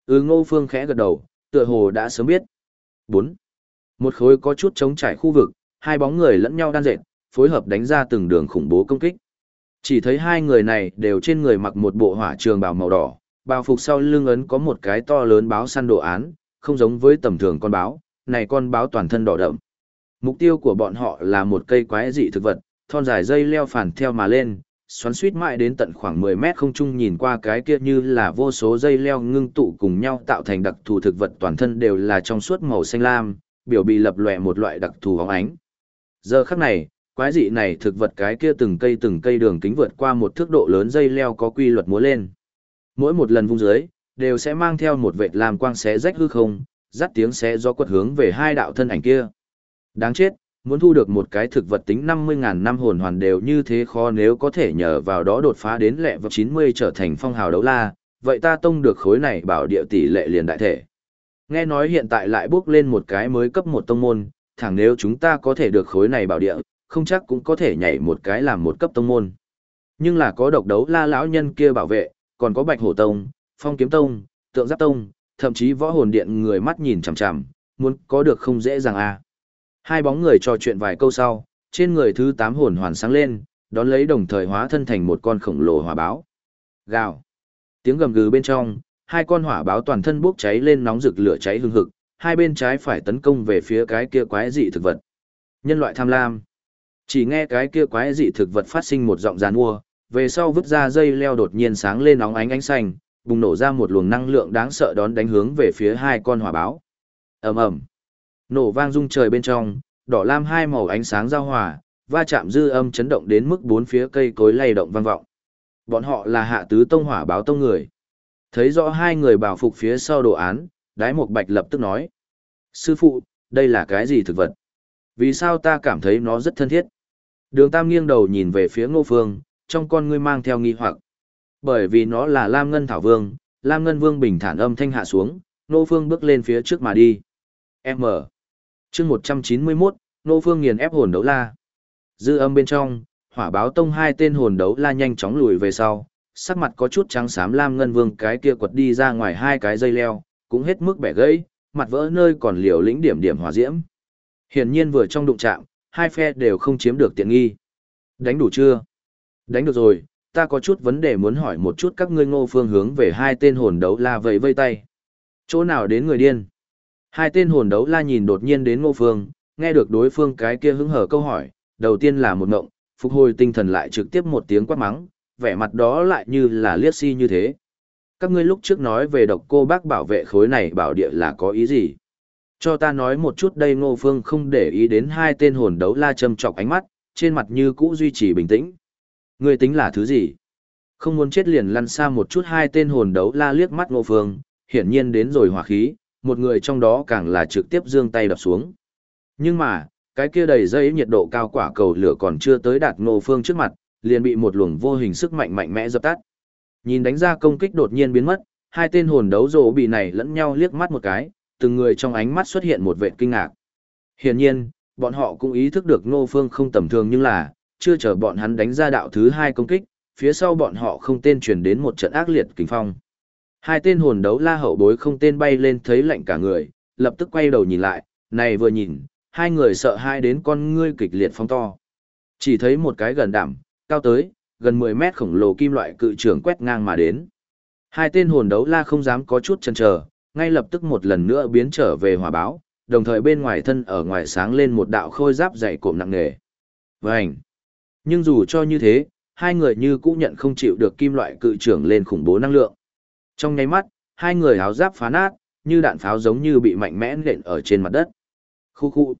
Ừ Ngô Phương khẽ gật đầu, tựa hồ đã sớm biết. 4. Một khối có chút trống trải khu vực, hai bóng người lẫn nhau đan dệt, phối hợp đánh ra từng đường khủng bố công kích. Chỉ thấy hai người này đều trên người mặc một bộ hỏa trường bào màu đỏ, bào phục sau lưng ấn có một cái to lớn báo săn đồ án, không giống với tầm thường con báo, này con báo toàn thân đỏ đậm. Mục tiêu của bọn họ là một cây quái dị thực vật, thon dài dây leo phản theo mà lên, xoắn suýt mãi đến tận khoảng 10 mét không trung nhìn qua cái kia như là vô số dây leo ngưng tụ cùng nhau tạo thành đặc thù thực vật toàn thân đều là trong suốt màu xanh lam, biểu bị lập lòe một loại đặc thù hóng ánh. Giờ khắc này, quái dị này thực vật cái kia từng cây từng cây đường kính vượt qua một thước độ lớn dây leo có quy luật múa lên. Mỗi một lần vung dưới, đều sẽ mang theo một vệt làm quang xé rách hư không, dắt tiếng xé do quật hướng về hai đạo thân ảnh kia. Đáng chết, muốn thu được một cái thực vật tính 50.000 năm hồn hoàn đều như thế khó nếu có thể nhờ vào đó đột phá đến lẹ vật 90 trở thành phong hào đấu la, vậy ta tông được khối này bảo địa tỷ lệ liền đại thể. Nghe nói hiện tại lại bước lên một cái mới cấp một tông môn, thẳng nếu chúng ta có thể được khối này bảo địa, không chắc cũng có thể nhảy một cái làm một cấp tông môn. Nhưng là có độc đấu la lão nhân kia bảo vệ, còn có bạch hổ tông, phong kiếm tông, tượng giáp tông, thậm chí võ hồn điện người mắt nhìn chằm chằm, muốn có được không dễ dàng à. Hai bóng người trò chuyện vài câu sau, trên người thứ tám hồn hoàn sáng lên, đón lấy đồng thời hóa thân thành một con khổng lồ hỏa báo. Gào. Tiếng gầm gừ bên trong, hai con hỏa báo toàn thân bốc cháy lên nóng rực lửa cháy hừng hực, hai bên trái phải tấn công về phía cái kia quái dị thực vật. Nhân loại tham lam. Chỉ nghe cái kia quái dị thực vật phát sinh một giọng giàn mua, về sau vứt ra dây leo đột nhiên sáng lên nóng ánh ánh xanh, bùng nổ ra một luồng năng lượng đáng sợ đón đánh hướng về phía hai con hỏa báo. Ầm ầm. Nổ vang rung trời bên trong, đỏ lam hai màu ánh sáng giao hòa, va chạm dư âm chấn động đến mức bốn phía cây cối lay động vang vọng. Bọn họ là hạ tứ tông hỏa báo tông người. Thấy rõ hai người bảo phục phía sau đồ án, đái một bạch lập tức nói. Sư phụ, đây là cái gì thực vật? Vì sao ta cảm thấy nó rất thân thiết? Đường Tam nghiêng đầu nhìn về phía ngô phương, trong con ngươi mang theo nghi hoặc. Bởi vì nó là Lam Ngân Thảo Vương, Lam Ngân Vương bình thản âm thanh hạ xuống, nô phương bước lên phía trước mà đi. M. chương 191, nô phương nghiền ép hồn đấu la. Dư âm bên trong, hỏa báo tông hai tên hồn đấu la nhanh chóng lùi về sau, sắc mặt có chút trắng xám Lam Ngân Vương cái kia quật đi ra ngoài hai cái dây leo, cũng hết mức bẻ gãy, mặt vỡ nơi còn liều lĩnh điểm điểm hỏa diễm. Hiển nhiên vừa trong đụng chạm, hai phe đều không chiếm được tiện nghi. Đánh đủ chưa? Đánh được rồi, ta có chút vấn đề muốn hỏi một chút các ngươi ngô phương hướng về hai tên hồn đấu la vẫy vây tay. Chỗ nào đến người điên? Hai tên hồn đấu la nhìn đột nhiên đến ngô phương, nghe được đối phương cái kia hứng hở câu hỏi, đầu tiên là một ngộng, phục hồi tinh thần lại trực tiếp một tiếng quát mắng, vẻ mặt đó lại như là liếc si như thế. Các ngươi lúc trước nói về độc cô bác bảo vệ khối này bảo địa là có ý gì? Cho ta nói một chút đây ngô phương không để ý đến hai tên hồn đấu la châm chọc ánh mắt, trên mặt như cũ duy trì bình tĩnh. Ngươi tính là thứ gì? Không muốn chết liền lăn xa một chút hai tên hồn đấu la liếc mắt ngô phương, hiển nhiên đến rồi hỏa khí, một người trong đó càng là trực tiếp giương tay đập xuống. Nhưng mà, cái kia đầy dây nhiệt độ cao quả cầu lửa còn chưa tới đạt ngô phương trước mặt, liền bị một luồng vô hình sức mạnh mạnh mẽ dập tắt. Nhìn đánh ra công kích đột nhiên biến mất, hai tên hồn đấu rồ bị này lẫn nhau liếc mắt một cái, từng người trong ánh mắt xuất hiện một vẻ kinh ngạc. Hiển nhiên, bọn họ cũng ý thức được Ngô Phương không tầm thường nhưng là, chưa chờ bọn hắn đánh ra đạo thứ hai công kích, phía sau bọn họ không tên truyền đến một trận ác liệt kinh phong. Hai tên hồn đấu la hậu bối không tên bay lên thấy lạnh cả người, lập tức quay đầu nhìn lại, này vừa nhìn, hai người sợ hai đến con ngươi kịch liệt phong to. Chỉ thấy một cái gần đảm, cao tới, gần 10 mét khổng lồ kim loại cự trường quét ngang mà đến. Hai tên hồn đấu la không dám có chút chần chờ, ngay lập tức một lần nữa biến trở về hỏa báo, đồng thời bên ngoài thân ở ngoài sáng lên một đạo khôi giáp dày cộm nặng nề. Vành! Nhưng dù cho như thế, hai người như cũng nhận không chịu được kim loại cự trưởng lên khủng bố năng lượng. Trong nháy mắt, hai người áo giáp phá nát, như đạn pháo giống như bị mạnh mẽ nện ở trên mặt đất. Khu khu!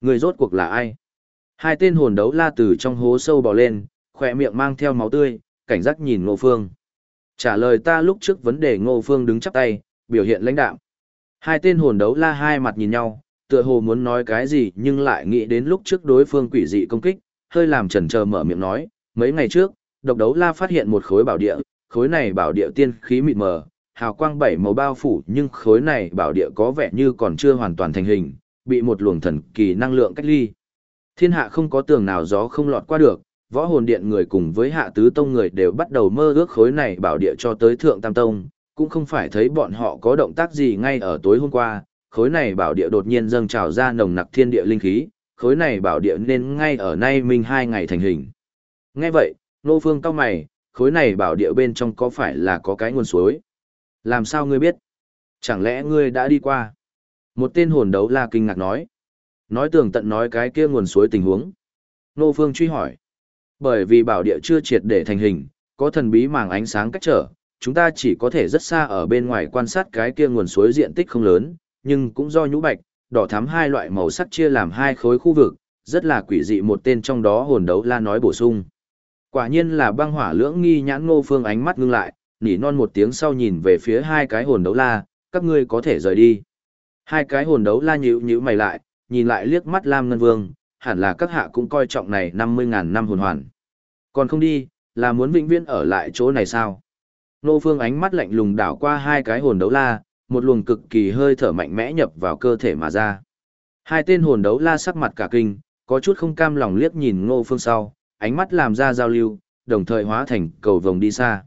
Người rốt cuộc là ai? Hai tên hồn đấu la từ trong hố sâu bò lên, khỏe miệng mang theo máu tươi, cảnh giác nhìn Ngô Phương. Trả lời ta lúc trước vấn đề Ngô Phương đứng chắp tay, biểu hiện lãnh đạm. Hai tên hồn đấu la hai mặt nhìn nhau, tựa hồ muốn nói cái gì nhưng lại nghĩ đến lúc trước đối phương quỷ dị công kích, hơi làm chần chờ mở miệng nói, mấy ngày trước, độc đấu la phát hiện một khối bảo địa, khối này bảo địa tiên khí mịt mờ, hào quang bảy màu bao phủ nhưng khối này bảo địa có vẻ như còn chưa hoàn toàn thành hình, bị một luồng thần kỳ năng lượng cách ly. Thiên hạ không có tường nào gió không lọt qua được, võ hồn điện người cùng với hạ tứ tông người đều bắt đầu mơ ước khối này bảo địa cho tới thượng tam tông, cũng không phải thấy bọn họ có động tác gì ngay ở tối hôm qua, khối này bảo địa đột nhiên dâng trào ra nồng nặc thiên địa linh khí, khối này bảo địa nên ngay ở nay minh hai ngày thành hình. Nghe vậy, nô phương cao mày, khối này bảo địa bên trong có phải là có cái nguồn suối? Làm sao ngươi biết? Chẳng lẽ ngươi đã đi qua? Một tên hồn đấu la kinh ngạc nói. Nói tường tận nói cái kia nguồn suối tình huống. Nô phương truy hỏi. Bởi vì bảo địa chưa triệt để thành hình, có thần bí màng ánh sáng cách trở, chúng ta chỉ có thể rất xa ở bên ngoài quan sát cái kia nguồn suối diện tích không lớn, nhưng cũng do nhũ bạch, đỏ thắm hai loại màu sắc chia làm hai khối khu vực, rất là quỷ dị một tên trong đó hồn đấu la nói bổ sung. Quả nhiên là băng hỏa lưỡng nghi nhãn ngô phương ánh mắt ngưng lại, nỉ non một tiếng sau nhìn về phía hai cái hồn đấu la, các ngươi có thể rời đi. Hai cái hồn đấu la nhíu nhíu mày lại, nhìn lại liếc mắt Lam Ngân Vương, hẳn là các hạ cũng coi trọng này 50.000 năm hồn hoàn. Còn không đi, là muốn vĩnh viễn ở lại chỗ này sao? Nô Phương ánh mắt lạnh lùng đảo qua hai cái hồn đấu la, một luồng cực kỳ hơi thở mạnh mẽ nhập vào cơ thể mà ra. Hai tên hồn đấu la sắc mặt cả kinh, có chút không cam lòng liếc nhìn Ngô Phương sau, ánh mắt làm ra giao lưu, đồng thời hóa thành cầu vồng đi xa.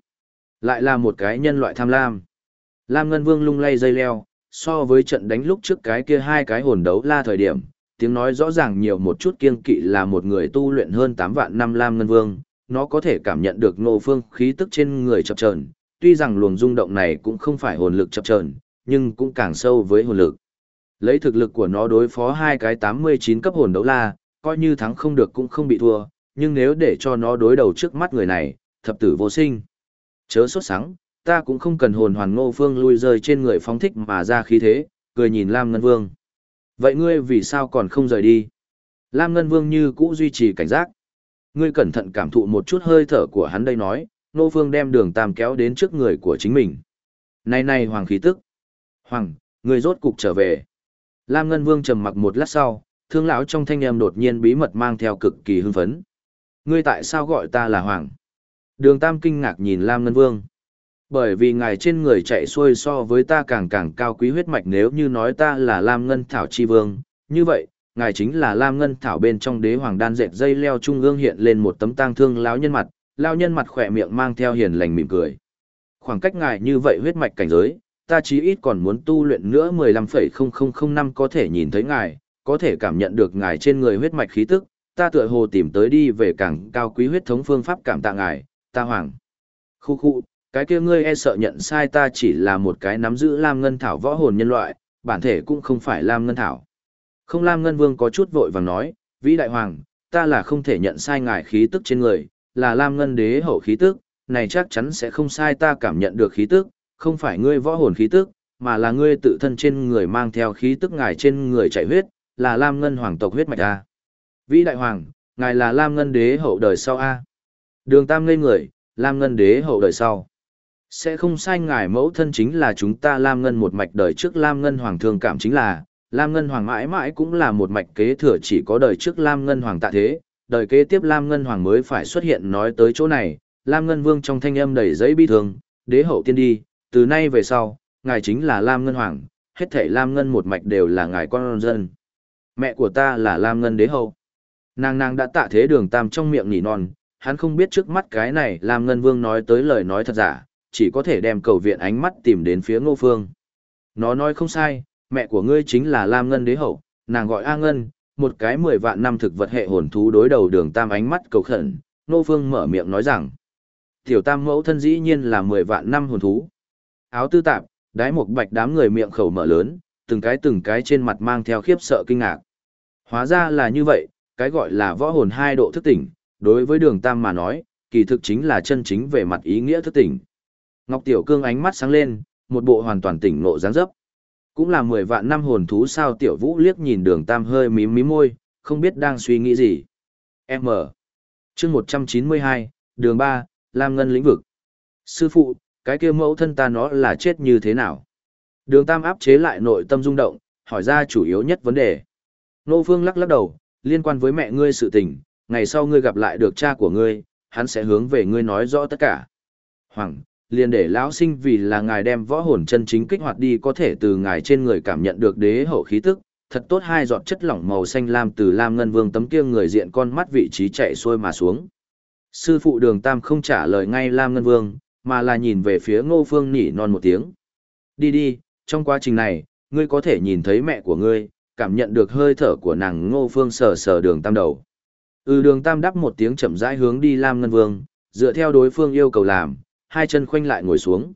Lại là một cái nhân loại tham lam. Lam Ngân Vương lung lay dây leo, so với trận đánh lúc trước cái kia hai cái hồn đấu la thời điểm, tiếng nói rõ ràng nhiều một chút kiên kỵ là một người tu luyện hơn 8 vạn năm Lam Ngân Vương, nó có thể cảm nhận được Ngô Phương khí tức trên người chập chờn, tuy rằng luồng rung động này cũng không phải hồn lực chập chờn, nhưng cũng càng sâu với hồn lực. Lấy thực lực của nó đối phó hai cái 89 cấp hồn đấu la, coi như thắng không được cũng không bị thua, nhưng nếu để cho nó đối đầu trước mắt người này, thập tử vô sinh. Chớ sốt sắng, ta cũng không cần hồn hoàn ngô phương lui rơi trên người phóng thích mà ra khí thế, cười nhìn Lam Ngân Vương. Vậy ngươi vì sao còn không rời đi? Lam Ngân Vương như cũ duy trì cảnh giác. Ngươi cẩn thận cảm thụ một chút hơi thở của hắn đây nói, nô Phương đem đường tam kéo đến trước người của chính mình. Này này hoàng khí tức. Hoàng, người rốt cục trở về. Lam Ngân Vương trầm mặc một lát sau, thương lão trong thanh âm đột nhiên bí mật mang theo cực kỳ hưng phấn. Ngươi tại sao gọi ta là Hoàng? Đường Tam kinh ngạc nhìn Lam Ngân Vương. Bởi vì ngài trên người chạy xuôi so với ta càng càng cao quý huyết mạch nếu như nói ta là Lam Ngân Thảo Chi Vương, như vậy, ngài chính là Lam Ngân Thảo bên trong đế hoàng đan dệt dây leo trung ương hiện lên một tấm tang thương lão nhân mặt, lão nhân mặt khỏe miệng mang theo hiền lành mỉm cười. Khoảng cách ngài như vậy huyết mạch cảnh giới, ta chí ít còn muốn tu luyện nữa 15,0005 năm có thể nhìn thấy ngài, có thể cảm nhận được ngài trên người huyết mạch khí tức, ta tựa hồ tìm tới đi về càng cao quý huyết thống phương pháp cảm tạ ngài, ta hoàng. Khu khu, cái kia ngươi e sợ nhận sai ta chỉ là một cái nắm giữ Lam Ngân Thảo võ hồn nhân loại, bản thể cũng không phải Lam Ngân Thảo. Không Lam Ngân Vương có chút vội vàng nói, vĩ đại hoàng, ta là không thể nhận sai ngài khí tức trên người, là Lam Ngân đế hậu khí tức, này chắc chắn sẽ không sai ta cảm nhận được khí tức, không phải ngươi võ hồn khí tức, mà là ngươi tự thân trên người mang theo khí tức ngài trên người chảy huyết, là Lam Ngân hoàng tộc huyết mạch a. Vĩ đại hoàng, ngài là Lam Ngân đế hậu đời sau a. Đường Tam ngây người, Lam Ngân đế hậu đời sau. Sẽ không sai ngài mẫu thân chính là chúng ta Lam Ngân một mạch đời trước Lam Ngân hoàng thương cảm chính là, Lam Ngân hoàng mãi mãi cũng là một mạch kế thừa chỉ có đời trước Lam Ngân hoàng tạ thế, đời kế tiếp Lam Ngân hoàng mới phải xuất hiện nói tới chỗ này, Lam Ngân vương trong thanh âm đầy giấy bi thương, đế hậu tiên đi, từ nay về sau, ngài chính là Lam Ngân Hoàng, hết thảy Lam Ngân một mạch đều là ngài con dân. Mẹ của ta là Lam Ngân Đế Hậu. Nàng nàng đã tạ thế đường tam trong miệng nỉ non, hắn không biết trước mắt cái này Lam Ngân Vương nói tới lời nói thật giả, chỉ có thể đem cầu viện ánh mắt tìm đến phía ngô phương. Nó nói không sai, mẹ của ngươi chính là Lam Ngân Đế Hậu, nàng gọi A Ngân, một cái mười vạn năm thực vật hệ hồn thú đối đầu đường tam ánh mắt cầu khẩn, ngô phương mở miệng nói rằng. Tiểu tam mẫu thân dĩ nhiên là mười vạn năm hồn thú, áo tư tạp, đái một bạch đám người miệng khẩu mở lớn, từng cái từng cái trên mặt mang theo khiếp sợ kinh ngạc. Hóa ra là như vậy, cái gọi là võ hồn hai độ thức tỉnh, đối với đường tam mà nói, kỳ thực chính là chân chính về mặt ý nghĩa thức tỉnh. Ngọc Tiểu Cương ánh mắt sáng lên, một bộ hoàn toàn tỉnh nộ dáng dấp. Cũng là mười vạn năm hồn thú sao Tiểu Vũ liếc nhìn đường tam hơi mím mím môi, không biết đang suy nghĩ gì. M. chương 192, đường 3, Lam Ngân lĩnh vực. Sư phụ, cái kia mẫu thân ta nó là chết như thế nào? Đường Tam áp chế lại nội tâm rung động, hỏi ra chủ yếu nhất vấn đề. Nô Phương lắc lắc đầu, liên quan với mẹ ngươi sự tình, ngày sau ngươi gặp lại được cha của ngươi, hắn sẽ hướng về ngươi nói rõ tất cả. Hoàng, liền để lão sinh vì là ngài đem võ hồn chân chính kích hoạt đi có thể từ ngài trên người cảm nhận được đế hậu khí tức, thật tốt hai giọt chất lỏng màu xanh lam từ lam ngân vương tấm kia người diện con mắt vị trí chạy xuôi mà xuống. Sư phụ đường tam không trả lời ngay lam ngân vương, mà là nhìn về phía ngô phương nỉ non một tiếng. Đi đi, trong quá trình này, ngươi có thể nhìn thấy mẹ của ngươi, cảm nhận được hơi thở của nàng ngô phương sờ sờ đường tam đầu. Ừ đường tam đắp một tiếng chậm rãi hướng đi Lam Ngân Vương, dựa theo đối phương yêu cầu làm, hai chân khoanh lại ngồi xuống.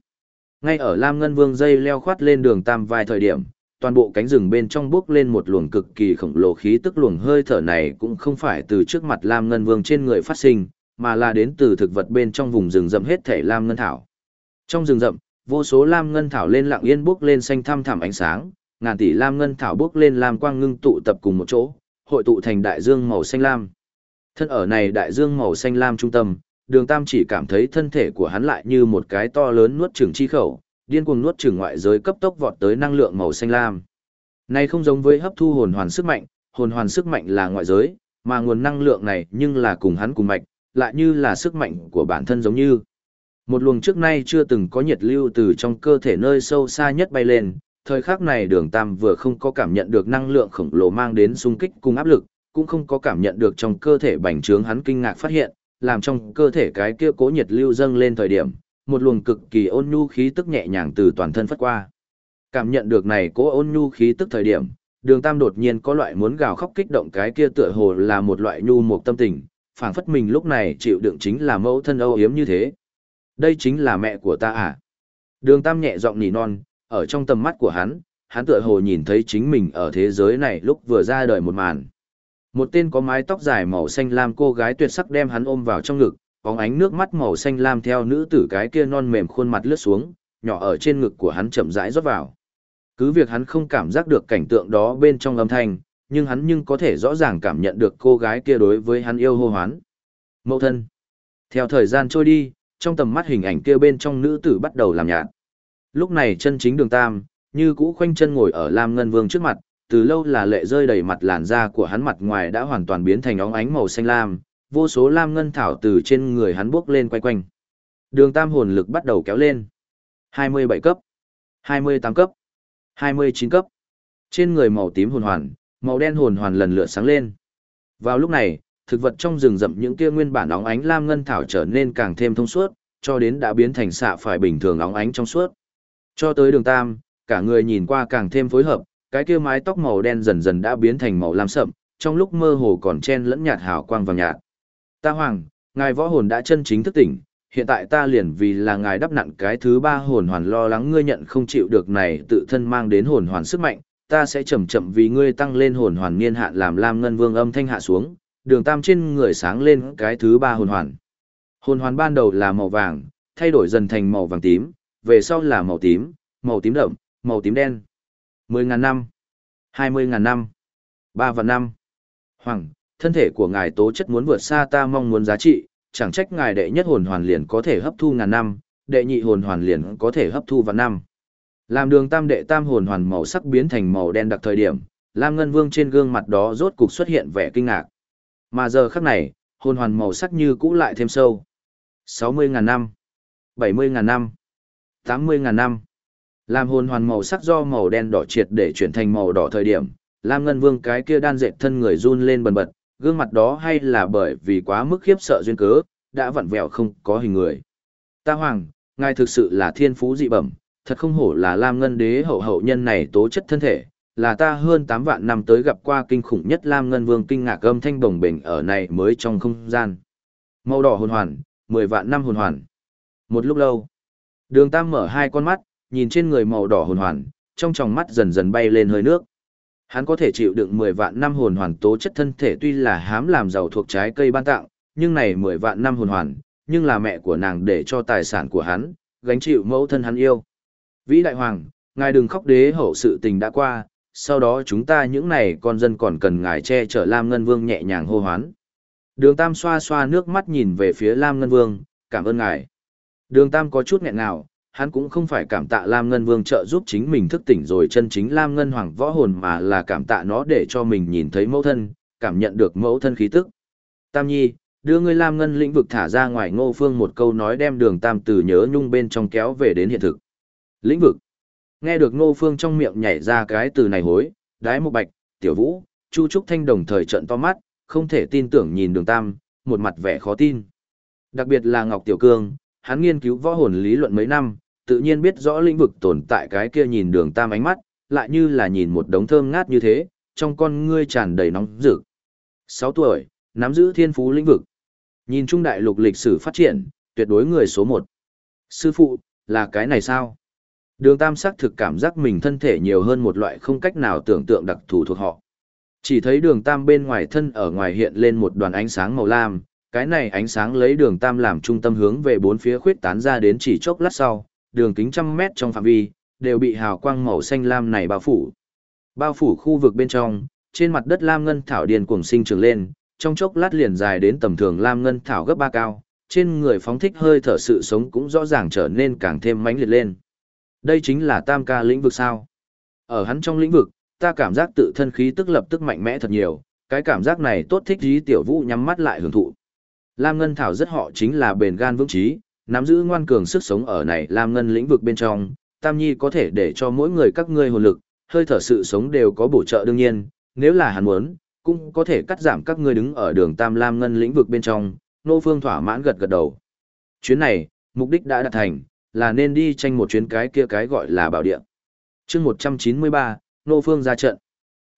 Ngay ở Lam Ngân Vương dây leo khoát lên đường tam vài thời điểm, toàn bộ cánh rừng bên trong bước lên một luồng cực kỳ khổng lồ khí tức luồng hơi thở này cũng không phải từ trước mặt Lam Ngân Vương trên người phát sinh, mà là đến từ thực vật bên trong vùng rừng rậm hết thể lam ngân thảo. Trong rừng rậm, vô số lam ngân thảo lên lặng yên bước lên xanh thăm thẳm ánh sáng, ngàn tỷ lam ngân thảo bước lên lam quang ngưng tụ tập cùng một chỗ, hội tụ thành đại dương màu xanh lam. Thân ở này đại dương màu xanh lam trung tâm, đường tam chỉ cảm thấy thân thể của hắn lại như một cái to lớn nuốt chửng chi khẩu, điên cuồng nuốt chửng ngoại giới cấp tốc vọt tới năng lượng màu xanh lam. Này không giống với hấp thu hồn hoàn sức mạnh, hồn hoàn sức mạnh là ngoại giới, mà nguồn năng lượng này nhưng là cùng hắn cùng mạch, lại như là sức mạnh của bản thân giống như. Một luồng trước nay chưa từng có nhiệt lưu từ trong cơ thể nơi sâu xa nhất bay lên, thời khắc này đường tam vừa không có cảm nhận được năng lượng khổng lồ mang đến xung kích cùng áp lực, cũng không có cảm nhận được trong cơ thể bành trướng hắn kinh ngạc phát hiện, làm trong cơ thể cái kia cố nhiệt lưu dâng lên thời điểm, một luồng cực kỳ ôn nhu khí tức nhẹ nhàng từ toàn thân phất qua. Cảm nhận được này cố ôn nhu khí tức thời điểm, đường tam đột nhiên có loại muốn gào khóc kích động cái kia tựa hồ là một loại nhu một tâm tình, phảng phất mình lúc này chịu đựng chính là mẫu thân âu yếm như thế. Đây chính là mẹ của ta à? Đường tam nhẹ giọng nỉ non, ở trong tầm mắt của hắn, hắn tựa hồ nhìn thấy chính mình ở thế giới này lúc vừa ra đời một màn. Một tên có mái tóc dài màu xanh lam cô gái tuyệt sắc đem hắn ôm vào trong ngực, bóng ánh nước mắt màu xanh lam theo nữ tử cái kia non mềm khuôn mặt lướt xuống, nhỏ ở trên ngực của hắn chậm rãi rót vào. Cứ việc hắn không cảm giác được cảnh tượng đó bên trong âm thanh, nhưng hắn nhưng có thể rõ ràng cảm nhận được cô gái kia đối với hắn yêu hô hoán. Mẫu thân. Theo thời gian trôi đi, trong tầm mắt hình ảnh kia bên trong nữ tử bắt đầu làm nhạt. Lúc này chân chính đường tam, như cũ khoanh chân ngồi ở Lam Ngân Vương trước mặt, từ lâu là lệ rơi đầy mặt làn da của hắn mặt ngoài đã hoàn toàn biến thành óng ánh màu xanh lam, vô số lam ngân thảo từ trên người hắn bước lên quay quanh. Đường tam hồn lực bắt đầu kéo lên. 27 cấp, 28 cấp, 29 cấp. Trên người màu tím hồn hoàn, màu đen hồn hoàn lần lượt sáng lên. Vào lúc này, thực vật trong rừng rậm những kia nguyên bản óng ánh lam ngân thảo trở nên càng thêm thông suốt, cho đến đã biến thành xạ phải bình thường óng ánh trong suốt. Cho tới đường tam, cả người nhìn qua càng thêm phối hợp, cái kia mái tóc màu đen dần dần đã biến thành màu lam sậm, trong lúc mơ hồ còn chen lẫn nhạt hào quang vàng nhạt. Ta hoàng, ngài võ hồn đã chân chính thức tỉnh, hiện tại ta liền vì là ngài đắp nặn cái thứ ba hồn hoàn lo lắng ngươi nhận không chịu được này tự thân mang đến hồn hoàn sức mạnh, ta sẽ chậm chậm vì ngươi tăng lên hồn hoàn niên hạn làm lam ngân vương âm thanh hạ xuống, đường tam trên người sáng lên cái thứ ba hồn hoàn. Hồn hoàn ban đầu là màu vàng, thay đổi dần thành màu vàng tím, về sau là màu tím, màu tím đậm, màu tím đen. Mười ngàn năm, hai mươi ngàn năm, ba vạn năm. Hoàng, thân thể của ngài tố chất muốn vượt xa ta mong muốn giá trị, chẳng trách ngài đệ nhất hồn hoàn liền có thể hấp thu ngàn năm, đệ nhị hồn hoàn liền có thể hấp thu vạn năm. Làm đường tam đệ tam hồn hoàn màu sắc biến thành màu đen đặc thời điểm, Lam Ngân Vương trên gương mặt đó rốt cục xuất hiện vẻ kinh ngạc. Mà giờ khắc này, hồn hoàn màu sắc như cũ lại thêm sâu. 60.000 năm, 70.000 năm, 80.000 năm. Làm hồn hoàn màu sắc do màu đen đỏ triệt để chuyển thành màu đỏ thời điểm, Lam Ngân Vương cái kia đan dệt thân người run lên bần bật, gương mặt đó hay là bởi vì quá mức khiếp sợ duyên cớ, đã vặn vẹo không có hình người. Ta hoàng, ngài thực sự là thiên phú dị bẩm, thật không hổ là Lam Ngân Đế hậu hậu nhân này tố chất thân thể, là ta hơn 8 vạn năm tới gặp qua kinh khủng nhất Lam Ngân Vương kinh ngạc âm thanh bồng bềnh ở này mới trong không gian. Màu đỏ hồn hoàn, 10 vạn năm hồn hoàn. Một lúc lâu, đường tam mở hai con mắt, nhìn trên người màu đỏ hồn hoàn, trong tròng mắt dần dần bay lên hơi nước. Hắn có thể chịu đựng 10 vạn năm hồn hoàn tố chất thân thể tuy là hám làm giàu thuộc trái cây ban tặng, nhưng này 10 vạn năm hồn hoàn, nhưng là mẹ của nàng để cho tài sản của hắn, gánh chịu mẫu thân hắn yêu. Vĩ đại hoàng, ngài đừng khóc đế hậu sự tình đã qua, sau đó chúng ta những này con dân còn cần ngài che chở Lam Ngân Vương nhẹ nhàng hô hoán. Đường Tam xoa xoa nước mắt nhìn về phía Lam Ngân Vương, cảm ơn ngài. Đường Tam có chút nghẹn nào, hắn cũng không phải cảm tạ Lam Ngân Vương trợ giúp chính mình thức tỉnh rồi chân chính Lam Ngân Hoàng võ hồn mà là cảm tạ nó để cho mình nhìn thấy mẫu thân, cảm nhận được mẫu thân khí tức. Tam Nhi, đưa ngươi Lam Ngân lĩnh vực thả ra ngoài ngô phương một câu nói đem đường Tam từ nhớ nhung bên trong kéo về đến hiện thực. Lĩnh vực. Nghe được ngô phương trong miệng nhảy ra cái từ này hối, đái một bạch, tiểu vũ, chu trúc thanh đồng thời trận to mắt, không thể tin tưởng nhìn đường Tam, một mặt vẻ khó tin. Đặc biệt là Ngọc Tiểu Cương, hắn nghiên cứu võ hồn lý luận mấy năm, tự nhiên biết rõ lĩnh vực tồn tại cái kia nhìn đường tam ánh mắt, lại như là nhìn một đống thơm ngát như thế, trong con ngươi tràn đầy nóng rực. 6 tuổi, nắm giữ thiên phú lĩnh vực. Nhìn trung đại lục lịch sử phát triển, tuyệt đối người số 1. Sư phụ, là cái này sao? Đường tam sắc thực cảm giác mình thân thể nhiều hơn một loại không cách nào tưởng tượng đặc thù thuộc họ. Chỉ thấy đường tam bên ngoài thân ở ngoài hiện lên một đoàn ánh sáng màu lam, cái này ánh sáng lấy đường tam làm trung tâm hướng về bốn phía khuyết tán ra đến chỉ chốc lát sau, đường kính trăm mét trong phạm vi, đều bị hào quang màu xanh lam này bao phủ. Bao phủ khu vực bên trong, trên mặt đất lam ngân thảo điền cuồng sinh trưởng lên, trong chốc lát liền dài đến tầm thường lam ngân thảo gấp ba cao, trên người phóng thích hơi thở sự sống cũng rõ ràng trở nên càng thêm mãnh liệt lên. Đây chính là tam ca lĩnh vực sao. Ở hắn trong lĩnh vực, ta cảm giác tự thân khí tức lập tức mạnh mẽ thật nhiều, cái cảm giác này tốt thích dí tiểu vũ nhắm mắt lại hưởng thụ. Lam Ngân Thảo rất họ chính là bền gan vững trí, nắm giữ ngoan cường sức sống ở này Lam Ngân lĩnh vực bên trong, Tam Nhi có thể để cho mỗi người các ngươi hồn lực, hơi thở sự sống đều có bổ trợ đương nhiên, nếu là hắn muốn, cũng có thể cắt giảm các ngươi đứng ở đường Tam Lam Ngân lĩnh vực bên trong, Nô Phương thỏa mãn gật gật đầu. Chuyến này, mục đích đã đạt thành, là nên đi tranh một chuyến cái kia cái gọi là bảo địa. chương 193, Nô Phương ra trận.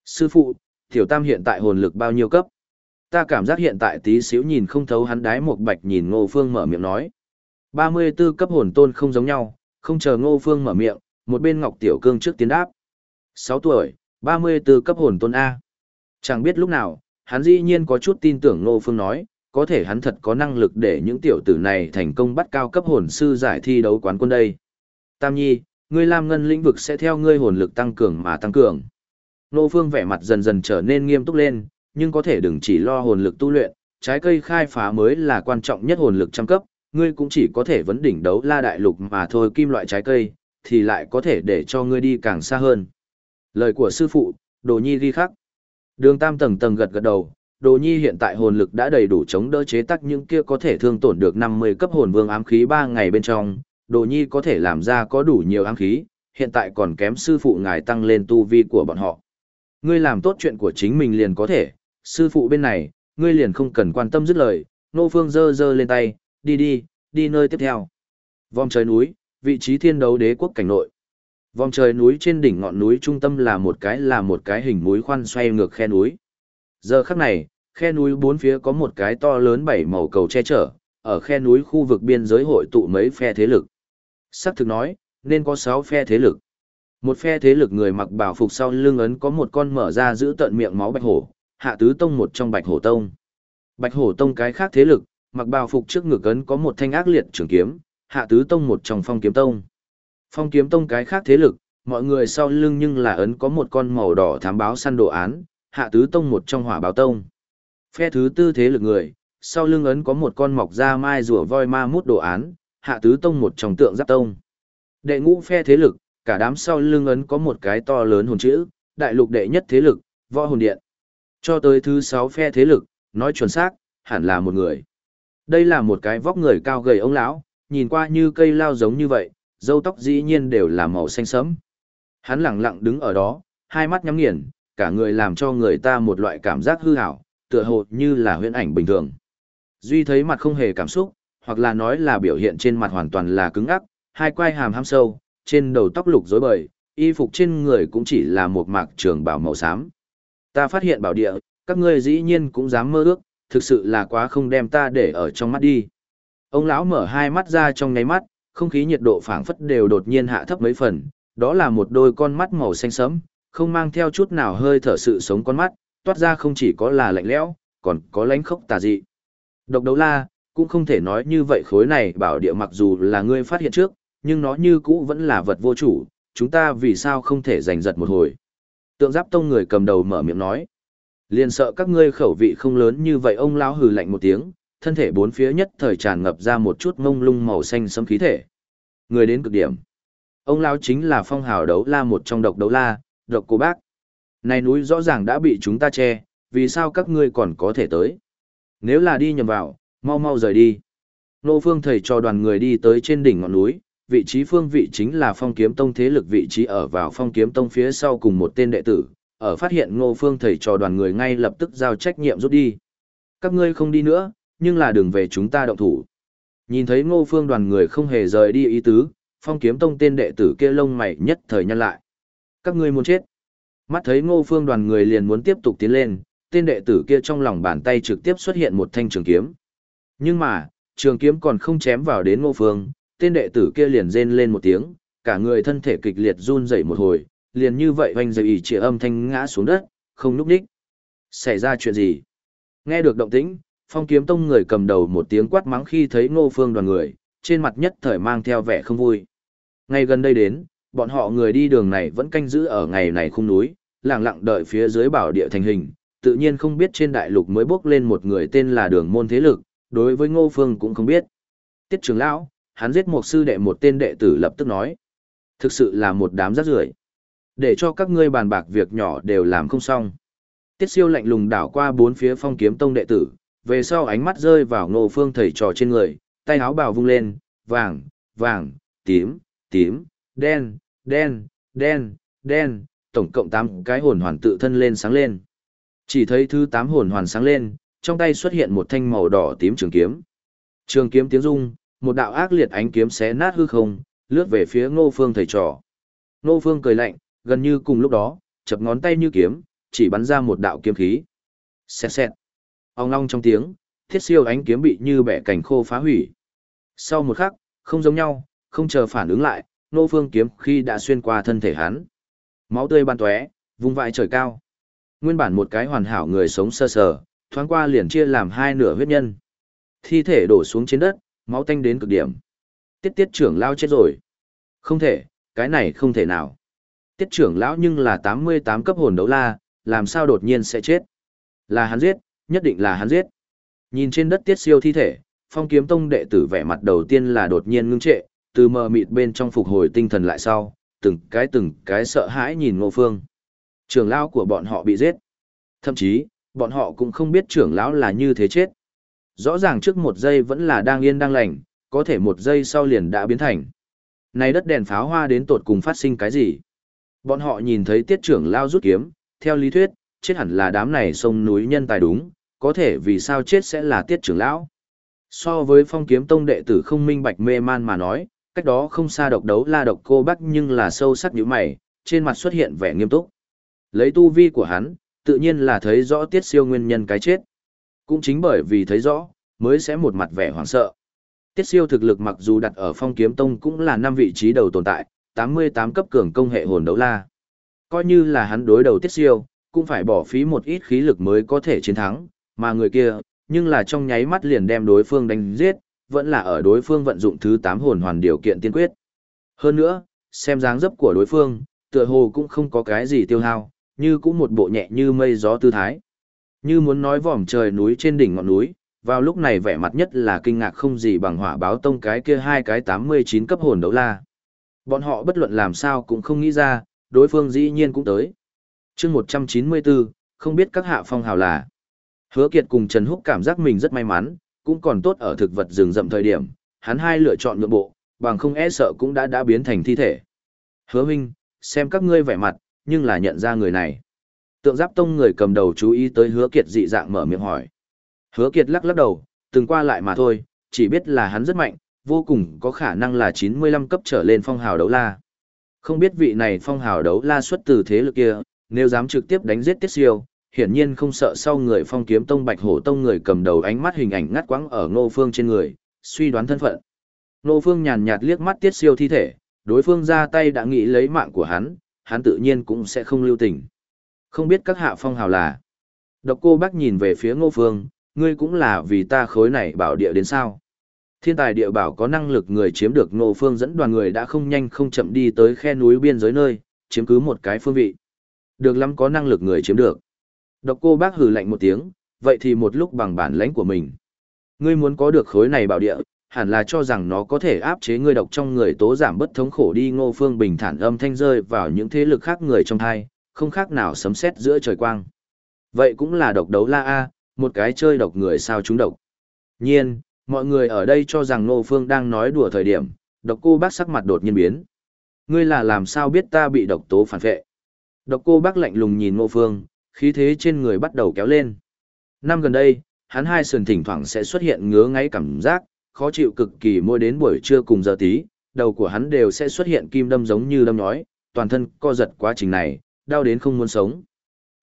Sư phụ, Tiểu Tam hiện tại hồn lực bao nhiêu cấp? Ta cảm giác hiện tại tí xíu nhìn không thấu hắn đái một bạch nhìn Ngô Phương mở miệng nói. 34 cấp hồn tôn không giống nhau, không chờ Ngô Phương mở miệng, một bên Ngọc Tiểu Cương trước tiến đáp. 6 tuổi, 34 cấp hồn tôn A. Chẳng biết lúc nào, hắn dĩ nhiên có chút tin tưởng Ngô Phương nói, có thể hắn thật có năng lực để những tiểu tử này thành công bắt cao cấp hồn sư giải thi đấu quán quân đây. Tam Nhi, ngươi làm ngân lĩnh vực sẽ theo ngươi hồn lực tăng cường mà tăng cường. nô Phương vẻ mặt dần dần trở nên nghiêm túc lên, nhưng có thể đừng chỉ lo hồn lực tu luyện, trái cây khai phá mới là quan trọng nhất hồn lực trăm cấp, ngươi cũng chỉ có thể vấn đỉnh đấu la đại lục mà thôi kim loại trái cây, thì lại có thể để cho ngươi đi càng xa hơn. Lời của sư phụ, Đồ Nhi ghi khắc. Đường Tam tầng tầng gật gật đầu, Đồ Nhi hiện tại hồn lực đã đầy đủ chống đỡ chế tác những kia có thể thương tổn được 50 cấp hồn vương ám khí 3 ngày bên trong, Đồ Nhi có thể làm ra có đủ nhiều ám khí, hiện tại còn kém sư phụ ngài tăng lên tu vi của bọn họ. Ngươi làm tốt chuyện của chính mình liền có thể, sư phụ bên này, ngươi liền không cần quan tâm dứt lời, nô phương giơ giơ lên tay, đi đi, đi nơi tiếp theo. Vòng trời núi, vị trí thiên đấu đế quốc cảnh nội. Vòng trời núi trên đỉnh ngọn núi trung tâm là một cái là một cái hình núi khoan xoay ngược khe núi. Giờ khắc này, khe núi bốn phía có một cái to lớn bảy màu cầu che chở, ở khe núi khu vực biên giới hội tụ mấy phe thế lực. Sắc thực nói, nên có sáu phe thế lực. Một phe thế lực người mặc bảo phục sau lưng ấn có một con mở ra giữ tận miệng máu bạch hổ, hạ tứ tông một trong bạch hổ tông. Bạch hổ tông cái khác thế lực, mặc bào phục trước ngực ấn có một thanh ác liệt trường kiếm, hạ tứ tông một trong phong kiếm tông. Phong kiếm tông cái khác thế lực, mọi người sau lưng nhưng là ấn có một con màu đỏ thám báo săn đồ án, hạ tứ tông một trong hỏa báo tông. Phe thứ tư thế lực người, sau lưng ấn có một con mọc da mai rùa voi ma mút đồ án, hạ tứ tông một trong tượng giáp tông. Đệ ngũ phe thế lực, cả đám sau lưng ấn có một cái to lớn hồn chữ, đại lục đệ nhất thế lực, võ hồn điện. Cho tới thứ sáu phe thế lực, nói chuẩn xác, hẳn là một người. Đây là một cái vóc người cao gầy ông lão, nhìn qua như cây lao giống như vậy, râu tóc dĩ nhiên đều là màu xanh sẫm. Hắn lặng lặng đứng ở đó, hai mắt nhắm nghiền, cả người làm cho người ta một loại cảm giác hư ảo, tựa hồ như là huyễn ảnh bình thường. Duy thấy mặt không hề cảm xúc, hoặc là nói là biểu hiện trên mặt hoàn toàn là cứng ắc, hai quai hàm ham sâu, trên đầu tóc lục rối bời, y phục trên người cũng chỉ là một mạc trường bảo màu xám. Ta phát hiện bảo địa, các ngươi dĩ nhiên cũng dám mơ ước, thực sự là quá không đem ta để ở trong mắt đi. Ông lão mở hai mắt ra trong nháy mắt, không khí nhiệt độ phảng phất đều đột nhiên hạ thấp mấy phần, đó là một đôi con mắt màu xanh sẫm, không mang theo chút nào hơi thở sự sống con mắt, toát ra không chỉ có là lạnh lẽo, còn có lãnh khốc tà dị. Độc đấu la, cũng không thể nói như vậy khối này bảo địa mặc dù là ngươi phát hiện trước, nhưng nó như cũ vẫn là vật vô chủ, chúng ta vì sao không thể giành giật một hồi. Tượng giáp tông người cầm đầu mở miệng nói. Liền sợ các ngươi khẩu vị không lớn như vậy ông lão hừ lạnh một tiếng, thân thể bốn phía nhất thời tràn ngập ra một chút mông lung màu xanh sẫm khí thể. Người đến cực điểm. Ông lão chính là phong hào đấu la một trong độc đấu la, độc cô bác. Này núi rõ ràng đã bị chúng ta che, vì sao các ngươi còn có thể tới? Nếu là đi nhầm vào, mau mau rời đi. Nô phương thầy cho đoàn người đi tới trên đỉnh ngọn núi, vị trí phương vị chính là phong kiếm tông thế lực vị trí ở vào phong kiếm tông phía sau cùng một tên đệ tử, ở phát hiện ngô phương thầy trò đoàn người ngay lập tức giao trách nhiệm rút đi. Các ngươi không đi nữa, nhưng là đường về chúng ta động thủ. Nhìn thấy ngô phương đoàn người không hề rời đi ý tứ, phong kiếm tông tên đệ tử kia lông mày nhất thời nhăn lại. Các ngươi muốn chết. Mắt thấy ngô phương đoàn người liền muốn tiếp tục tiến lên, tên đệ tử kia trong lòng bàn tay trực tiếp xuất hiện một thanh trường kiếm. Nhưng mà, trường kiếm còn không chém vào đến ngô phương, tên đệ tử kia liền rên lên một tiếng, cả người thân thể kịch liệt run rẩy một hồi, liền như vậy hoành dậy chỉ âm thanh ngã xuống đất, không núp đích. Xảy ra chuyện gì? Nghe được động tĩnh, phong kiếm tông người cầm đầu một tiếng quát mắng khi thấy ngô phương đoàn người, trên mặt nhất thời mang theo vẻ không vui. Ngay gần đây đến, bọn họ người đi đường này vẫn canh giữ ở ngày này khung núi, lặng lặng đợi phía dưới bảo địa thành hình, tự nhiên không biết trên đại lục mới bước lên một người tên là đường môn thế lực, đối với ngô phương cũng không biết. Tiết trưởng lão, hắn giết một sư đệ một tên đệ tử lập tức nói. Thực sự là một đám rác rưởi Để cho các ngươi bàn bạc việc nhỏ đều làm không xong. Tiết siêu lạnh lùng đảo qua bốn phía phong kiếm tông đệ tử, về sau ánh mắt rơi vào ngô phương thầy trò trên người, tay áo bào vung lên, vàng, vàng, tím, tím, đen, đen, đen, đen, tổng cộng 8 cái hồn hoàn tự thân lên sáng lên. Chỉ thấy thứ 8 hồn hoàn sáng lên, trong tay xuất hiện một thanh màu đỏ tím trường kiếm. Trường kiếm tiếng rung, một đạo ác liệt ánh kiếm xé nát hư không, lướt về phía Ngô Phương thầy trò. Ngô Phương cười lạnh, gần như cùng lúc đó, chập ngón tay như kiếm, chỉ bắn ra một đạo kiếm khí. Xẹt xẹt. Ong long trong tiếng, thiết siêu ánh kiếm bị như bẻ cảnh khô phá hủy. Sau một khắc, không giống nhau, không chờ phản ứng lại, Nô Phương kiếm khi đã xuyên qua thân thể hắn. Máu tươi ban tóe, vung vãi trời cao. Nguyên bản một cái hoàn hảo người sống sơ sờ, thoáng qua liền chia làm hai nửa huyết nhân. Thi thể đổ xuống trên đất, máu tanh đến cực điểm. Tiết tiết trưởng lao chết rồi. Không thể, cái này không thể nào. Tiết trưởng lão nhưng là 88 cấp hồn đấu la, làm sao đột nhiên sẽ chết? Là hắn giết, nhất định là hắn giết. Nhìn trên đất tiết siêu thi thể, phong kiếm tông đệ tử vẻ mặt đầu tiên là đột nhiên ngưng trệ, từ mờ mịt bên trong phục hồi tinh thần lại sau, từng cái từng cái sợ hãi nhìn ngô phương. Trưởng lão của bọn họ bị giết. Thậm chí, bọn họ cũng không biết trưởng lão là như thế chết. Rõ ràng trước một giây vẫn là đang yên đang lành, có thể một giây sau liền đã biến thành. Này đất đèn pháo hoa đến tột cùng phát sinh cái gì? Bọn họ nhìn thấy tiết trưởng lao rút kiếm, theo lý thuyết, chết hẳn là đám này sông núi nhân tài đúng, có thể vì sao chết sẽ là tiết trưởng lão. So với phong kiếm tông đệ tử không minh bạch mê man mà nói, cách đó không xa độc đấu la độc cô bắc nhưng là sâu sắc như mày, trên mặt xuất hiện vẻ nghiêm túc. Lấy tu vi của hắn, tự nhiên là thấy rõ tiết siêu nguyên nhân cái chết. Cũng chính bởi vì thấy rõ, mới sẽ một mặt vẻ hoảng sợ. Tiết siêu thực lực mặc dù đặt ở phong kiếm tông cũng là năm vị trí đầu tồn tại, 88 cấp cường công hệ hồn đấu la. Coi như là hắn đối đầu tiết siêu, cũng phải bỏ phí một ít khí lực mới có thể chiến thắng, mà người kia, nhưng là trong nháy mắt liền đem đối phương đánh giết, vẫn là ở đối phương vận dụng thứ 8 hồn hoàn điều kiện tiên quyết. Hơn nữa, xem dáng dấp của đối phương, tựa hồ cũng không có cái gì tiêu hao, như cũng một bộ nhẹ như mây gió tư thái. Như muốn nói vòm trời núi trên đỉnh ngọn núi, vào lúc này vẻ mặt nhất là kinh ngạc không gì bằng hỏa báo tông cái kia hai cái 89 cấp hồn đấu la. Bọn họ bất luận làm sao cũng không nghĩ ra, đối phương dĩ nhiên cũng tới. chương 194, không biết các hạ phong hào là. Hứa Kiệt cùng Trần Húc cảm giác mình rất may mắn, cũng còn tốt ở thực vật rừng rậm thời điểm, hắn hai lựa chọn nhượng bộ, bằng không e sợ cũng đã đã biến thành thi thể. Hứa huynh, xem các ngươi vẻ mặt, nhưng là nhận ra người này. Tượng giáp tông người cầm đầu chú ý tới hứa kiệt dị dạng mở miệng hỏi. Hứa kiệt lắc lắc đầu, từng qua lại mà thôi, chỉ biết là hắn rất mạnh, vô cùng có khả năng là 95 cấp trở lên phong hào đấu la. Không biết vị này phong hào đấu la xuất từ thế lực kia, nếu dám trực tiếp đánh giết tiết siêu, hiển nhiên không sợ sau người phong kiếm tông bạch hổ tông người cầm đầu ánh mắt hình ảnh ngắt quãng ở ngô phương trên người, suy đoán thân phận. Ngô phương nhàn nhạt liếc mắt tiết siêu thi thể, đối phương ra tay đã nghĩ lấy mạng của hắn, hắn tự nhiên cũng sẽ không lưu tình. Không biết các hạ phong hào là. Độc cô bác nhìn về phía ngô phương, ngươi cũng là vì ta khối này bảo địa đến sao. Thiên tài địa bảo có năng lực người chiếm được ngô phương dẫn đoàn người đã không nhanh không chậm đi tới khe núi biên giới nơi, chiếm cứ một cái phương vị. Được lắm có năng lực người chiếm được. Độc cô bác hừ lạnh một tiếng, vậy thì một lúc bằng bản lãnh của mình. Ngươi muốn có được khối này bảo địa, hẳn là cho rằng nó có thể áp chế ngươi độc trong người tố giảm bất thống khổ đi ngô phương bình thản âm thanh rơi vào những thế lực khác người trong thai, không khác nào sấm sét giữa trời quang. Vậy cũng là độc đấu la A, một cái chơi độc người sao chúng độc. Nhiên, mọi người ở đây cho rằng ngô phương đang nói đùa thời điểm, độc cô bác sắc mặt đột nhiên biến. Ngươi là làm sao biết ta bị độc tố phản vệ? Độc cô bác lạnh lùng nhìn ngô phương, khí thế trên người bắt đầu kéo lên. Năm gần đây, hắn hai sườn thỉnh thoảng sẽ xuất hiện ngứa ngáy cảm giác, khó chịu cực kỳ mỗi đến buổi trưa cùng giờ tí, đầu của hắn đều sẽ xuất hiện kim đâm giống như đâm nhói, toàn thân co giật quá trình này, đau đến không muốn sống.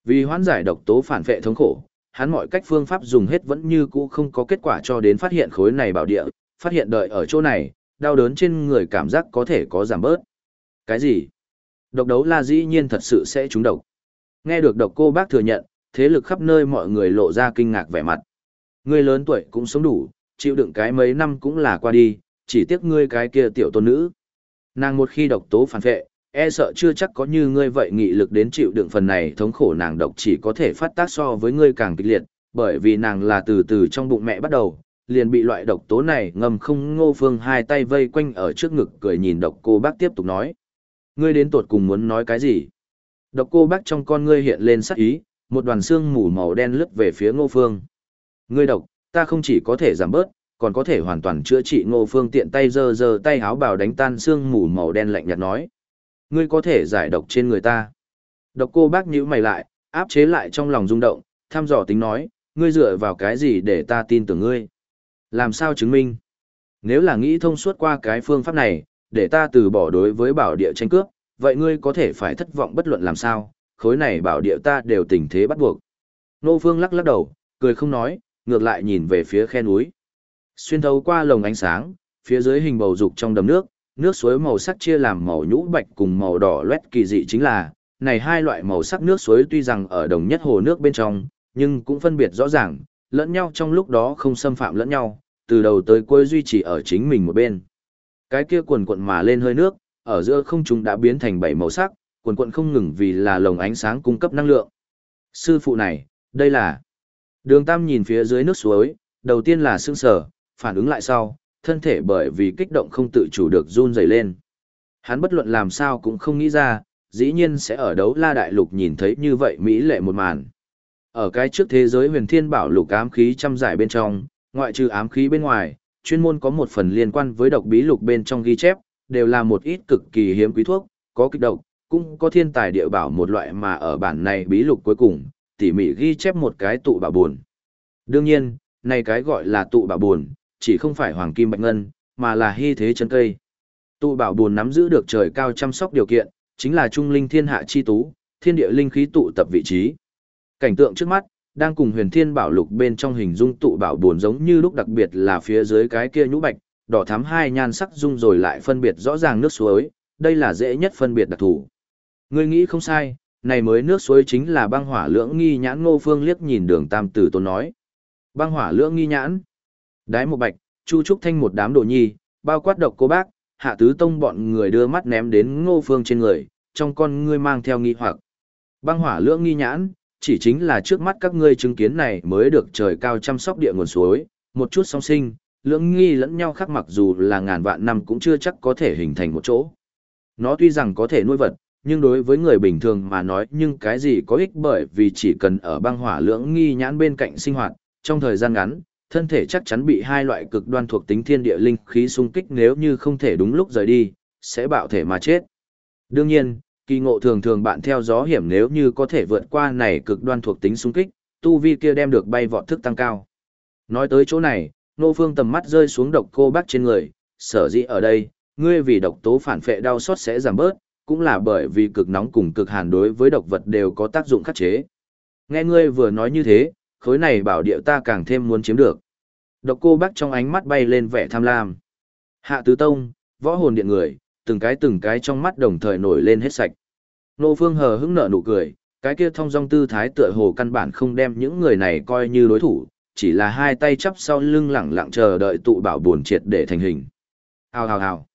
Vì hoãn giải độc tố phản vệ thống khổ, hắn mọi cách phương pháp dùng hết vẫn như cũ không có kết quả cho đến phát hiện khối này bảo địa, phát hiện đợi ở chỗ này, đau đớn trên người cảm giác có thể có giảm bớt. Cái gì? Độc đấu la dĩ nhiên thật sự sẽ trúng độc. Nghe được độc cô bác thừa nhận, thế lực khắp nơi mọi người lộ ra kinh ngạc vẻ mặt. Ngươi lớn tuổi cũng sống đủ, chịu đựng cái mấy năm cũng là qua đi, chỉ tiếc ngươi cái kia tiểu tôn nữ. Nàng một khi độc tố phản vệ, e sợ chưa chắc có như ngươi vậy nghị lực đến chịu đựng phần này thống khổ nàng độc chỉ có thể phát tác so với ngươi càng kịch liệt, bởi vì nàng là từ từ trong bụng mẹ bắt đầu, liền bị loại độc tố này ngầm không ngô phương hai tay vây quanh ở trước ngực cười nhìn độc cô bác tiếp tục nói. Ngươi đến tuột cùng muốn nói cái gì? Độc cô bác trong con ngươi hiện lên sắc ý, một đoàn xương mù màu đen lướt về phía ngô phương. Ngươi độc, ta không chỉ có thể giảm bớt, còn có thể hoàn toàn chữa trị ngô phương tiện tay dơ dơ tay háo bào đánh tan xương mù màu đen lạnh nhạt nói. Ngươi có thể giải độc trên người ta. Độc cô bác nhíu mày lại, áp chế lại trong lòng rung động, thăm dò tính nói, ngươi dựa vào cái gì để ta tin tưởng ngươi. Làm sao chứng minh? Nếu là nghĩ thông suốt qua cái phương pháp này, để ta từ bỏ đối với bảo địa tranh cướp, vậy ngươi có thể phải thất vọng bất luận làm sao, khối này bảo địa ta đều tình thế bắt buộc. Nô Phương lắc lắc đầu, cười không nói, ngược lại nhìn về phía khe núi. Xuyên thấu qua lồng ánh sáng, phía dưới hình bầu dục trong đầm nước, nước suối màu sắc chia làm màu nhũ bạch cùng màu đỏ loét kỳ dị chính là, này hai loại màu sắc nước suối tuy rằng ở đồng nhất hồ nước bên trong, nhưng cũng phân biệt rõ ràng, lẫn nhau trong lúc đó không xâm phạm lẫn nhau, từ đầu tới cuối duy trì ở chính mình một bên. Cái kia quần quận mà lên hơi nước, ở giữa không trung đã biến thành bảy màu sắc, quần quận không ngừng vì là lồng ánh sáng cung cấp năng lượng. Sư phụ này, đây là... Đường Tam nhìn phía dưới nước suối, đầu tiên là sương sở, phản ứng lại sau, thân thể bởi vì kích động không tự chủ được run rẩy lên. Hắn bất luận làm sao cũng không nghĩ ra, dĩ nhiên sẽ ở đấu la đại lục nhìn thấy như vậy mỹ lệ một màn. Ở cái trước thế giới huyền thiên bảo lục ám khí trăm giải bên trong, ngoại trừ ám khí bên ngoài, chuyên môn có một phần liên quan với độc bí lục bên trong ghi chép, đều là một ít cực kỳ hiếm quý thuốc, có kích độc, cũng có thiên tài địa bảo một loại mà ở bản này bí lục cuối cùng, tỉ mỉ ghi chép một cái tụ bảo buồn. Đương nhiên, này cái gọi là tụ bảo buồn, chỉ không phải hoàng kim bạch ngân, mà là hy thế chân cây. Tụ bảo buồn nắm giữ được trời cao chăm sóc điều kiện, chính là trung linh thiên hạ chi tú, thiên địa linh khí tụ tập vị trí. Cảnh tượng trước mắt, đang cùng huyền thiên bảo lục bên trong hình dung tụ bảo buồn giống như lúc đặc biệt là phía dưới cái kia nhũ bạch, đỏ thắm hai nhan sắc dung rồi lại phân biệt rõ ràng nước suối, đây là dễ nhất phân biệt đặc thù. Ngươi nghĩ không sai, này mới nước suối chính là băng hỏa lưỡng nghi nhãn ngô phương liếc nhìn đường tam tử tôn nói. Băng hỏa lưỡng nghi nhãn. Đái một bạch, chu trúc thanh một đám đồ nhi, bao quát độc cô bác, hạ tứ tông bọn người đưa mắt ném đến ngô phương trên người, trong con ngươi mang theo nghi hoặc. Băng hỏa lưỡng nghi nhãn, chỉ chính là trước mắt các ngươi chứng kiến này mới được trời cao chăm sóc địa nguồn suối, một chút song sinh, lưỡng nghi lẫn nhau khác mặc dù là ngàn vạn năm cũng chưa chắc có thể hình thành một chỗ. Nó tuy rằng có thể nuôi vật, nhưng đối với người bình thường mà nói nhưng cái gì có ích bởi vì chỉ cần ở băng hỏa lưỡng nghi nhãn bên cạnh sinh hoạt, trong thời gian ngắn, thân thể chắc chắn bị hai loại cực đoan thuộc tính thiên địa linh khí xung kích nếu như không thể đúng lúc rời đi, sẽ bạo thể mà chết. Đương nhiên, kỳ ngộ thường thường bạn theo gió hiểm nếu như có thể vượt qua này cực đoan thuộc tính xung kích, tu vi kia đem được bay vọt thức tăng cao. Nói tới chỗ này, Nô Phương tầm mắt rơi xuống độc cô bác trên người, sở dĩ ở đây, ngươi vì độc tố phản phệ đau xót sẽ giảm bớt, cũng là bởi vì cực nóng cùng cực hàn đối với độc vật đều có tác dụng khắc chế. Nghe ngươi vừa nói như thế, khối này bảo địa ta càng thêm muốn chiếm được. Độc cô bác trong ánh mắt bay lên vẻ tham lam. Hạ tứ tông, võ hồn điện người, từng cái từng cái trong mắt đồng thời nổi lên hết sạch. Nô Phương hờ hững nở nụ cười, cái kia thông dong tư thái tựa hồ căn bản không đem những người này coi như đối thủ, chỉ là hai tay chắp sau lưng lẳng lặng chờ đợi tụ bảo buồn triệt để thành hình. Hào hào hào.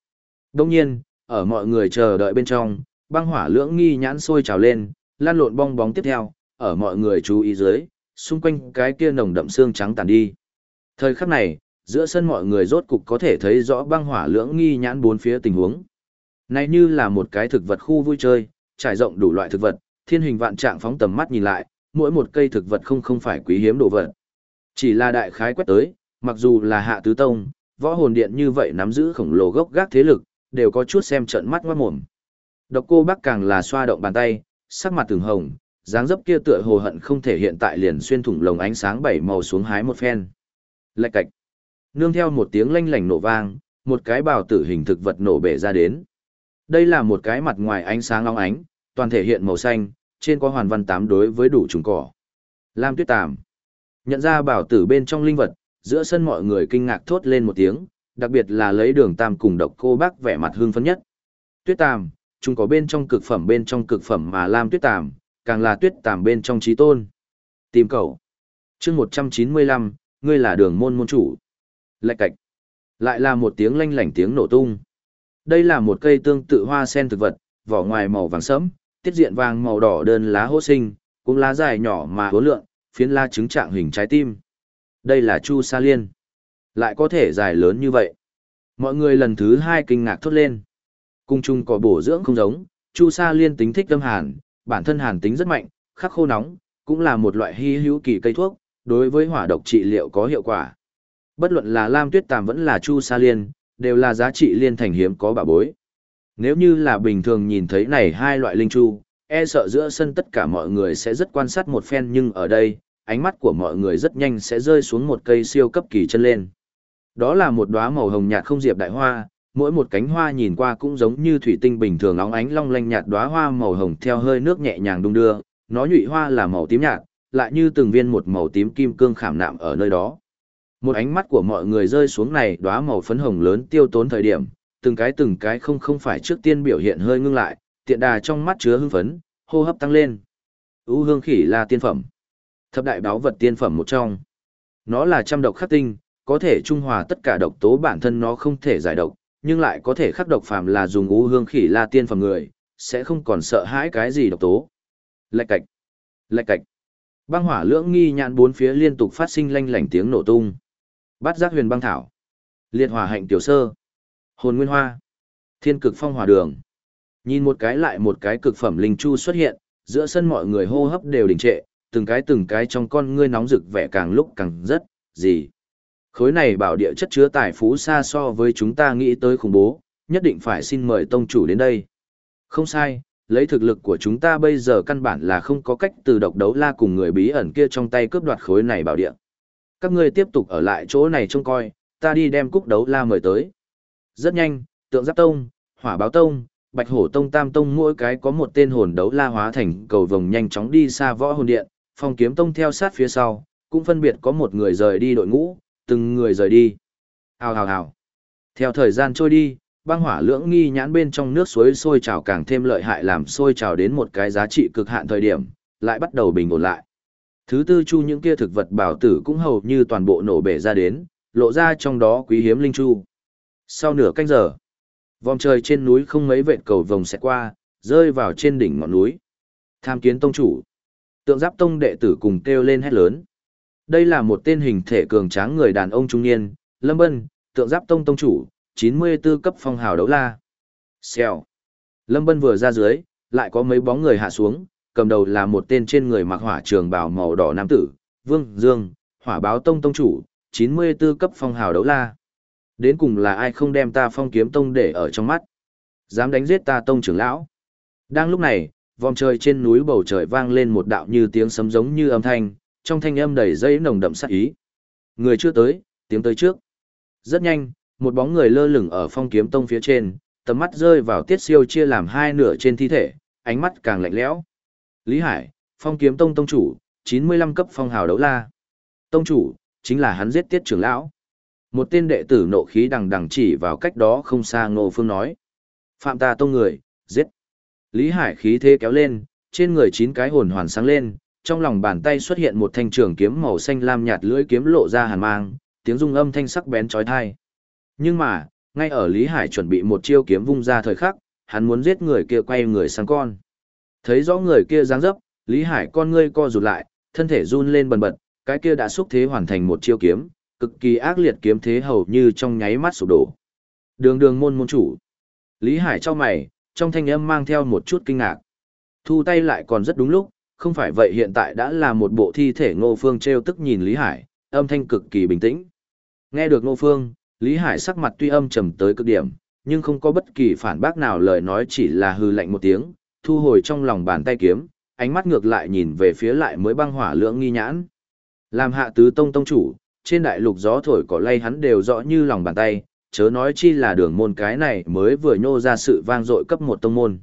Đông nhiên, ở mọi người chờ đợi bên trong, băng hỏa lưỡng nghi nhãn sôi trào lên, lan lộn bong bóng tiếp theo, ở mọi người chú ý dưới, xung quanh cái kia nồng đậm xương trắng tàn đi. Thời khắc này, giữa sân mọi người rốt cục có thể thấy rõ băng hỏa lưỡng nghi nhãn bốn phía tình huống. Này như là một cái thực vật khu vui chơi, trải rộng đủ loại thực vật, thiên hình vạn trạng phóng tầm mắt nhìn lại, mỗi một cây thực vật không không phải quý hiếm đồ vật. Chỉ là đại khái quét tới, mặc dù là hạ tứ tông, võ hồn điện như vậy nắm giữ khổng lồ gốc gác thế lực, đều có chút xem trận mắt ngoát mồm. Độc cô bác càng là xoa động bàn tay, sắc mặt từng hồng, dáng dấp kia tựa hồ hận không thể hiện tại liền xuyên thủng lồng ánh sáng bảy màu xuống hái một phen. Lạch cạch. Nương theo một tiếng lanh lảnh nổ vang, một cái bào tử hình thực vật nổ bể ra đến. Đây là một cái mặt ngoài ánh sáng long ánh, toàn thể hiện màu xanh, trên có hoàn văn tám đối với đủ trùng cỏ. Lam tuyết tàm. Nhận ra bảo tử bên trong linh vật, giữa sân mọi người kinh ngạc thốt lên một tiếng, đặc biệt là lấy đường tam cùng độc cô bác vẻ mặt hương phấn nhất. Tuyết tàm, chúng có bên trong cực phẩm bên trong cực phẩm mà lam tuyết tàm, càng là tuyết tàm bên trong trí tôn. Tìm cầu. chương 195, ngươi là đường môn môn chủ. Lạch cạch. Lại là một tiếng lanh lảnh tiếng nổ tung. Đây là một cây tương tự hoa sen thực vật, vỏ ngoài màu vàng sẫm, tiết diện vàng màu đỏ đơn lá hô sinh, cũng lá dài nhỏ mà hố lượng, phiến la trứng trạng hình trái tim. Đây là chu sa liên. Lại có thể dài lớn như vậy. Mọi người lần thứ hai kinh ngạc thốt lên. Cung chung có bổ dưỡng không giống, chu sa liên tính thích âm hàn, bản thân hàn tính rất mạnh, khắc khô nóng, cũng là một loại hy hữu kỳ cây thuốc, đối với hỏa độc trị liệu có hiệu quả. Bất luận là lam tuyết tàm vẫn là chu sa liên, đều là giá trị liên thành hiếm có bà bối. Nếu như là bình thường nhìn thấy này hai loại linh chu, e sợ giữa sân tất cả mọi người sẽ rất quan sát một phen nhưng ở đây, ánh mắt của mọi người rất nhanh sẽ rơi xuống một cây siêu cấp kỳ chân lên. Đó là một đóa màu hồng nhạt không diệp đại hoa, mỗi một cánh hoa nhìn qua cũng giống như thủy tinh bình thường óng ánh long lanh nhạt đóa hoa màu hồng theo hơi nước nhẹ nhàng đung đưa, nó nhụy hoa là màu tím nhạt, lại như từng viên một màu tím kim cương khảm nạm ở nơi đó. Một ánh mắt của mọi người rơi xuống này đóa màu phấn hồng lớn tiêu tốn thời điểm, từng cái từng cái không không phải trước tiên biểu hiện hơi ngưng lại, tiện đà trong mắt chứa hưng phấn, hô hấp tăng lên. U hương khỉ là tiên phẩm. Thập đại báo vật tiên phẩm một trong. Nó là trăm độc khắc tinh, có thể trung hòa tất cả độc tố bản thân nó không thể giải độc, nhưng lại có thể khắc độc phàm là dùng ngũ hương khỉ la tiên phẩm người, sẽ không còn sợ hãi cái gì độc tố. Lạch cạch, lạch cạch. Băng hỏa lưỡng nghi nhãn bốn phía liên tục phát sinh lanh lảnh tiếng nổ tung. Bát giác huyền băng thảo, liệt hỏa hạnh tiểu sơ, hồn nguyên hoa, thiên cực phong hỏa đường. Nhìn một cái lại một cái cực phẩm linh chu xuất hiện, giữa sân mọi người hô hấp đều đình trệ, từng cái từng cái trong con ngươi nóng rực vẻ càng lúc càng rất, gì. Khối này bảo địa chất chứa tài phú xa so với chúng ta nghĩ tới khủng bố, nhất định phải xin mời tông chủ đến đây. Không sai, lấy thực lực của chúng ta bây giờ căn bản là không có cách từ độc đấu la cùng người bí ẩn kia trong tay cướp đoạt khối này bảo địa. Các ngươi tiếp tục ở lại chỗ này trông coi, ta đi đem cúc đấu la mời tới. Rất nhanh, tượng giáp tông, hỏa báo tông, bạch hổ tông tam tông mỗi cái có một tên hồn đấu la hóa thành cầu vồng nhanh chóng đi xa võ hồn điện, phong kiếm tông theo sát phía sau, cũng phân biệt có một người rời đi đội ngũ, từng người rời đi. Hào hào hào. Theo thời gian trôi đi, băng hỏa lưỡng nghi nhãn bên trong nước suối sôi trào càng thêm lợi hại làm sôi trào đến một cái giá trị cực hạn thời điểm, lại bắt đầu bình ổn lại. Thứ tư chu những kia thực vật bảo tử cũng hầu như toàn bộ nổ bể ra đến, lộ ra trong đó quý hiếm linh chu. Sau nửa canh giờ, vòng trời trên núi không mấy vệt cầu vồng sẽ qua, rơi vào trên đỉnh ngọn núi. Tham kiến tông chủ. Tượng giáp tông đệ tử cùng kêu lên hét lớn. Đây là một tên hình thể cường tráng người đàn ông trung niên, Lâm Bân, tượng giáp tông tông chủ, 94 cấp phong hào đấu la. Xèo. Lâm Bân vừa ra dưới, lại có mấy bóng người hạ xuống, cầm đầu là một tên trên người mặc hỏa trường bào màu đỏ nam tử, Vương Dương, hỏa báo tông tông chủ, 94 cấp phong hào đấu la. Đến cùng là ai không đem ta phong kiếm tông để ở trong mắt. Dám đánh giết ta tông trưởng lão. Đang lúc này, vòng trời trên núi bầu trời vang lên một đạo như tiếng sấm giống như âm thanh, trong thanh âm đầy dây nồng đậm sát ý. Người chưa tới, tiếng tới trước. Rất nhanh, một bóng người lơ lửng ở phong kiếm tông phía trên, tầm mắt rơi vào tiết siêu chia làm hai nửa trên thi thể, ánh mắt càng lạnh lẽo. Lý Hải, phong kiếm tông tông chủ, 95 cấp phong hào đấu la. Tông chủ, chính là hắn giết tiết trưởng lão. Một tên đệ tử nộ khí đằng đằng chỉ vào cách đó không xa ngô phương nói. Phạm ta tông người, giết. Lý Hải khí thế kéo lên, trên người chín cái hồn hoàn sáng lên, trong lòng bàn tay xuất hiện một thanh trường kiếm màu xanh lam nhạt lưỡi kiếm lộ ra hàn mang, tiếng rung âm thanh sắc bén chói tai. Nhưng mà, ngay ở Lý Hải chuẩn bị một chiêu kiếm vung ra thời khắc, hắn muốn giết người kia quay người sang con. Thấy rõ người kia dáng dấp, Lý Hải con ngươi co rụt lại, thân thể run lên bần bật, cái kia đã xúc thế hoàn thành một chiêu kiếm, cực kỳ ác liệt kiếm thế hầu như trong nháy mắt sụp đổ. Đường đường môn môn chủ. Lý Hải cho mày, trong thanh âm mang theo một chút kinh ngạc. Thu tay lại còn rất đúng lúc, không phải vậy hiện tại đã là một bộ thi thể ngô phương treo tức nhìn Lý Hải, âm thanh cực kỳ bình tĩnh. Nghe được ngô phương, Lý Hải sắc mặt tuy âm trầm tới cực điểm, nhưng không có bất kỳ phản bác nào lời nói chỉ là hư lạnh một tiếng, thu hồi trong lòng bàn tay kiếm, ánh mắt ngược lại nhìn về phía lại mới băng hỏa lưỡng nghi nhãn. Làm hạ tứ tông tông chủ, trên đại lục gió thổi cỏ lay hắn đều rõ như lòng bàn tay, chớ nói chi là đường môn cái này mới vừa nhô ra sự vang dội cấp một tông môn.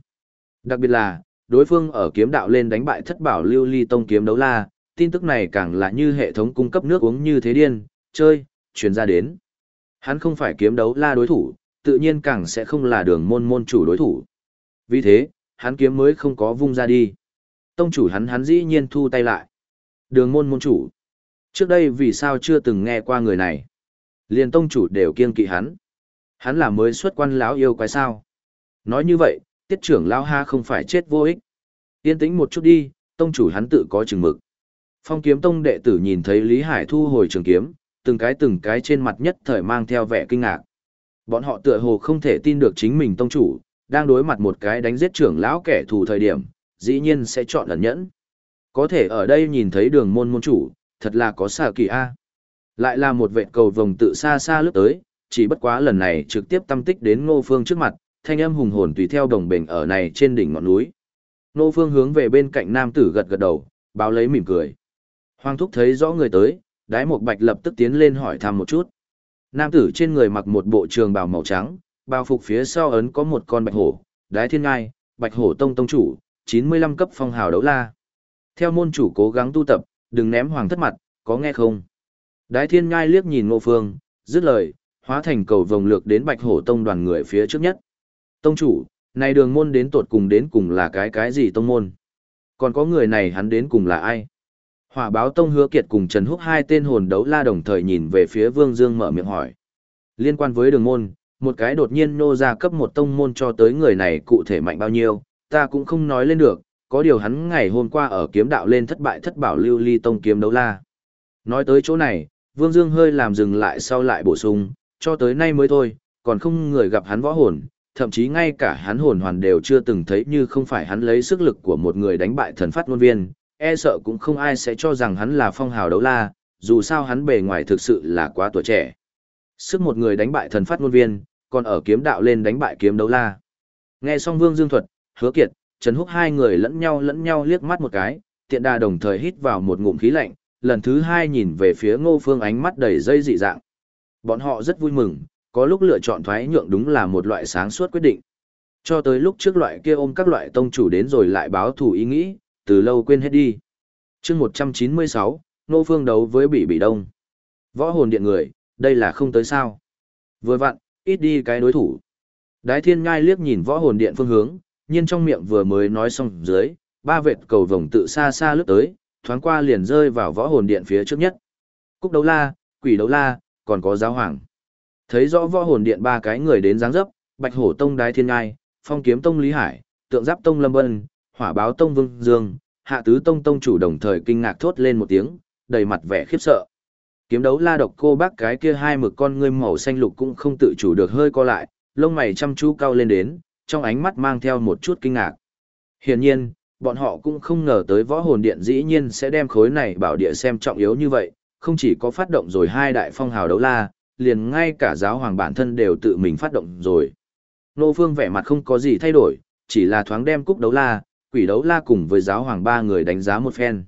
Đặc biệt là, đối phương ở kiếm đạo lên đánh bại thất bảo lưu ly tông kiếm đấu la, tin tức này càng là như hệ thống cung cấp nước uống như thế điên, chơi, truyền ra đến. Hắn không phải kiếm đấu la đối thủ, tự nhiên càng sẽ không là đường môn môn chủ đối thủ. Vì thế, hắn kiếm mới không có vung ra đi. Tông chủ hắn hắn dĩ nhiên thu tay lại. Đường môn môn chủ. Trước đây vì sao chưa từng nghe qua người này? Liền tông chủ đều kiêng kỵ hắn. Hắn là mới xuất quan lão yêu quái sao? Nói như vậy, tiết trưởng lão ha không phải chết vô ích. Yên tĩnh một chút đi, tông chủ hắn tự có chừng mực. Phong kiếm tông đệ tử nhìn thấy Lý Hải thu hồi trường kiếm, từng cái từng cái trên mặt nhất thời mang theo vẻ kinh ngạc. Bọn họ tựa hồ không thể tin được chính mình tông chủ, đang đối mặt một cái đánh giết trưởng lão kẻ thù thời điểm, dĩ nhiên sẽ chọn ẩn nhẫn. Có thể ở đây nhìn thấy đường môn môn chủ, thật là có xà kỳ A. Lại là một vệ cầu vồng tự xa xa lướt tới, chỉ bất quá lần này trực tiếp tâm tích đến ngô phương trước mặt, thanh âm hùng hồn tùy theo đồng bình ở này trên đỉnh ngọn núi. Ngô phương hướng về bên cạnh nam tử gật gật đầu, báo lấy mỉm cười. Hoàng thúc thấy rõ người tới, đái một bạch lập tức tiến lên hỏi thăm một chút. Nam tử trên người mặc một bộ trường bào màu trắng, bao phục phía sau ấn có một con bạch hổ, đái thiên ngai, bạch hổ tông tông chủ, 95 cấp phong hào đấu la. Theo môn chủ cố gắng tu tập, đừng ném hoàng thất mặt, có nghe không? Đái thiên ngai liếc nhìn ngô phương, dứt lời, hóa thành cầu vồng lược đến bạch hổ tông đoàn người phía trước nhất. Tông chủ, này đường môn đến tột cùng đến cùng là cái cái gì tông môn? Còn có người này hắn đến cùng là ai? Hỏa báo tông hứa kiệt cùng Trần Húc hai tên hồn đấu la đồng thời nhìn về phía Vương Dương mở miệng hỏi. Liên quan với đường môn, một cái đột nhiên nô ra cấp một tông môn cho tới người này cụ thể mạnh bao nhiêu, ta cũng không nói lên được, có điều hắn ngày hôm qua ở kiếm đạo lên thất bại thất bảo lưu ly tông kiếm đấu la. Nói tới chỗ này, Vương Dương hơi làm dừng lại sau lại bổ sung, cho tới nay mới thôi, còn không người gặp hắn võ hồn, thậm chí ngay cả hắn hồn hoàn đều chưa từng thấy như không phải hắn lấy sức lực của một người đánh bại thần phát ngôn viên, e sợ cũng không ai sẽ cho rằng hắn là phong hào đấu la, dù sao hắn bề ngoài thực sự là quá tuổi trẻ. Sức một người đánh bại thần phát ngôn viên, còn ở kiếm đạo lên đánh bại kiếm đấu la. Nghe xong Vương Dương Thuật, Hứa Kiệt, Trần Húc hai người lẫn nhau lẫn nhau liếc mắt một cái, tiện đà đồng thời hít vào một ngụm khí lạnh, lần thứ hai nhìn về phía Ngô Phương ánh mắt đầy dây dị dạng. Bọn họ rất vui mừng, có lúc lựa chọn thoái nhượng đúng là một loại sáng suốt quyết định. Cho tới lúc trước loại kia ôm các loại tông chủ đến rồi lại báo thủ ý nghĩ, từ lâu quên hết đi. chương 196, Nô Phương đấu với Bị Bị Đông. Võ hồn điện người, đây là không tới sao. Vừa vặn, ít đi cái đối thủ. Đái thiên ngai liếc nhìn võ hồn điện phương hướng, nhiên trong miệng vừa mới nói xong dưới, ba vệt cầu vồng tự xa xa lướt tới, thoáng qua liền rơi vào võ hồn điện phía trước nhất. Cúc đấu la, quỷ đấu la, còn có giáo hoàng. Thấy rõ võ hồn điện ba cái người đến dáng dấp, bạch hổ tông đái thiên ngai, phong kiếm tông lý hải, tượng giáp tông lâm vân, hỏa báo tông vương dương, hạ tứ tông tông chủ đồng thời kinh ngạc thốt lên một tiếng, đầy mặt vẻ khiếp sợ. Kiếm đấu la độc cô bác cái kia hai mực con ngươi màu xanh lục cũng không tự chủ được hơi co lại, lông mày chăm chú cao lên đến, trong ánh mắt mang theo một chút kinh ngạc. Hiển nhiên, bọn họ cũng không ngờ tới võ hồn điện dĩ nhiên sẽ đem khối này bảo địa xem trọng yếu như vậy, không chỉ có phát động rồi hai đại phong hào đấu la, liền ngay cả giáo hoàng bản thân đều tự mình phát động rồi. Nô Phương vẻ mặt không có gì thay đổi, chỉ là thoáng đem cúc đấu la, quỷ đấu la cùng với giáo hoàng ba người đánh giá một phen.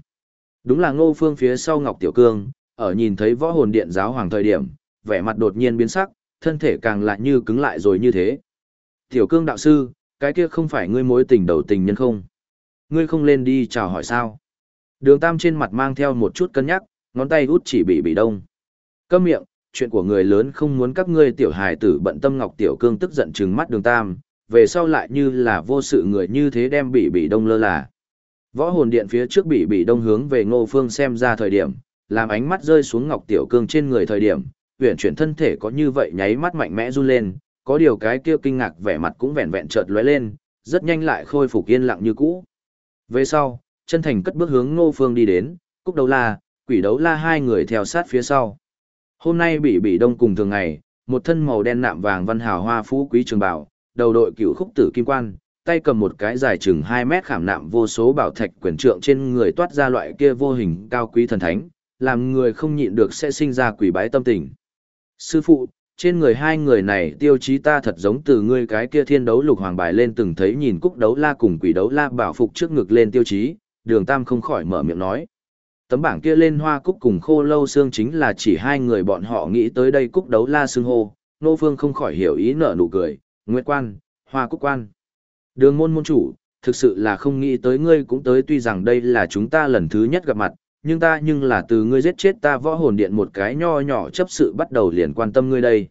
Đúng là Ngô Phương phía sau Ngọc Tiểu Cương, ở nhìn thấy võ hồn điện giáo hoàng thời điểm, vẻ mặt đột nhiên biến sắc, thân thể càng lại như cứng lại rồi như thế. Tiểu Cương đạo sư, cái kia không phải ngươi mối tình đầu tình nhân không? Ngươi không lên đi chào hỏi sao? Đường Tam trên mặt mang theo một chút cân nhắc, ngón tay út chỉ bị bị đông. Câm miệng, chuyện của người lớn không muốn các ngươi tiểu hài tử bận tâm Ngọc Tiểu Cương tức giận trừng mắt Đường Tam, về sau lại như là vô sự người như thế đem bị bị đông lơ là. Võ hồn điện phía trước bị bị đông hướng về ngô phương xem ra thời điểm, làm ánh mắt rơi xuống Ngọc Tiểu Cương trên người thời điểm, huyển chuyển thân thể có như vậy nháy mắt mạnh mẽ run lên, có điều cái kia kinh ngạc vẻ mặt cũng vẹn vẹn chợt lóe lên, rất nhanh lại khôi phục yên lặng như cũ. Về sau, chân thành cất bước hướng ngô phương đi đến, cúc đầu là quỷ đấu la hai người theo sát phía sau. Hôm nay bị bị đông cùng thường ngày, một thân màu đen nạm vàng văn hào hoa phú quý trường bảo, đầu đội cựu khúc tử kim quan, tay cầm một cái dài chừng 2 mét khảm nạm vô số bảo thạch quyền trượng trên người toát ra loại kia vô hình cao quý thần thánh, làm người không nhịn được sẽ sinh ra quỷ bái tâm tình. Sư phụ, trên người hai người này tiêu chí ta thật giống từ ngươi cái kia thiên đấu lục hoàng bài lên từng thấy nhìn cúc đấu la cùng quỷ đấu la bảo phục trước ngực lên tiêu chí, đường tam không khỏi mở miệng nói. Tấm bảng kia lên hoa cúc cùng khô lâu xương chính là chỉ hai người bọn họ nghĩ tới đây cúc đấu la xương hô, nô phương không khỏi hiểu ý nở nụ cười, nguyệt quan, hoa cúc quan. Đường môn môn chủ, thực sự là không nghĩ tới ngươi cũng tới tuy rằng đây là chúng ta lần thứ nhất gặp mặt, nhưng ta nhưng là từ ngươi giết chết ta võ hồn điện một cái nho nhỏ chấp sự bắt đầu liền quan tâm ngươi đây.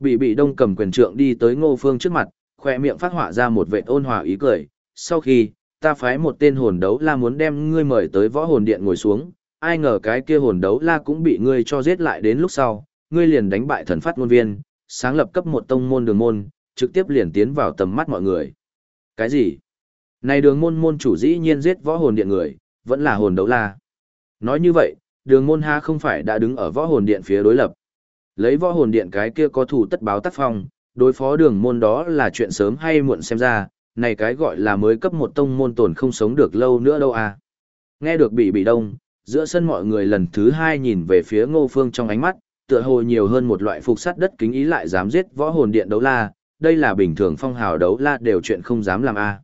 Bị bị đông cầm quyền trượng đi tới ngô phương trước mặt, khoe miệng phát họa ra một vệ ôn hòa ý cười, sau khi, ta phái một tên hồn đấu la muốn đem ngươi mời tới võ hồn điện ngồi xuống, ai ngờ cái kia hồn đấu la cũng bị ngươi cho giết lại đến lúc sau, ngươi liền đánh bại thần phát ngôn viên, sáng lập cấp một tông môn đường môn, trực tiếp liền tiến vào tầm mắt mọi người. Cái gì? Này đường môn môn chủ dĩ nhiên giết võ hồn điện người, vẫn là hồn đấu la. Nói như vậy, đường môn ha không phải đã đứng ở võ hồn điện phía đối lập. Lấy võ hồn điện cái kia có thủ tất báo tác phong, đối phó đường môn đó là chuyện sớm hay muộn xem ra, này cái gọi là mới cấp một tông môn tổn không sống được lâu nữa đâu à. Nghe được bị bị đông, giữa sân mọi người lần thứ hai nhìn về phía ngô phương trong ánh mắt, tựa hồ nhiều hơn một loại phục sát đất kính ý lại dám giết võ hồn điện đấu la, đây là bình thường phong hào đấu la đều chuyện không dám làm a.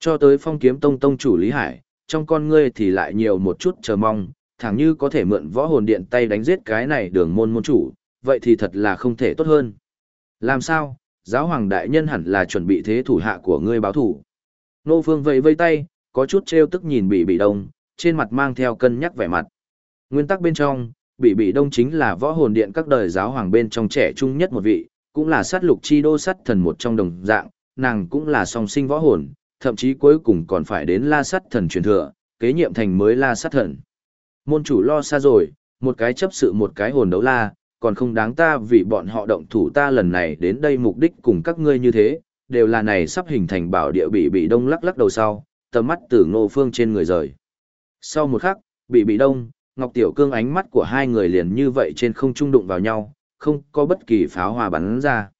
Cho tới phong kiếm tông tông chủ Lý Hải, trong con ngươi thì lại nhiều một chút chờ mong, thẳng như có thể mượn võ hồn điện tay đánh giết cái này đường môn môn chủ, vậy thì thật là không thể tốt hơn. Làm sao, giáo hoàng đại nhân hẳn là chuẩn bị thế thủ hạ của ngươi báo thủ. Nô Phương vẫy vây tay, có chút trêu tức nhìn bị bị đông, trên mặt mang theo cân nhắc vẻ mặt. Nguyên tắc bên trong, bị bị đông chính là võ hồn điện các đời giáo hoàng bên trong trẻ trung nhất một vị, cũng là sát lục chi đô sát thần một trong đồng dạng, nàng cũng là song sinh võ hồn, thậm chí cuối cùng còn phải đến la sát thần truyền thừa, kế nhiệm thành mới la sát thần. Môn chủ lo xa rồi, một cái chấp sự một cái hồn đấu la, còn không đáng ta vì bọn họ động thủ ta lần này đến đây mục đích cùng các ngươi như thế, đều là này sắp hình thành bảo địa bị bị đông lắc lắc đầu sau, tầm mắt từ ngô phương trên người rời. Sau một khắc, bị bị đông, Ngọc Tiểu Cương ánh mắt của hai người liền như vậy trên không trung đụng vào nhau, không có bất kỳ pháo hòa bắn ra.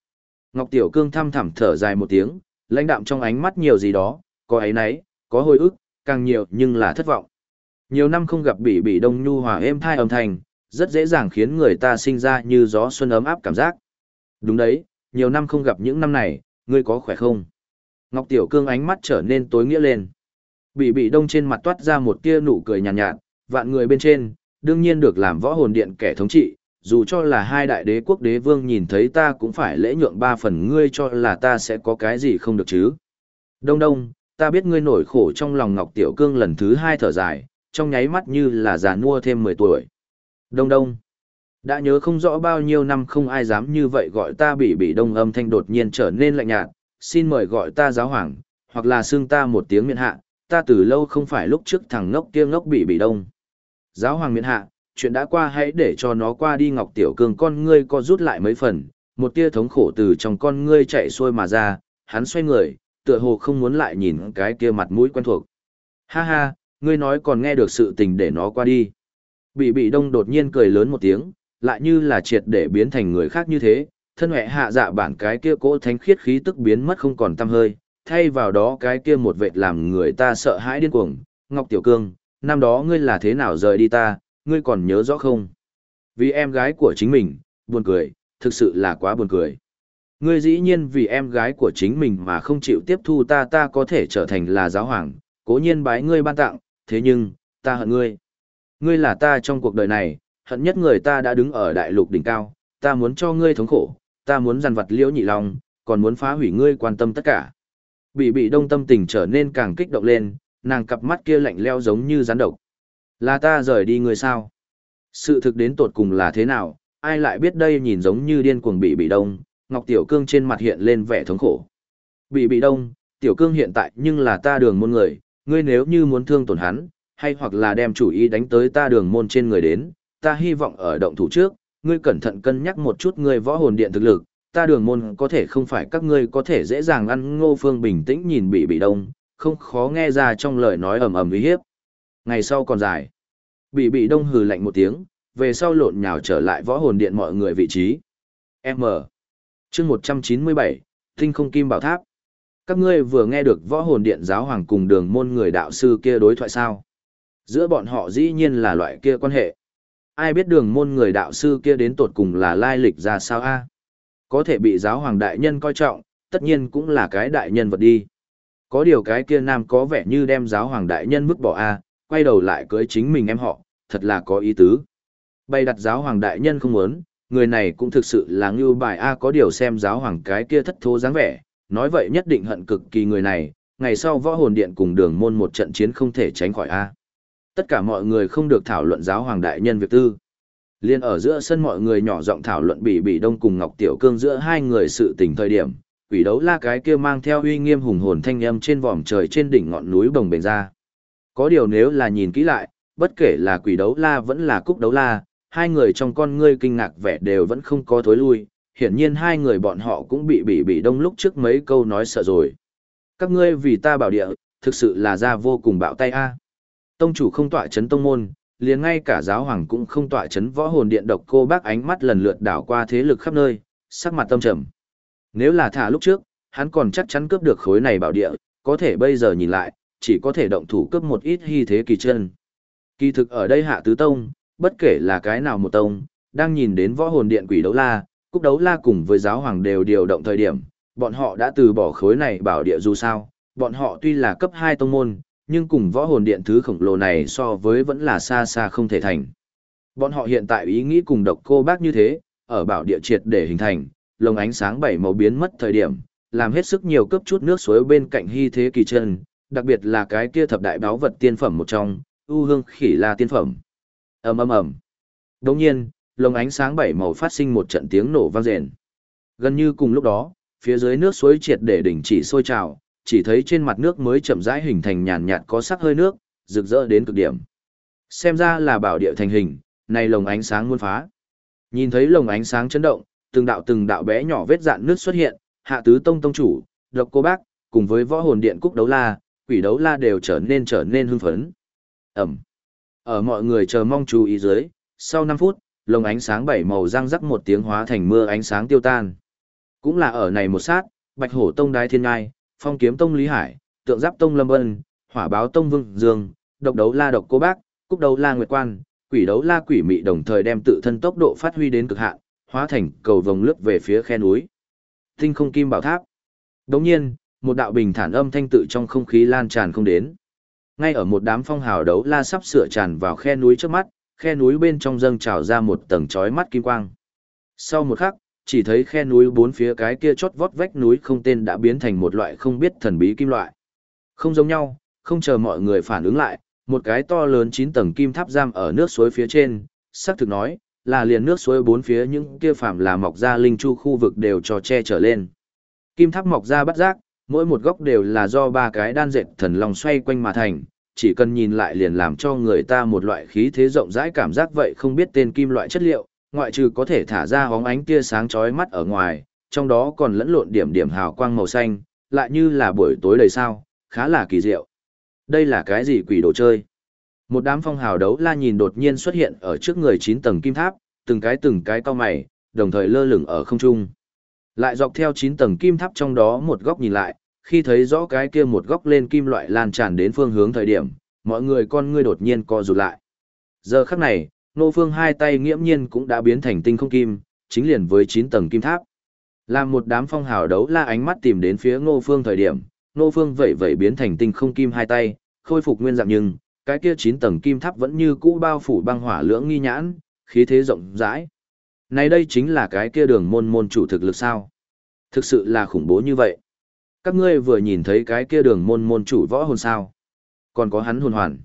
Ngọc Tiểu Cương thăm thẳm thở dài một tiếng, lãnh đạm trong ánh mắt nhiều gì đó, có ấy nấy, có hồi ức, càng nhiều nhưng là thất vọng. Nhiều năm không gặp bị bị đông nhu hòa êm thai âm thanh, rất dễ dàng khiến người ta sinh ra như gió xuân ấm áp cảm giác. Đúng đấy, nhiều năm không gặp những năm này, ngươi có khỏe không? Ngọc Tiểu Cương ánh mắt trở nên tối nghĩa lên. Bị bị đông trên mặt toát ra một tia nụ cười nhàn nhạt, nhạt, vạn người bên trên, đương nhiên được làm võ hồn điện kẻ thống trị, dù cho là hai đại đế quốc đế vương nhìn thấy ta cũng phải lễ nhượng ba phần ngươi cho là ta sẽ có cái gì không được chứ. Đông đông, ta biết ngươi nổi khổ trong lòng Ngọc Tiểu Cương lần thứ hai thở dài, trong nháy mắt như là già nua thêm 10 tuổi. Đông đông, đã nhớ không rõ bao nhiêu năm không ai dám như vậy gọi ta bị bị đông âm thanh đột nhiên trở nên lạnh nhạt, xin mời gọi ta giáo hoàng, hoặc là xưng ta một tiếng miễn hạ, ta từ lâu không phải lúc trước thằng ngốc kia ngốc bị bị đông. Giáo hoàng miễn hạ, chuyện đã qua hãy để cho nó qua đi Ngọc Tiểu Cương con ngươi co rút lại mấy phần, một tia thống khổ từ trong con ngươi chạy xuôi mà ra, hắn xoay người, tựa hồ không muốn lại nhìn cái kia mặt mũi quen thuộc. Ha ha, ngươi nói còn nghe được sự tình để nó qua đi. Bị bị đông đột nhiên cười lớn một tiếng, lại như là triệt để biến thành người khác như thế, thân hệ hạ dạ bản cái kia cỗ thánh khiết khí tức biến mất không còn tăm hơi, thay vào đó cái kia một vệt làm người ta sợ hãi điên cuồng. Ngọc Tiểu Cương, năm đó ngươi là thế nào rời đi ta, ngươi còn nhớ rõ không? Vì em gái của chính mình, buồn cười, thực sự là quá buồn cười. Ngươi dĩ nhiên vì em gái của chính mình mà không chịu tiếp thu ta ta có thể trở thành là giáo hoàng, cố nhiên bái ngươi ban tặng, thế nhưng, ta hận ngươi. Ngươi là ta trong cuộc đời này, hận nhất người ta đã đứng ở đại lục đỉnh cao, ta muốn cho ngươi thống khổ, ta muốn giàn vật liễu nhị lòng, còn muốn phá hủy ngươi quan tâm tất cả. Bị bị đông tâm tình trở nên càng kích động lên, nàng cặp mắt kia lạnh leo giống như rắn độc. Là ta rời đi ngươi sao? Sự thực đến tột cùng là thế nào, ai lại biết đây nhìn giống như điên cuồng bị bị đông, Ngọc Tiểu Cương trên mặt hiện lên vẻ thống khổ. Bị bị đông, Tiểu Cương hiện tại nhưng là ta đường môn người, ngươi nếu như muốn thương tổn hắn, hay hoặc là đem chủ ý đánh tới ta đường môn trên người đến, ta hy vọng ở động thủ trước, ngươi cẩn thận cân nhắc một chút ngươi võ hồn điện thực lực, ta đường môn có thể không phải các ngươi có thể dễ dàng ăn ngô phương bình tĩnh nhìn bị bị đông, không khó nghe ra trong lời nói ầm ầm uy hiếp. Ngày sau còn dài. Bị bị đông hừ lạnh một tiếng, về sau lộn nhào trở lại võ hồn điện mọi người vị trí. M. chương 197, Tinh không kim bảo tháp. Các ngươi vừa nghe được võ hồn điện giáo hoàng cùng đường môn người đạo sư kia đối thoại sao? Giữa bọn họ dĩ nhiên là loại kia quan hệ. Ai biết đường môn người đạo sư kia đến tột cùng là lai lịch ra sao a? Có thể bị giáo hoàng đại nhân coi trọng, tất nhiên cũng là cái đại nhân vật đi. Có điều cái kia nam có vẻ như đem giáo hoàng đại nhân vứt bỏ a, quay đầu lại cưới chính mình em họ, thật là có ý tứ. Bày đặt giáo hoàng đại nhân không muốn, người này cũng thực sự là ngưu bài A có điều xem giáo hoàng cái kia thất thố dáng vẻ, nói vậy nhất định hận cực kỳ người này, ngày sau võ hồn điện cùng đường môn một trận chiến không thể tránh khỏi A. Tất cả mọi người không được thảo luận giáo hoàng đại nhân việc tư. Liên ở giữa sân mọi người nhỏ giọng thảo luận bị bị đông cùng Ngọc Tiểu Cương giữa hai người sự tình thời điểm, quỷ đấu la cái kia mang theo uy nghiêm hùng hồn thanh âm trên vòm trời trên đỉnh ngọn núi bồng bềnh ra. Có điều nếu là nhìn kỹ lại, bất kể là quỷ đấu la vẫn là cúc đấu la, hai người trong con ngươi kinh ngạc vẻ đều vẫn không có thối lui, hiển nhiên hai người bọn họ cũng bị bị bị đông lúc trước mấy câu nói sợ rồi. Các ngươi vì ta bảo địa, thực sự là ra vô cùng bạo tay a. Tông chủ không tọa chấn tông môn, liền ngay cả giáo hoàng cũng không tọa chấn võ hồn điện độc cô bác ánh mắt lần lượt đảo qua thế lực khắp nơi, sắc mặt tâm trầm. Nếu là thả lúc trước, hắn còn chắc chắn cướp được khối này bảo địa, có thể bây giờ nhìn lại, chỉ có thể động thủ cướp một ít hy thế kỳ chân. Kỳ thực ở đây hạ tứ tông, bất kể là cái nào một tông, đang nhìn đến võ hồn điện quỷ đấu la, cúc đấu la cùng với giáo hoàng đều điều động thời điểm, bọn họ đã từ bỏ khối này bảo địa dù sao, bọn họ tuy là cấp 2 tông môn, nhưng cùng võ hồn điện thứ khổng lồ này so với vẫn là xa xa không thể thành. Bọn họ hiện tại ý nghĩ cùng độc cô bác như thế, ở bảo địa triệt để hình thành, lồng ánh sáng bảy màu biến mất thời điểm, làm hết sức nhiều cấp chút nước suối bên cạnh hy thế kỳ chân, đặc biệt là cái kia thập đại báo vật tiên phẩm một trong, ưu hương khỉ la tiên phẩm. ầm ầm ầm. Đồng nhiên, lồng ánh sáng bảy màu phát sinh một trận tiếng nổ vang rền. Gần như cùng lúc đó, phía dưới nước suối triệt để đỉnh chỉ sôi trào, chỉ thấy trên mặt nước mới chậm rãi hình thành nhàn nhạt có sắc hơi nước, rực rỡ đến cực điểm. Xem ra là bảo địa thành hình, này lồng ánh sáng muôn phá. Nhìn thấy lồng ánh sáng chấn động, từng đạo từng đạo bé nhỏ vết dạn nước xuất hiện, hạ tứ tông tông chủ, độc cô bác, cùng với võ hồn điện cúc đấu la, quỷ đấu la đều trở nên trở nên hưng phấn. Ẩm. Ở mọi người chờ mong chú ý dưới, sau 5 phút, lồng ánh sáng bảy màu răng rắc một tiếng hóa thành mưa ánh sáng tiêu tan. Cũng là ở này một sát, Bạch Hổ Tông Đái Thiên Ngai, Phong Kiếm Tông Lý Hải, Tượng Giáp Tông Lâm Vân, Hỏa Báo Tông Vương Dương, Độc Đấu La Độc Cô Bác, Cúc Đấu La Nguyệt Quan, Quỷ Đấu La Quỷ Mị đồng thời đem tự thân tốc độ phát huy đến cực hạn, hóa thành cầu vồng lướt về phía khe núi. Tinh không kim bảo tháp. Đồng nhiên, một đạo bình thản âm thanh tự trong không khí lan tràn không đến. Ngay ở một đám phong hào đấu la sắp sửa tràn vào khe núi trước mắt, khe núi bên trong dâng trào ra một tầng chói mắt kim quang. Sau một khắc, chỉ thấy khe núi bốn phía cái kia chót vót vách núi không tên đã biến thành một loại không biết thần bí kim loại. Không giống nhau, không chờ mọi người phản ứng lại, một cái to lớn chín tầng kim tháp giam ở nước suối phía trên, sắc thực nói, là liền nước suối bốn phía những kia phạm là mọc ra linh chu khu vực đều cho che trở lên. Kim tháp mọc ra bắt giác, mỗi một góc đều là do ba cái đan dệt thần long xoay quanh mà thành, chỉ cần nhìn lại liền làm cho người ta một loại khí thế rộng rãi cảm giác vậy không biết tên kim loại chất liệu, ngoại trừ có thể thả ra hóng ánh tia sáng chói mắt ở ngoài, trong đó còn lẫn lộn điểm điểm hào quang màu xanh, lại như là buổi tối đầy sao, khá là kỳ diệu. Đây là cái gì quỷ đồ chơi? Một đám phong hào đấu la nhìn đột nhiên xuất hiện ở trước người chín tầng kim tháp, từng cái từng cái cao mày, đồng thời lơ lửng ở không trung. Lại dọc theo chín tầng kim tháp trong đó một góc nhìn lại, khi thấy rõ cái kia một góc lên kim loại lan tràn đến phương hướng thời điểm, mọi người con ngươi đột nhiên co rụt lại. Giờ khắc này, nô phương hai tay nghiễm nhiên cũng đã biến thành tinh không kim, chính liền với 9 tầng kim tháp. Làm một đám phong hào đấu la ánh mắt tìm đến phía ngô phương thời điểm, ngô phương vậy vậy biến thành tinh không kim hai tay, khôi phục nguyên dạng nhưng, cái kia 9 tầng kim tháp vẫn như cũ bao phủ băng hỏa lưỡng nghi nhãn, khí thế rộng rãi. Này đây chính là cái kia đường môn môn chủ thực lực sao? Thực sự là khủng bố như vậy. Các ngươi vừa nhìn thấy cái kia đường môn môn chủ võ hồn sao? Còn có hắn hồn hoàn.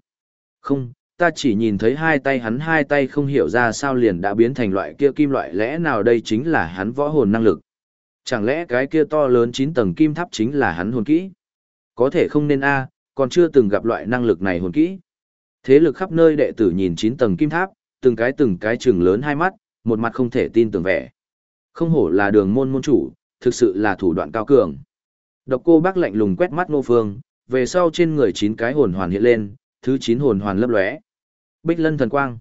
Không, ta chỉ nhìn thấy hai tay hắn hai tay không hiểu ra sao liền đã biến thành loại kia kim loại lẽ nào đây chính là hắn võ hồn năng lực. Chẳng lẽ cái kia to lớn chín tầng kim tháp chính là hắn hồn kỹ? Có thể không nên a, còn chưa từng gặp loại năng lực này hồn kỹ. Thế lực khắp nơi đệ tử nhìn chín tầng kim tháp, từng cái từng cái chừng lớn hai mắt, một mặt không thể tin tưởng vẻ. Không hổ là đường môn môn chủ, thực sự là thủ đoạn cao cường. Độc cô bác lạnh lùng quét mắt Ngô Phương, về sau trên người chín cái hồn hoàn hiện lên, thứ chín hồn hoàn lấp lóe. Bích lân thần quang.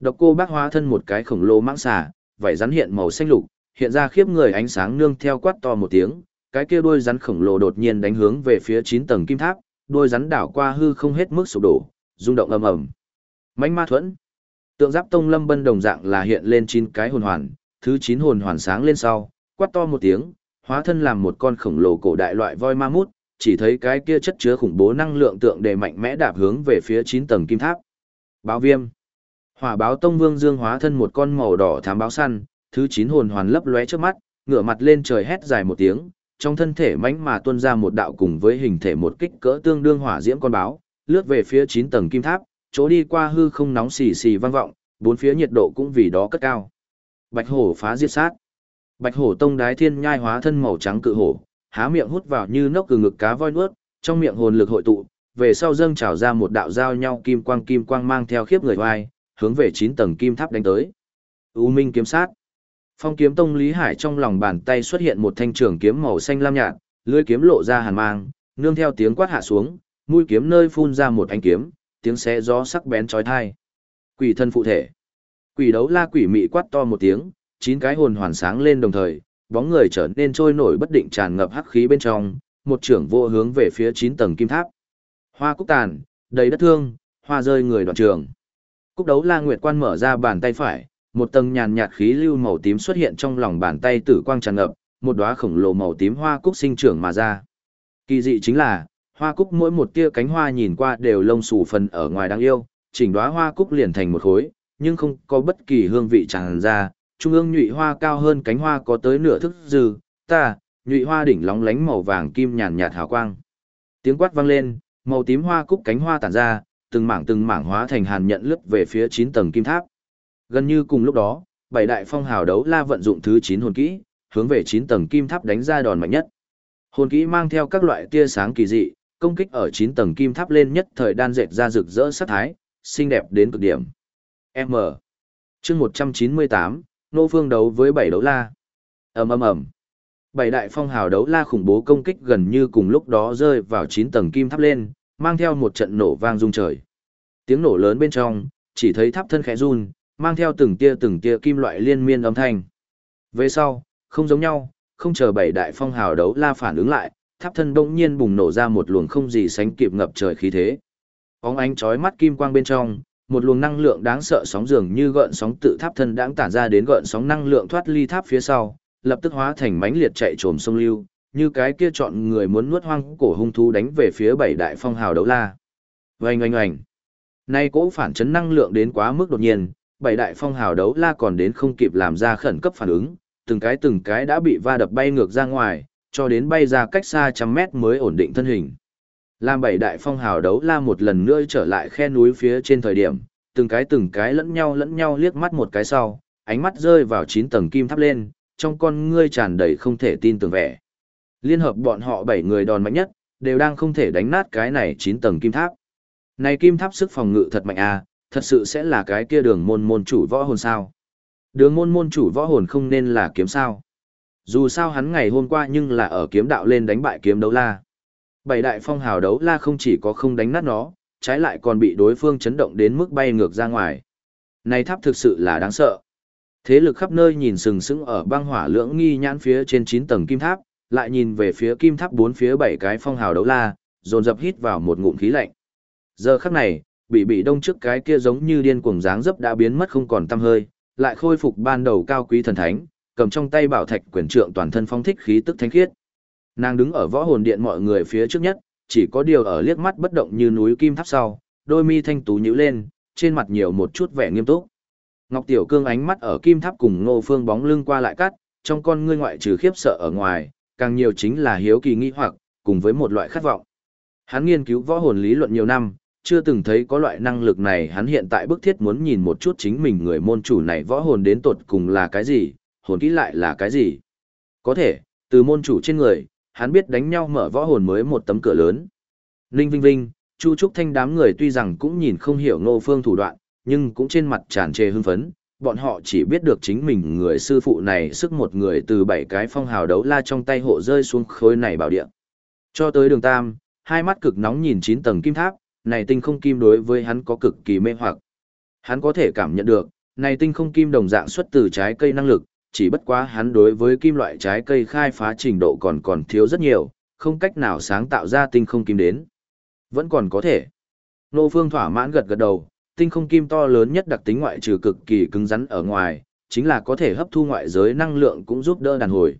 Độc cô bác hóa thân một cái khổng lồ mãng xà, vảy rắn hiện màu xanh lục, hiện ra khiếp người ánh sáng nương theo quát to một tiếng, cái kia đuôi rắn khổng lồ đột nhiên đánh hướng về phía 9 tầng kim tháp, đuôi rắn đảo qua hư không hết mức sụp đổ, rung động ầm ầm. Mãnh ma thuẫn. Tượng giáp tông lâm bân đồng dạng là hiện lên chín cái hồn hoàn, thứ 9 hồn hoàn sáng lên sau, quát to một tiếng, hóa thân làm một con khổng lồ cổ đại loại voi ma mút, chỉ thấy cái kia chất chứa khủng bố năng lượng tượng đề mạnh mẽ đạp hướng về phía 9 tầng kim tháp. Báo viêm. Hỏa báo tông vương dương hóa thân một con màu đỏ thám báo săn, thứ chín hồn hoàn lấp lóe trước mắt, ngửa mặt lên trời hét dài một tiếng, trong thân thể mãnh mà tuôn ra một đạo cùng với hình thể một kích cỡ tương đương hỏa diễm con báo, lướt về phía chín tầng kim tháp, chỗ đi qua hư không nóng xì xì vang vọng, bốn phía nhiệt độ cũng vì đó cất cao. Bạch hổ phá diệt sát. Bạch hổ tông đái thiên nhai hóa thân màu trắng cự hổ, há miệng hút vào như nốc cừ ngực cá voi nuốt, trong miệng hồn lực hội tụ, về sau dâng trào ra một đạo giao nhau kim quang kim quang mang theo khiếp người oai, hướng về chín tầng kim tháp đánh tới. U Minh kiếm sát. Phong kiếm tông Lý Hải trong lòng bàn tay xuất hiện một thanh trường kiếm màu xanh lam nhạt, lưỡi kiếm lộ ra hàn mang, nương theo tiếng quát hạ xuống, mũi kiếm nơi phun ra một ánh kiếm, tiếng xé gió sắc bén chói tai. Quỷ thân phụ thể. Quỷ đấu la quỷ mị quát to một tiếng, chín cái hồn hoàn sáng lên đồng thời, bóng người trở nên trôi nổi bất định tràn ngập hắc khí bên trong, một trưởng vô hướng về phía chín tầng kim tháp. Hoa cúc tàn, đầy đất thương, hoa rơi người đoạn trường. Cúc đấu la nguyệt quan mở ra bàn tay phải, một tầng nhàn nhạt khí lưu màu tím xuất hiện trong lòng bàn tay tử quang tràn ngập, một đóa khổng lồ màu tím hoa cúc sinh trưởng mà ra. Kỳ dị chính là, hoa cúc mỗi một tia cánh hoa nhìn qua đều lông xù phần ở ngoài đáng yêu, chỉnh đóa hoa cúc liền thành một khối, nhưng không có bất kỳ hương vị tràn ra, trung ương nhụy hoa cao hơn cánh hoa có tới nửa thức dư, ta, nhụy hoa đỉnh lóng lánh màu vàng kim nhàn nhạt hào quang. Tiếng quát vang lên, màu tím hoa cúc cánh hoa tản ra, từng mảng từng mảng hóa thành hàn nhận lướt về phía 9 tầng kim tháp. Gần như cùng lúc đó, bảy đại phong hào đấu la vận dụng thứ 9 hồn kỹ, hướng về 9 tầng kim tháp đánh ra đòn mạnh nhất. Hồn kỹ mang theo các loại tia sáng kỳ dị, công kích ở 9 tầng kim tháp lên nhất thời đan dệt ra rực rỡ sắc thái, xinh đẹp đến cực điểm. M. Chương 198, nô phương đấu với bảy đấu la. Ầm ầm ầm. Bảy đại phong hào đấu la khủng bố công kích gần như cùng lúc đó rơi vào chín tầng kim tháp lên, mang theo một trận nổ vang rung trời. Tiếng nổ lớn bên trong, chỉ thấy tháp thân khẽ run, mang theo từng tia từng tia kim loại liên miên âm thanh. Về sau, không giống nhau, không chờ bảy đại phong hào đấu la phản ứng lại, tháp thân đông nhiên bùng nổ ra một luồng không gì sánh kịp ngập trời khí thế. Óng ánh chói mắt kim quang bên trong, một luồng năng lượng đáng sợ sóng dường như gợn sóng tự tháp thân đãng tản ra đến gợn sóng năng lượng thoát ly tháp phía sau, lập tức hóa thành mãnh liệt chạy trồm sông lưu, như cái kia chọn người muốn nuốt hoang cổ hung thú đánh về phía bảy đại phong hào đấu la. Oanh oanh oanh. Nay cỗ phản chấn năng lượng đến quá mức đột nhiên, bảy đại phong hào đấu la còn đến không kịp làm ra khẩn cấp phản ứng, từng cái từng cái đã bị va đập bay ngược ra ngoài, cho đến bay ra cách xa trăm mét mới ổn định thân hình. Làm bảy đại phong hào đấu la một lần nữa trở lại khe núi phía trên thời điểm, từng cái từng cái lẫn nhau lẫn nhau liếc mắt một cái sau, ánh mắt rơi vào chín tầng kim tháp lên, trong con ngươi tràn đầy không thể tin tưởng vẻ. Liên hợp bọn họ bảy người đòn mạnh nhất, đều đang không thể đánh nát cái này chín tầng kim tháp. Này kim tháp sức phòng ngự thật mạnh à, thật sự sẽ là cái kia đường môn môn chủ võ hồn sao. Đường môn môn chủ võ hồn không nên là kiếm sao. Dù sao hắn ngày hôm qua nhưng là ở kiếm đạo lên đánh bại kiếm đấu la. Bảy đại phong hào đấu la không chỉ có không đánh nát nó, trái lại còn bị đối phương chấn động đến mức bay ngược ra ngoài. Này tháp thực sự là đáng sợ. Thế lực khắp nơi nhìn sừng sững ở băng hỏa lưỡng nghi nhãn phía trên 9 tầng kim tháp, lại nhìn về phía kim tháp bốn phía bảy cái phong hào đấu la, dồn dập hít vào một ngụm khí lạnh. Giờ khắc này, bị bị đông trước cái kia giống như điên cuồng dáng dấp đã biến mất không còn tăm hơi, lại khôi phục ban đầu cao quý thần thánh, cầm trong tay bảo thạch quyền trượng toàn thân phong thích khí tức thánh khiết. Nàng đứng ở võ hồn điện mọi người phía trước nhất, chỉ có điều ở liếc mắt bất động như núi kim tháp sau, đôi mi thanh tú nhíu lên, trên mặt nhiều một chút vẻ nghiêm túc. Ngọc Tiểu Cương ánh mắt ở kim tháp cùng Ngô Phương bóng lưng qua lại cắt, trong con ngươi ngoại trừ khiếp sợ ở ngoài, càng nhiều chính là hiếu kỳ nghi hoặc, cùng với một loại khát vọng. Hắn nghiên cứu võ hồn lý luận nhiều năm, chưa từng thấy có loại năng lực này hắn hiện tại bức thiết muốn nhìn một chút chính mình người môn chủ này võ hồn đến tột cùng là cái gì, hồn kỹ lại là cái gì. Có thể, từ môn chủ trên người, hắn biết đánh nhau mở võ hồn mới một tấm cửa lớn. Ninh Vinh Vinh, Chu Trúc Thanh đám người tuy rằng cũng nhìn không hiểu Ngô Phương thủ đoạn, nhưng cũng trên mặt tràn trề hưng phấn, bọn họ chỉ biết được chính mình người sư phụ này sức một người từ bảy cái phong hào đấu la trong tay hộ rơi xuống khối này bảo địa. Cho tới đường tam, hai mắt cực nóng nhìn chín tầng kim tháp, này tinh không kim đối với hắn có cực kỳ mê hoặc. Hắn có thể cảm nhận được, này tinh không kim đồng dạng xuất từ trái cây năng lực, chỉ bất quá hắn đối với kim loại trái cây khai phá trình độ còn còn thiếu rất nhiều, không cách nào sáng tạo ra tinh không kim đến. Vẫn còn có thể. Nô Phương thỏa mãn gật gật đầu, tinh không kim to lớn nhất đặc tính ngoại trừ cực kỳ cứng rắn ở ngoài, chính là có thể hấp thu ngoại giới năng lượng cũng giúp đỡ đàn hồi.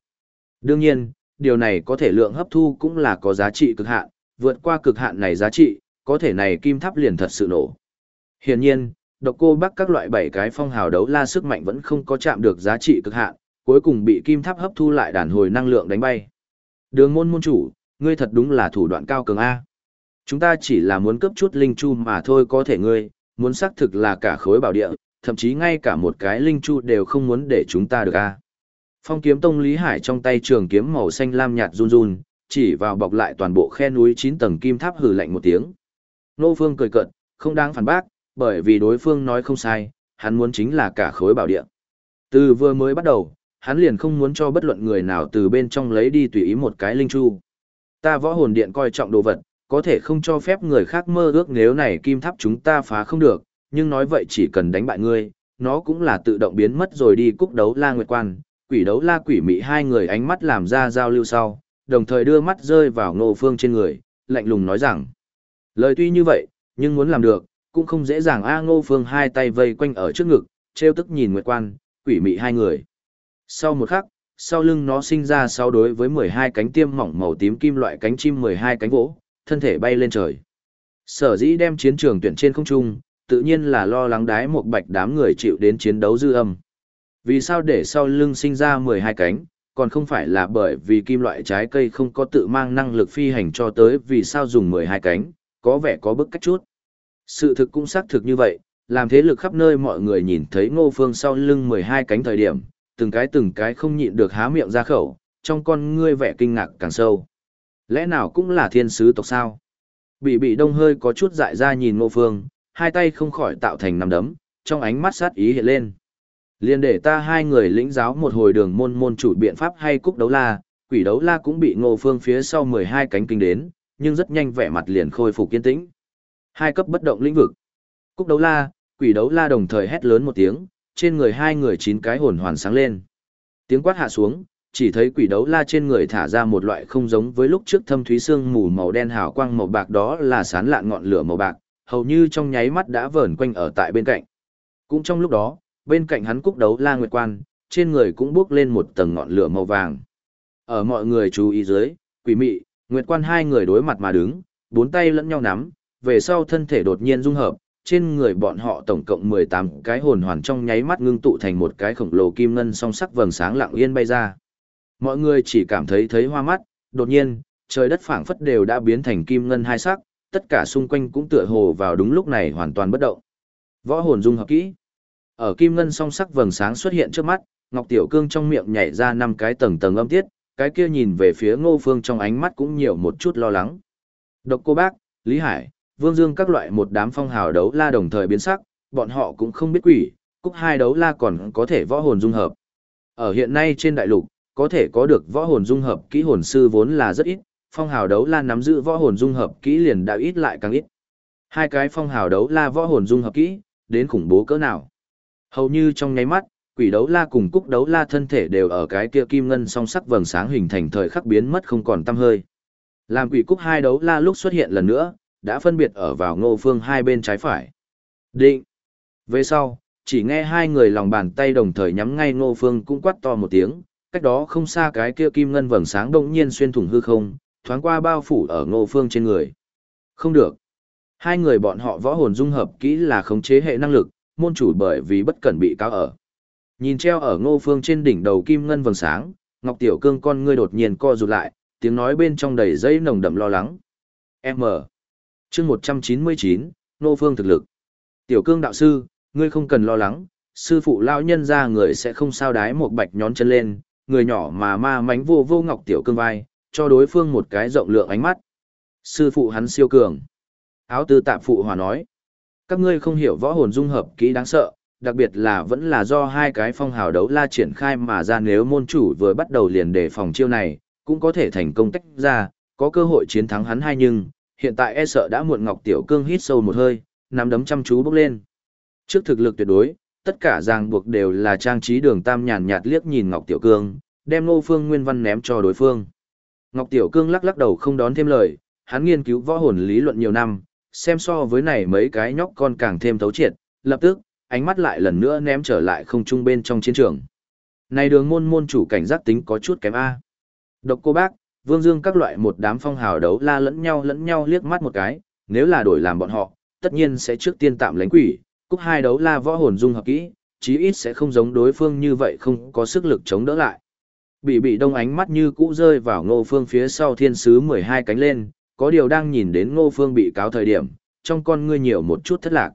Đương nhiên, điều này có thể lượng hấp thu cũng là có giá trị cực hạn, vượt qua cực hạn này giá trị, có thể này kim tháp liền thật sự nổ. Hiển nhiên, độc cô bắc các loại bảy cái phong hào đấu la sức mạnh vẫn không có chạm được giá trị cực hạn, cuối cùng bị kim tháp hấp thu lại đàn hồi năng lượng đánh bay. Đường môn môn chủ, ngươi thật đúng là thủ đoạn cao cường A. Chúng ta chỉ là muốn cấp chút linh chu mà thôi có thể ngươi, muốn xác thực là cả khối bảo địa, thậm chí ngay cả một cái linh chu đều không muốn để chúng ta được A. Phong kiếm tông Lý Hải trong tay trường kiếm màu xanh lam nhạt run run, chỉ vào bọc lại toàn bộ khe núi 9 tầng kim tháp hừ lạnh một tiếng. Nô Phương cười cợt, không đáng phản bác, bởi vì đối phương nói không sai, hắn muốn chính là cả khối bảo địa. Từ vừa mới bắt đầu, hắn liền không muốn cho bất luận người nào từ bên trong lấy đi tùy ý một cái linh chu. Ta võ hồn điện coi trọng đồ vật, có thể không cho phép người khác mơ ước nếu này kim tháp chúng ta phá không được, nhưng nói vậy chỉ cần đánh bại ngươi, nó cũng là tự động biến mất rồi đi cúc đấu la nguyệt quan, quỷ đấu la quỷ mị hai người ánh mắt làm ra giao lưu sau, đồng thời đưa mắt rơi vào ngô phương trên người, lạnh lùng nói rằng, lời tuy như vậy, nhưng muốn làm được, cũng không dễ dàng a ngô phương hai tay vây quanh ở trước ngực, treo tức nhìn nguyệt quan, quỷ mị hai người. Sau một khắc, sau lưng nó sinh ra sau đối với 12 cánh tiêm mỏng màu tím kim loại cánh chim 12 cánh vỗ, thân thể bay lên trời. Sở dĩ đem chiến trường tuyển trên không trung, tự nhiên là lo lắng đái một bạch đám người chịu đến chiến đấu dư âm. Vì sao để sau lưng sinh ra 12 cánh, còn không phải là bởi vì kim loại trái cây không có tự mang năng lực phi hành cho tới vì sao dùng 12 cánh, có vẻ có bức cách chút. Sự thực cũng xác thực như vậy, làm thế lực khắp nơi mọi người nhìn thấy ngô phương sau lưng 12 cánh thời điểm, từng cái từng cái không nhịn được há miệng ra khẩu, trong con ngươi vẻ kinh ngạc càng sâu. Lẽ nào cũng là thiên sứ tộc sao? Bị bị đông hơi có chút dại ra nhìn ngô phương, hai tay không khỏi tạo thành nắm đấm, trong ánh mắt sát ý hiện lên. Liên để ta hai người lĩnh giáo một hồi đường môn môn chủ biện pháp hay cúc đấu la, quỷ đấu la cũng bị ngô phương phía sau 12 cánh kinh đến, nhưng rất nhanh vẻ mặt liền khôi phục kiên tĩnh. Hai cấp bất động lĩnh vực. Cúc đấu la, quỷ đấu la đồng thời hét lớn một tiếng, trên người hai người chín cái hồn hoàn sáng lên. Tiếng quát hạ xuống, chỉ thấy quỷ đấu la trên người thả ra một loại không giống với lúc trước thâm thúy xương mù màu đen hào quang màu bạc đó là sán lạn ngọn lửa màu bạc, hầu như trong nháy mắt đã vờn quanh ở tại bên cạnh. Cũng trong lúc đó, bên cạnh hắn cúc đấu la nguyệt quan, trên người cũng bước lên một tầng ngọn lửa màu vàng. Ở mọi người chú ý dưới, quỷ mị, nguyệt quan hai người đối mặt mà đứng, bốn tay lẫn nhau nắm, về sau thân thể đột nhiên dung hợp, trên người bọn họ tổng cộng 18 cái hồn hoàn trong nháy mắt ngưng tụ thành một cái khổng lồ kim ngân song sắc vầng sáng lặng yên bay ra. Mọi người chỉ cảm thấy thấy hoa mắt, đột nhiên, trời đất phảng phất đều đã biến thành kim ngân hai sắc, tất cả xung quanh cũng tựa hồ vào đúng lúc này hoàn toàn bất động. Võ hồn dung hợp kỹ. Ở kim ngân song sắc vầng sáng xuất hiện trước mắt, Ngọc Tiểu Cương trong miệng nhảy ra năm cái tầng tầng âm tiết, cái kia nhìn về phía Ngô Phương trong ánh mắt cũng nhiều một chút lo lắng. Độc Cô Bác, Lý Hải, Vương Dương các loại một đám phong hào đấu la đồng thời biến sắc, bọn họ cũng không biết quỷ, cúc hai đấu la còn có thể võ hồn dung hợp. Ở hiện nay trên đại lục, có thể có được võ hồn dung hợp kỹ hồn sư vốn là rất ít, phong hào đấu la nắm giữ võ hồn dung hợp kỹ liền đã ít lại càng ít. Hai cái phong hào đấu la võ hồn dung hợp kỹ, đến khủng bố cỡ nào. Hầu như trong nháy mắt, quỷ đấu la cùng cúc đấu la thân thể đều ở cái kia kim ngân song sắc vầng sáng hình thành thời khắc biến mất không còn tăm hơi. Làm quỷ cúc hai đấu la lúc xuất hiện lần nữa, đã phân biệt ở vào ngô phương hai bên trái phải. Định. Về sau, chỉ nghe hai người lòng bàn tay đồng thời nhắm ngay ngô phương cũng quát to một tiếng, cách đó không xa cái kia kim ngân vầng sáng đông nhiên xuyên thủng hư không, thoáng qua bao phủ ở ngô phương trên người. Không được. Hai người bọn họ võ hồn dung hợp kỹ là khống chế hệ năng lực, môn chủ bởi vì bất cẩn bị cáo ở. Nhìn treo ở ngô phương trên đỉnh đầu kim ngân vầng sáng, Ngọc Tiểu Cương con ngươi đột nhiên co rụt lại, tiếng nói bên trong đầy dây nồng đậm lo lắng. M chương 199, ngô Phương thực lực. Tiểu cương đạo sư, ngươi không cần lo lắng, sư phụ lão nhân ra người sẽ không sao đái một bạch nhón chân lên, người nhỏ mà ma mánh vô vô ngọc tiểu cương vai, cho đối phương một cái rộng lượng ánh mắt. Sư phụ hắn siêu cường. Áo tư tạm phụ hòa nói. Các ngươi không hiểu võ hồn dung hợp kỹ đáng sợ, đặc biệt là vẫn là do hai cái phong hào đấu la triển khai mà ra nếu môn chủ vừa bắt đầu liền đề phòng chiêu này, cũng có thể thành công tách ra, có cơ hội chiến thắng hắn hai nhưng, hiện tại e sợ đã muộn Ngọc Tiểu Cương hít sâu một hơi, nắm đấm chăm chú bốc lên. Trước thực lực tuyệt đối, tất cả ràng buộc đều là trang trí đường tam nhàn nhạt liếc nhìn Ngọc Tiểu Cương, đem Ngô Phương Nguyên Văn ném cho đối phương. Ngọc Tiểu Cương lắc lắc đầu không đón thêm lời, hắn nghiên cứu võ hồn lý luận nhiều năm, xem so với này mấy cái nhóc con càng thêm thấu triệt, lập tức, ánh mắt lại lần nữa ném trở lại không trung bên trong chiến trường. Này đường môn môn chủ cảnh giác tính có chút kém A. Độc cô bác, Vương Dương các loại một đám phong hào đấu la lẫn nhau lẫn nhau liếc mắt một cái, nếu là đổi làm bọn họ, tất nhiên sẽ trước tiên tạm lánh quỷ, cúc hai đấu la võ hồn dung hợp kỹ, chí ít sẽ không giống đối phương như vậy không có sức lực chống đỡ lại. Bị bị đông ánh mắt như cũ rơi vào ngô phương phía sau thiên sứ 12 cánh lên, có điều đang nhìn đến ngô phương bị cáo thời điểm, trong con ngươi nhiều một chút thất lạc.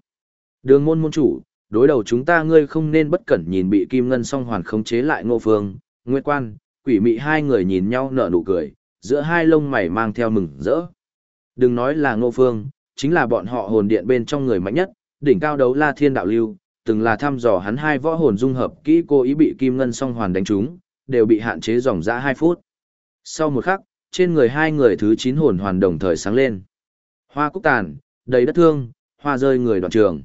Đường môn môn chủ, đối đầu chúng ta ngươi không nên bất cẩn nhìn bị kim ngân song hoàn khống chế lại ngô phương, nguyệt quan, quỷ mị hai người nhìn nhau nở nụ cười, giữa hai lông mày mang theo mừng rỡ. Đừng nói là ngô phương, chính là bọn họ hồn điện bên trong người mạnh nhất, đỉnh cao đấu la thiên đạo lưu, từng là thăm dò hắn hai võ hồn dung hợp kỹ cô ý bị kim ngân song hoàn đánh trúng, đều bị hạn chế dòng dã 2 phút. Sau một khắc, trên người hai người thứ chín hồn hoàn đồng thời sáng lên. Hoa cúc tàn, đầy đất thương, hoa rơi người đoạn trường.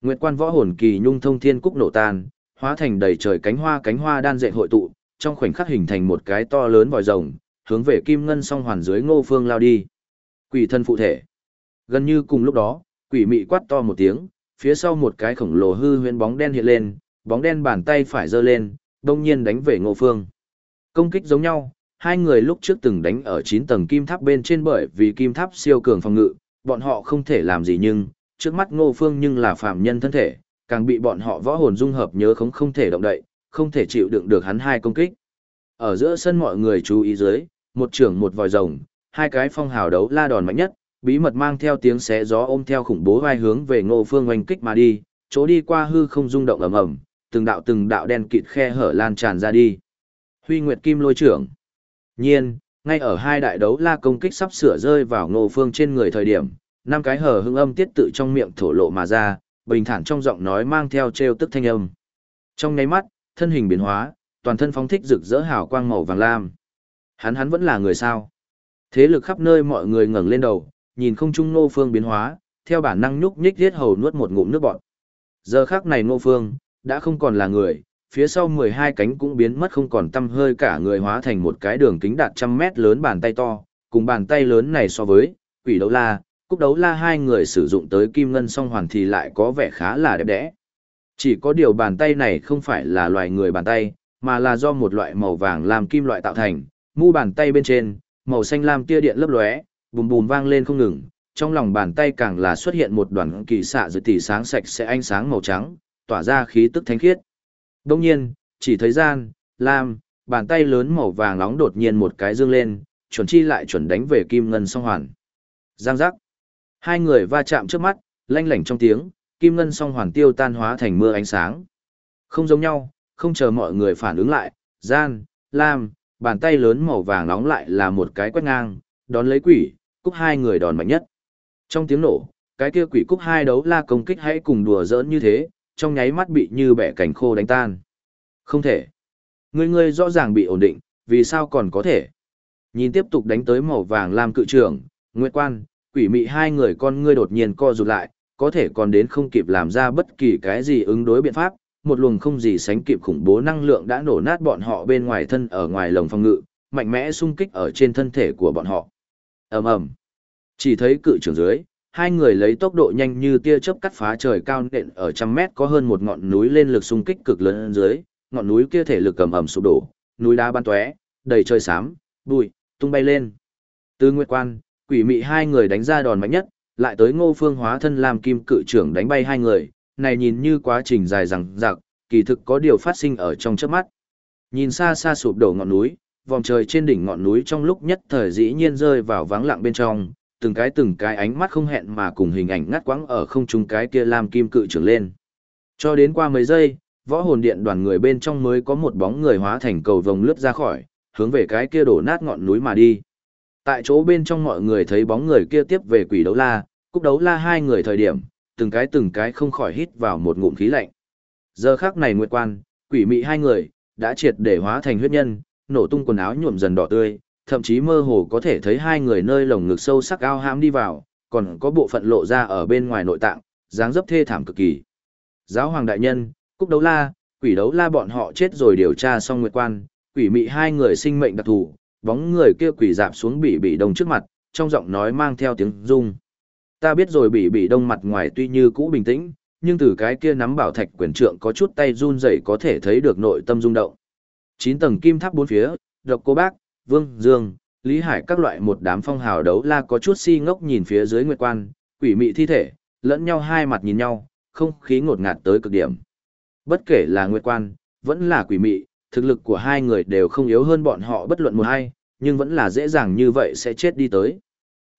Nguyệt quan võ hồn kỳ nhung thông thiên cúc nổ tan, hóa thành đầy trời cánh hoa cánh hoa đan dệt hội tụ, trong khoảnh khắc hình thành một cái to lớn vòi rồng, hướng về kim ngân song hoàn dưới ngô phương lao đi. Quỷ thân phụ thể. Gần như cùng lúc đó, quỷ mị quát to một tiếng, phía sau một cái khổng lồ hư huyễn bóng đen hiện lên, bóng đen bàn tay phải giơ lên, đông nhiên đánh về ngô phương. Công kích giống nhau, hai người lúc trước từng đánh ở 9 tầng kim tháp bên trên bởi vì kim tháp siêu cường phòng ngự, bọn họ không thể làm gì nhưng, trước mắt ngô phương nhưng là phạm nhân thân thể, càng bị bọn họ võ hồn dung hợp nhớ không không thể động đậy, không thể chịu đựng được hắn hai công kích. Ở giữa sân mọi người chú ý dưới, một trưởng một vòi rồng, hai cái phong hào đấu la đòn mạnh nhất, bí mật mang theo tiếng xé gió ôm theo khủng bố vai hướng về Ngô Phương oanh kích mà đi, chỗ đi qua hư không rung động ầm ầm, từng đạo từng đạo đen kịt khe hở lan tràn ra đi. Huy Nguyệt Kim lôi trưởng. Nhiên, ngay ở hai đại đấu la công kích sắp sửa rơi vào Ngô Phương trên người thời điểm, năm cái hở hưng âm tiết tự trong miệng thổ lộ mà ra, bình thản trong giọng nói mang theo treo tức thanh âm. Trong nháy mắt, thân hình biến hóa, toàn thân phóng thích rực rỡ hào quang màu vàng lam. Hắn hắn vẫn là người sao? Thế lực khắp nơi mọi người ngẩng lên đầu, nhìn không trung Ngô Phương biến hóa, theo bản năng nhúc nhích thiết hầu nuốt một ngụm nước bọt. Giờ khắc này Ngô Phương đã không còn là người, phía sau 12 cánh cũng biến mất không còn tăm hơi cả người hóa thành một cái đường kính đạt trăm mét lớn bàn tay to, cùng bàn tay lớn này so với quỷ đấu la, cúc đấu la hai người sử dụng tới kim ngân song hoàn thì lại có vẻ khá là đẹp đẽ. Chỉ có điều bàn tay này không phải là loài người bàn tay, mà là do một loại màu vàng làm kim loại tạo thành, mu bàn tay bên trên, màu xanh lam tia điện lấp lóe, bùm bùm vang lên không ngừng, trong lòng bàn tay càng là xuất hiện một đoàn kỳ xạ dưới tỷ sáng sạch sẽ ánh sáng màu trắng, tỏa ra khí tức thánh khiết. Đông nhiên, chỉ thấy gian, lam, bàn tay lớn màu vàng nóng đột nhiên một cái dương lên, chuẩn chi lại chuẩn đánh về kim ngân song hoàn. Giang giác. Hai người va chạm trước mắt, lanh lảnh trong tiếng, kim ngân song hoàn tiêu tan hóa thành mưa ánh sáng. Không giống nhau, không chờ mọi người phản ứng lại, gian, lam, bàn tay lớn màu vàng nóng lại là một cái quét ngang, đón lấy quỷ, cúc hai người đòn mạnh nhất. Trong tiếng nổ, cái kia quỷ cúc hai đấu la công kích hãy cùng đùa giỡn như thế, trong nháy mắt bị như bẻ cảnh khô đánh tan. Không thể. Ngươi ngươi rõ ràng bị ổn định, vì sao còn có thể? Nhìn tiếp tục đánh tới màu vàng lam cự trưởng, Nguyệt Quan, quỷ mị hai người con ngươi đột nhiên co rụt lại, có thể còn đến không kịp làm ra bất kỳ cái gì ứng đối biện pháp, một luồng không gì sánh kịp khủng bố năng lượng đã nổ nát bọn họ bên ngoài thân ở ngoài lồng phòng ngự, mạnh mẽ xung kích ở trên thân thể của bọn họ ầm ầm, chỉ thấy cự trưởng dưới, hai người lấy tốc độ nhanh như tia chớp cắt phá trời cao nện ở trăm mét có hơn một ngọn núi lên lực xung kích cực lớn dưới, ngọn núi kia thể lực cầm ầm sụp đổ, núi đá bắn tóe, đầy trời xám, bụi, tung bay lên. Từ Nguyệt Quan, quỷ mị hai người đánh ra đòn mạnh nhất, lại tới ngô phương hóa thân làm kim cự trưởng đánh bay hai người, này nhìn như quá trình dài dằng dặc, kỳ thực có điều phát sinh ở trong chớp mắt. Nhìn xa xa sụp đổ ngọn núi, vòng trời trên đỉnh ngọn núi trong lúc nhất thời dĩ nhiên rơi vào vắng lặng bên trong, từng cái từng cái ánh mắt không hẹn mà cùng hình ảnh ngắt quãng ở không trung cái kia làm kim cự trưởng lên. Cho đến qua mấy giây, võ hồn điện đoàn người bên trong mới có một bóng người hóa thành cầu vồng lướt ra khỏi, hướng về cái kia đổ nát ngọn núi mà đi. Tại chỗ bên trong mọi người thấy bóng người kia tiếp về quỷ đấu la, cúc đấu la hai người thời điểm, từng cái từng cái không khỏi hít vào một ngụm khí lạnh. Giờ khắc này nguyệt quan, quỷ mị hai người, đã triệt để hóa thành huyết nhân, nổ tung quần áo nhuộm dần đỏ tươi, thậm chí mơ hồ có thể thấy hai người nơi lồng ngực sâu sắc ao hãm đi vào, còn có bộ phận lộ ra ở bên ngoài nội tạng, dáng dấp thê thảm cực kỳ. Giáo hoàng đại nhân, cúc đấu la, quỷ đấu la bọn họ chết rồi điều tra xong nguyệt quan, quỷ mị hai người sinh mệnh đặc thù, bóng người kia quỷ dạp xuống bị bị đông trước mặt, trong giọng nói mang theo tiếng rung. Ta biết rồi bị bị đông mặt ngoài tuy như cũ bình tĩnh, nhưng từ cái kia nắm bảo thạch quyền trượng có chút tay run rẩy có thể thấy được nội tâm rung động. Chín tầng kim tháp bốn phía, độc cô bác, vương, dương, lý hải các loại một đám phong hào đấu la có chút si ngốc nhìn phía dưới nguyệt quan, quỷ mị thi thể, lẫn nhau hai mặt nhìn nhau, không khí ngột ngạt tới cực điểm. Bất kể là nguyệt quan, vẫn là quỷ mị, thực lực của hai người đều không yếu hơn bọn họ bất luận một hay, nhưng vẫn là dễ dàng như vậy sẽ chết đi tới.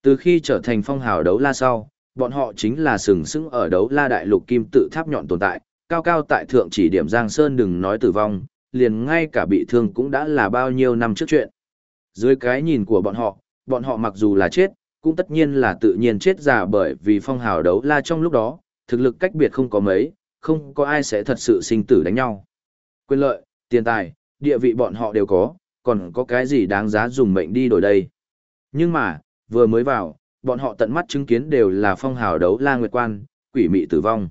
Từ khi trở thành phong hào đấu la sau, bọn họ chính là sừng sững ở đấu la đại lục kim tự tháp nhọn tồn tại, cao cao tại thượng chỉ điểm Giang Sơn đừng nói tử vong, liền ngay cả bị thương cũng đã là bao nhiêu năm trước chuyện. Dưới cái nhìn của bọn họ, bọn họ mặc dù là chết, cũng tất nhiên là tự nhiên chết già bởi vì phong hào đấu la trong lúc đó, thực lực cách biệt không có mấy, không có ai sẽ thật sự sinh tử đánh nhau. Quyền lợi, tiền tài, địa vị bọn họ đều có, còn có cái gì đáng giá dùng mệnh đi đổi đây. Nhưng mà, vừa mới vào, bọn họ tận mắt chứng kiến đều là phong hào đấu la nguyệt quan, quỷ mị tử vong.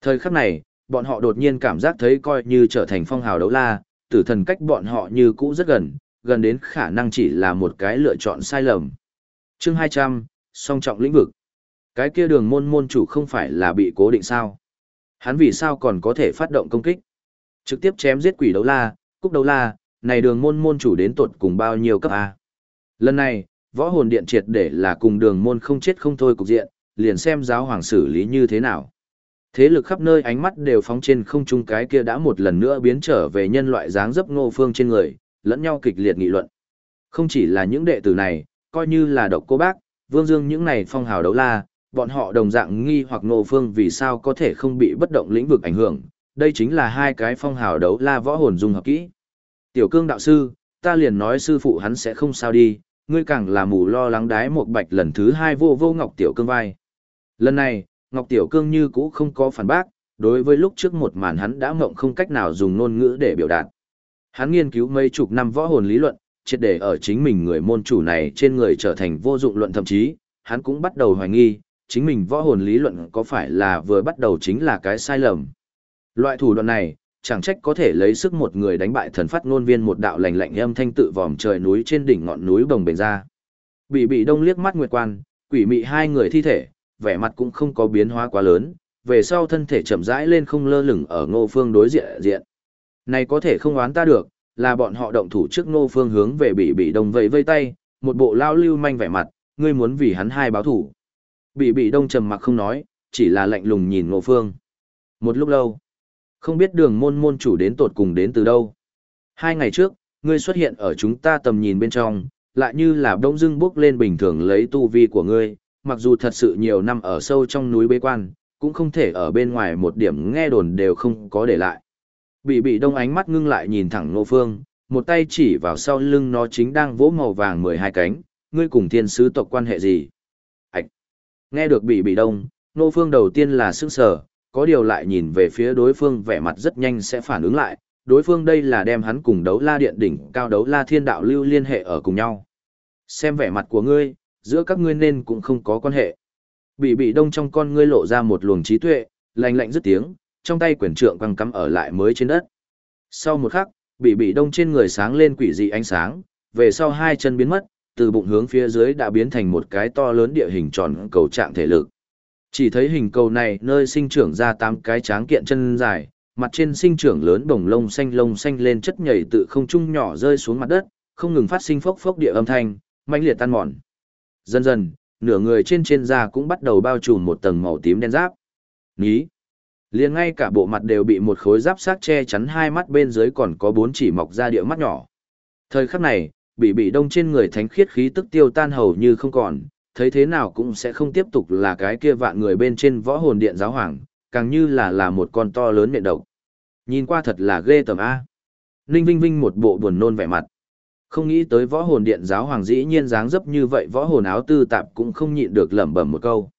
Thời khắc này, bọn họ đột nhiên cảm giác thấy coi như trở thành phong hào đấu la, tử thần cách bọn họ như cũ rất gần, gần đến khả năng chỉ là một cái lựa chọn sai lầm. Chương 200, song trọng lĩnh vực. Cái kia đường môn môn chủ không phải là bị cố định sao? Hắn vì sao còn có thể phát động công kích? Trực tiếp chém giết quỷ đấu la, cúc đấu la, này đường môn môn chủ đến tuột cùng bao nhiêu cấp A? Lần này, võ hồn điện triệt để là cùng đường môn không chết không thôi cục diện, liền xem giáo hoàng xử lý như thế nào. Thế lực khắp nơi ánh mắt đều phóng trên không trung cái kia đã một lần nữa biến trở về nhân loại dáng dấp ngô phương trên người, lẫn nhau kịch liệt nghị luận. Không chỉ là những đệ tử này, coi như là độc cô bác, vương dương những này phong hào đấu la, bọn họ đồng dạng nghi hoặc ngô phương vì sao có thể không bị bất động lĩnh vực ảnh hưởng, đây chính là hai cái phong hào đấu la võ hồn dung hợp kỹ. Tiểu cương đạo sư, ta liền nói sư phụ hắn sẽ không sao đi, ngươi càng là mù lo lắng đái một bạch lần thứ hai vô vô ngọc tiểu cương vai. Lần này, ngọc tiểu cương như cũ không có phản bác, đối với lúc trước một màn hắn đã mộng không cách nào dùng ngôn ngữ để biểu đạt. Hắn nghiên cứu mấy chục năm võ hồn lý luận, triệt để ở chính mình người môn chủ này trên người trở thành vô dụng luận thậm chí, hắn cũng bắt đầu hoài nghi, chính mình võ hồn lý luận có phải là vừa bắt đầu chính là cái sai lầm. Loại thủ đoạn này, chẳng trách có thể lấy sức một người đánh bại thần phát ngôn viên một đạo lành lạnh âm thanh tự vòm trời núi trên đỉnh ngọn núi bồng bềnh ra. Bị bị đông liếc mắt nguyệt quan, quỷ mị hai người thi thể, vẻ mặt cũng không có biến hóa quá lớn, về sau thân thể chậm rãi lên không lơ lửng ở ngô phương đối diện diện. Này có thể không oán ta được, là bọn họ động thủ trước ngô phương hướng về bị bị đông vẫy vây tay, một bộ lao lưu manh vẻ mặt, ngươi muốn vì hắn hai báo thủ. Bị bị đông trầm mặc không nói, chỉ là lạnh lùng nhìn ngô phương. Một lúc lâu, không biết đường môn môn chủ đến tột cùng đến từ đâu. Hai ngày trước, ngươi xuất hiện ở chúng ta tầm nhìn bên trong, lại như là đông dưng bước lên bình thường lấy tu vi của ngươi, mặc dù thật sự nhiều năm ở sâu trong núi bế quan, cũng không thể ở bên ngoài một điểm nghe đồn đều không có để lại. Bị bị đông ánh mắt ngưng lại nhìn thẳng Nô Phương, một tay chỉ vào sau lưng nó chính đang vỗ màu vàng mười hai cánh, ngươi cùng thiên sứ tộc quan hệ gì? Ảch! Nghe được bị bị đông, Nô Phương đầu tiên là sức sở, có điều lại nhìn về phía đối phương vẻ mặt rất nhanh sẽ phản ứng lại, đối phương đây là đem hắn cùng đấu la điện đỉnh cao đấu la thiên đạo lưu liên hệ ở cùng nhau. Xem vẻ mặt của ngươi, giữa các ngươi nên cũng không có quan hệ. Bị bị đông trong con ngươi lộ ra một luồng trí tuệ, lạnh lạnh dứt tiếng, trong tay quyển trượng quăng cắm ở lại mới trên đất. Sau một khắc, bị bị đông trên người sáng lên quỷ dị ánh sáng, về sau hai chân biến mất, từ bụng hướng phía dưới đã biến thành một cái to lớn địa hình tròn cầu trạng thể lực. Chỉ thấy hình cầu này nơi sinh trưởng ra tám cái tráng kiện chân dài, mặt trên sinh trưởng lớn bồng lông xanh lông xanh lên chất nhảy tự không trung nhỏ rơi xuống mặt đất, không ngừng phát sinh phốc phốc địa âm thanh, mãnh liệt tan mòn. Dần dần, nửa người trên trên da cũng bắt đầu bao trùm một tầng màu tím đen giáp. Ní. Liền ngay cả bộ mặt đều bị một khối giáp sát che chắn hai mắt bên dưới còn có bốn chỉ mọc ra địa mắt nhỏ. Thời khắc này, bị bị đông trên người thánh khiết khí tức tiêu tan hầu như không còn, thấy thế nào cũng sẽ không tiếp tục là cái kia vạn người bên trên võ hồn điện giáo hoàng, càng như là là một con to lớn miệng độc. Nhìn qua thật là ghê tởm A. Ninh Vinh Vinh một bộ buồn nôn vẻ mặt. Không nghĩ tới võ hồn điện giáo hoàng dĩ nhiên dáng dấp như vậy võ hồn áo tư tạp cũng không nhịn được lẩm bẩm một câu.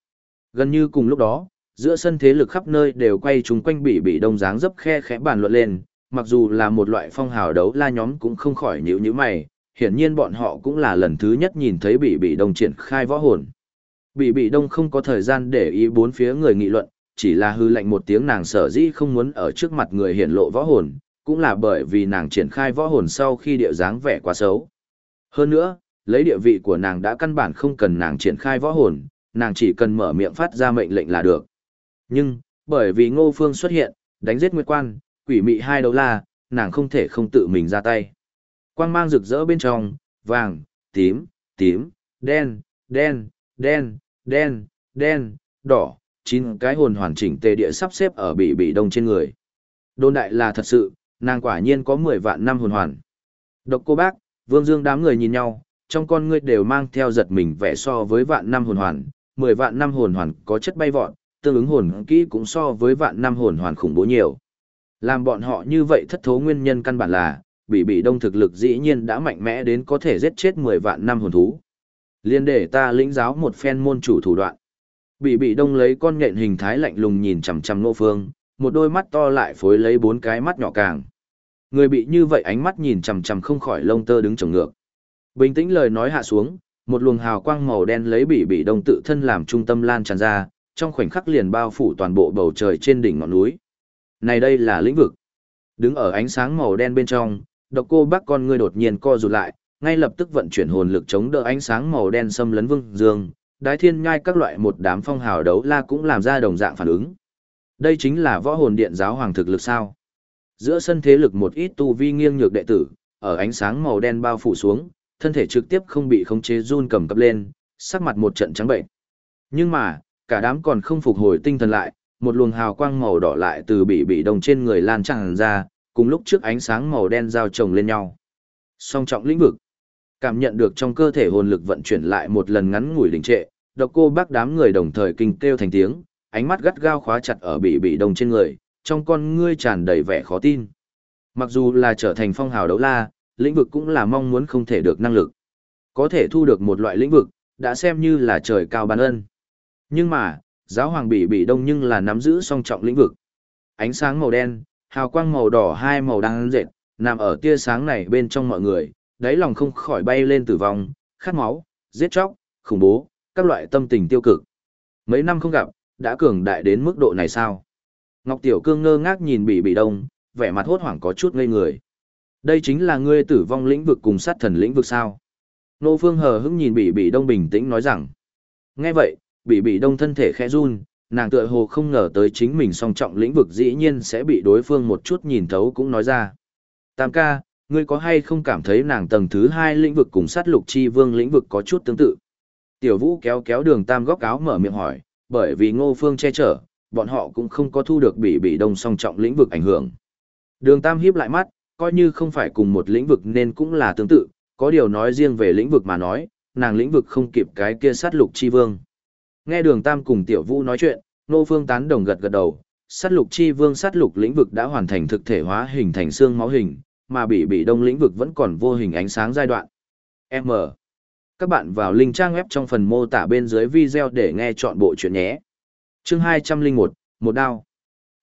Gần như cùng lúc đó, giữa sân thế lực khắp nơi đều quay chúng quanh bị bị đông dáng dấp khe khẽ bàn luận lên, mặc dù là một loại phong hào đấu la nhóm cũng không khỏi nhíu nhíu mày, hiển nhiên bọn họ cũng là lần thứ nhất nhìn thấy bị bị đông triển khai võ hồn. Bị bị đông không có thời gian để ý bốn phía người nghị luận, chỉ là hư lệnh một tiếng nàng sở dĩ không muốn ở trước mặt người hiển lộ võ hồn, cũng là bởi vì nàng triển khai võ hồn sau khi địa dáng vẻ quá xấu. Hơn nữa, lấy địa vị của nàng đã căn bản không cần nàng triển khai võ hồn, nàng chỉ cần mở miệng phát ra mệnh lệnh là được. Nhưng, bởi vì Ngô Phương xuất hiện, đánh giết Nguyệt Quan, quỷ mị hai đấu la, nàng không thể không tự mình ra tay. Quang mang rực rỡ bên trong, vàng, tím, tím, đen, đen, đen, đen, đen, đỏ, chín cái hồn hoàn chỉnh tề địa sắp xếp ở bị bị đông trên người. Đôn đại là thật sự, nàng quả nhiên có 10 vạn năm hồn hoàn. Độc cô bác, Vương Dương đám người nhìn nhau, trong con ngươi đều mang theo giật mình vẻ so với vạn năm hồn hoàn, 10 vạn năm hồn hoàn có chất bay vọt, tương ứng hồn kỹ cũng so với vạn năm hồn hoàn khủng bố nhiều. Làm bọn họ như vậy thất thố nguyên nhân căn bản là, bị bị đông thực lực dĩ nhiên đã mạnh mẽ đến có thể giết chết 10 vạn năm hồn thú. Liên để ta lĩnh giáo một phen môn chủ thủ đoạn. Bị bị đông lấy con nhện hình thái lạnh lùng nhìn chằm chằm nô phương, một đôi mắt to lại phối lấy bốn cái mắt nhỏ càng. Người bị như vậy ánh mắt nhìn chằm chằm không khỏi lông tơ đứng trồng ngược. Bình tĩnh lời nói hạ xuống, Một luồng hào quang màu đen lấy bị bị đông tự thân làm trung tâm lan tràn ra, trong khoảnh khắc liền bao phủ toàn bộ bầu trời trên đỉnh ngọn núi. Này đây là lĩnh vực. Đứng ở ánh sáng màu đen bên trong, độc cô bác con ngươi đột nhiên co rụt lại, ngay lập tức vận chuyển hồn lực chống đỡ ánh sáng màu đen xâm lấn vương dương, đái thiên nhai các loại một đám phong hào đấu la cũng làm ra đồng dạng phản ứng. Đây chính là võ hồn điện giáo hoàng thực lực sao. Giữa sân thế lực một ít tu vi nghiêng nhược đệ tử, ở ánh sáng màu đen bao phủ xuống, thân thể trực tiếp không bị khống chế run cầm cập lên, sắc mặt một trận trắng bệnh. Nhưng mà, cả đám còn không phục hồi tinh thần lại, một luồng hào quang màu đỏ lại từ bị bị đồng trên người lan tràn ra, cùng lúc trước ánh sáng màu đen giao chồng lên nhau. Song trọng lĩnh vực. Cảm nhận được trong cơ thể hồn lực vận chuyển lại một lần ngắn ngủi đình trệ, độc cô bác đám người đồng thời kinh kêu thành tiếng, ánh mắt gắt gao khóa chặt ở bị bị đồng trên người, trong con ngươi tràn đầy vẻ khó tin. Mặc dù là trở thành phong hào đấu la, lĩnh vực cũng là mong muốn không thể được năng lực. Có thể thu được một loại lĩnh vực, đã xem như là trời cao ban ân. Nhưng mà, giáo hoàng bị bị đông nhưng là nắm giữ song trọng lĩnh vực. Ánh sáng màu đen, hào quang màu đỏ hai màu đang dệt, nằm ở tia sáng này bên trong mọi người, đáy lòng không khỏi bay lên tử vong, khát máu, giết chóc, khủng bố, các loại tâm tình tiêu cực. Mấy năm không gặp, đã cường đại đến mức độ này sao? Ngọc Tiểu Cương ngơ ngác nhìn bị bị đông, vẻ mặt hốt hoảng có chút ngây người. Đây chính là ngươi tử vong lĩnh vực cùng sát thần lĩnh vực sao? Nô Phương hờ hững nhìn bị bị đông bình tĩnh nói rằng. Nghe vậy, bị bị đông thân thể khẽ run, nàng tựa hồ không ngờ tới chính mình song trọng lĩnh vực dĩ nhiên sẽ bị đối phương một chút nhìn thấu cũng nói ra. Tam ca, ngươi có hay không cảm thấy nàng tầng thứ hai lĩnh vực cùng sát lục chi vương lĩnh vực có chút tương tự? Tiểu vũ kéo kéo đường tam góc áo mở miệng hỏi, bởi vì ngô phương che chở, bọn họ cũng không có thu được bị bị đông song trọng lĩnh vực ảnh hưởng. Đường tam hiếp lại mắt, coi như không phải cùng một lĩnh vực nên cũng là tương tự, có điều nói riêng về lĩnh vực mà nói, nàng lĩnh vực không kịp cái kia sát lục chi vương. Nghe đường tam cùng tiểu vũ nói chuyện, Ngô phương tán đồng gật gật đầu, sát lục chi vương sát lục lĩnh vực đã hoàn thành thực thể hóa hình thành xương máu hình, mà bị bị đông lĩnh vực vẫn còn vô hình ánh sáng giai đoạn. M. Các bạn vào link trang web trong phần mô tả bên dưới video để nghe chọn bộ chuyện nhé. Chương 201, một đao.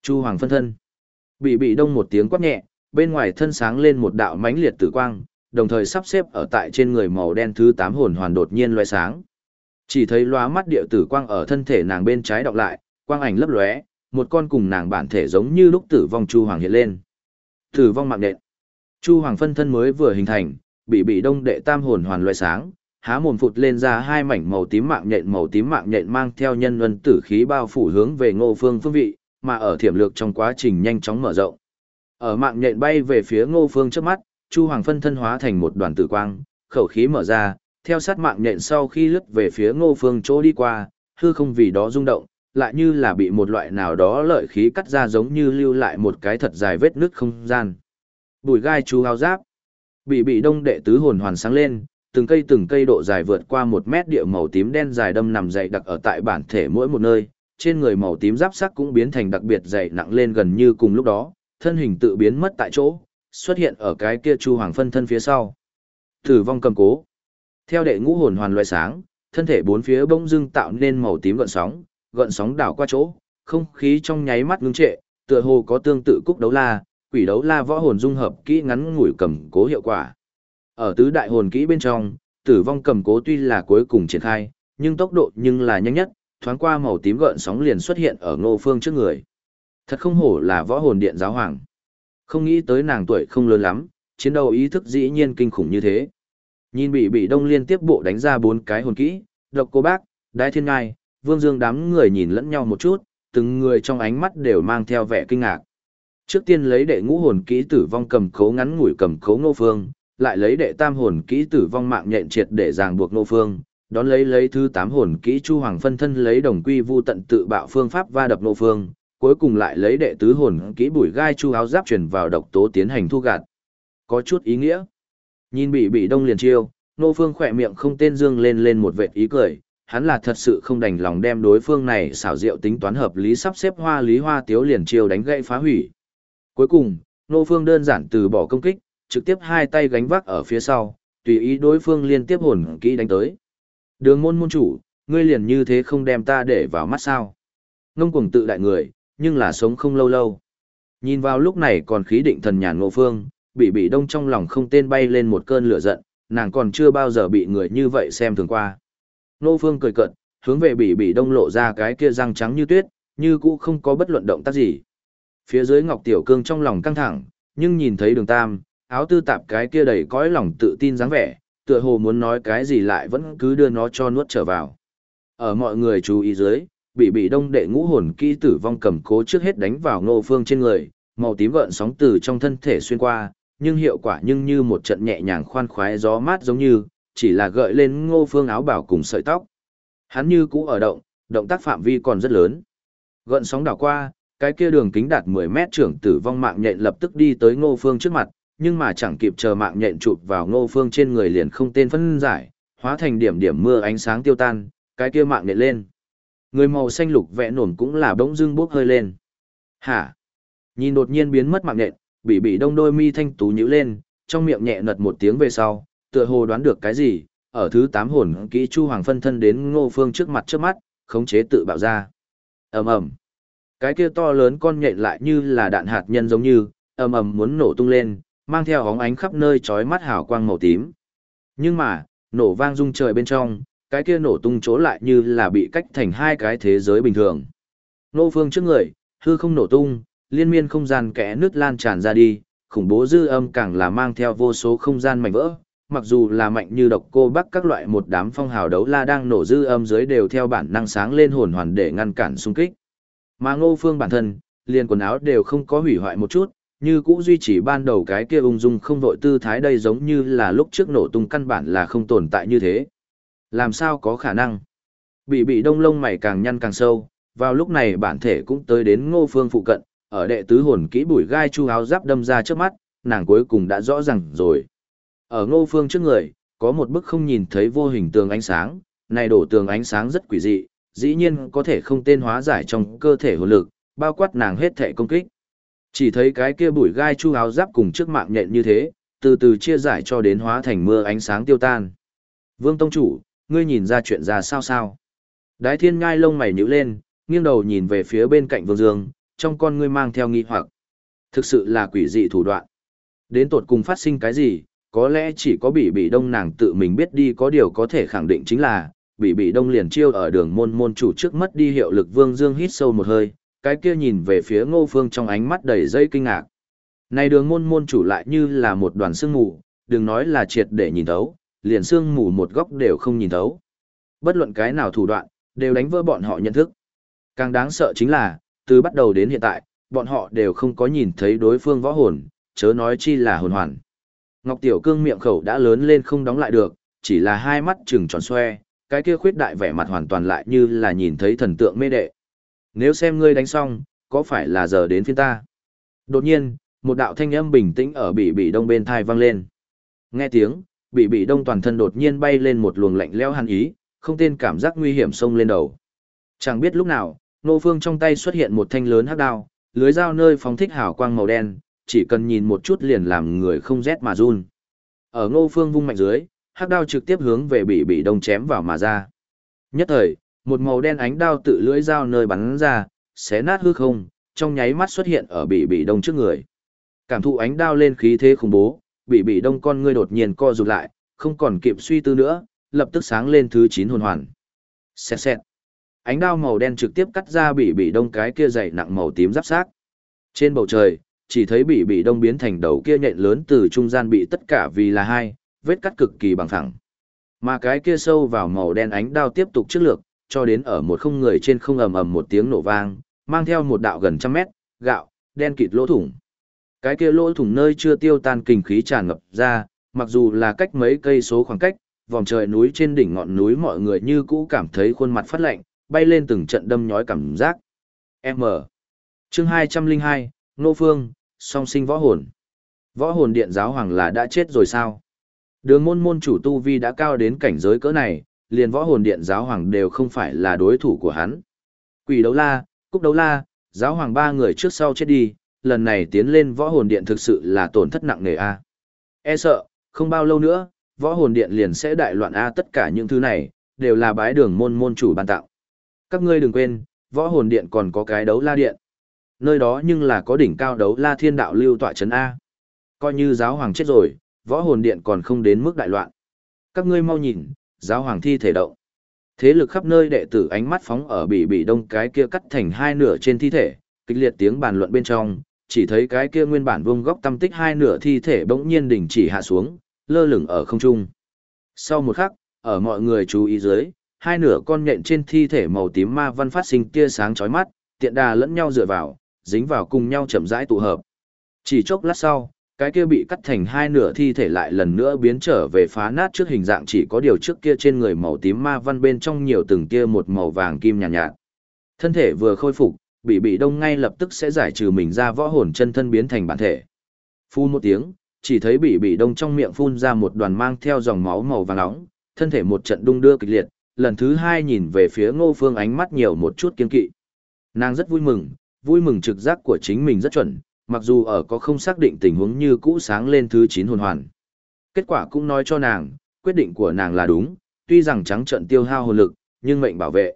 Chu Hoàng phân thân. Bị bị đông một tiếng quát nhẹ, bên ngoài thân sáng lên một đạo mãnh liệt tử quang, đồng thời sắp xếp ở tại trên người màu đen thứ 8 hồn hoàn đột nhiên loé sáng. Chỉ thấy lóa mắt địa tử quang ở thân thể nàng bên trái đọc lại, quang ảnh lấp lóe, một con cùng nàng bản thể giống như lúc tử vong Chu Hoàng hiện lên. Tử vong mạng nện. Chu Hoàng phân thân mới vừa hình thành, bị bị đông đệ tam hồn hoàn loé sáng, há mồm phụt lên ra hai mảnh màu tím mạng nhện màu tím mạng nhện mang theo nhân luân tử khí bao phủ hướng về Ngô Phương phương vị, mà ở thiểm lược trong quá trình nhanh chóng mở rộng. Ở mạng nhện bay về phía Ngô Phương trước mắt, Chu Hoàng phân thân hóa thành một đoàn tử quang, khẩu khí mở ra, theo sát mạng nhện sau khi lướt về phía Ngô Phương chỗ đi qua, hư không vì đó rung động, lại như là bị một loại nào đó lợi khí cắt ra giống như lưu lại một cái thật dài vết nứt không gian. Bùi gai chú hào giáp, bị bị đông đệ tứ hồn hoàn sáng lên, từng cây từng cây độ dài vượt qua một mét địa màu tím đen dài đâm nằm dày đặc ở tại bản thể mỗi một nơi, trên người màu tím giáp sắc cũng biến thành đặc biệt dày nặng lên gần như cùng lúc đó, thân hình tự biến mất tại chỗ, xuất hiện ở cái kia chu hoàng phân thân phía sau. Tử vong cầm cố. Theo đệ ngũ hồn hoàn loại sáng, thân thể bốn phía bỗng dưng tạo nên màu tím gợn sóng, gợn sóng đảo qua chỗ, không khí trong nháy mắt ngưng trệ, tựa hồ có tương tự cúc đấu la, quỷ đấu la võ hồn dung hợp kỹ ngắn ngủi cầm cố hiệu quả. Ở tứ đại hồn kỹ bên trong, tử vong cầm cố tuy là cuối cùng triển khai, nhưng tốc độ nhưng là nhanh nhất, thoáng qua màu tím gợn sóng liền xuất hiện ở ngô phương trước người. Thật không hổ là võ hồn điện giáo hoàng. Không nghĩ tới nàng tuổi không lớn lắm, chiến đấu ý thức dĩ nhiên kinh khủng như thế. Nhìn bị bị đông liên tiếp bộ đánh ra bốn cái hồn kỹ, độc cô bác, đái thiên ngai, vương dương đám người nhìn lẫn nhau một chút, từng người trong ánh mắt đều mang theo vẻ kinh ngạc. Trước tiên lấy đệ ngũ hồn kỹ tử vong cầm cố ngắn ngủi cầm cố ngô phương, lại lấy đệ tam hồn kỹ tử vong mạng nhện triệt để ràng buộc nô phương, đón lấy lấy thứ tám hồn kỹ chu hoàng phân thân lấy đồng quy vu tận tự bạo phương pháp va đập nô phương, cuối cùng lại lấy đệ tứ hồn kỹ bùi gai chu áo giáp truyền vào độc tố tiến hành thu gạt. Có chút ý nghĩa. Nhìn bị bị đông liền chiêu, nô phương khỏe miệng không tên dương lên lên một vệt ý cười, hắn là thật sự không đành lòng đem đối phương này xảo diệu tính toán hợp lý sắp xếp hoa lý hoa tiếu liền chiêu đánh gãy phá hủy. Cuối cùng, nô phương đơn giản từ bỏ công kích, trực tiếp hai tay gánh vác ở phía sau, tùy ý đối phương liên tiếp hồn kỹ đánh tới. Đường môn môn chủ, ngươi liền như thế không đem ta để vào mắt sao. Ngông cuồng tự đại người, nhưng là sống không lâu lâu. Nhìn vào lúc này còn khí định thần nhàn ngộ phương, bị bị đông trong lòng không tên bay lên một cơn lửa giận, nàng còn chưa bao giờ bị người như vậy xem thường qua. Ngô Phương cười cận, hướng về Bỉ Bỉ Đông lộ ra cái kia răng trắng như tuyết, như cũ không có bất luận động tác gì. Phía dưới Ngọc Tiểu Cương trong lòng căng thẳng, nhưng nhìn thấy Đường Tam, áo tư tạp cái kia đầy cõi lòng tự tin dáng vẻ, tựa hồ muốn nói cái gì lại vẫn cứ đưa nó cho nuốt trở vào. Ở mọi người chú ý dưới, bị bị Đông đệ ngũ hồn kỹ tử vong cầm cố trước hết đánh vào Ngô Phương trên người, màu tím gợn sóng từ trong thân thể xuyên qua, nhưng hiệu quả nhưng như một trận nhẹ nhàng khoan khoái gió mát giống như, chỉ là gợi lên ngô phương áo bảo cùng sợi tóc. Hắn như cũ ở động, động tác phạm vi còn rất lớn. Gợn sóng đảo qua, cái kia đường kính đạt 10 mét trưởng tử vong mạng nhện lập tức đi tới ngô phương trước mặt, nhưng mà chẳng kịp chờ mạng nhện chụp vào ngô phương trên người liền không tên phân giải, hóa thành điểm điểm mưa ánh sáng tiêu tan, cái kia mạng nhện lên. Người màu xanh lục vẽ nổn cũng là bỗng dưng bốc hơi lên. Hả? Nhìn đột nhiên biến mất mạng nhện, bị bị đông đôi mi thanh tú nhíu lên, trong miệng nhẹ nật một tiếng về sau, tựa hồ đoán được cái gì, ở thứ tám hồn kỹ chu hoàng phân thân đến ngô phương trước mặt trước mắt, khống chế tự bạo ra. ầm ầm Cái kia to lớn con nhện lại như là đạn hạt nhân giống như, ầm ầm muốn nổ tung lên, mang theo hóng ánh khắp nơi chói mắt hào quang màu tím. Nhưng mà, nổ vang rung trời bên trong, cái kia nổ tung chỗ lại như là bị cách thành hai cái thế giới bình thường. Ngô phương trước người, hư không nổ tung, liên miên không gian kẽ nước lan tràn ra đi, khủng bố dư âm càng là mang theo vô số không gian mảnh vỡ. Mặc dù là mạnh như độc cô bắc các loại một đám phong hào đấu la đang nổ dư âm dưới đều theo bản năng sáng lên hồn hoàn để ngăn cản xung kích. Mà ngô phương bản thân, liền quần áo đều không có hủy hoại một chút, như cũ duy trì ban đầu cái kia ung dung không vội tư thái đây giống như là lúc trước nổ tung căn bản là không tồn tại như thế. Làm sao có khả năng? Bị bị đông lông mày càng nhăn càng sâu, vào lúc này bản thể cũng tới đến ngô phương phụ cận, ở đệ tứ hồn kỹ bùi gai chu áo giáp đâm ra trước mắt, nàng cuối cùng đã rõ ràng rồi. Ở ngô phương trước người, có một bức không nhìn thấy vô hình tường ánh sáng, này đổ tường ánh sáng rất quỷ dị, dĩ nhiên có thể không tên hóa giải trong cơ thể hồn lực, bao quát nàng hết thể công kích. Chỉ thấy cái kia bụi gai chu áo giáp cùng trước mạng nhện như thế, từ từ chia giải cho đến hóa thành mưa ánh sáng tiêu tan. Vương Tông Chủ, ngươi nhìn ra chuyện ra sao sao? Đái thiên ngai lông mày nhíu lên, nghiêng đầu nhìn về phía bên cạnh Vương Dương, trong con ngươi mang theo nghi hoặc. Thực sự là quỷ dị thủ đoạn. Đến tột cùng phát sinh cái gì, có lẽ chỉ có bị bị đông nàng tự mình biết đi có điều có thể khẳng định chính là, bị bị đông liền chiêu ở đường môn môn chủ trước mất đi hiệu lực vương dương hít sâu một hơi, cái kia nhìn về phía ngô phương trong ánh mắt đầy dây kinh ngạc. Này đường môn môn chủ lại như là một đoàn sương mù, đừng nói là triệt để nhìn thấu, liền sương mù một góc đều không nhìn thấu. Bất luận cái nào thủ đoạn, đều đánh vỡ bọn họ nhận thức. Càng đáng sợ chính là, từ bắt đầu đến hiện tại, bọn họ đều không có nhìn thấy đối phương võ hồn, chớ nói chi là hồn hoàn. Ngọc Tiểu Cương miệng khẩu đã lớn lên không đóng lại được, chỉ là hai mắt trừng tròn xoe, cái kia khuyết đại vẻ mặt hoàn toàn lại như là nhìn thấy thần tượng mê đệ. Nếu xem ngươi đánh xong, có phải là giờ đến phiên ta? Đột nhiên, một đạo thanh âm bình tĩnh ở bị bị đông bên thai vang lên. Nghe tiếng, bị bị đông toàn thân đột nhiên bay lên một luồng lạnh lẽo hàn ý, không tên cảm giác nguy hiểm xông lên đầu. Chẳng biết lúc nào, Nô Phương trong tay xuất hiện một thanh lớn hắc đao, lưới dao nơi phóng thích hào quang màu đen, chỉ cần nhìn một chút liền làm người không rét mà run. Ở nô Phương vung mạnh dưới, hắc đao trực tiếp hướng về bị bị đông chém vào mà ra. Nhất thời, một màu đen ánh đao tự lưỡi dao nơi bắn ra, xé nát hư không, trong nháy mắt xuất hiện ở bị bị đông trước người. Cảm thụ ánh đao lên khí thế khủng bố, bị bị đông con ngươi đột nhiên co rụt lại, không còn kịp suy tư nữa, lập tức sáng lên thứ 9 hồn hoàn. Xẹt xẹt ánh đao màu đen trực tiếp cắt ra bị bị đông cái kia dày nặng màu tím giáp xác. Trên bầu trời, chỉ thấy bị bị đông biến thành đầu kia nhện lớn từ trung gian bị tất cả vì là hai, vết cắt cực kỳ bằng phẳng. Mà cái kia sâu vào màu đen ánh đao tiếp tục trước lược, cho đến ở một không người trên không ầm ầm một tiếng nổ vang, mang theo một đạo gần trăm mét, gạo, đen kịt lỗ thủng. Cái kia lỗ thủng nơi chưa tiêu tan kinh khí tràn ngập ra, mặc dù là cách mấy cây số khoảng cách, vòng trời núi trên đỉnh ngọn núi mọi người như cũ cảm thấy khuôn mặt phát lạnh, bay lên từng trận đâm nhói cảm giác. M. Chương 202, Nô Phương, song sinh võ hồn. Võ hồn điện giáo hoàng là đã chết rồi sao? Đường môn môn chủ tu vi đã cao đến cảnh giới cỡ này, liền võ hồn điện giáo hoàng đều không phải là đối thủ của hắn. Quỷ đấu la, cúc đấu la, giáo hoàng ba người trước sau chết đi, lần này tiến lên võ hồn điện thực sự là tổn thất nặng nề a. E sợ, không bao lâu nữa, võ hồn điện liền sẽ đại loạn a tất cả những thứ này, đều là bái đường môn môn chủ ban tạo. Các ngươi đừng quên, võ hồn điện còn có cái đấu la điện. Nơi đó nhưng là có đỉnh cao đấu la thiên đạo lưu tọa chấn A. Coi như giáo hoàng chết rồi, võ hồn điện còn không đến mức đại loạn. các ngươi mau nhìn, giáo hoàng thi thể động. Thế lực khắp nơi đệ tử ánh mắt phóng ở bị bị đông cái kia cắt thành hai nửa trên thi thể, kịch liệt tiếng bàn luận bên trong, chỉ thấy cái kia nguyên bản vuông góc tâm tích hai nửa thi thể bỗng nhiên đình chỉ hạ xuống, lơ lửng ở không trung. Sau một khắc, ở mọi người chú ý dưới, hai nửa con nhện trên thi thể màu tím ma văn phát sinh tia sáng chói mắt, tiện đà lẫn nhau dựa vào, dính vào cùng nhau chậm rãi tụ hợp. Chỉ chốc lát sau, cái kia bị cắt thành hai nửa thi thể lại lần nữa biến trở về phá nát trước hình dạng chỉ có điều trước kia trên người màu tím ma văn bên trong nhiều từng kia một màu vàng kim nhàn nhạt, nhạt. Thân thể vừa khôi phục, bị bị đông ngay lập tức sẽ giải trừ mình ra võ hồn chân thân biến thành bản thể. Phun một tiếng, chỉ thấy bị bị đông trong miệng phun ra một đoàn mang theo dòng máu màu vàng nóng, thân thể một trận đung đưa kịch liệt, lần thứ hai nhìn về phía ngô phương ánh mắt nhiều một chút kiên kỵ. Nàng rất vui mừng, vui mừng trực giác của chính mình rất chuẩn, mặc dù ở có không xác định tình huống như cũ sáng lên thứ 9 hồn hoàn. Kết quả cũng nói cho nàng, quyết định của nàng là đúng, tuy rằng trắng trận tiêu hao hồn lực, nhưng mệnh bảo vệ.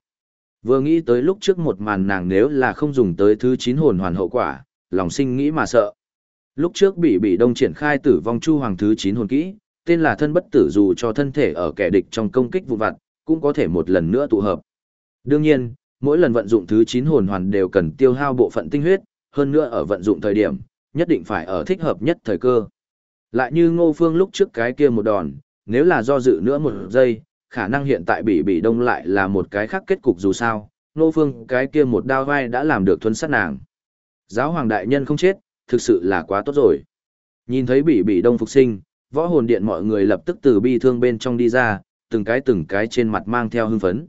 Vừa nghĩ tới lúc trước một màn nàng nếu là không dùng tới thứ 9 hồn hoàn hậu quả, lòng sinh nghĩ mà sợ. Lúc trước bị bị đông triển khai tử vong chu hoàng thứ 9 hồn kỹ, tên là thân bất tử dù cho thân thể ở kẻ địch trong công kích vụ vặt, cũng có thể một lần nữa tụ hợp. Đương nhiên, mỗi lần vận dụng thứ 9 hồn hoàn đều cần tiêu hao bộ phận tinh huyết, hơn nữa ở vận dụng thời điểm, nhất định phải ở thích hợp nhất thời cơ. Lại như ngô phương lúc trước cái kia một đòn, nếu là do dự nữa một giây, khả năng hiện tại bị bị đông lại là một cái khác kết cục dù sao, ngô phương cái kia một đao vai đã làm được thuấn sát nàng. Giáo hoàng đại nhân không chết, thực sự là quá tốt rồi. Nhìn thấy bị bị đông phục sinh, võ hồn điện mọi người lập tức từ bi thương bên trong đi ra, từng cái từng cái trên mặt mang theo hưng phấn.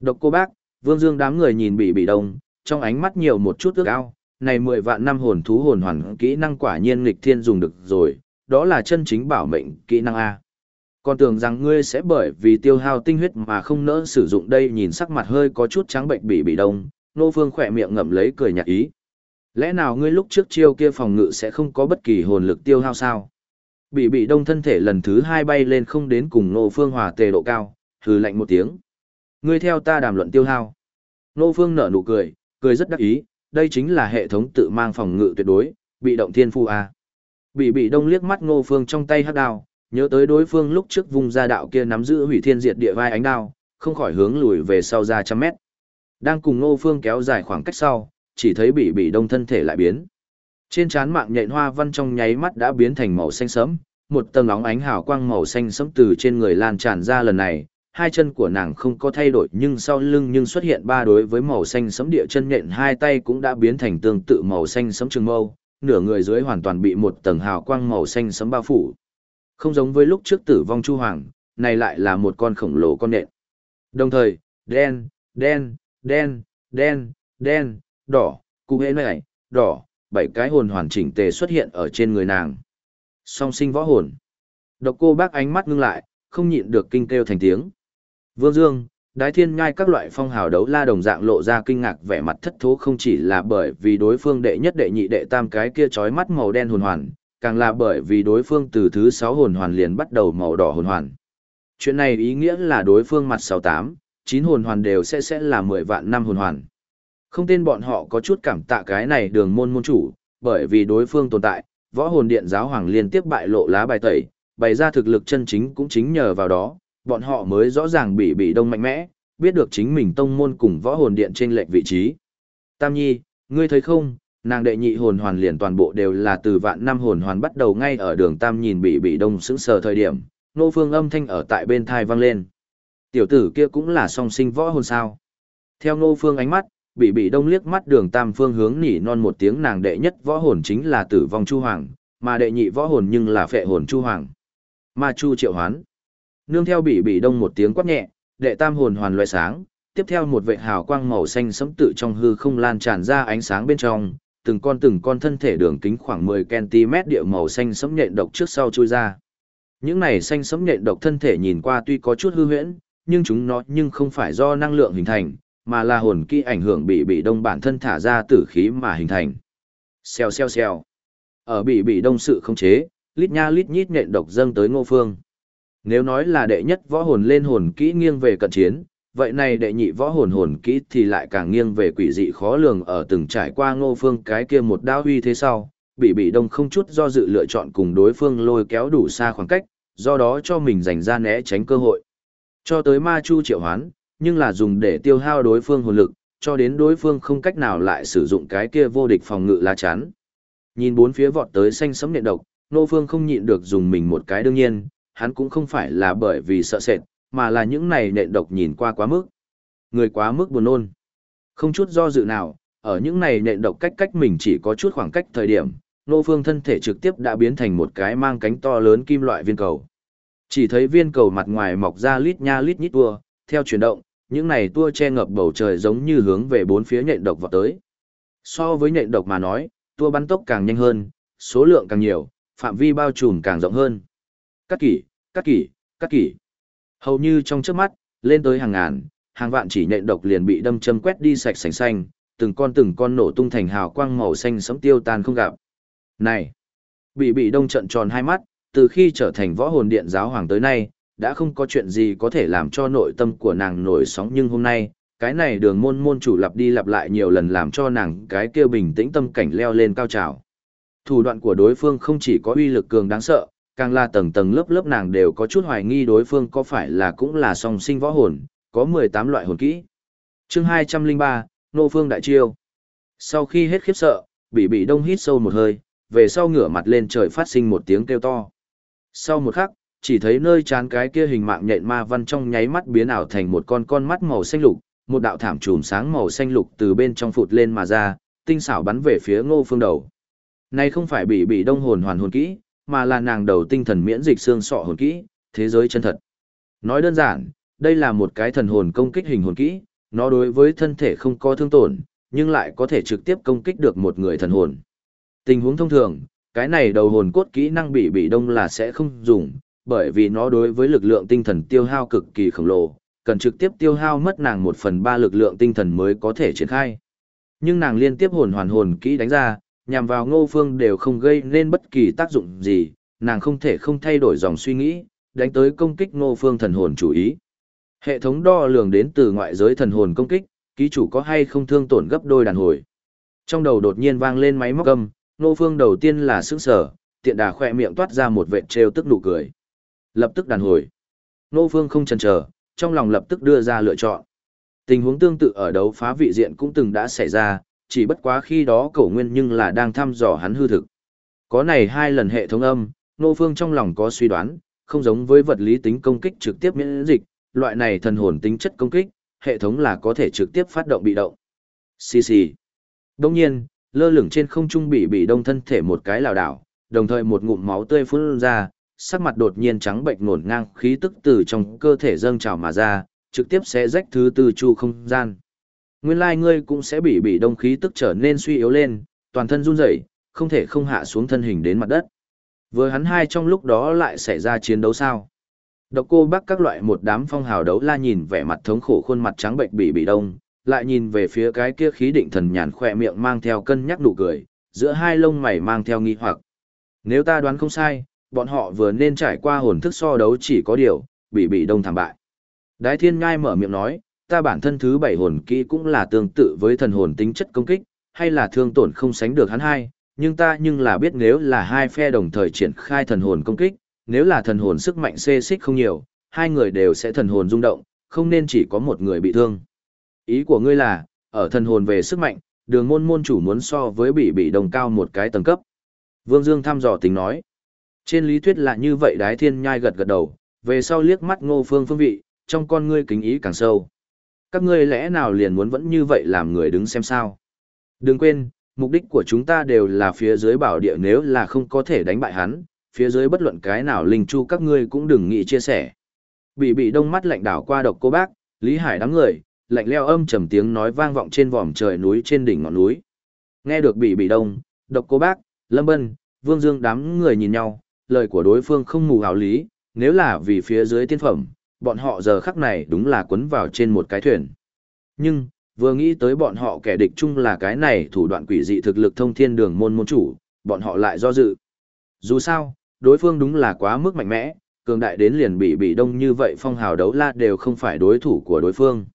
Độc cô bác, vương dương đám người nhìn bị bị đông, trong ánh mắt nhiều một chút ước ao, này mười vạn năm hồn thú hồn hoàn kỹ năng quả nhiên nghịch thiên dùng được rồi, đó là chân chính bảo mệnh kỹ năng A. Còn tưởng rằng ngươi sẽ bởi vì tiêu hao tinh huyết mà không nỡ sử dụng đây nhìn sắc mặt hơi có chút trắng bệnh bị bị đông, nô phương khỏe miệng ngậm lấy cười nhạt ý. Lẽ nào ngươi lúc trước chiêu kia phòng ngự sẽ không có bất kỳ hồn lực tiêu hao sao? Bị bị đông thân thể lần thứ hai bay lên không đến cùng nô phương hòa tề độ cao, hừ lạnh một tiếng. Ngươi theo ta đàm luận tiêu hao. Nô phương nở nụ cười, cười rất đắc ý, đây chính là hệ thống tự mang phòng ngự tuyệt đối, bị động thiên phu a. Bị bị đông liếc mắt Ngô Phương trong tay hắc đao, nhớ tới đối phương lúc trước vùng ra đạo kia nắm giữ hủy thiên diệt địa vai ánh đao, không khỏi hướng lùi về sau ra trăm mét. Đang cùng Ngô Phương kéo dài khoảng cách sau, chỉ thấy bị bị đông thân thể lại biến. Trên trán mạng nhện hoa văn trong nháy mắt đã biến thành màu xanh sẫm, một tầng óng ánh hào quang màu xanh sẫm từ trên người lan tràn ra lần này, hai chân của nàng không có thay đổi nhưng sau lưng nhưng xuất hiện ba đối với màu xanh sẫm địa chân nhện hai tay cũng đã biến thành tương tự màu xanh sẫm trường mâu, nửa người dưới hoàn toàn bị một tầng hào quang màu xanh sẫm bao phủ. Không giống với lúc trước tử vong chu hoàng, này lại là một con khổng lồ con nện Đồng thời, đen, đen, đen, đen, đen, đỏ, cụ hệ này, đỏ, bảy cái hồn hoàn chỉnh tề xuất hiện ở trên người nàng. Song sinh võ hồn. Độc cô bác ánh mắt ngưng lại, không nhịn được kinh kêu thành tiếng. Vương Dương, Đái Thiên Nhai các loại phong hào đấu la đồng dạng lộ ra kinh ngạc vẻ mặt thất thố không chỉ là bởi vì đối phương đệ nhất đệ nhị đệ tam cái kia chói mắt màu đen hồn hoàn, càng là bởi vì đối phương từ thứ sáu hồn hoàn liền bắt đầu màu đỏ hồn hoàn. Chuyện này ý nghĩa là đối phương mặt sáu tám, chín hồn hoàn đều sẽ sẽ là mười vạn năm hồn hoàn. Không tên bọn họ có chút cảm tạ cái này đường môn môn chủ, bởi vì đối phương tồn tại, võ hồn điện giáo hoàng liên tiếp bại lộ lá bài tẩy, bày ra thực lực chân chính cũng chính nhờ vào đó, bọn họ mới rõ ràng bị bị đông mạnh mẽ, biết được chính mình tông môn cùng võ hồn điện trên lệch vị trí. Tam Nhi, ngươi thấy không, nàng đệ nhị hồn hoàn liền toàn bộ đều là từ vạn năm hồn hoàn bắt đầu ngay ở đường Tam nhìn bị bị đông sững sờ thời điểm, nô phương âm thanh ở tại bên thai vang lên. Tiểu tử kia cũng là song sinh võ hồn sao. Theo nô phương ánh mắt, bị bị đông liếc mắt đường Tam phương hướng nỉ non một tiếng nàng đệ nhất võ hồn chính là tử vong chu hoàng, mà đệ nhị võ hồn nhưng là phệ hồn chu hoàng. Ma chu triệu hoán. Nương theo bị bị đông một tiếng quát nhẹ, đệ tam hồn hoàn loại sáng, tiếp theo một vệ hào quang màu xanh sẫm tự trong hư không lan tràn ra ánh sáng bên trong, từng con từng con thân thể đường kính khoảng 10 cm địa màu xanh sẫm nhện độc trước sau chui ra. Những này xanh sẫm nhện độc thân thể nhìn qua tuy có chút hư huyễn, nhưng chúng nó nhưng không phải do năng lượng hình thành, mà là hồn kỹ ảnh hưởng bị bị đông bản thân thả ra tử khí mà hình thành. Xèo xèo xèo. Ở bị bị đông sự không chế, lít nha lít nhít nhện độc dâng tới ngô phương. Nếu nói là đệ nhất võ hồn lên hồn kỹ nghiêng về cận chiến, vậy này đệ nhị võ hồn hồn kỹ thì lại càng nghiêng về quỷ dị khó lường ở từng trải qua ngô phương cái kia một đao huy thế sau, bị bị đông không chút do dự lựa chọn cùng đối phương lôi kéo đủ xa khoảng cách, do đó cho mình dành ra né tránh cơ hội. Cho tới ma chu triệu hoán, nhưng là dùng để tiêu hao đối phương hồn lực, cho đến đối phương không cách nào lại sử dụng cái kia vô địch phòng ngự lá chắn. Nhìn bốn phía vọt tới xanh sấm nện độc, nô phương không nhịn được dùng mình một cái đương nhiên, hắn cũng không phải là bởi vì sợ sệt, mà là những này nện độc nhìn qua quá mức. Người quá mức buồn nôn. Không chút do dự nào, ở những này nện độc cách cách mình chỉ có chút khoảng cách thời điểm, nô phương thân thể trực tiếp đã biến thành một cái mang cánh to lớn kim loại viên cầu. Chỉ thấy viên cầu mặt ngoài mọc ra lít nha lít nhít tua, theo chuyển động, những này tua che ngập bầu trời giống như hướng về bốn phía nhện độc vào tới. So với nhện độc mà nói, tua bắn tốc càng nhanh hơn, số lượng càng nhiều, phạm vi bao trùm càng rộng hơn. Cắt kỷ, cắt kỷ, cắt kỷ. Hầu như trong trước mắt, lên tới hàng ngàn, hàng vạn chỉ nhện độc liền bị đâm châm quét đi sạch sành xanh, từng con từng con nổ tung thành hào quang màu xanh sẫm tiêu tan không gặp. Này, bị bị đông trận tròn hai mắt, từ khi trở thành võ hồn điện giáo hoàng tới nay, đã không có chuyện gì có thể làm cho nội tâm của nàng nổi sóng nhưng hôm nay, cái này đường môn môn chủ lặp đi lặp lại nhiều lần làm cho nàng cái kia bình tĩnh tâm cảnh leo lên cao trào. Thủ đoạn của đối phương không chỉ có uy lực cường đáng sợ, càng là tầng tầng lớp lớp nàng đều có chút hoài nghi đối phương có phải là cũng là song sinh võ hồn, có 18 loại hồn kỹ. Chương 203, Nô Phương Đại Chiêu. Sau khi hết khiếp sợ, bị bị đông hít sâu một hơi, về sau ngửa mặt lên trời phát sinh một tiếng kêu to. Sau một khắc, chỉ thấy nơi chán cái kia hình mạng nhện ma văn trong nháy mắt biến ảo thành một con con mắt màu xanh lục, một đạo thảm trùm sáng màu xanh lục từ bên trong phụt lên mà ra, tinh xảo bắn về phía Ngô Phương đầu. Này không phải bị bị đông hồn hoàn hồn kỹ, mà là nàng đầu tinh thần miễn dịch xương sọ hồn kỹ, thế giới chân thật. Nói đơn giản, đây là một cái thần hồn công kích hình hồn kỹ, nó đối với thân thể không có thương tổn, nhưng lại có thể trực tiếp công kích được một người thần hồn. Tình huống thông thường, cái này đầu hồn cốt kỹ năng bị bị đông là sẽ không dùng, bởi vì nó đối với lực lượng tinh thần tiêu hao cực kỳ khổng lồ, cần trực tiếp tiêu hao mất nàng một phần ba lực lượng tinh thần mới có thể triển khai. Nhưng nàng liên tiếp hồn hoàn hồn kỹ đánh ra, nhằm vào ngô phương đều không gây nên bất kỳ tác dụng gì, nàng không thể không thay đổi dòng suy nghĩ, đánh tới công kích ngô phương thần hồn chủ ý. Hệ thống đo lường đến từ ngoại giới thần hồn công kích, ký chủ có hay không thương tổn gấp đôi đàn hồi. Trong đầu đột nhiên vang lên máy móc âm, ngô phương đầu tiên là sững sở, tiện đà khỏe miệng toát ra một vệt trêu tức nụ cười. Lập tức đàn hồi. Ngô phương không chần chờ, trong lòng lập tức đưa ra lựa chọn. Tình huống tương tự ở đấu phá vị diện cũng từng đã xảy ra, chỉ bất quá khi đó cổ nguyên nhưng là đang thăm dò hắn hư thực. Có này hai lần hệ thống âm, nô phương trong lòng có suy đoán, không giống với vật lý tính công kích trực tiếp miễn dịch, loại này thần hồn tính chất công kích, hệ thống là có thể trực tiếp phát động bị động. Xì xì. Đông nhiên, lơ lửng trên không trung bị bị đông thân thể một cái lào đảo, đồng thời một ngụm máu tươi phun ra, sắc mặt đột nhiên trắng bệnh nổn ngang khí tức từ trong cơ thể dâng trào mà ra, trực tiếp sẽ rách thứ tư chu không gian. Nguyên lai ngươi cũng sẽ bị bị đông khí tức trở nên suy yếu lên, toàn thân run rẩy, không thể không hạ xuống thân hình đến mặt đất. Vừa hắn hai trong lúc đó lại xảy ra chiến đấu sao? Độc cô bác các loại một đám phong hào đấu la nhìn vẻ mặt thống khổ khuôn mặt trắng bệnh bị bị đông, lại nhìn về phía cái kia khí định thần nhàn khỏe miệng mang theo cân nhắc nụ cười, giữa hai lông mày mang theo nghi hoặc. Nếu ta đoán không sai, bọn họ vừa nên trải qua hồn thức so đấu chỉ có điều, bị bị đông thảm bại. Đái thiên ngai mở miệng nói, ta bản thân thứ bảy hồn kỹ cũng là tương tự với thần hồn tính chất công kích, hay là thương tổn không sánh được hắn hai, nhưng ta nhưng là biết nếu là hai phe đồng thời triển khai thần hồn công kích, nếu là thần hồn sức mạnh xê xích không nhiều, hai người đều sẽ thần hồn rung động, không nên chỉ có một người bị thương. Ý của ngươi là, ở thần hồn về sức mạnh, đường môn môn chủ muốn so với bị bị đồng cao một cái tầng cấp. Vương Dương thăm dò tính nói. Trên lý thuyết là như vậy đái thiên nhai gật gật đầu, về sau liếc mắt ngô phương phương vị, trong con ngươi kính ý càng sâu. Các ngươi lẽ nào liền muốn vẫn như vậy làm người đứng xem sao? Đừng quên, mục đích của chúng ta đều là phía dưới bảo địa nếu là không có thể đánh bại hắn, phía dưới bất luận cái nào linh chu các ngươi cũng đừng nghĩ chia sẻ. Bị bị đông mắt lạnh đảo qua độc cô bác, Lý Hải đám người, lạnh leo âm trầm tiếng nói vang vọng trên vòm trời núi trên đỉnh ngọn núi. Nghe được bị bị đông, độc cô bác, Lâm Bân, Vương Dương đám người nhìn nhau, lời của đối phương không mù hào lý, nếu là vì phía dưới tiên phẩm, bọn họ giờ khắc này đúng là quấn vào trên một cái thuyền. Nhưng, vừa nghĩ tới bọn họ kẻ địch chung là cái này thủ đoạn quỷ dị thực lực thông thiên đường môn môn chủ, bọn họ lại do dự. Dù sao, đối phương đúng là quá mức mạnh mẽ, cường đại đến liền bị bị đông như vậy phong hào đấu la đều không phải đối thủ của đối phương.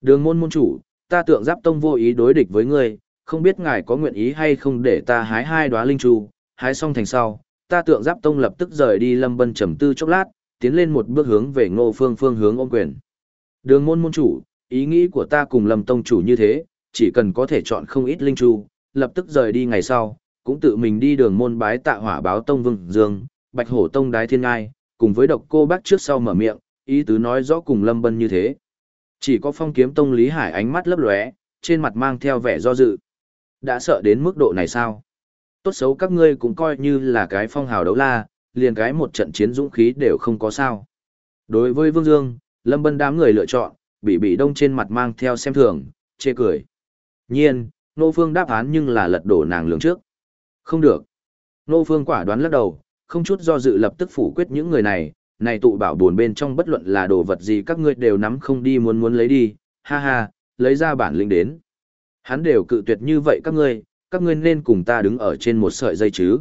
Đường môn môn chủ, ta tượng giáp tông vô ý đối địch với ngươi, không biết ngài có nguyện ý hay không để ta hái hai đóa linh chu, hái xong thành sau, ta tượng giáp tông lập tức rời đi lâm bân trầm tư chốc lát, tiến lên một bước hướng về ngô phương phương hướng ôm quyền. Đường môn môn chủ, ý nghĩ của ta cùng lâm tông chủ như thế, chỉ cần có thể chọn không ít linh chu, lập tức rời đi ngày sau, cũng tự mình đi đường môn bái tạ hỏa báo tông vương dương, bạch hổ tông đái thiên ngai, cùng với độc cô bác trước sau mở miệng, ý tứ nói rõ cùng lâm bân như thế. Chỉ có phong kiếm tông Lý Hải ánh mắt lấp lóe, trên mặt mang theo vẻ do dự. Đã sợ đến mức độ này sao? Tốt xấu các ngươi cũng coi như là cái phong hào đấu la, liền cái một trận chiến dũng khí đều không có sao. Đối với Vương Dương, Lâm Bân đám người lựa chọn, bị bị đông trên mặt mang theo xem thường, chê cười. Nhiên, Nô Phương đáp án nhưng là lật đổ nàng lường trước. Không được. Nô Phương quả đoán lắc đầu, không chút do dự lập tức phủ quyết những người này, này tụ bảo buồn bên trong bất luận là đồ vật gì các ngươi đều nắm không đi muốn muốn lấy đi, ha ha, lấy ra bản lĩnh đến. Hắn đều cự tuyệt như vậy các ngươi, các ngươi nên cùng ta đứng ở trên một sợi dây chứ.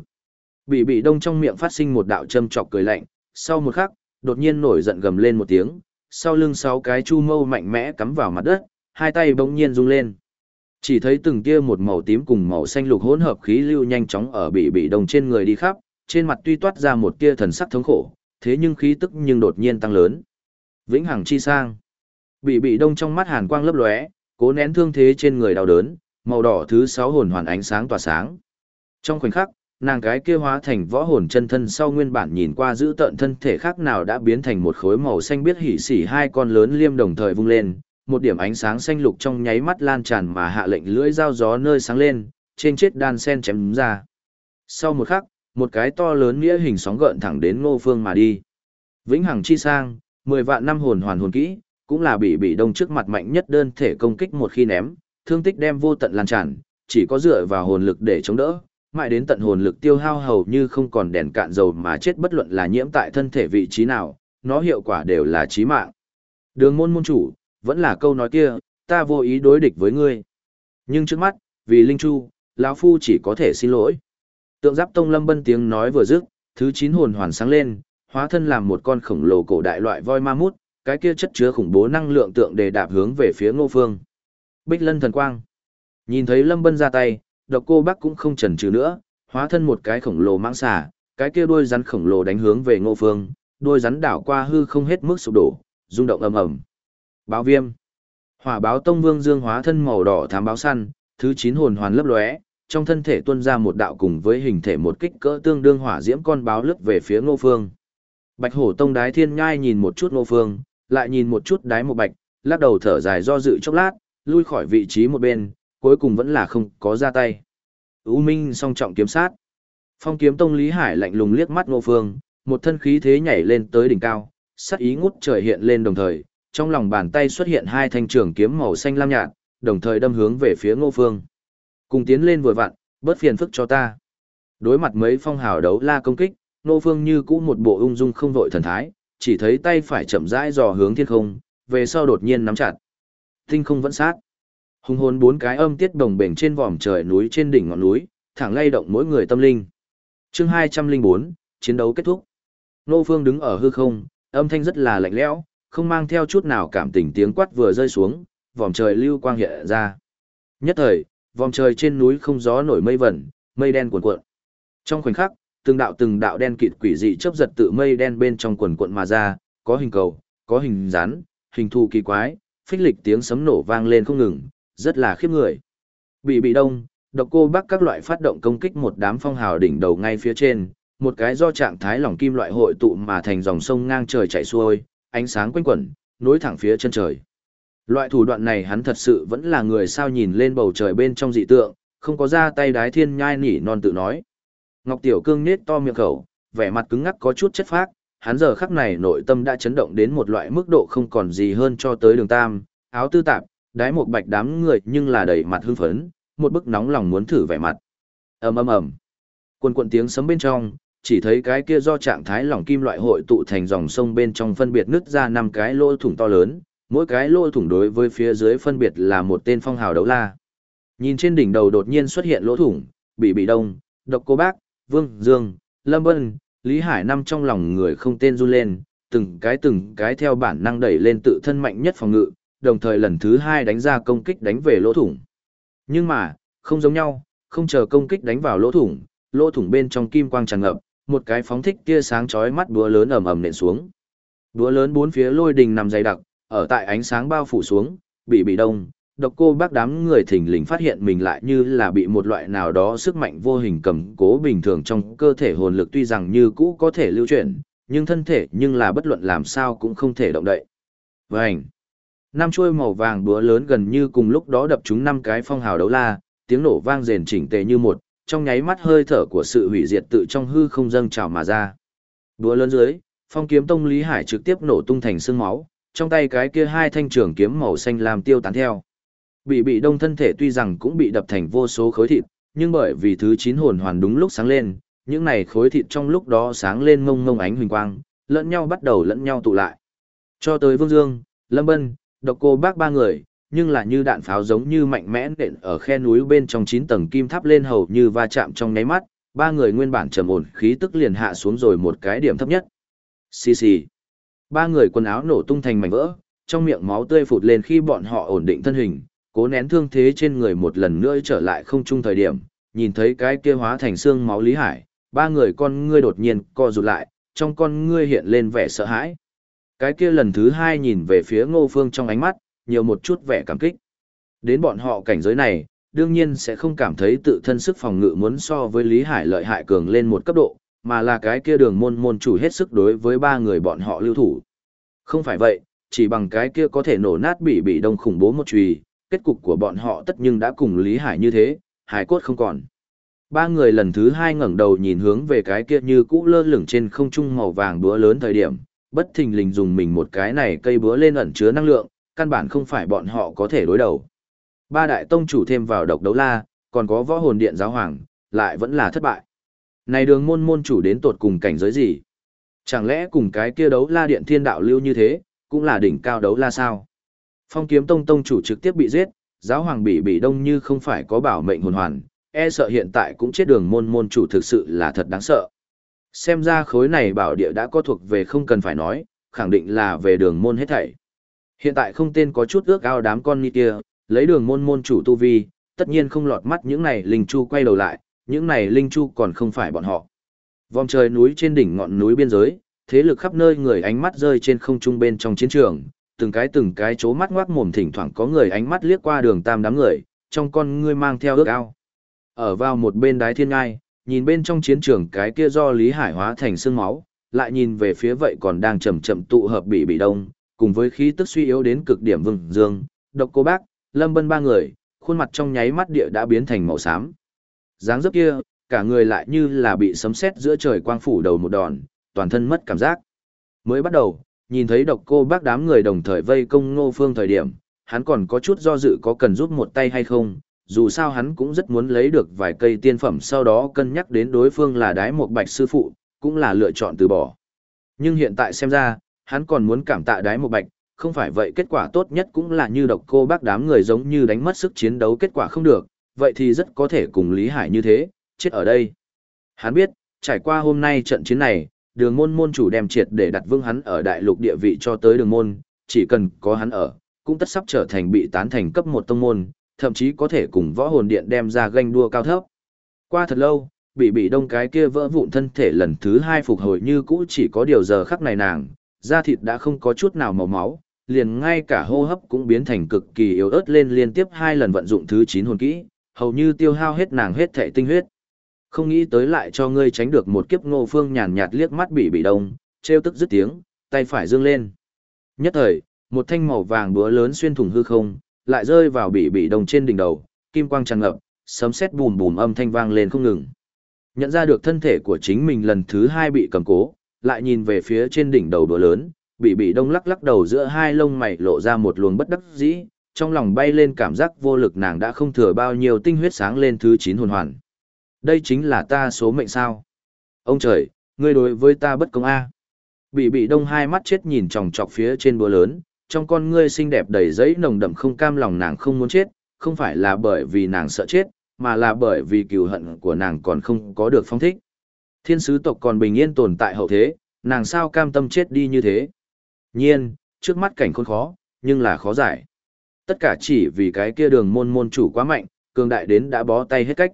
Bị bị đông trong miệng phát sinh một đạo châm chọc cười lạnh, sau một khắc, đột nhiên nổi giận gầm lên một tiếng, sau lưng sáu cái chu mâu mạnh mẽ cắm vào mặt đất, hai tay bỗng nhiên rung lên. Chỉ thấy từng kia một màu tím cùng màu xanh lục hỗn hợp khí lưu nhanh chóng ở bị bị đông trên người đi khắp, trên mặt tuy toát ra một tia thần sắc thống khổ, thế nhưng khí tức nhưng đột nhiên tăng lớn. Vĩnh hằng chi sang. Bị bị đông trong mắt hàn quang lấp lóe, cố nén thương thế trên người đau đớn, màu đỏ thứ sáu hồn hoàn ánh sáng tỏa sáng. Trong khoảnh khắc, nàng cái kia hóa thành võ hồn chân thân sau nguyên bản nhìn qua giữ tợn thân thể khác nào đã biến thành một khối màu xanh biết hỉ xỉ hai con lớn liêm đồng thời vung lên, một điểm ánh sáng xanh lục trong nháy mắt lan tràn mà hạ lệnh lưỡi dao gió nơi sáng lên, trên chết đan sen chém ra. Sau một khắc, một cái to lớn nghĩa hình sóng gợn thẳng đến ngô phương mà đi. Vĩnh hằng chi sang, 10 vạn năm hồn hoàn hồn kỹ, cũng là bị bị đông trước mặt mạnh nhất đơn thể công kích một khi ném, thương tích đem vô tận lan tràn, chỉ có dựa vào hồn lực để chống đỡ, mãi đến tận hồn lực tiêu hao hầu như không còn đèn cạn dầu mà chết bất luận là nhiễm tại thân thể vị trí nào, nó hiệu quả đều là chí mạng. Đường môn môn chủ, vẫn là câu nói kia, ta vô ý đối địch với ngươi. Nhưng trước mắt, vì Linh Chu, lão phu chỉ có thể xin lỗi. Tượng giáp tông lâm bân tiếng nói vừa dứt, thứ chín hồn hoàn sáng lên, hóa thân làm một con khổng lồ cổ đại loại voi ma mút, cái kia chất chứa khủng bố năng lượng tượng để đạp hướng về phía ngô phương. Bích lân thần quang. Nhìn thấy lâm bân ra tay, độc cô bác cũng không chần chừ nữa, hóa thân một cái khổng lồ mãng xà, cái kia đuôi rắn khổng lồ đánh hướng về ngô phương, đuôi rắn đảo qua hư không hết mức sụp đổ, rung động ầm ầm. Báo viêm. Hỏa báo tông vương dương hóa thân màu đỏ thám báo săn, thứ chín hồn hoàn lấp lóe, trong thân thể tuôn ra một đạo cùng với hình thể một kích cỡ tương đương hỏa diễm con báo lướt về phía Ngô Phương. Bạch Hổ Tông Đái Thiên Nhai nhìn một chút Ngô Phương, lại nhìn một chút Đái Một Bạch, lắc đầu thở dài do dự chốc lát, lui khỏi vị trí một bên, cuối cùng vẫn là không có ra tay. U Minh song trọng kiếm sát. Phong kiếm tông Lý Hải lạnh lùng liếc mắt Ngô Phương, một thân khí thế nhảy lên tới đỉnh cao, sát ý ngút trời hiện lên đồng thời, trong lòng bàn tay xuất hiện hai thanh trường kiếm màu xanh lam nhạt, đồng thời đâm hướng về phía Ngô Phương. Cùng tiến lên vừa vặn, bớt phiền phức cho ta. Đối mặt mấy phong hào đấu la công kích, Ngô Phương như cũ một bộ ung dung không vội thần thái, chỉ thấy tay phải chậm rãi dò hướng thiên không, về sau đột nhiên nắm chặt. Tinh không vẫn sát. Hùng hồn bốn cái âm tiết đồng bềnh trên vòm trời núi trên đỉnh ngọn núi, thẳng lay động mỗi người tâm linh. Chương 204, chiến đấu kết thúc. Nô Phương đứng ở hư không, âm thanh rất là lạnh lẽo, không mang theo chút nào cảm tình tiếng quát vừa rơi xuống, vòm trời lưu quang hiện ra. Nhất thời, vòm trời trên núi không gió nổi mây vẩn, mây đen cuồn cuộn. Trong khoảnh khắc, từng đạo từng đạo đen kịt quỷ dị chớp giật tự mây đen bên trong quần cuộn mà ra, có hình cầu, có hình rắn, hình thù kỳ quái, phích lịch tiếng sấm nổ vang lên không ngừng, rất là khiếp người. Bị bị đông, độc cô bắc các loại phát động công kích một đám phong hào đỉnh đầu ngay phía trên, một cái do trạng thái lỏng kim loại hội tụ mà thành dòng sông ngang trời chảy xuôi, ánh sáng quanh quẩn, nối thẳng phía chân trời. Loại thủ đoạn này hắn thật sự vẫn là người sao nhìn lên bầu trời bên trong dị tượng, không có ra tay đái thiên nhai nỉ non tự nói. Ngọc Tiểu Cương nết to miệng khẩu, vẻ mặt cứng ngắc có chút chất phác, hắn giờ khắc này nội tâm đã chấn động đến một loại mức độ không còn gì hơn cho tới đường tam, áo tư tạp, đái một bạch đám người nhưng là đầy mặt hưng phấn, một bức nóng lòng muốn thử vẻ mặt. ầm ầm ầm, quần quần tiếng sấm bên trong, chỉ thấy cái kia do trạng thái lỏng kim loại hội tụ thành dòng sông bên trong phân biệt nứt ra năm cái lỗ thủng to lớn, mỗi cái lỗ thủng đối với phía dưới phân biệt là một tên phong hào đấu la. Nhìn trên đỉnh đầu đột nhiên xuất hiện lỗ thủng, bị bị đông, độc cô bác, vương, dương, lâm vân, lý hải năm trong lòng người không tên run lên, từng cái từng cái theo bản năng đẩy lên tự thân mạnh nhất phòng ngự, đồng thời lần thứ hai đánh ra công kích đánh về lỗ thủng. Nhưng mà, không giống nhau, không chờ công kích đánh vào lỗ thủng, lỗ thủng bên trong kim quang tràn ngập, một cái phóng thích tia sáng chói mắt búa lớn ầm ầm nện xuống. Búa lớn bốn phía lôi đình nằm dày đặc, ở tại ánh sáng bao phủ xuống, bị bị đông, độc cô bác đám người thình lình phát hiện mình lại như là bị một loại nào đó sức mạnh vô hình cầm cố bình thường trong cơ thể hồn lực tuy rằng như cũ có thể lưu chuyển, nhưng thân thể nhưng là bất luận làm sao cũng không thể động đậy. Vành! Năm chuôi màu vàng búa lớn gần như cùng lúc đó đập chúng năm cái phong hào đấu la, tiếng nổ vang rền chỉnh tề như một, trong nháy mắt hơi thở của sự hủy diệt tự trong hư không dâng trào mà ra. Búa lớn dưới, phong kiếm tông Lý Hải trực tiếp nổ tung thành xương máu, trong tay cái kia hai thanh trường kiếm màu xanh làm tiêu tán theo. Bị bị đông thân thể tuy rằng cũng bị đập thành vô số khối thịt, nhưng bởi vì thứ chín hồn hoàn đúng lúc sáng lên, những này khối thịt trong lúc đó sáng lên ngông ngông ánh huỳnh quang, lẫn nhau bắt đầu lẫn nhau tụ lại. Cho tới Vương Dương, Lâm Bân, Độc Cô Bác ba người, nhưng là như đạn pháo giống như mạnh mẽ nện ở khe núi bên trong chín tầng kim tháp lên hầu như va chạm trong nháy mắt, ba người nguyên bản trầm ổn khí tức liền hạ xuống rồi một cái điểm thấp nhất. Xì xì. Ba người quần áo nổ tung thành mảnh vỡ, trong miệng máu tươi phụt lên khi bọn họ ổn định thân hình, cố nén thương thế trên người một lần nữa trở lại không chung thời điểm, nhìn thấy cái kia hóa thành xương máu Lý Hải, ba người con ngươi đột nhiên co rụt lại, trong con ngươi hiện lên vẻ sợ hãi. Cái kia lần thứ hai nhìn về phía Ngô Phương trong ánh mắt, nhiều một chút vẻ cảm kích. Đến bọn họ cảnh giới này, đương nhiên sẽ không cảm thấy tự thân sức phòng ngự muốn so với Lý Hải lợi hại cường lên một cấp độ, mà là cái kia đường môn môn chủ hết sức đối với ba người bọn họ lưu thủ. Không phải vậy, chỉ bằng cái kia có thể nổ nát bị bị đông khủng bố một chùy, kết cục của bọn họ tất nhưng đã cùng Lý Hải như thế, hải cốt không còn. Ba người lần thứ hai ngẩng đầu nhìn hướng về cái kia như cũ lơ lửng trên không trung màu vàng búa lớn thời điểm, bất thình lình dùng mình một cái này cây búa lên ẩn chứa năng lượng, căn bản không phải bọn họ có thể đối đầu. Ba đại tông chủ thêm vào độc đấu la, còn có võ hồn điện giáo hoàng, lại vẫn là thất bại. Này đường môn môn chủ đến tột cùng cảnh giới gì? Chẳng lẽ cùng cái kia đấu la điện thiên đạo lưu như thế, cũng là đỉnh cao đấu la sao? Phong kiếm tông tông chủ trực tiếp bị giết, giáo hoàng bị bị đông như không phải có bảo mệnh hồn hoàn, e sợ hiện tại cũng chết đường môn môn chủ thực sự là thật đáng sợ. Xem ra khối này bảo địa đã có thuộc về không cần phải nói, khẳng định là về đường môn hết thảy. Hiện tại không tên có chút ước ao đám con ni kia, lấy đường môn môn chủ tu vi, tất nhiên không lọt mắt những này linh chu quay đầu lại, những này linh chu còn không phải bọn họ. Vòng trời núi trên đỉnh ngọn núi biên giới, thế lực khắp nơi người ánh mắt rơi trên không trung bên trong chiến trường, từng cái từng cái chố mắt ngoác mồm thỉnh thoảng có người ánh mắt liếc qua đường tam đám người, trong con ngươi mang theo ước ao. Ở vào một bên đái thiên ngai, nhìn bên trong chiến trường cái kia do Lý Hải hóa thành xương máu, lại nhìn về phía vậy còn đang chậm chậm tụ hợp bị bị đông, cùng với khí tức suy yếu đến cực điểm vừng dương, độc cô bác, lâm bân ba người, khuôn mặt trong nháy mắt địa đã biến thành màu xám. dáng dấp kia, cả người lại như là bị sấm sét giữa trời quang phủ đầu một đòn, toàn thân mất cảm giác. Mới bắt đầu, nhìn thấy độc cô bác đám người đồng thời vây công ngô phương thời điểm, hắn còn có chút do dự có cần giúp một tay hay không, dù sao hắn cũng rất muốn lấy được vài cây tiên phẩm sau đó cân nhắc đến đối phương là đái một bạch sư phụ, cũng là lựa chọn từ bỏ. Nhưng hiện tại xem ra, hắn còn muốn cảm tạ đái một bạch, không phải vậy kết quả tốt nhất cũng là như độc cô bác đám người giống như đánh mất sức chiến đấu kết quả không được, vậy thì rất có thể cùng Lý Hải như thế, chết ở đây. Hắn biết, trải qua hôm nay trận chiến này, đường môn môn chủ đem triệt để đặt vương hắn ở đại lục địa vị cho tới đường môn, chỉ cần có hắn ở, cũng tất sắp trở thành bị tán thành cấp một tông môn, thậm chí có thể cùng võ hồn điện đem ra ganh đua cao thấp. Qua thật lâu, bị bị đông cái kia vỡ vụn thân thể lần thứ hai phục hồi như cũ chỉ có điều giờ khắc này nàng, da thịt đã không có chút nào màu máu, liền ngay cả hô hấp cũng biến thành cực kỳ yếu ớt lên liên tiếp hai lần vận dụng thứ 9 hồn kỹ, hầu như tiêu hao hết nàng hết thể tinh huyết. Không nghĩ tới lại cho ngươi tránh được một kiếp ngô phương nhàn nhạt liếc mắt bị bị đông, treo tức dứt tiếng, tay phải dương lên. Nhất thời, một thanh màu vàng búa lớn xuyên thủng hư không, lại rơi vào bị bị đồng trên đỉnh đầu, kim quang tràn ngập, sấm sét bùm bùm âm thanh vang lên không ngừng. Nhận ra được thân thể của chính mình lần thứ hai bị cầm cố, lại nhìn về phía trên đỉnh đầu đùa lớn, bị bị đông lắc lắc đầu giữa hai lông mày lộ ra một luồng bất đắc dĩ, trong lòng bay lên cảm giác vô lực nàng đã không thừa bao nhiêu tinh huyết sáng lên thứ chín hồn hoàn. Đây chính là ta số mệnh sao. Ông trời, ngươi đối với ta bất công a. Bị bị đông hai mắt chết nhìn tròng trọc phía trên búa lớn, trong con ngươi xinh đẹp đầy giấy nồng đậm không cam lòng nàng không muốn chết, không phải là bởi vì nàng sợ chết, mà là bởi vì cừu hận của nàng còn không có được phong thích. Thiên sứ tộc còn bình yên tồn tại hậu thế, nàng sao cam tâm chết đi như thế. Nhiên, trước mắt cảnh khốn khó, nhưng là khó giải. Tất cả chỉ vì cái kia đường môn môn chủ quá mạnh, cường đại đến đã bó tay hết cách.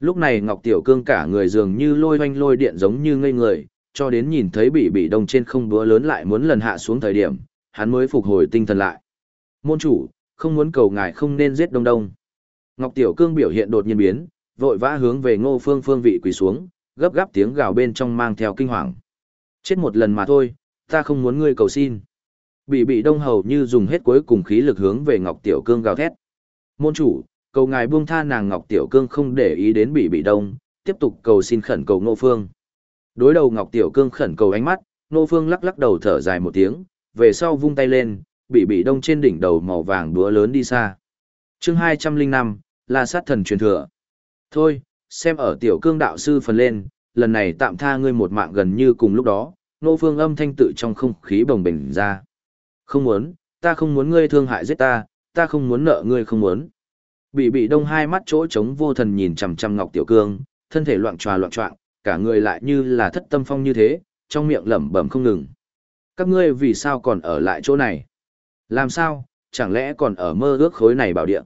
Lúc này Ngọc Tiểu Cương cả người dường như lôi hoanh lôi điện giống như ngây người, cho đến nhìn thấy bị bị đông trên không búa lớn lại muốn lần hạ xuống thời điểm, hắn mới phục hồi tinh thần lại. Môn chủ, không muốn cầu ngài không nên giết đông đông. Ngọc Tiểu Cương biểu hiện đột nhiên biến, vội vã hướng về ngô phương phương vị quỳ xuống, gấp gáp tiếng gào bên trong mang theo kinh hoàng. Chết một lần mà thôi, ta không muốn ngươi cầu xin. Bị bị đông hầu như dùng hết cuối cùng khí lực hướng về Ngọc Tiểu Cương gào thét. Môn chủ, cầu ngài buông tha nàng Ngọc Tiểu Cương không để ý đến bị bị đông, tiếp tục cầu xin khẩn cầu Ngô Phương. Đối đầu Ngọc Tiểu Cương khẩn cầu ánh mắt, Ngô Phương lắc lắc đầu thở dài một tiếng, về sau vung tay lên, bị bị đông trên đỉnh đầu màu vàng đúa lớn đi xa. chương 205, là sát thần truyền thừa. Thôi, xem ở Tiểu Cương đạo sư phần lên, lần này tạm tha ngươi một mạng gần như cùng lúc đó, Nô Phương âm thanh tự trong không khí bồng bềnh ra. Không muốn, ta không muốn ngươi thương hại giết ta, ta không muốn nợ ngươi không muốn. Bị bị đông hai mắt chỗ trống vô thần nhìn chằm chằm Ngọc Tiểu Cương, thân thể loạn tròa loạn trọng, cả người lại như là thất tâm phong như thế, trong miệng lẩm bẩm không ngừng. Các ngươi vì sao còn ở lại chỗ này? Làm sao, chẳng lẽ còn ở mơ ước khối này bảo địa?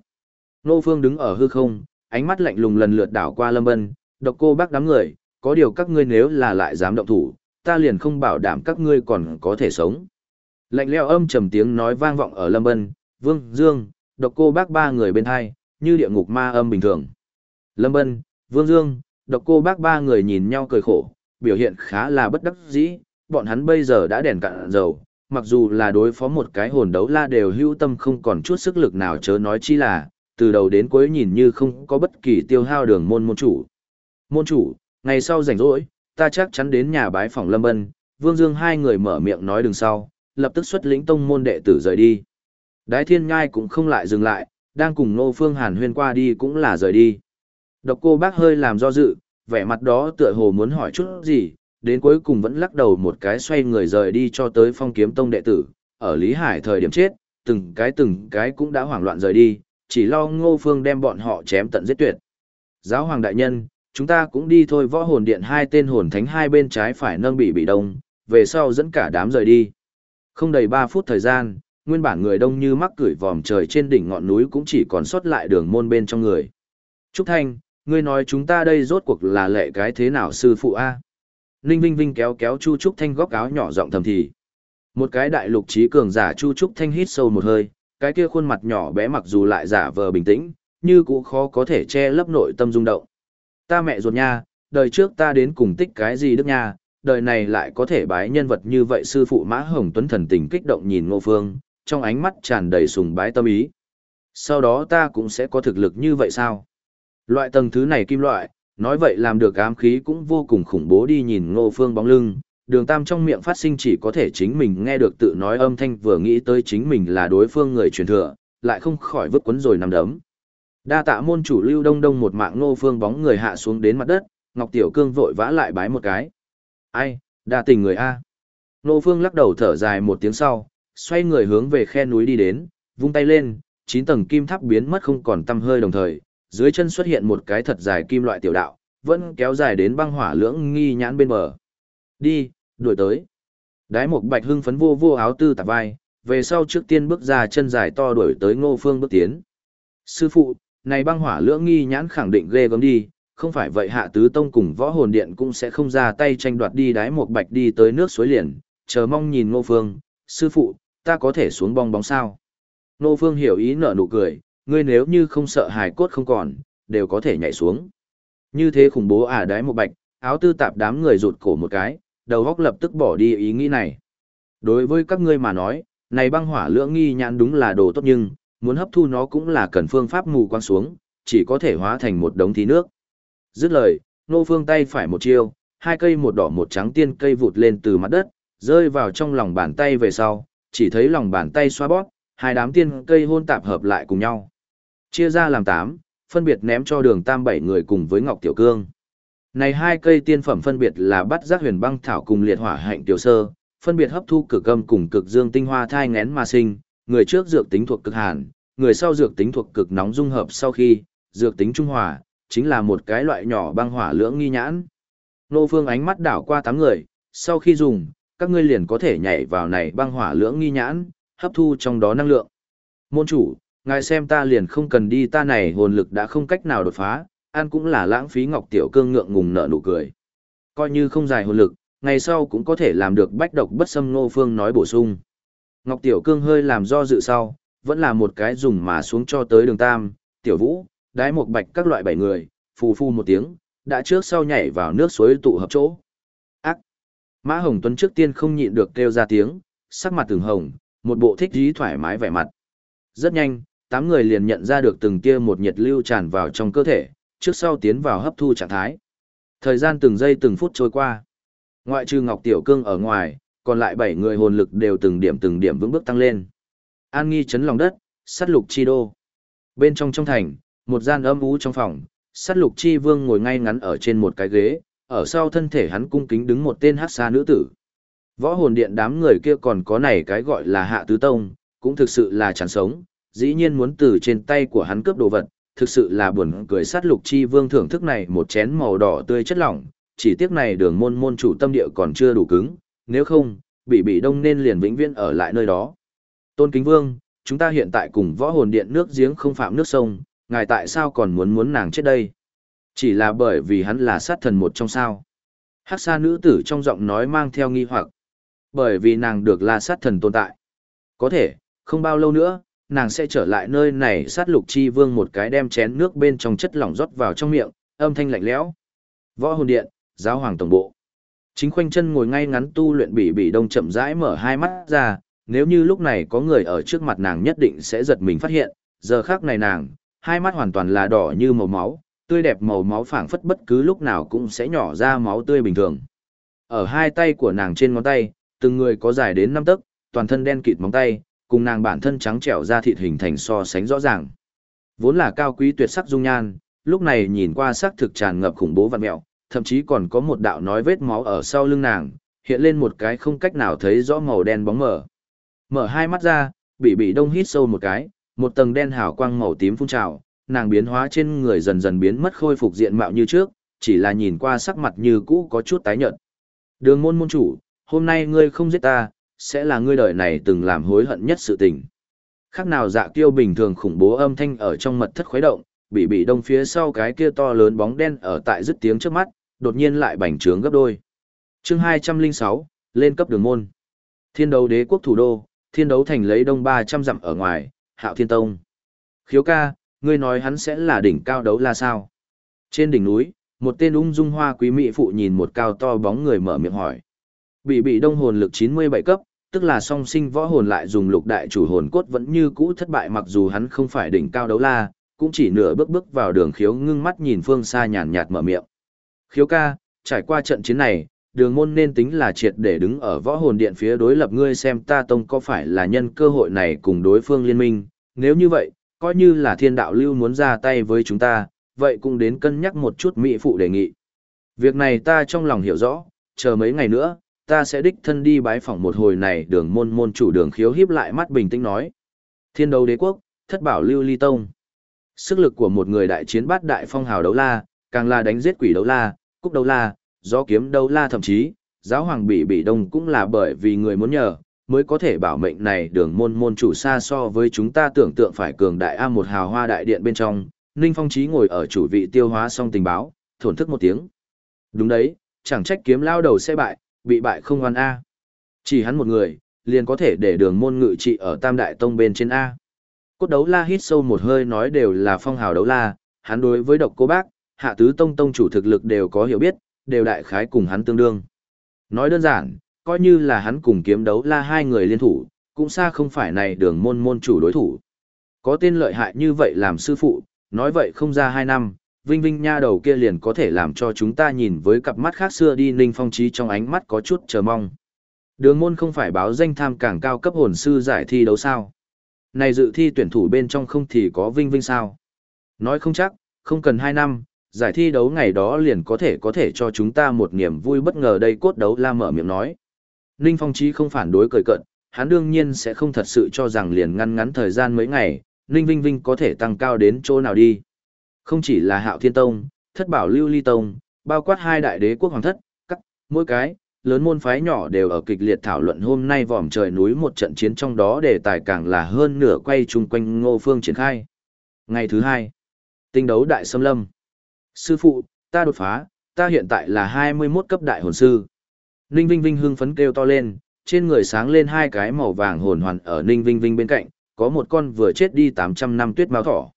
Nô Phương đứng ở hư không, ánh mắt lạnh lùng lần lượt đảo qua Lâm Bân, độc cô bác đám người, có điều các ngươi nếu là lại dám động thủ, ta liền không bảo đảm các ngươi còn có thể sống. Lạnh leo âm trầm tiếng nói vang vọng ở Lâm Bân, Vương, Dương, độc cô bác ba người bên hai, như địa ngục ma âm bình thường. Lâm Bân, Vương Dương, độc cô bác ba người nhìn nhau cười khổ, biểu hiện khá là bất đắc dĩ, bọn hắn bây giờ đã đèn cạn dầu, mặc dù là đối phó một cái hồn đấu la đều hữu tâm không còn chút sức lực nào chớ nói chi là, từ đầu đến cuối nhìn như không có bất kỳ tiêu hao đường môn môn chủ. Môn chủ, ngày sau rảnh rỗi, ta chắc chắn đến nhà bái phòng Lâm Bân, Vương Dương hai người mở miệng nói đường sau, lập tức xuất lĩnh tông môn đệ tử rời đi. Đái thiên ngai cũng không lại dừng lại, đang cùng Nô Phương Hàn huyên qua đi cũng là rời đi. Độc cô bác hơi làm do dự, vẻ mặt đó tựa hồ muốn hỏi chút gì, đến cuối cùng vẫn lắc đầu một cái xoay người rời đi cho tới phong kiếm tông đệ tử, ở Lý Hải thời điểm chết, từng cái từng cái cũng đã hoảng loạn rời đi, chỉ lo Ngô Phương đem bọn họ chém tận giết tuyệt. Giáo hoàng đại nhân, chúng ta cũng đi thôi võ hồn điện hai tên hồn thánh hai bên trái phải nâng bị bị đông, về sau dẫn cả đám rời đi. Không đầy 3 phút thời gian, nguyên bản người đông như mắc cửi vòm trời trên đỉnh ngọn núi cũng chỉ còn sót lại đường môn bên trong người. Trúc Thanh, ngươi nói chúng ta đây rốt cuộc là lệ cái thế nào sư phụ A? Ninh Vinh Vinh kéo kéo Chu Trúc Thanh góc áo nhỏ giọng thầm thì. Một cái đại lục trí cường giả Chu Trúc Thanh hít sâu một hơi, cái kia khuôn mặt nhỏ bé mặc dù lại giả vờ bình tĩnh, như cũng khó có thể che lấp nội tâm rung động. Ta mẹ ruột nha, đời trước ta đến cùng tích cái gì đức nha, đời này lại có thể bái nhân vật như vậy sư phụ Mã Hồng Tuấn thần tình kích động nhìn Ngô Phương, trong ánh mắt tràn đầy sùng bái tâm ý. Sau đó ta cũng sẽ có thực lực như vậy sao? Loại tầng thứ này kim loại, nói vậy làm được ám khí cũng vô cùng khủng bố đi nhìn Ngô Phương bóng lưng, đường tam trong miệng phát sinh chỉ có thể chính mình nghe được tự nói âm thanh vừa nghĩ tới chính mình là đối phương người truyền thừa, lại không khỏi vứt quấn rồi nằm đấm. Đa tạ môn chủ lưu đông đông một mạng Ngô Phương bóng người hạ xuống đến mặt đất, Ngọc Tiểu Cương vội vã lại bái một cái. Ai, đa tình người A. Ngô Phương lắc đầu thở dài một tiếng sau, xoay người hướng về khe núi đi đến, vung tay lên, chín tầng kim tháp biến mất không còn tăm hơi đồng thời, dưới chân xuất hiện một cái thật dài kim loại tiểu đạo, vẫn kéo dài đến băng hỏa lưỡng nghi nhãn bên bờ. Đi, đuổi tới. Đái một bạch hưng phấn vô vô áo tư tạp vai, về sau trước tiên bước ra chân dài to đuổi tới ngô phương bước tiến. Sư phụ, này băng hỏa lưỡng nghi nhãn khẳng định ghê gớm đi, không phải vậy hạ tứ tông cùng võ hồn điện cũng sẽ không ra tay tranh đoạt đi đái một bạch đi tới nước suối liền, chờ mong nhìn ngô phương, sư phụ, ta có thể xuống bong bóng sao? Ngô phương hiểu ý nở nụ cười, ngươi nếu như không sợ hài cốt không còn, đều có thể nhảy xuống. Như thế khủng bố à đái một bạch, áo tư tạp đám người rụt cổ một cái, đầu góc lập tức bỏ đi ý nghĩ này. Đối với các ngươi mà nói, này băng hỏa lưỡng nghi nhãn đúng là đồ tốt nhưng, muốn hấp thu nó cũng là cần phương pháp mù quang xuống, chỉ có thể hóa thành một đống thí nước. Dứt lời, nô phương tay phải một chiêu, hai cây một đỏ một trắng tiên cây vụt lên từ mặt đất, rơi vào trong lòng bàn tay về sau, chỉ thấy lòng bàn tay xoa bóp, hai đám tiên cây hôn tạp hợp lại cùng nhau. Chia ra làm tám, phân biệt ném cho đường tam bảy người cùng với Ngọc Tiểu Cương. Này hai cây tiên phẩm phân biệt là bắt giác huyền băng thảo cùng liệt hỏa hạnh tiểu sơ, phân biệt hấp thu cực âm cùng cực dương tinh hoa thai ngén mà sinh, người trước dược tính thuộc cực hàn, người sau dược tính thuộc cực nóng dung hợp sau khi, dược tính trung hòa, chính là một cái loại nhỏ băng hỏa lưỡng nghi nhãn. Nô Phương ánh mắt đảo qua tám người, sau khi dùng, các ngươi liền có thể nhảy vào này băng hỏa lưỡng nghi nhãn, hấp thu trong đó năng lượng. Môn chủ, ngài xem ta liền không cần đi ta này hồn lực đã không cách nào đột phá, ăn cũng là lãng phí Ngọc Tiểu Cương ngượng ngùng nở nụ cười. Coi như không dài hồn lực, ngày sau cũng có thể làm được bách độc bất xâm Ngô Phương nói bổ sung. Ngọc Tiểu Cương hơi làm do dự sau, vẫn là một cái dùng mà xuống cho tới đường Tam, Tiểu Vũ, đái một bạch các loại bảy người, phù phu một tiếng, đã trước sau nhảy vào nước suối tụ hợp chỗ. Ác! Mã Hồng Tuấn trước tiên không nhịn được kêu ra tiếng, sắc mặt từng hồng, một bộ thích dí thoải mái vẻ mặt. Rất nhanh, tám người liền nhận ra được từng tia một nhiệt lưu tràn vào trong cơ thể, trước sau tiến vào hấp thu trạng thái. Thời gian từng giây từng phút trôi qua. Ngoại trừ Ngọc Tiểu Cương ở ngoài, còn lại bảy người hồn lực đều từng điểm từng điểm vững bước tăng lên. An nghi chấn lòng đất, sát lục chi đô. Bên trong trong thành, một gian âm ú trong phòng, sát lục chi vương ngồi ngay ngắn ở trên một cái ghế, ở sau thân thể hắn cung kính đứng một tên hát xa nữ tử. Võ hồn điện đám người kia còn có này cái gọi là hạ tứ tông, cũng thực sự là chán sống, dĩ nhiên muốn từ trên tay của hắn cướp đồ vật, thực sự là buồn cười sát lục chi vương thưởng thức này một chén màu đỏ tươi chất lỏng, chỉ tiếc này đường môn môn chủ tâm địa còn chưa đủ cứng, nếu không, bị bị đông nên liền vĩnh viễn ở lại nơi đó. Tôn Kính Vương, chúng ta hiện tại cùng võ hồn điện nước giếng không phạm nước sông, ngài tại sao còn muốn muốn nàng chết đây? Chỉ là bởi vì hắn là sát thần một trong sao. Hắc sa nữ tử trong giọng nói mang theo nghi hoặc. Bởi vì nàng được là sát thần tồn tại. Có thể, không bao lâu nữa, nàng sẽ trở lại nơi này sát lục chi vương một cái đem chén nước bên trong chất lỏng rót vào trong miệng, âm thanh lạnh lẽo. Võ hồn điện, giáo hoàng tổng bộ. Chính khoanh chân ngồi ngay ngắn tu luyện bỉ bị đông chậm rãi mở hai mắt ra, nếu như lúc này có người ở trước mặt nàng nhất định sẽ giật mình phát hiện, giờ khác này nàng, hai mắt hoàn toàn là đỏ như màu máu, tươi đẹp màu máu phảng phất bất cứ lúc nào cũng sẽ nhỏ ra máu tươi bình thường. Ở hai tay của nàng trên ngón tay, từng người có dài đến năm tấc, toàn thân đen kịt móng tay, cùng nàng bản thân trắng trẻo ra thịt hình thành so sánh rõ ràng. Vốn là cao quý tuyệt sắc dung nhan, lúc này nhìn qua sắc thực tràn ngập khủng bố vạn mẹo, thậm chí còn có một đạo nói vết máu ở sau lưng nàng, hiện lên một cái không cách nào thấy rõ màu đen bóng mờ. Mở hai mắt ra, bị bị đông hít sâu một cái, một tầng đen hào quang màu tím phun trào, nàng biến hóa trên người dần dần biến mất khôi phục diện mạo như trước, chỉ là nhìn qua sắc mặt như cũ có chút tái nhợt. Đường môn môn chủ, hôm nay ngươi không giết ta, sẽ là ngươi đời này từng làm hối hận nhất sự tình. Khác nào dạ kiêu bình thường khủng bố âm thanh ở trong mật thất khuấy động, bị bị đông phía sau cái kia to lớn bóng đen ở tại dứt tiếng trước mắt, đột nhiên lại bành trướng gấp đôi. chương 206, lên cấp đường môn. Thiên đấu đế quốc thủ đô, thiên đấu thành lấy đông 300 dặm ở ngoài, hạo thiên tông. Khiếu ca, ngươi nói hắn sẽ là đỉnh cao đấu là sao? Trên đỉnh núi, một tên ung dung hoa quý mỹ phụ nhìn một cao to bóng người mở miệng hỏi. Bị bị đông hồn lực 97 cấp, tức là song sinh võ hồn lại dùng lục đại chủ hồn cốt vẫn như cũ thất bại mặc dù hắn không phải đỉnh cao đấu la, cũng chỉ nửa bước bước vào đường khiếu ngưng mắt nhìn phương xa nhàn nhạt mở miệng. Khiếu ca, trải qua trận chiến này, đường môn nên tính là triệt để đứng ở võ hồn điện phía đối lập ngươi xem ta tông có phải là nhân cơ hội này cùng đối phương liên minh, nếu như vậy, coi như là thiên đạo lưu muốn ra tay với chúng ta, vậy cũng đến cân nhắc một chút mỹ phụ đề nghị. Việc này ta trong lòng hiểu rõ, chờ mấy ngày nữa, ta sẽ đích thân đi bái phỏng một hồi này đường môn môn chủ đường khiếu hiếp lại mắt bình tĩnh nói. Thiên đấu đế quốc, thất bảo lưu ly tông. Sức lực của một người đại chiến bát đại phong hào đấu la, càng là đánh giết quỷ đấu la, cúc đấu la, gió kiếm đấu la thậm chí, giáo hoàng bị bị đông cũng là bởi vì người muốn nhờ, mới có thể bảo mệnh này đường môn môn chủ xa so với chúng ta tưởng tượng phải cường đại A một hào hoa đại điện bên trong, Ninh Phong Chí ngồi ở chủ vị tiêu hóa xong tình báo, thổn thức một tiếng. Đúng đấy, chẳng trách kiếm lao đầu sẽ bại, bị bại không hoàn A. Chỉ hắn một người, liền có thể để đường môn ngự trị ở Tam Đại Tông bên trên A. Cốt đấu la hít sâu một hơi nói đều là phong hào đấu la, hắn đối với độc cô bác, hạ tứ tông tông chủ thực lực đều có hiểu biết, đều đại khái cùng hắn tương đương. Nói đơn giản, coi như là hắn cùng kiếm đấu la hai người liên thủ, cũng xa không phải này đường môn môn chủ đối thủ. Có tên lợi hại như vậy làm sư phụ, nói vậy không ra hai năm, Vinh Vinh nha đầu kia liền có thể làm cho chúng ta nhìn với cặp mắt khác xưa đi Ninh Phong Trí trong ánh mắt có chút chờ mong. Đường môn không phải báo danh tham càng cao cấp hồn sư giải thi đấu sao. Này dự thi tuyển thủ bên trong không thì có Vinh Vinh sao. Nói không chắc, không cần hai năm, giải thi đấu ngày đó liền có thể có thể cho chúng ta một niềm vui bất ngờ đây cốt đấu la mở miệng nói. Ninh Phong Trí không phản đối cười cận, hắn đương nhiên sẽ không thật sự cho rằng liền ngăn ngắn thời gian mấy ngày, Ninh Vinh Vinh có thể tăng cao đến chỗ nào đi. Không chỉ là Hạo Thiên Tông, Thất Bảo Lưu Ly Tông, bao quát hai đại đế quốc hoàng thất, các, mỗi cái, lớn môn phái nhỏ đều ở kịch liệt thảo luận hôm nay vòm trời núi một trận chiến trong đó đề tài càng là hơn nửa quay chung quanh ngô phương triển khai. Ngày thứ hai, tinh đấu đại xâm lâm. Sư phụ, ta đột phá, ta hiện tại là 21 cấp đại hồn sư. Ninh Vinh Vinh hưng phấn kêu to lên, trên người sáng lên hai cái màu vàng hồn hoàn ở Ninh Vinh Vinh bên cạnh, có một con vừa chết đi 800 năm tuyết mao thỏ.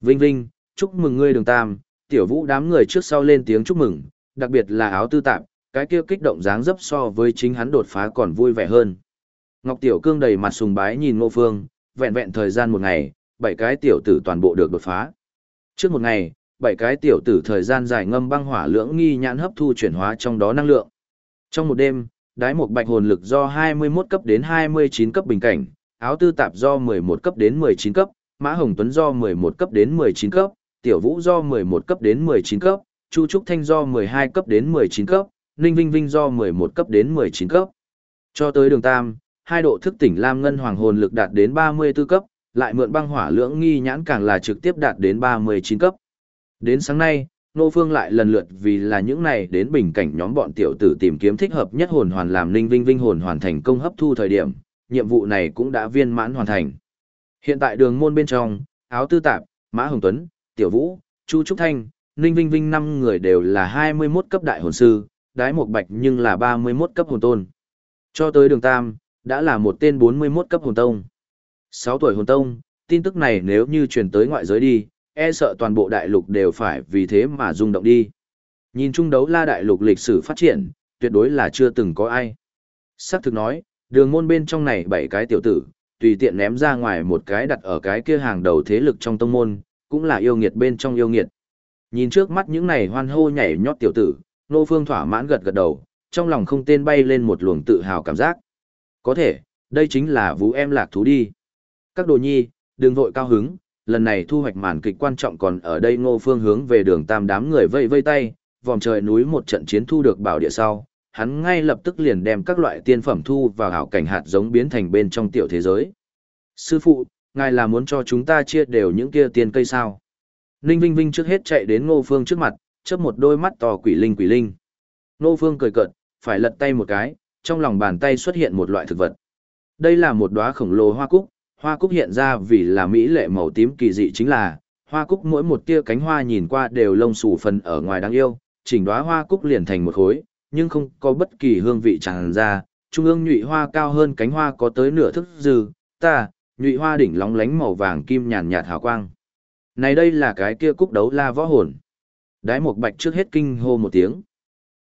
Vinh Vinh, chúc mừng ngươi đường tam, tiểu vũ đám người trước sau lên tiếng chúc mừng, đặc biệt là áo tư tạp, cái kia kích động dáng dấp so với chính hắn đột phá còn vui vẻ hơn. Ngọc Tiểu Cương đầy mặt sùng bái nhìn Ngô Phương, vẹn vẹn thời gian một ngày, bảy cái tiểu tử toàn bộ được đột phá. Trước một ngày, bảy cái tiểu tử thời gian dài ngâm băng hỏa lưỡng nghi nhãn hấp thu chuyển hóa trong đó năng lượng. Trong một đêm, đái một bạch hồn lực do 21 cấp đến 29 cấp bình cảnh, áo tư tạp do 11 cấp đến 19 cấp, mã hồng tuấn do 11 cấp đến 19 cấp, tiểu vũ do 11 cấp đến 19 cấp, chu trúc thanh do 12 cấp đến 19 cấp, ninh vinh vinh do 11 cấp đến 19 cấp. Cho tới đường tam, hai độ thức tỉnh lam ngân hoàng hồn lực đạt đến 34 cấp, lại mượn băng hỏa lưỡng nghi nhãn càng là trực tiếp đạt đến 39 cấp. Đến sáng nay, Nô Phương lại lần lượt vì là những này đến bình cảnh nhóm bọn tiểu tử tìm kiếm thích hợp nhất hồn hoàn làm linh vinh vinh hồn hoàn thành công hấp thu thời điểm, nhiệm vụ này cũng đã viên mãn hoàn thành. Hiện tại đường môn bên trong, áo tư tạp, Mã Hồng Tuấn, Tiểu Vũ, Chu Trúc Thanh, Ninh Vinh Vinh năm người đều là 21 cấp đại hồn sư, đái một bạch nhưng là 31 cấp hồn tôn. Cho tới đường tam, đã là một tên 41 cấp hồn tông. 6 tuổi hồn tông, tin tức này nếu như truyền tới ngoại giới đi, e sợ toàn bộ đại lục đều phải vì thế mà rung động đi. Nhìn chung đấu la đại lục lịch sử phát triển, tuyệt đối là chưa từng có ai. Sắc thực nói, đường môn bên trong này bảy cái tiểu tử, tùy tiện ném ra ngoài một cái đặt ở cái kia hàng đầu thế lực trong tông môn, cũng là yêu nghiệt bên trong yêu nghiệt. Nhìn trước mắt những này hoan hô nhảy nhót tiểu tử, Nô Phương thỏa mãn gật gật đầu, trong lòng không tên bay lên một luồng tự hào cảm giác. Có thể, đây chính là vũ em lạc thú đi. Các đồ nhi, đừng vội cao hứng, lần này thu hoạch màn kịch quan trọng còn ở đây ngô phương hướng về đường tam đám người vây vây tay, vòng trời núi một trận chiến thu được bảo địa sau, hắn ngay lập tức liền đem các loại tiên phẩm thu vào hảo cảnh hạt giống biến thành bên trong tiểu thế giới. Sư phụ, ngài là muốn cho chúng ta chia đều những kia tiền cây sao? Ninh Vinh Vinh trước hết chạy đến ngô phương trước mặt, chớp một đôi mắt to quỷ linh quỷ linh. Ngô phương cười cợt, phải lật tay một cái, trong lòng bàn tay xuất hiện một loại thực vật. Đây là một đóa khổng lồ hoa cúc, hoa cúc hiện ra vì là mỹ lệ màu tím kỳ dị chính là, hoa cúc mỗi một tia cánh hoa nhìn qua đều lông xù phần ở ngoài đáng yêu, chỉnh đóa hoa cúc liền thành một khối, nhưng không có bất kỳ hương vị tràn ra, trung ương nhụy hoa cao hơn cánh hoa có tới nửa thức dư, ta, nhụy hoa đỉnh lóng lánh màu vàng kim nhàn nhạt hào quang. Này đây là cái kia cúc đấu la võ hồn. Đái một bạch trước hết kinh hô một tiếng.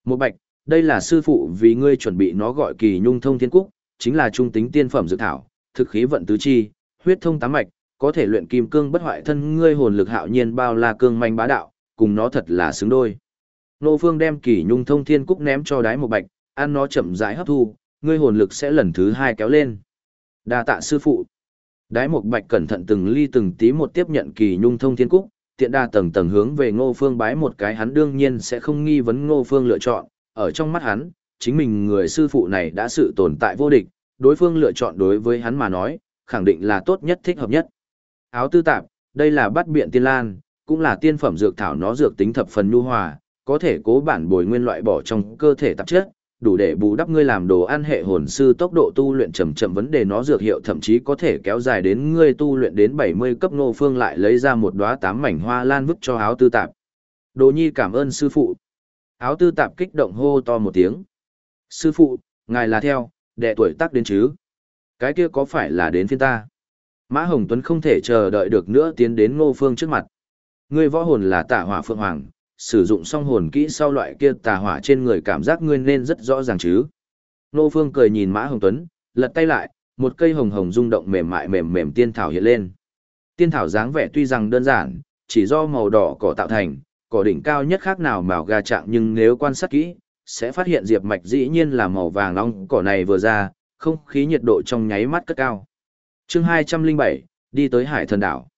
Một bạch, đây là sư phụ vì ngươi chuẩn bị nó gọi kỳ nhung thông thiên cúc, chính là trung tính tiên phẩm dự thảo, thực khí vận tứ chi, huyết thông tám mạch, có thể luyện kim cương bất hoại thân ngươi hồn lực hạo nhiên bao la cương manh bá đạo, cùng nó thật là xứng đôi. Nô Phương đem kỳ nhung thông thiên cúc ném cho đái một bạch, ăn nó chậm rãi hấp thu, ngươi hồn lực sẽ lần thứ hai kéo lên. Đa tạ sư phụ. Đái một bạch cẩn thận từng ly từng tí một tiếp nhận kỳ nhung thông thiên cúc, tiện đa tầng tầng hướng về Ngô Phương bái một cái hắn đương nhiên sẽ không nghi vấn Ngô Phương lựa chọn, ở trong mắt hắn, chính mình người sư phụ này đã sự tồn tại vô địch, đối phương lựa chọn đối với hắn mà nói, khẳng định là tốt nhất thích hợp nhất. Áo tư tạp, đây là bắt biện tiên lan, cũng là tiên phẩm dược thảo nó dược tính thập phần nhu hòa, có thể cố bản bồi nguyên loại bỏ trong cơ thể tạp chất, đủ để bù đắp ngươi làm đồ ăn hệ hồn sư tốc độ tu luyện chậm chậm vấn đề nó dược hiệu thậm chí có thể kéo dài đến ngươi tu luyện đến 70 cấp nô phương lại lấy ra một đóa tám mảnh hoa lan vứt cho áo tư tạp. Đồ nhi cảm ơn sư phụ. Áo tư tạp kích động hô to một tiếng. Sư phụ, ngài là theo, đệ tuổi tác đến chứ. Cái kia có phải là đến phiên ta? Mã Hồng Tuấn không thể chờ đợi được nữa tiến đến ngô phương trước mặt. Ngươi võ hồn là tả hỏa phượng hoàng, sử dụng xong hồn kỹ sau loại kia tà hỏa trên người cảm giác ngươi nên rất rõ ràng chứ. Nô phương cười nhìn Mã Hồng Tuấn, lật tay lại, một cây hồng hồng rung động mềm mại mềm mềm tiên thảo hiện lên. Tiên thảo dáng vẻ tuy rằng đơn giản, chỉ do màu đỏ cỏ tạo thành, cỏ đỉnh cao nhất khác nào màu gà trạng nhưng nếu quan sát kỹ, sẽ phát hiện diệp mạch dĩ nhiên là màu vàng long cỏ này vừa ra, không khí nhiệt độ trong nháy mắt cất cao. chương 207, đi tới hải thần đảo.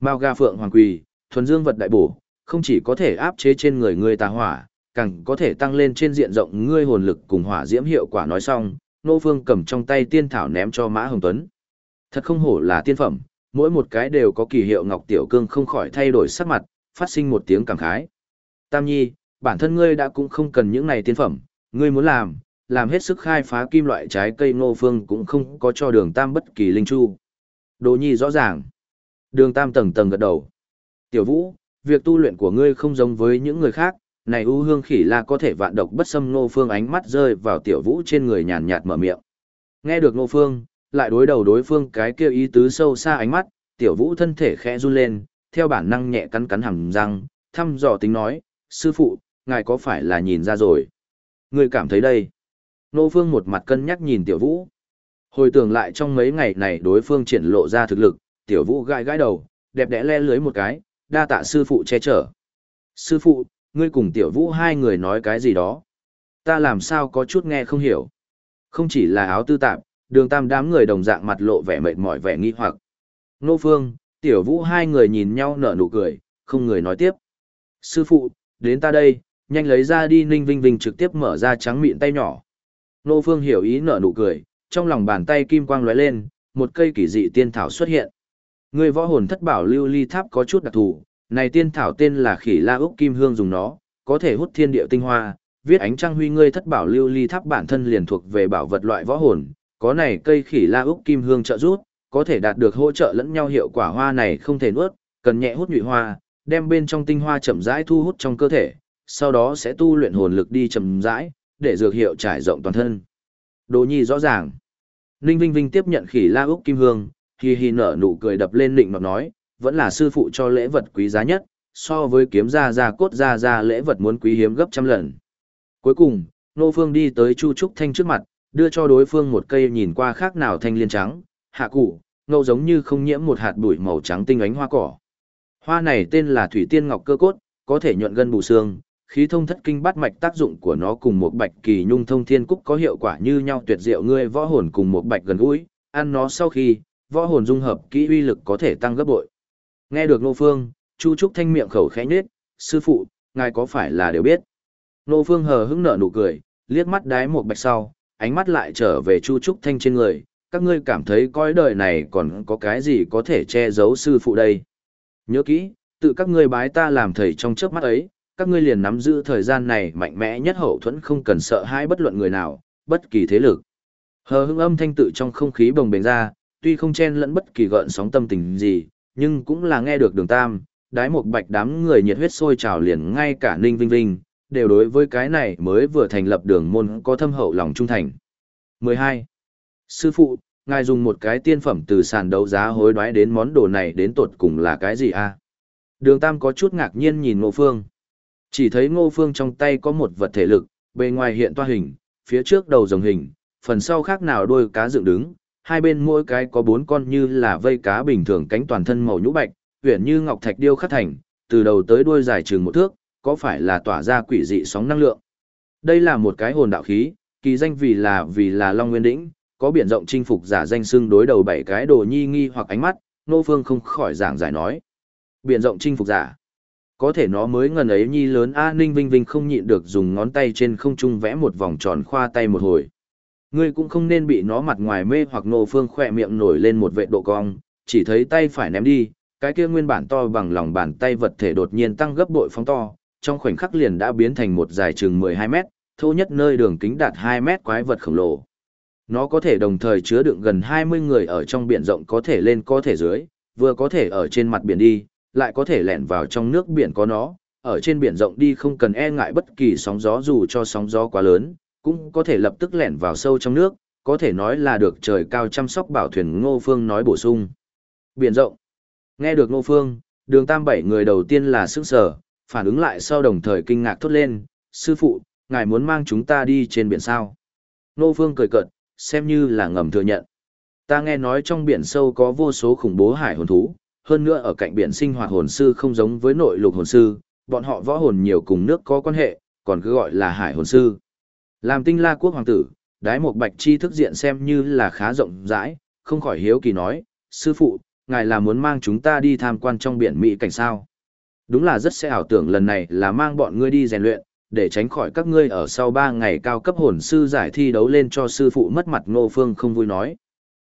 Mao ga phượng hoàng quỳ, thuần dương vật đại bổ, không chỉ có thể áp chế trên người người tà hỏa, càng có thể tăng lên trên diện rộng ngươi hồn lực cùng hỏa diễm hiệu quả nói xong, nô phương cầm trong tay tiên thảo ném cho mã hồng tuấn. Thật không hổ là tiên phẩm, mỗi một cái đều có kỳ hiệu ngọc tiểu cương không khỏi thay đổi sắc mặt, phát sinh một tiếng cảm khái. Tam nhi, bản thân ngươi đã cũng không cần những này tiên phẩm, ngươi muốn làm, làm hết sức khai phá kim loại trái cây ngô phương cũng không có cho đường tam bất kỳ linh chu. Đồ nhi rõ ràng. Đường tam tầng tầng gật đầu. Tiểu vũ, việc tu luyện của ngươi không giống với những người khác, này ưu hương khỉ la có thể vạn độc bất xâm Ngô Phương ánh mắt rơi vào tiểu vũ trên người nhàn nhạt mở miệng. Nghe được Ngô Phương, lại đối đầu đối phương cái kia ý tứ sâu xa ánh mắt, tiểu vũ thân thể khẽ run lên, theo bản năng nhẹ cắn cắn hàm răng, thăm dò tính nói, sư phụ, ngài có phải là nhìn ra rồi? Ngươi cảm thấy đây. Ngô Phương một mặt cân nhắc nhìn tiểu vũ. Hồi tưởng lại trong mấy ngày này đối phương triển lộ ra thực lực, tiểu vũ gãi gãi đầu, đẹp đẽ le lưới một cái, đa tạ sư phụ che chở. Sư phụ, ngươi cùng tiểu vũ hai người nói cái gì đó. Ta làm sao có chút nghe không hiểu. Không chỉ là áo tư tạp, đường tam đám người đồng dạng mặt lộ vẻ mệt mỏi vẻ nghi hoặc. Nô phương, tiểu vũ hai người nhìn nhau nở nụ cười, không người nói tiếp. Sư phụ, đến ta đây, nhanh lấy ra đi ninh vinh vinh trực tiếp mở ra trắng miệng tay nhỏ. Nô phương hiểu ý nở nụ cười, trong lòng bàn tay kim quang lóe lên, một cây kỳ dị tiên thảo xuất hiện. Người võ hồn thất bảo lưu ly tháp có chút đặc thù, này tiên thảo tên là khỉ la úc kim hương dùng nó, có thể hút thiên địa tinh hoa, viết ánh trăng huy ngươi thất bảo lưu ly tháp bản thân liền thuộc về bảo vật loại võ hồn, có này cây khỉ la úc kim hương trợ rút, có thể đạt được hỗ trợ lẫn nhau hiệu quả hoa này không thể nuốt, cần nhẹ hút nhụy hoa, đem bên trong tinh hoa chậm rãi thu hút trong cơ thể, sau đó sẽ tu luyện hồn lực đi chậm rãi, để dược hiệu trải rộng toàn thân. Đồ nhi rõ ràng. Ninh Vinh Vinh tiếp nhận khỉ la úc kim hương, hi hi nở nụ cười đập lên định nọt nói, vẫn là sư phụ cho lễ vật quý giá nhất, so với kiếm ra ra cốt ra ra lễ vật muốn quý hiếm gấp trăm lần. Cuối cùng, Nô Phương đi tới Chu Trúc Thanh trước mặt, đưa cho đối phương một cây nhìn qua khác nào thanh liên trắng, hạ cụ, ngâu giống như không nhiễm một hạt bụi màu trắng tinh ánh hoa cỏ. Hoa này tên là Thủy Tiên Ngọc Cơ Cốt, có thể nhuận gân bù xương, khí thông thất kinh bát mạch tác dụng của nó cùng một bạch kỳ nhung thông thiên cúc có hiệu quả như nhau tuyệt diệu ngươi võ hồn cùng một bạch gần gũi, ăn nó sau khi, võ hồn dung hợp kỹ uy lực có thể tăng gấp bội. Nghe được Nô Phương, Chu Trúc Thanh miệng khẩu khẽ nhếch, sư phụ, ngài có phải là đều biết. Nô Phương hờ hững nở nụ cười, liếc mắt đái một bạch sau, ánh mắt lại trở về Chu Trúc Thanh trên người, các ngươi cảm thấy coi đời này còn có cái gì có thể che giấu sư phụ đây. Nhớ kỹ, tự các ngươi bái ta làm thầy trong trước mắt ấy, các ngươi liền nắm giữ thời gian này mạnh mẽ nhất hậu thuẫn không cần sợ hãi bất luận người nào, bất kỳ thế lực. Hờ hững âm thanh tự trong không khí bồng bềnh ra, tuy không chen lẫn bất kỳ gợn sóng tâm tình gì, nhưng cũng là nghe được đường tam, đái một bạch đám người nhiệt huyết sôi trào liền ngay cả ninh vinh vinh, đều đối với cái này mới vừa thành lập đường môn có thâm hậu lòng trung thành. 12. Sư phụ, ngài dùng một cái tiên phẩm từ sàn đấu giá hối đoái đến món đồ này đến tột cùng là cái gì a? Đường Tam có chút ngạc nhiên nhìn Ngô Phương. Chỉ thấy Ngô Phương trong tay có một vật thể lực, bề ngoài hiện toa hình, phía trước đầu rồng hình, phần sau khác nào đôi cá dựng đứng, hai bên mỗi cái có bốn con như là vây cá bình thường cánh toàn thân màu nhũ bạch, huyền như ngọc thạch điêu khắc thành, từ đầu tới đuôi dài chừng một thước, có phải là tỏa ra quỷ dị sóng năng lượng. Đây là một cái hồn đạo khí, kỳ danh vì là vì là Long Nguyên Đỉnh, có biển rộng chinh phục giả danh xưng đối đầu bảy cái đồ nhi nghi hoặc ánh mắt, Nô Phương không khỏi giảng giải nói. Biển rộng chinh phục giả. Có thể nó mới ngần ấy nhi lớn A Ninh Vinh Vinh không nhịn được dùng ngón tay trên không trung vẽ một vòng tròn khoa tay một hồi. Ngươi cũng không nên bị nó mặt ngoài mê hoặc Nô Phương khỏe miệng nổi lên một vệ độ cong, chỉ thấy tay phải ném đi, cái kia nguyên bản to bằng lòng bàn tay vật thể đột nhiên tăng gấp bội phóng to, trong khoảnh khắc liền đã biến thành một dài chừng 12 mét, thô nhất nơi đường kính đạt 2 mét quái vật khổng lồ. Nó có thể đồng thời chứa đựng gần 20 người ở trong biển rộng có thể lên có thể dưới, vừa có thể ở trên mặt biển đi, lại có thể lẻn vào trong nước biển có nó, ở trên biển rộng đi không cần e ngại bất kỳ sóng gió dù cho sóng gió quá lớn, cũng có thể lập tức lẻn vào sâu trong nước, có thể nói là được trời cao chăm sóc bảo thuyền Ngô Phương nói bổ sung. Biển rộng. Nghe được Ngô Phương, đường tam bảy người đầu tiên là sức sở, phản ứng lại sau đồng thời kinh ngạc thốt lên, sư phụ, ngài muốn mang chúng ta đi trên biển sao. Ngô Phương cười cợt, xem như là ngầm thừa nhận. Ta nghe nói trong biển sâu có vô số khủng bố hải hồn thú, hơn nữa ở cạnh biển sinh hoạt hồn sư không giống với nội lục hồn sư, bọn họ võ hồn nhiều cùng nước có quan hệ, còn cứ gọi là hải hồn sư. Làm tinh la quốc hoàng tử, đái một bạch chi thức diện xem như là khá rộng rãi, không khỏi hiếu kỳ nói, sư phụ, ngài là muốn mang chúng ta đi tham quan trong biển Mỹ cảnh sao. Đúng là rất sẽ ảo tưởng lần này là mang bọn ngươi đi rèn luyện, để tránh khỏi các ngươi ở sau 3 ngày cao cấp hồn sư giải thi đấu lên cho sư phụ mất mặt Ngô Phương không vui nói.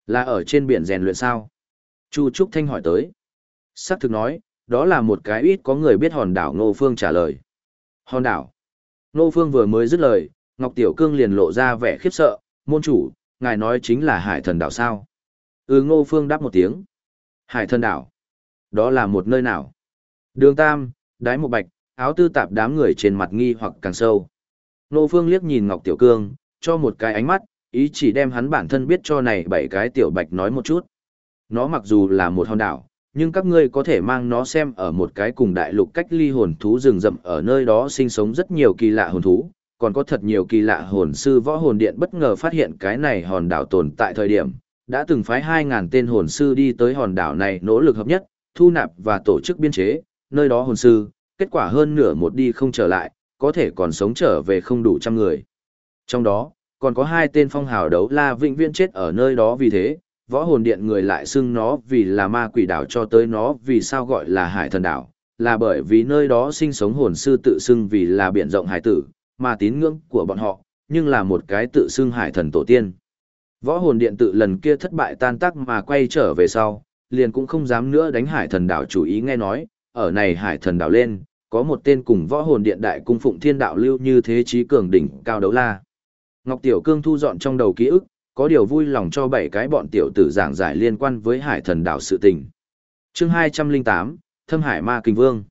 Là ở trên biển rèn luyện sao? Chu Trúc Thanh hỏi tới. Sắc thực nói, đó là một cái ít có người biết hòn đảo Ngô Phương trả lời. Hòn đảo. Ngô Phương vừa mới dứt lời, Ngọc Tiểu Cương liền lộ ra vẻ khiếp sợ, môn chủ, ngài nói chính là hải thần đảo sao? Ừ Ngô Phương đáp một tiếng. Hải thần đảo. Đó là một nơi nào? Đường Tam, Đái một bạch, áo tư tạp đám người trên mặt nghi hoặc càng sâu. Ngô Phương liếc nhìn Ngọc Tiểu Cương, cho một cái ánh mắt, ý chỉ đem hắn bản thân biết cho này bảy cái tiểu bạch nói một chút. Nó mặc dù là một hòn đảo, nhưng các ngươi có thể mang nó xem ở một cái cùng đại lục cách ly hồn thú rừng rậm ở nơi đó sinh sống rất nhiều kỳ lạ hồn thú, còn có thật nhiều kỳ lạ hồn sư võ hồn điện bất ngờ phát hiện cái này hòn đảo tồn tại thời điểm, đã từng phái 2.000 tên hồn sư đi tới hòn đảo này nỗ lực hợp nhất, thu nạp và tổ chức biên chế, nơi đó hồn sư, kết quả hơn nửa một đi không trở lại, có thể còn sống trở về không đủ trăm người. Trong đó, còn có hai tên phong hào đấu la vĩnh viễn chết ở nơi đó vì thế, võ hồn điện người lại xưng nó vì là ma quỷ đảo cho tới nó vì sao gọi là hải thần đảo, là bởi vì nơi đó sinh sống hồn sư tự xưng vì là biển rộng hải tử, mà tín ngưỡng của bọn họ, nhưng là một cái tự xưng hải thần tổ tiên. Võ hồn điện tự lần kia thất bại tan tác mà quay trở về sau, liền cũng không dám nữa đánh hải thần đảo chủ ý nghe nói, ở này hải thần đảo lên, có một tên cùng võ hồn điện đại cung phụng thiên đạo lưu như thế trí cường đỉnh cao đấu la. Ngọc Tiểu Cương thu dọn trong đầu ký ức, có điều vui lòng cho bảy cái bọn tiểu tử giảng giải liên quan với hải thần đảo sự tình. chương 208, Thâm Hải Ma Kinh Vương.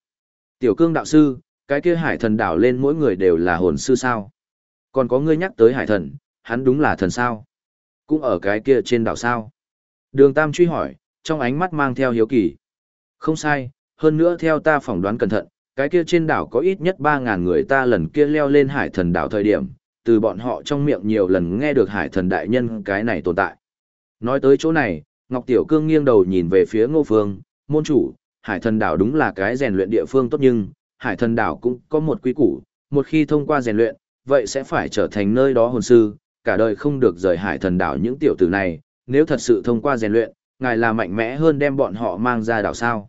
Tiểu Cương đạo sư, cái kia hải thần đảo lên mỗi người đều là hồn sư sao. Còn có ngươi nhắc tới hải thần, hắn đúng là thần sao. Cũng ở cái kia trên đảo sao. Đường Tam truy hỏi, trong ánh mắt mang theo hiếu kỳ. Không sai, hơn nữa theo ta phỏng đoán cẩn thận, cái kia trên đảo có ít nhất 3.000 người ta lần kia leo lên hải thần đảo thời điểm, từ bọn họ trong miệng nhiều lần nghe được hải thần đại nhân cái này tồn tại. Nói tới chỗ này, Ngọc Tiểu Cương nghiêng đầu nhìn về phía ngô phương, môn chủ, hải thần đảo đúng là cái rèn luyện địa phương tốt nhưng, hải thần đảo cũng có một quy củ, một khi thông qua rèn luyện, vậy sẽ phải trở thành nơi đó hồn sư, cả đời không được rời hải thần đảo những tiểu tử này, nếu thật sự thông qua rèn luyện, ngài là mạnh mẽ hơn đem bọn họ mang ra đảo sao.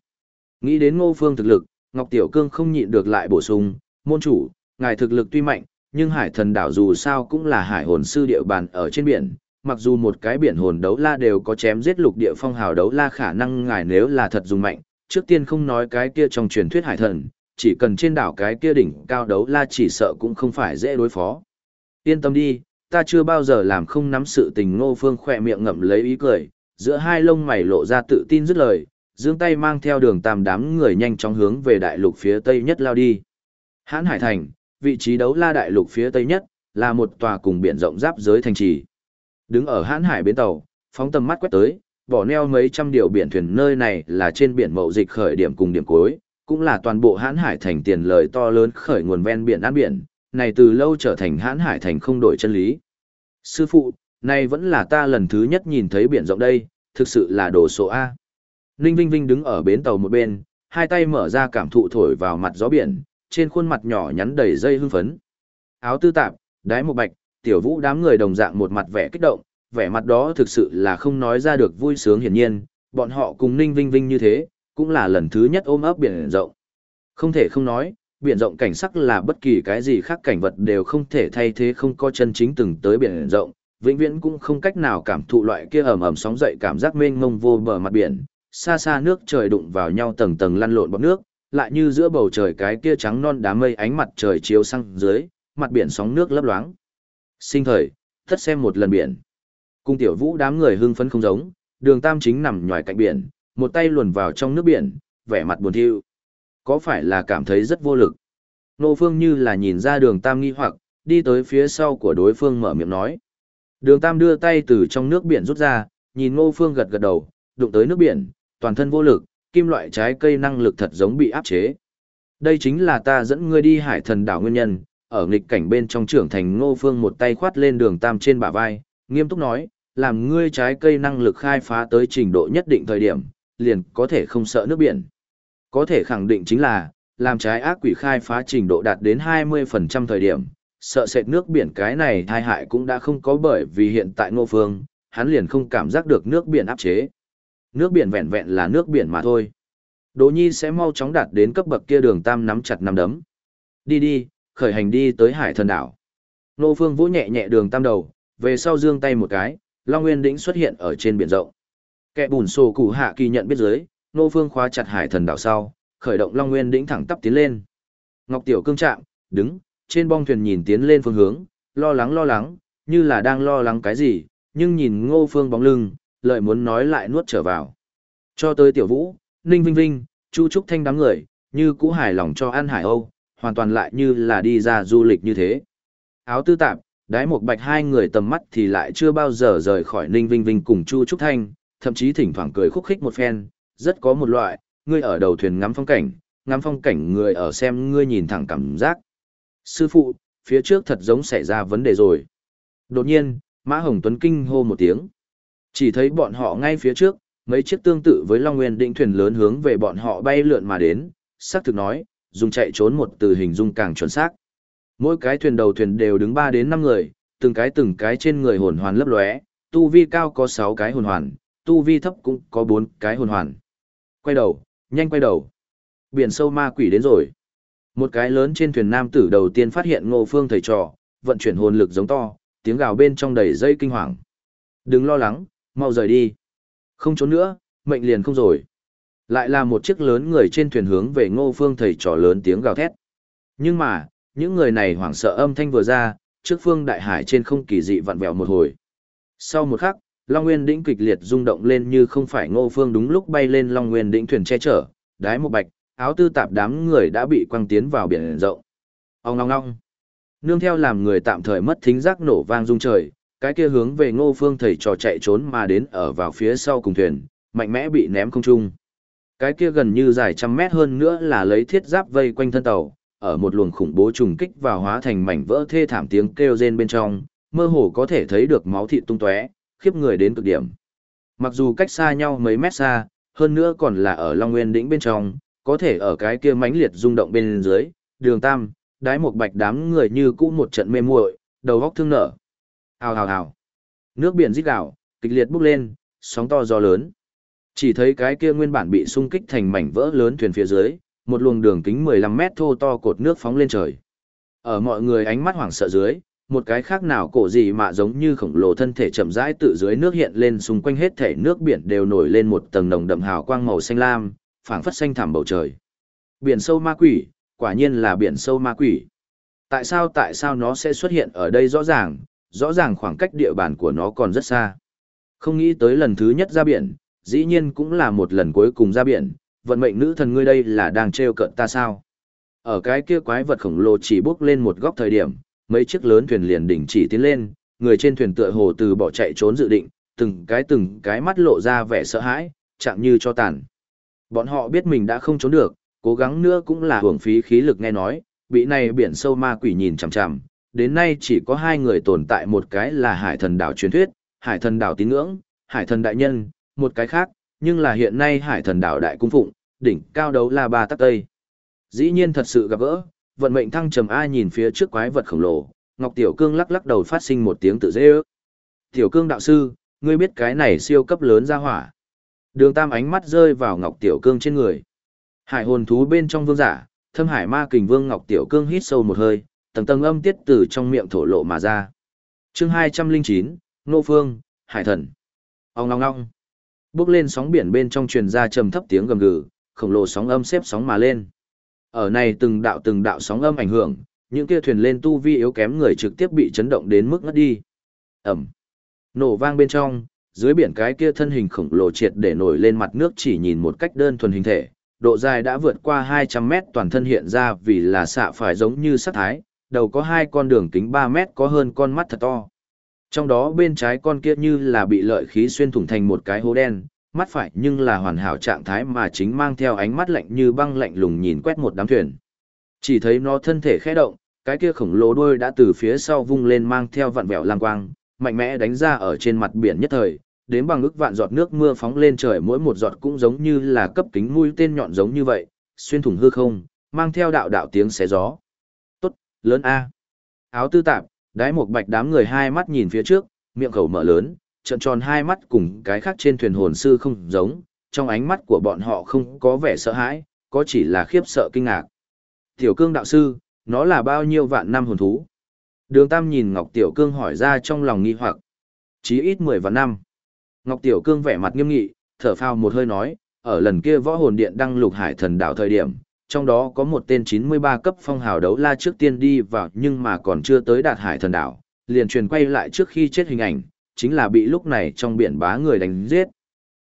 Nghĩ đến ngô phương thực lực, Ngọc Tiểu Cương không nhịn được lại bổ sung, môn chủ, ngài thực lực tuy mạnh, nhưng hải thần đảo dù sao cũng là hải hồn sư địa bàn ở trên biển, mặc dù một cái biển hồn đấu la đều có chém giết lục địa phong hào đấu la khả năng ngài nếu là thật dùng mạnh, trước tiên không nói cái kia trong truyền thuyết hải thần, chỉ cần trên đảo cái kia đỉnh cao đấu la chỉ sợ cũng không phải dễ đối phó. Yên tâm đi, ta chưa bao giờ làm không nắm sự tình ngô phương khỏe miệng ngậm lấy ý cười, giữa hai lông mày lộ ra tự tin dứt lời, dương tay mang theo đường tam đám người nhanh chóng hướng về đại lục phía tây nhất lao đi. Hán Hải Thành, vị trí đấu la đại lục phía tây nhất, là một tòa cùng biển rộng giáp giới thành trì. Đứng ở Hán Hải bến tàu, phóng tầm mắt quét tới, bỏ neo mấy trăm điều biển thuyền nơi này là trên biển mậu dịch khởi điểm cùng điểm cuối, cũng là toàn bộ Hán Hải thành tiền lời to lớn khởi nguồn ven biển an biển, này từ lâu trở thành Hán Hải thành không đổi chân lý. Sư phụ, này vẫn là ta lần thứ nhất nhìn thấy biển rộng đây, thực sự là đồ số A. Ninh Vinh Vinh đứng ở bến tàu một bên, hai tay mở ra cảm thụ thổi vào mặt gió biển, trên khuôn mặt nhỏ nhắn đầy dây hưng phấn. Áo tư tạp, đái một bạch, tiểu vũ đám người đồng dạng một mặt vẻ kích động, vẻ mặt đó thực sự là không nói ra được vui sướng hiển nhiên, bọn họ cùng Ninh Vinh Vinh như thế, cũng là lần thứ nhất ôm ấp biển rộng. Không thể không nói, biển rộng cảnh sắc là bất kỳ cái gì khác cảnh vật đều không thể thay thế không có chân chính từng tới biển rộng, vĩnh viễn cũng không cách nào cảm thụ loại kia ầm ầm sóng dậy cảm giác mênh mông vô bờ mặt biển, xa xa nước trời đụng vào nhau tầng tầng lăn lộn bọt nước, lại như giữa bầu trời cái kia trắng non đám mây ánh mặt trời chiếu sang dưới, mặt biển sóng nước lấp loáng. Sinh thời, tất xem một lần biển. Cung tiểu vũ đám người hưng phấn không giống, đường tam chính nằm nhòi cạnh biển, một tay luồn vào trong nước biển, vẻ mặt buồn thiu. Có phải là cảm thấy rất vô lực? Nô phương như là nhìn ra đường tam nghi hoặc, đi tới phía sau của đối phương mở miệng nói. Đường tam đưa tay từ trong nước biển rút ra, nhìn ngô phương gật gật đầu, đụng tới nước biển, toàn thân vô lực, kim loại trái cây năng lực thật giống bị áp chế. Đây chính là ta dẫn ngươi đi hải thần đảo nguyên nhân, ở nghịch cảnh bên trong trưởng thành ngô phương một tay khoát lên đường tam trên bả vai, nghiêm túc nói, làm ngươi trái cây năng lực khai phá tới trình độ nhất định thời điểm, liền có thể không sợ nước biển. Có thể khẳng định chính là, làm trái ác quỷ khai phá trình độ đạt đến 20% thời điểm, sợ sệt nước biển cái này thai hại cũng đã không có bởi vì hiện tại ngô phương, hắn liền không cảm giác được nước biển áp chế. Nước biển vẹn vẹn là nước biển mà thôi. Đỗ Nhi sẽ mau chóng đạt đến cấp bậc kia đường tam nắm chặt nắm đấm. Đi đi, khởi hành đi tới hải thần đảo. Nô Phương vỗ nhẹ nhẹ đường tam đầu, về sau dương tay một cái, Long Nguyên Đĩnh xuất hiện ở trên biển rộng. Kẻ bùn sổ cụ hạ kỳ nhận biết dưới, Nô Phương khóa chặt hải thần đảo sau, khởi động Long Nguyên Đĩnh thẳng tắp tiến lên. Ngọc Tiểu cương chạm, đứng, trên bong thuyền nhìn tiến lên phương hướng, lo lắng lo lắng, như là đang lo lắng cái gì, nhưng nhìn Ngô Phương bóng lưng, lợi muốn nói lại nuốt trở vào. Cho tới tiểu vũ, Ninh Vinh Vinh, Chu Trúc Thanh đám người, như cũ hài lòng cho An hải âu, hoàn toàn lại như là đi ra du lịch như thế. Áo tư tạp, đái một bạch hai người tầm mắt thì lại chưa bao giờ rời khỏi Ninh Vinh Vinh cùng Chu Trúc Thanh, thậm chí thỉnh thoảng cười khúc khích một phen, rất có một loại, ngươi ở đầu thuyền ngắm phong cảnh, ngắm phong cảnh người ở xem ngươi nhìn thẳng cảm giác. Sư phụ, phía trước thật giống xảy ra vấn đề rồi. Đột nhiên, Mã Hồng Tuấn kinh hô một tiếng. Chỉ thấy bọn họ ngay phía trước, mấy chiếc tương tự với Long Nguyên định thuyền lớn hướng về bọn họ bay lượn mà đến, xác thực nói, dùng chạy trốn một từ hình dung càng chuẩn xác. Mỗi cái thuyền đầu thuyền đều đứng 3 đến 5 người, từng cái từng cái trên người hồn hoàn lấp lóe, tu vi cao có 6 cái hồn hoàn, tu vi thấp cũng có bốn cái hồn hoàn. Quay đầu, nhanh quay đầu. Biển sâu ma quỷ đến rồi. Một cái lớn trên thuyền nam tử đầu tiên phát hiện Ngô Phương thầy trò, vận chuyển hồn lực giống to, tiếng gào bên trong đầy dây kinh hoàng. Đừng lo lắng, mau rời đi. Không trốn nữa, mệnh liền không rồi. Lại là một chiếc lớn người trên thuyền hướng về Ngô Phương thầy trò lớn tiếng gào thét. Nhưng mà, những người này hoảng sợ âm thanh vừa ra, trước phương đại hải trên không kỳ dị vặn vẹo một hồi. Sau một khắc, Long Nguyên đỉnh kịch liệt rung động lên như không phải Ngô Phương đúng lúc bay lên Long Nguyên đỉnh thuyền che chở, đái một bạch, áo tư tạp đám người đã bị quăng tiến vào biển rộng. Ông ngong ngong. Nương theo làm người tạm thời mất thính giác nổ vang rung trời, cái kia hướng về Ngô Phương thầy trò chạy trốn mà đến ở vào phía sau cùng thuyền, mạnh mẽ bị ném không trung. Cái kia gần như dài trăm mét hơn nữa là lấy thiết giáp vây quanh thân tàu, ở một luồng khủng bố trùng kích vào hóa thành mảnh vỡ thê thảm tiếng kêu rên bên trong, mơ hồ có thể thấy được máu thịt tung tóe, khiếp người đến cực điểm. Mặc dù cách xa nhau mấy mét xa, hơn nữa còn là ở Long Nguyên đỉnh bên trong, có thể ở cái kia mãnh liệt rung động bên dưới, Đường Tam, đái một bạch đám người như cũ một trận mê muội, đầu óc thương nở. Hào hào hào. Nước biển rít gào, kịch liệt bốc lên, sóng to gió lớn. Chỉ thấy cái kia nguyên bản bị xung kích thành mảnh vỡ lớn thuyền phía dưới, một luồng đường kính 15 mét thô to cột nước phóng lên trời. Ở mọi người ánh mắt hoảng sợ dưới, một cái khác nào cổ gì mà giống như khổng lồ thân thể chậm rãi tự dưới nước hiện lên xung quanh hết thể nước biển đều nổi lên một tầng nồng đậm hào quang màu xanh lam, phảng phất xanh thẳm bầu trời. Biển sâu ma quỷ, quả nhiên là biển sâu ma quỷ. Tại sao tại sao nó sẽ xuất hiện ở đây rõ ràng, rõ ràng khoảng cách địa bàn của nó còn rất xa. Không nghĩ tới lần thứ nhất ra biển, dĩ nhiên cũng là một lần cuối cùng ra biển, vận mệnh nữ thần ngươi đây là đang trêu cợt ta sao? Ở cái kia quái vật khổng lồ chỉ bước lên một góc thời điểm, mấy chiếc lớn thuyền liền đỉnh chỉ tiến lên, người trên thuyền tựa hồ từ bỏ chạy trốn dự định, từng cái từng cái mắt lộ ra vẻ sợ hãi, chạm như cho tàn. Bọn họ biết mình đã không trốn được, cố gắng nữa cũng là hưởng phí khí lực nghe nói, bị này biển sâu ma quỷ nhìn chằm chằm, đến nay chỉ có hai người tồn tại một cái là hải thần đảo truyền thuyết, hải thần đảo tín ngưỡng, hải thần đại nhân, một cái khác, nhưng là hiện nay hải thần đảo đại cung phụng, đỉnh cao đấu là ba tắc tây. Dĩ nhiên thật sự gặp gỡ, vận mệnh thăng trầm ai nhìn phía trước quái vật khổng lồ, Ngọc Tiểu Cương lắc lắc đầu phát sinh một tiếng tự dễ ước. Tiểu Cương đạo sư, ngươi biết cái này siêu cấp lớn ra hỏa. Đường Tam ánh mắt rơi vào Ngọc Tiểu Cương trên người. Hải hồn thú bên trong vương giả, thâm hải ma kình vương Ngọc Tiểu Cương hít sâu một hơi, tầng tầng âm tiết từ trong miệng thổ lộ mà ra. chương 209, Nô Phương, Hải Thần. Ông long long, Bước lên sóng biển bên trong truyền ra trầm thấp tiếng gầm gừ, khổng lồ sóng âm xếp sóng mà lên. Ở này từng đạo từng đạo sóng âm ảnh hưởng, những kia thuyền lên tu vi yếu kém người trực tiếp bị chấn động đến mức ngất đi. Ẩm. Nổ vang bên trong, dưới biển cái kia thân hình khổng lồ triệt để nổi lên mặt nước chỉ nhìn một cách đơn thuần hình thể, độ dài đã vượt qua 200 mét toàn thân hiện ra vì là xạ phải giống như sắc thái, đầu có hai con đường kính 3 mét có hơn con mắt thật to. Trong đó bên trái con kia như là bị lợi khí xuyên thủng thành một cái hố đen, mắt phải nhưng là hoàn hảo trạng thái mà chính mang theo ánh mắt lạnh như băng lạnh lùng nhìn quét một đám thuyền. Chỉ thấy nó thân thể khẽ động, cái kia khổng lồ đuôi đã từ phía sau vung lên mang theo vạn vẹo lang quang, mạnh mẽ đánh ra ở trên mặt biển nhất thời, đến bằng ức vạn giọt nước mưa phóng lên trời mỗi một giọt cũng giống như là cấp kính mũi tên nhọn giống như vậy, xuyên thủng hư không, mang theo đạo đạo tiếng xé gió. Tốt, lớn A. Áo tư tạp, đái một bạch đám người hai mắt nhìn phía trước, miệng khẩu mở lớn, trận tròn hai mắt cùng cái khác trên thuyền hồn sư không giống, trong ánh mắt của bọn họ không có vẻ sợ hãi, có chỉ là khiếp sợ kinh ngạc. Tiểu cương đạo sư, nó là bao nhiêu vạn năm hồn thú? Đường Tam nhìn Ngọc Tiểu Cương hỏi ra trong lòng nghi hoặc. Chí ít 10 vạn năm. Ngọc Tiểu Cương vẻ mặt nghiêm nghị, thở phào một hơi nói, ở lần kia võ hồn điện đăng lục hải thần đảo thời điểm, trong đó có một tên 93 cấp phong hào đấu la trước tiên đi vào nhưng mà còn chưa tới đạt hải thần đảo, liền truyền quay lại trước khi chết hình ảnh, chính là bị lúc này trong biển bá người đánh giết.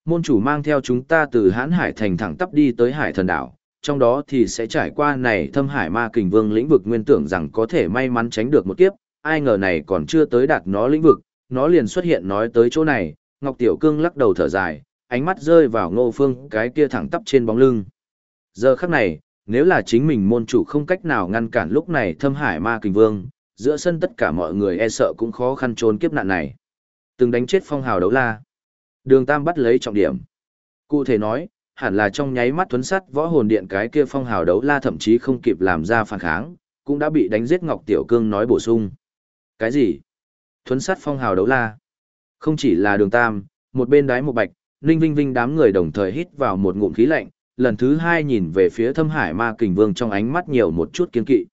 Môn chủ mang theo chúng ta từ hãn hải thành thẳng tắp đi tới hải thần đảo, trong đó thì sẽ trải qua này thâm hải ma kình vương lĩnh vực nguyên tưởng rằng có thể may mắn tránh được một kiếp, ai ngờ này còn chưa tới đạt nó lĩnh vực, nó liền xuất hiện nói tới chỗ này, Ngọc Tiểu Cương lắc đầu thở dài, ánh mắt rơi vào ngô phương cái kia thẳng tắp trên bóng lưng. Giờ khắc này, nếu là chính mình môn chủ không cách nào ngăn cản lúc này thâm hải ma kình vương, giữa sân tất cả mọi người e sợ cũng khó khăn trốn kiếp nạn này. Từng đánh chết phong hào đấu la. Đường Tam bắt lấy trọng điểm. Cụ thể nói, hẳn là trong nháy mắt thuấn sắt võ hồn điện cái kia phong hào đấu la thậm chí không kịp làm ra phản kháng, cũng đã bị đánh giết Ngọc Tiểu Cương nói bổ sung. Cái gì? Thuấn sắt phong hào đấu la. Không chỉ là đường Tam, một bên đái một bạch, Ninh Vinh Vinh đám người đồng thời hít vào một ngụm khí lạnh, lần thứ hai nhìn về phía thâm hải ma kình vương trong ánh mắt nhiều một chút kiên kỵ.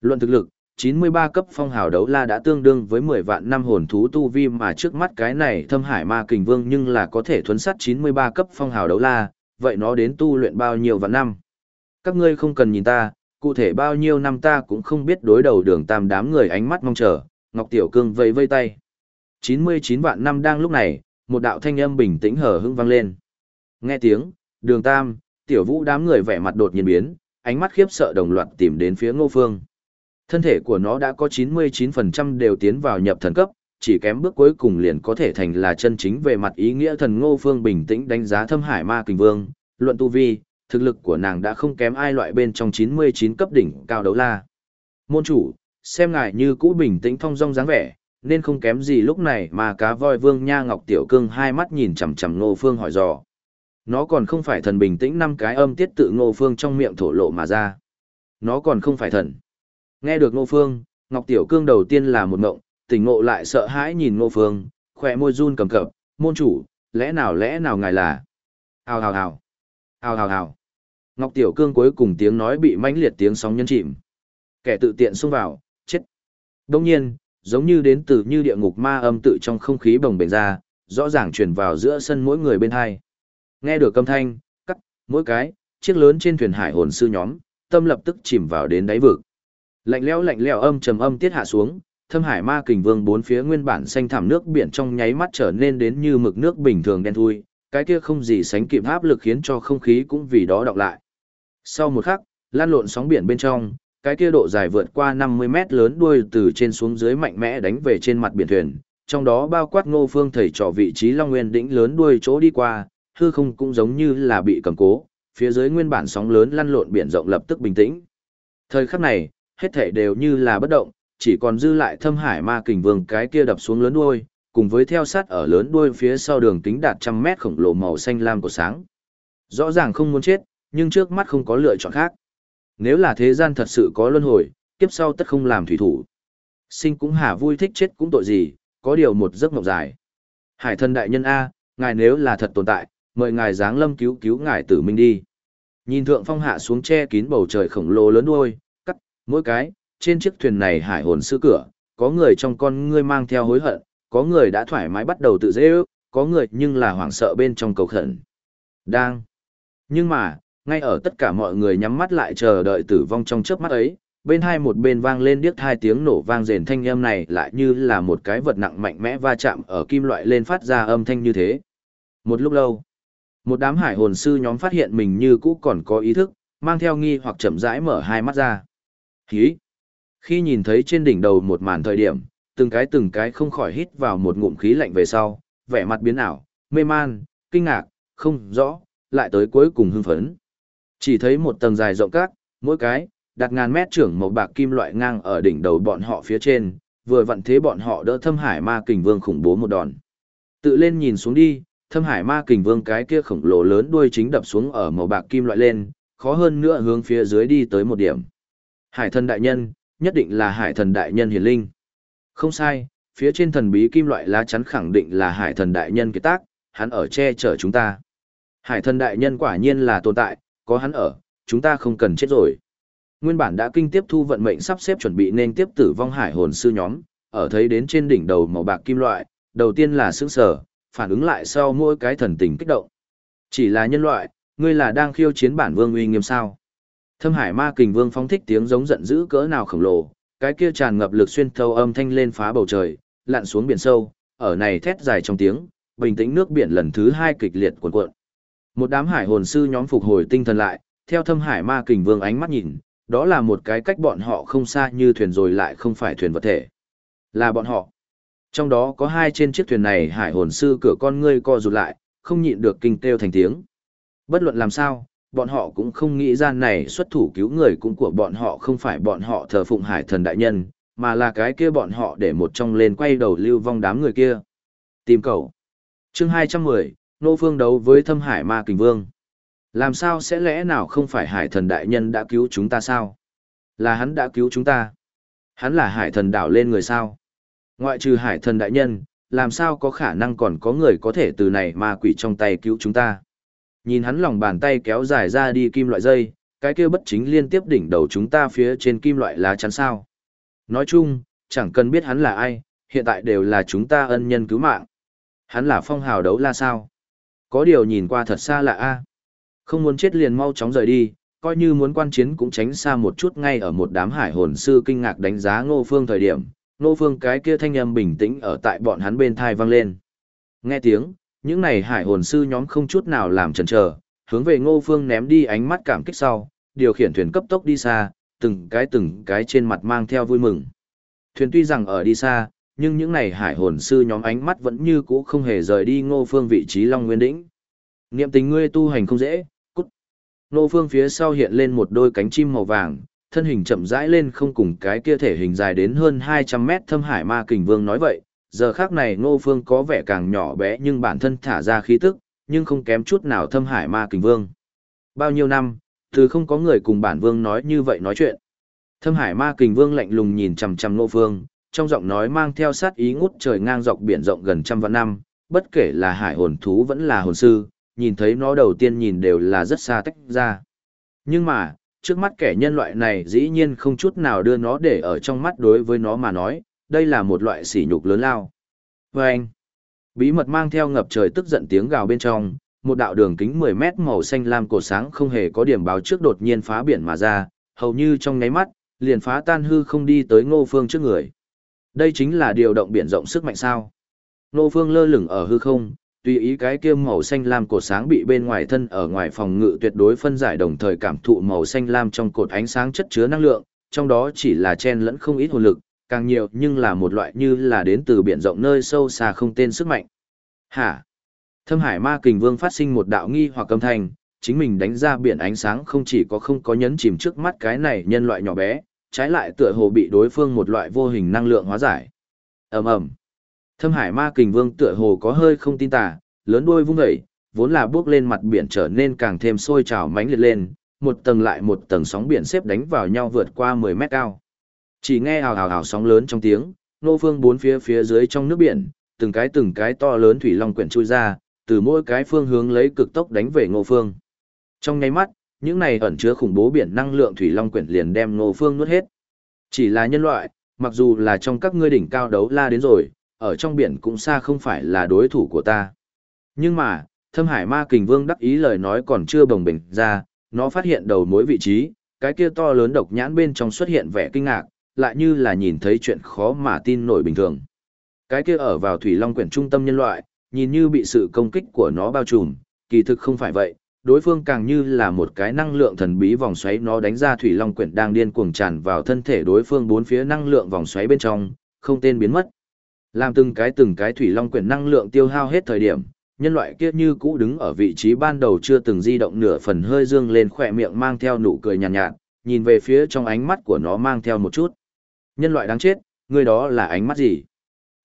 Luận thực lực, 93 cấp phong hào đấu la đã tương đương với 10 vạn năm hồn thú tu vi mà trước mắt cái này thâm hải ma kình vương nhưng là có thể thuấn sát 93 cấp phong hào đấu la, vậy nó đến tu luyện bao nhiêu vạn năm. Các ngươi không cần nhìn ta, cụ thể bao nhiêu năm ta cũng không biết đối đầu đường tam đám người ánh mắt mong chờ, Ngọc Tiểu Cương vẫy vây tay. 99 vạn năm đang lúc này, một đạo thanh âm bình tĩnh hở hững vang lên. Nghe tiếng, đường tam, tiểu vũ đám người vẻ mặt đột nhiên biến, ánh mắt khiếp sợ đồng loạt tìm đến phía ngô phương. Thân thể của nó đã có 99% đều tiến vào nhập thần cấp, chỉ kém bước cuối cùng liền có thể thành là chân chính về mặt ý nghĩa thần ngô phương bình tĩnh đánh giá thâm hải ma kình vương, luận tu vi, thực lực của nàng đã không kém ai loại bên trong 99 cấp đỉnh cao đấu la. Môn chủ, xem ngài như cũ bình tĩnh thong dong dáng vẻ, nên không kém gì lúc này mà cá voi vương nha ngọc tiểu cương hai mắt nhìn chằm chằm ngô phương hỏi dò. Nó còn không phải thần bình tĩnh năm cái âm tiết tự ngô phương trong miệng thổ lộ mà ra. Nó còn không phải thần. Nghe được ngô phương, ngọc tiểu cương đầu tiên là một ngộng, tỉnh ngộ lại sợ hãi nhìn ngô phương, khỏe môi run cầm cập, môn chủ, lẽ nào lẽ nào ngài là. Hào hào hào. Hào hào hào. Ngọc tiểu cương cuối cùng tiếng nói bị mãnh liệt tiếng sóng nhân chìm. Kẻ tự tiện xông vào, chết. Đông nhiên, giống như đến từ như địa ngục ma âm tự trong không khí bồng bềnh ra, rõ ràng truyền vào giữa sân mỗi người bên hai. Nghe được âm thanh, cắt, mỗi cái, chiếc lớn trên thuyền hải hồn sư nhóm, tâm lập tức chìm vào đến đáy vực. Lạnh lẽo lạnh lẽo âm trầm âm tiết hạ xuống, thâm hải ma kình vương bốn phía nguyên bản xanh thảm nước biển trong nháy mắt trở nên đến như mực nước bình thường đen thui, cái kia không gì sánh kịp áp lực khiến cho không khí cũng vì đó đọng lại. Sau một khắc, lan lộn sóng biển bên trong, cái kia độ dài vượt qua 50 mét lớn đuôi từ trên xuống dưới mạnh mẽ đánh về trên mặt biển thuyền, trong đó bao quát ngô phương thầy trò vị trí Long Nguyên đỉnh lớn đuôi chỗ đi qua, hư không cũng giống như là bị cầm cố, phía dưới nguyên bản sóng lớn lăn lộn biển rộng lập tức bình tĩnh. Thời khắc này, hết thảy đều như là bất động, chỉ còn dư lại thâm hải ma kình vương cái kia đập xuống lớn đuôi, cùng với theo sát ở lớn đuôi phía sau đường kính đạt trăm mét khổng lồ màu xanh lam của sáng. Rõ ràng không muốn chết, nhưng trước mắt không có lựa chọn khác. Nếu là thế gian thật sự có luân hồi, kiếp sau tất không làm thủy thủ. Sinh cũng hả vui thích chết cũng tội gì, có điều một giấc mộng dài. Hải thần đại nhân A, ngài nếu là thật tồn tại, mời ngài giáng lâm cứu cứu ngài tử minh đi. Nhìn thượng phong hạ xuống che kín bầu trời khổng lồ lớn đuôi, mỗi cái, trên chiếc thuyền này hải hồn sư cửa, có người trong con ngươi mang theo hối hận, có người đã thoải mái bắt đầu tự dễ ước, có người nhưng là hoảng sợ bên trong cầu khẩn. Đang. Nhưng mà, ngay ở tất cả mọi người nhắm mắt lại chờ đợi tử vong trong chớp mắt ấy, bên hai một bên vang lên điếc hai tiếng nổ vang rền thanh âm này lại như là một cái vật nặng mạnh mẽ va chạm ở kim loại lên phát ra âm thanh như thế. Một lúc lâu, một đám hải hồn sư nhóm phát hiện mình như cũ còn có ý thức, mang theo nghi hoặc chậm rãi mở hai mắt ra. Hí! Khi nhìn thấy trên đỉnh đầu một màn thời điểm, từng cái từng cái không khỏi hít vào một ngụm khí lạnh về sau, vẻ mặt biến ảo, mê man, kinh ngạc, không rõ, lại tới cuối cùng hưng phấn. Chỉ thấy một tầng dài rộng các, mỗi cái, đặt ngàn mét trưởng màu bạc kim loại ngang ở đỉnh đầu bọn họ phía trên, vừa vặn thế bọn họ đỡ thâm hải ma kình vương khủng bố một đòn. Tự lên nhìn xuống đi, thâm hải ma kình vương cái kia khổng lồ lớn đuôi chính đập xuống ở màu bạc kim loại lên, khó hơn nữa hướng phía dưới đi tới một điểm. Hải thần đại nhân, nhất định là hải thần đại nhân hiền linh. Không sai, phía trên thần bí kim loại lá chắn khẳng định là hải thần đại nhân kiệt tác, hắn ở che chở chúng ta. Hải thần đại nhân quả nhiên là tồn tại, có hắn ở, chúng ta không cần chết rồi. Nguyên bản đã kinh tiếp thu vận mệnh sắp xếp chuẩn bị nên tiếp tử vong hải hồn sư nhóm, ở thấy đến trên đỉnh đầu màu bạc kim loại, đầu tiên là sững sờ, phản ứng lại sau mỗi cái thần tình kích động. Chỉ là nhân loại, ngươi là đang khiêu chiến bản vương uy nghiêm sao? Thâm Hải Ma Kình Vương phóng thích tiếng giống giận dữ cỡ nào khổng lồ, cái kia tràn ngập lực xuyên thấu âm thanh lên phá bầu trời, lặn xuống biển sâu, ở này thét dài trong tiếng, bình tĩnh nước biển lần thứ hai kịch liệt cuộn cuộn. Một đám hải hồn sư nhóm phục hồi tinh thần lại, theo thâm hải ma kình vương ánh mắt nhìn, đó là một cái cách bọn họ không xa như thuyền rồi lại không phải thuyền vật thể. Là bọn họ. Trong đó có hai trên chiếc thuyền này hải hồn sư cửa con ngươi co rụt lại, không nhịn được kinh kêu thành tiếng. Bất luận làm sao, bọn họ cũng không nghĩ ra này xuất thủ cứu người cũng của bọn họ không phải bọn họ thờ phụng hải thần đại nhân, mà là cái kia bọn họ để một trong lên quay đầu lưu vong đám người kia. Tìm cầu. chương 210, Nô Phương đấu với thâm hải ma kình vương. Làm sao sẽ lẽ nào không phải hải thần đại nhân đã cứu chúng ta sao? Là hắn đã cứu chúng ta. Hắn là hải thần đảo lên người sao? Ngoại trừ hải thần đại nhân, làm sao có khả năng còn có người có thể từ này ma quỷ trong tay cứu chúng ta? Nhìn hắn lòng bàn tay kéo dài ra đi kim loại dây, cái kia bất chính liên tiếp đỉnh đầu chúng ta phía trên kim loại lá chắn sao. Nói chung, chẳng cần biết hắn là ai, hiện tại đều là chúng ta ân nhân cứu mạng. Hắn là phong hào đấu la sao? Có điều nhìn qua thật xa lạ a. Không muốn chết liền mau chóng rời đi, coi như muốn quan chiến cũng tránh xa một chút ngay ở một đám hải hồn sư kinh ngạc đánh giá ngô phương thời điểm. Ngô phương cái kia thanh âm bình tĩnh ở tại bọn hắn bên thai vang lên. Nghe tiếng, những này hải hồn sư nhóm không chút nào làm chần chờ, hướng về ngô phương ném đi ánh mắt cảm kích sau, điều khiển thuyền cấp tốc đi xa, từng cái từng cái trên mặt mang theo vui mừng. Thuyền tuy rằng ở đi xa, nhưng những này hải hồn sư nhóm ánh mắt vẫn như cũ không hề rời đi ngô phương vị trí Long Nguyên Đỉnh. Niệm tình ngươi tu hành không dễ, cút. Ngô phương phía sau hiện lên một đôi cánh chim màu vàng, thân hình chậm rãi lên không cùng cái kia thể hình dài đến hơn 200 mét thâm hải ma kình vương nói vậy, giờ khác này ngô phương có vẻ càng nhỏ bé nhưng bản thân thả ra khí tức, nhưng không kém chút nào thâm hải ma kình vương. Bao nhiêu năm, từ không có người cùng bản vương nói như vậy nói chuyện. Thâm hải ma kình vương lạnh lùng nhìn chằm chằm ngô phương, trong giọng nói mang theo sát ý ngút trời ngang dọc biển rộng gần trăm vạn năm, bất kể là hải hồn thú vẫn là hồn sư, nhìn thấy nó đầu tiên nhìn đều là rất xa tách ra. Nhưng mà, trước mắt kẻ nhân loại này dĩ nhiên không chút nào đưa nó để ở trong mắt đối với nó mà nói, đây là một loại sỉ nhục lớn lao. Và anh, bí mật mang theo ngập trời tức giận tiếng gào bên trong, một đạo đường kính 10 mét màu xanh lam cổ sáng không hề có điểm báo trước đột nhiên phá biển mà ra, hầu như trong nháy mắt, liền phá tan hư không đi tới ngô phương trước người. Đây chính là điều động biển rộng sức mạnh sao. Ngô phương lơ lửng ở hư không, tùy ý cái kia màu xanh lam cổ sáng bị bên ngoài thân ở ngoài phòng ngự tuyệt đối phân giải đồng thời cảm thụ màu xanh lam trong cột ánh sáng chất chứa năng lượng, trong đó chỉ là chen lẫn không ít hồn lực, càng nhiều nhưng là một loại như là đến từ biển rộng nơi sâu xa không tên sức mạnh. Hả? Thâm Hải Ma Kình Vương phát sinh một đạo nghi hoặc âm thanh, chính mình đánh ra biển ánh sáng không chỉ có không có nhấn chìm trước mắt cái này nhân loại nhỏ bé, trái lại tựa hồ bị đối phương một loại vô hình năng lượng hóa giải. Ầm ầm. Thâm Hải Ma Kình Vương tựa hồ có hơi không tin tà, lớn đôi vung dậy, vốn là bước lên mặt biển trở nên càng thêm sôi trào mãnh liệt lên, một tầng lại một tầng sóng biển xếp đánh vào nhau vượt qua 10 mét cao. Chỉ nghe hào hào hào sóng lớn trong tiếng, nô phương bốn phía phía dưới trong nước biển, từng cái từng cái to lớn thủy long quyển chui ra, từ mỗi cái phương hướng lấy cực tốc đánh về ngô phương. Trong nháy mắt, những này ẩn chứa khủng bố biển năng lượng thủy long quyển liền đem ngô phương nuốt hết. Chỉ là nhân loại, mặc dù là trong các ngươi đỉnh cao đấu la đến rồi, ở trong biển cũng xa không phải là đối thủ của ta. Nhưng mà, thâm hải ma kình vương đắc ý lời nói còn chưa bồng bình ra, nó phát hiện đầu mối vị trí, cái kia to lớn độc nhãn bên trong xuất hiện vẻ kinh ngạc, lại như là nhìn thấy chuyện khó mà tin nổi bình thường. Cái kia ở vào thủy long quyển trung tâm nhân loại, nhìn như bị sự công kích của nó bao trùm, kỳ thực không phải vậy, đối phương càng như là một cái năng lượng thần bí vòng xoáy nó đánh ra thủy long quyển đang điên cuồng tràn vào thân thể đối phương bốn phía năng lượng vòng xoáy bên trong, không tên biến mất. Làm từng cái từng cái thủy long quyển năng lượng tiêu hao hết thời điểm, nhân loại kia như cũ đứng ở vị trí ban đầu chưa từng di động nửa phần hơi dương lên khỏe miệng mang theo nụ cười nhàn nhạt, nhạt, nhìn về phía trong ánh mắt của nó mang theo một chút. Nhân loại đáng chết, người đó là ánh mắt gì?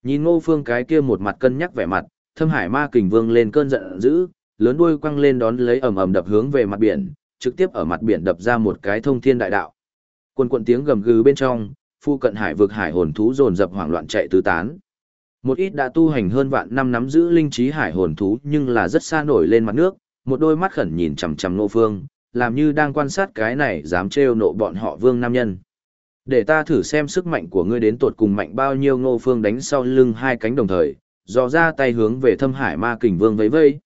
Nhìn ngô phương cái kia một mặt cân nhắc vẻ mặt, thâm hải ma kình vương lên cơn giận dữ, lớn đuôi quăng lên đón lấy ầm ầm đập hướng về mặt biển, trực tiếp ở mặt biển đập ra một cái thông thiên đại đạo. Quần quận tiếng gầm gừ bên trong, phu cận hải vực hải hồn thú dồn dập hoảng loạn chạy tứ tán. Một ít đã tu hành hơn vạn năm nắm giữ linh trí hải hồn thú nhưng là rất xa nổi lên mặt nước, một đôi mắt khẩn nhìn chằm chằm Ngô Phương, làm như đang quan sát cái này dám trêu nộ bọn họ vương nam nhân. Để ta thử xem sức mạnh của ngươi đến tột cùng mạnh bao nhiêu ngô phương đánh sau lưng hai cánh đồng thời, dò ra tay hướng về thâm hải ma kình vương vẫy vây.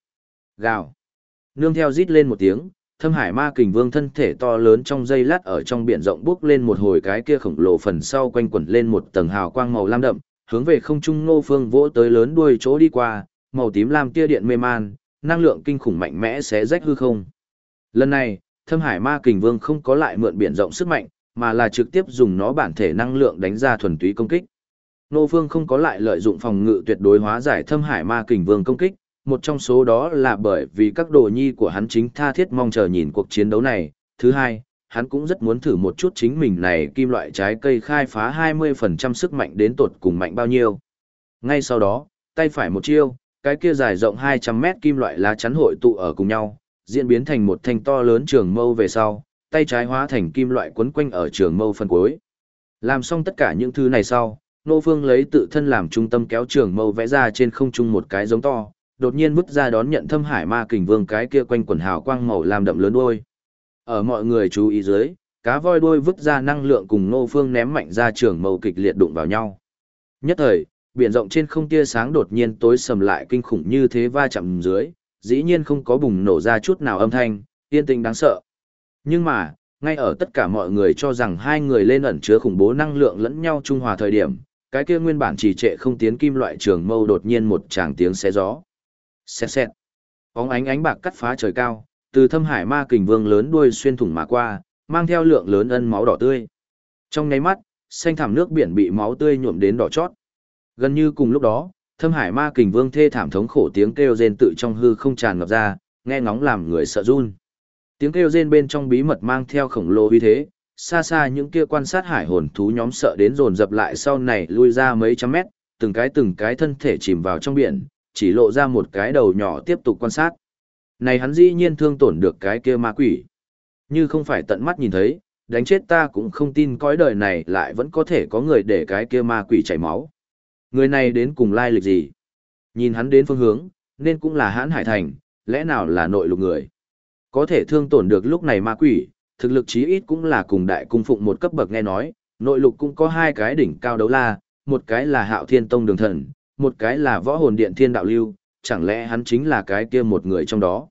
Gào. Nương theo rít lên một tiếng, thâm hải ma kình vương thân thể to lớn trong dây lát ở trong biển rộng bước lên một hồi cái kia khổng lồ phần sau quanh quẩn lên một tầng hào quang màu lam đậm, hướng về không trung ngô phương vỗ tới lớn đuôi chỗ đi qua, màu tím lam tia điện mê man, năng lượng kinh khủng mạnh mẽ sẽ rách hư không. Lần này, thâm hải ma kình vương không có lại mượn biển rộng sức mạnh, mà là trực tiếp dùng nó bản thể năng lượng đánh ra thuần túy công kích. Nô Phương không có lại lợi dụng phòng ngự tuyệt đối hóa giải thâm hải ma kình vương công kích, một trong số đó là bởi vì các đồ nhi của hắn chính tha thiết mong chờ nhìn cuộc chiến đấu này. Thứ hai, hắn cũng rất muốn thử một chút chính mình này kim loại trái cây khai phá 20% sức mạnh đến tột cùng mạnh bao nhiêu. Ngay sau đó, tay phải một chiêu, cái kia dài rộng 200 mét kim loại lá chắn hội tụ ở cùng nhau, diễn biến thành một thanh to lớn trường mâu về sau, tay trái hóa thành kim loại quấn quanh ở trường mâu phân cuối. Làm xong tất cả những thứ này sau, Nô Phương lấy tự thân làm trung tâm kéo trường mâu vẽ ra trên không trung một cái giống to, đột nhiên vứt ra đón nhận thâm hải ma kình vương cái kia quanh quần hào quang màu làm đậm lớn đuôi. Ở mọi người chú ý dưới, cá voi đuôi vứt ra năng lượng cùng Nô Phương ném mạnh ra trường mâu kịch liệt đụng vào nhau. Nhất thời, biển rộng trên không tia sáng đột nhiên tối sầm lại kinh khủng như thế va chạm dưới, dĩ nhiên không có bùng nổ ra chút nào âm thanh, yên tĩnh đáng sợ. Nhưng mà, ngay ở tất cả mọi người cho rằng hai người lên ẩn chứa khủng bố năng lượng lẫn nhau trung hòa thời điểm, cái kia nguyên bản trì trệ không tiến kim loại trường mâu đột nhiên một tràng tiếng xé gió. Xẹt xẹt. Bóng ánh ánh bạc cắt phá trời cao, từ thâm hải ma kình vương lớn đuôi xuyên thủng mà qua, mang theo lượng lớn ân máu đỏ tươi. Trong nháy mắt, xanh thảm nước biển bị máu tươi nhuộm đến đỏ chót. Gần như cùng lúc đó, thâm hải ma kình vương thê thảm thống khổ tiếng kêu rên tự trong hư không tràn ngập ra, nghe ngóng làm người sợ run. Tiếng kêu rên bên trong bí mật mang theo khổng lồ uy thế, xa xa những kia quan sát hải hồn thú nhóm sợ đến dồn dập lại sau này lui ra mấy trăm mét, từng cái từng cái thân thể chìm vào trong biển, chỉ lộ ra một cái đầu nhỏ tiếp tục quan sát. Này hắn dĩ nhiên thương tổn được cái kia ma quỷ. Như không phải tận mắt nhìn thấy, đánh chết ta cũng không tin cõi đời này lại vẫn có thể có người để cái kia ma quỷ chảy máu. Người này đến cùng lai lịch gì? Nhìn hắn đến phương hướng, nên cũng là hãn hải thành, lẽ nào là nội lục người? Có thể thương tổn được lúc này ma quỷ, thực lực chí ít cũng là cùng đại cung phụng một cấp bậc nghe nói, nội lục cũng có hai cái đỉnh cao đấu la, một cái là hạo thiên tông đường thần, một cái là võ hồn điện thiên đạo lưu, chẳng lẽ hắn chính là cái kia một người trong đó.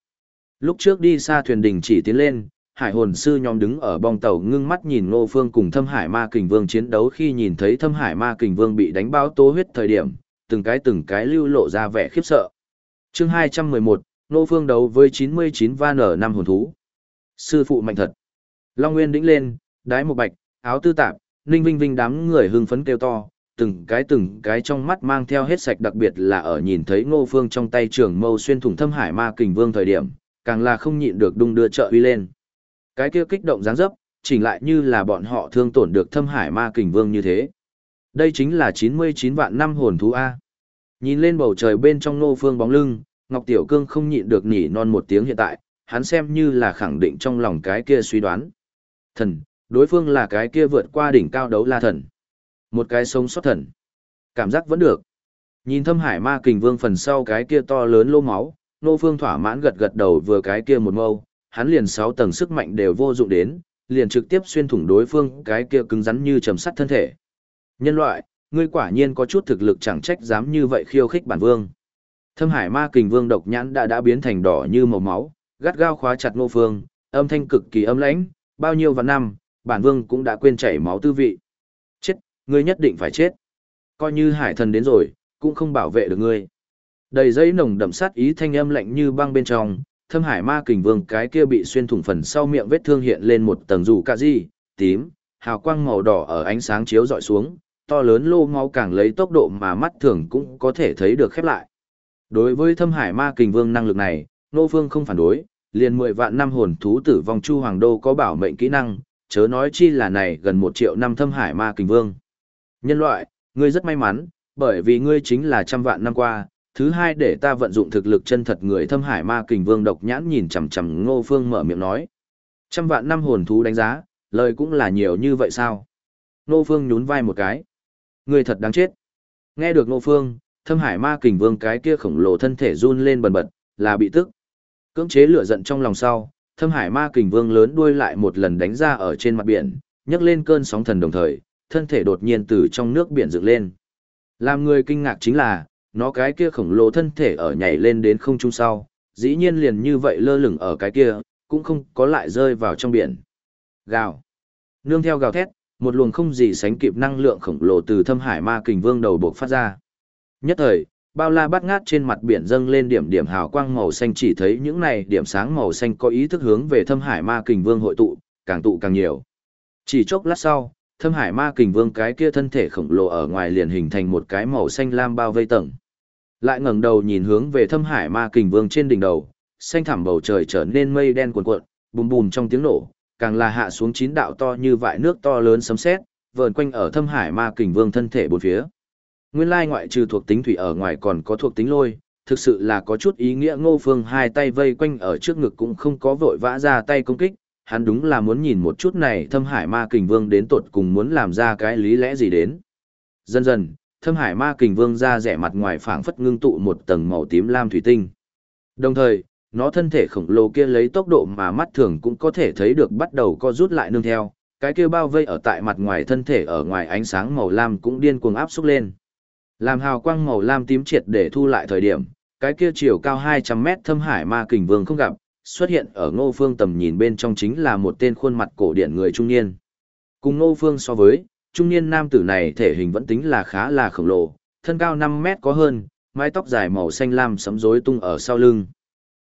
Lúc trước đi xa thuyền đỉnh chỉ tiến lên, hải hồn sư nhóm đứng ở bong tàu ngưng mắt nhìn ngô phương cùng thâm hải ma kình vương chiến đấu khi nhìn thấy thâm hải ma kình vương bị đánh bao tố huyết thời điểm, từng cái từng cái lưu lộ ra vẻ khiếp sợ. chương 211, Nô phương đấu với 99 van ở năm hồn thú. Sư phụ mạnh thật. Long Nguyên đĩnh lên, đái một bạch, áo tư tạp, ninh vinh vinh đám người hưng phấn kêu to, từng cái từng cái trong mắt mang theo hết sạch đặc biệt là ở nhìn thấy ngô phương trong tay trường mâu xuyên thủng thâm hải ma kình vương thời điểm, càng là không nhịn được đung đưa trợ uy lên. Cái kia kích động dáng dấp, chỉnh lại như là bọn họ thương tổn được thâm hải ma kình vương như thế. Đây chính là 99 vạn năm hồn thú A. Nhìn lên bầu trời bên trong ngô phương bóng lưng, Ngọc Tiểu Cương không nhịn được nỉ non một tiếng hiện tại, hắn xem như là khẳng định trong lòng cái kia suy đoán. Thần, đối phương là cái kia vượt qua đỉnh cao đấu la thần. Một cái sống sót thần. Cảm giác vẫn được. Nhìn thâm hải ma kình vương phần sau cái kia to lớn lô máu, nô phương thỏa mãn gật gật đầu vừa cái kia một mâu, hắn liền sáu tầng sức mạnh đều vô dụng đến, liền trực tiếp xuyên thủng đối phương cái kia cứng rắn như trầm sắt thân thể. Nhân loại, ngươi quả nhiên có chút thực lực chẳng trách dám như vậy khiêu khích bản vương. Thâm hải ma kình vương độc nhãn đã đã biến thành đỏ như màu máu, gắt gao khóa chặt nô phương, âm thanh cực kỳ âm lãnh, bao nhiêu vạn năm, bản vương cũng đã quên chảy máu tư vị. Chết, ngươi nhất định phải chết. Coi như hải thần đến rồi, cũng không bảo vệ được ngươi. Đầy dây nồng đậm sát ý thanh âm lạnh như băng bên trong, thâm hải ma kình vương cái kia bị xuyên thủng phần sau miệng vết thương hiện lên một tầng dù cà di, tím, hào quang màu đỏ ở ánh sáng chiếu dọi xuống, to lớn lô máu càng lấy tốc độ mà mắt thường cũng có thể thấy được khép lại. Đối với thâm hải ma kình vương năng lực này, nô phương không phản đối, liền 10 vạn năm hồn thú tử vong chu hoàng đô có bảo mệnh kỹ năng, chớ nói chi là này gần 1 triệu năm thâm hải ma kình vương. Nhân loại, ngươi rất may mắn, bởi vì ngươi chính là trăm vạn năm qua, thứ hai để ta vận dụng thực lực chân thật người thâm hải ma kình vương độc nhãn nhìn chằm chằm ngô phương mở miệng nói. Trăm vạn năm hồn thú đánh giá, lời cũng là nhiều như vậy sao? Ngô phương nhún vai một cái. Ngươi thật đáng chết. Nghe được ngô phương, thâm hải ma kình vương cái kia khổng lồ thân thể run lên bần bật, là bị tức. Cưỡng chế lửa giận trong lòng sau, thâm hải ma kình vương lớn đuôi lại một lần đánh ra ở trên mặt biển, nhấc lên cơn sóng thần đồng thời, thân thể đột nhiên từ trong nước biển dựng lên. Làm người kinh ngạc chính là, nó cái kia khổng lồ thân thể ở nhảy lên đến không trung sau, dĩ nhiên liền như vậy lơ lửng ở cái kia, cũng không có lại rơi vào trong biển. Gào. Nương theo gào thét, một luồng không gì sánh kịp năng lượng khổng lồ từ thâm hải ma kình vương đầu buộc phát ra. Nhất thời, bao la bát ngát trên mặt biển dâng lên điểm điểm hào quang màu xanh chỉ thấy những này điểm sáng màu xanh có ý thức hướng về thâm hải ma kình vương hội tụ, càng tụ càng nhiều. Chỉ chốc lát sau, thâm hải ma kình vương cái kia thân thể khổng lồ ở ngoài liền hình thành một cái màu xanh lam bao vây tầng. Lại ngẩng đầu nhìn hướng về thâm hải ma kình vương trên đỉnh đầu, xanh thẳm bầu trời trở nên mây đen cuồn cuộn, bùm bùm trong tiếng nổ, càng là hạ xuống chín đạo to như vại nước to lớn sấm sét, vờn quanh ở thâm hải ma kình vương thân thể bốn phía. Nguyên lai ngoại trừ thuộc tính thủy ở ngoài còn có thuộc tính lôi, thực sự là có chút ý nghĩa ngô phương hai tay vây quanh ở trước ngực cũng không có vội vã ra tay công kích, hắn đúng là muốn nhìn một chút này thâm hải ma kình vương đến tột cùng muốn làm ra cái lý lẽ gì đến. Dần dần, thâm hải ma kình vương ra rẻ mặt ngoài phảng phất ngưng tụ một tầng màu tím lam thủy tinh. Đồng thời, nó thân thể khổng lồ kia lấy tốc độ mà mắt thường cũng có thể thấy được bắt đầu co rút lại nương theo, cái kia bao vây ở tại mặt ngoài thân thể ở ngoài ánh sáng màu lam cũng điên cuồng áp xúc lên. Làm hào quang màu lam tím triệt để thu lại thời điểm, cái kia chiều cao 200 mét thâm hải ma kình vương không gặp, xuất hiện ở ngô phương tầm nhìn bên trong chính là một tên khuôn mặt cổ điển người trung niên. Cùng ngô phương so với, trung niên nam tử này thể hình vẫn tính là khá là khổng lồ, thân cao 5 mét có hơn, mái tóc dài màu xanh lam sấm rối tung ở sau lưng.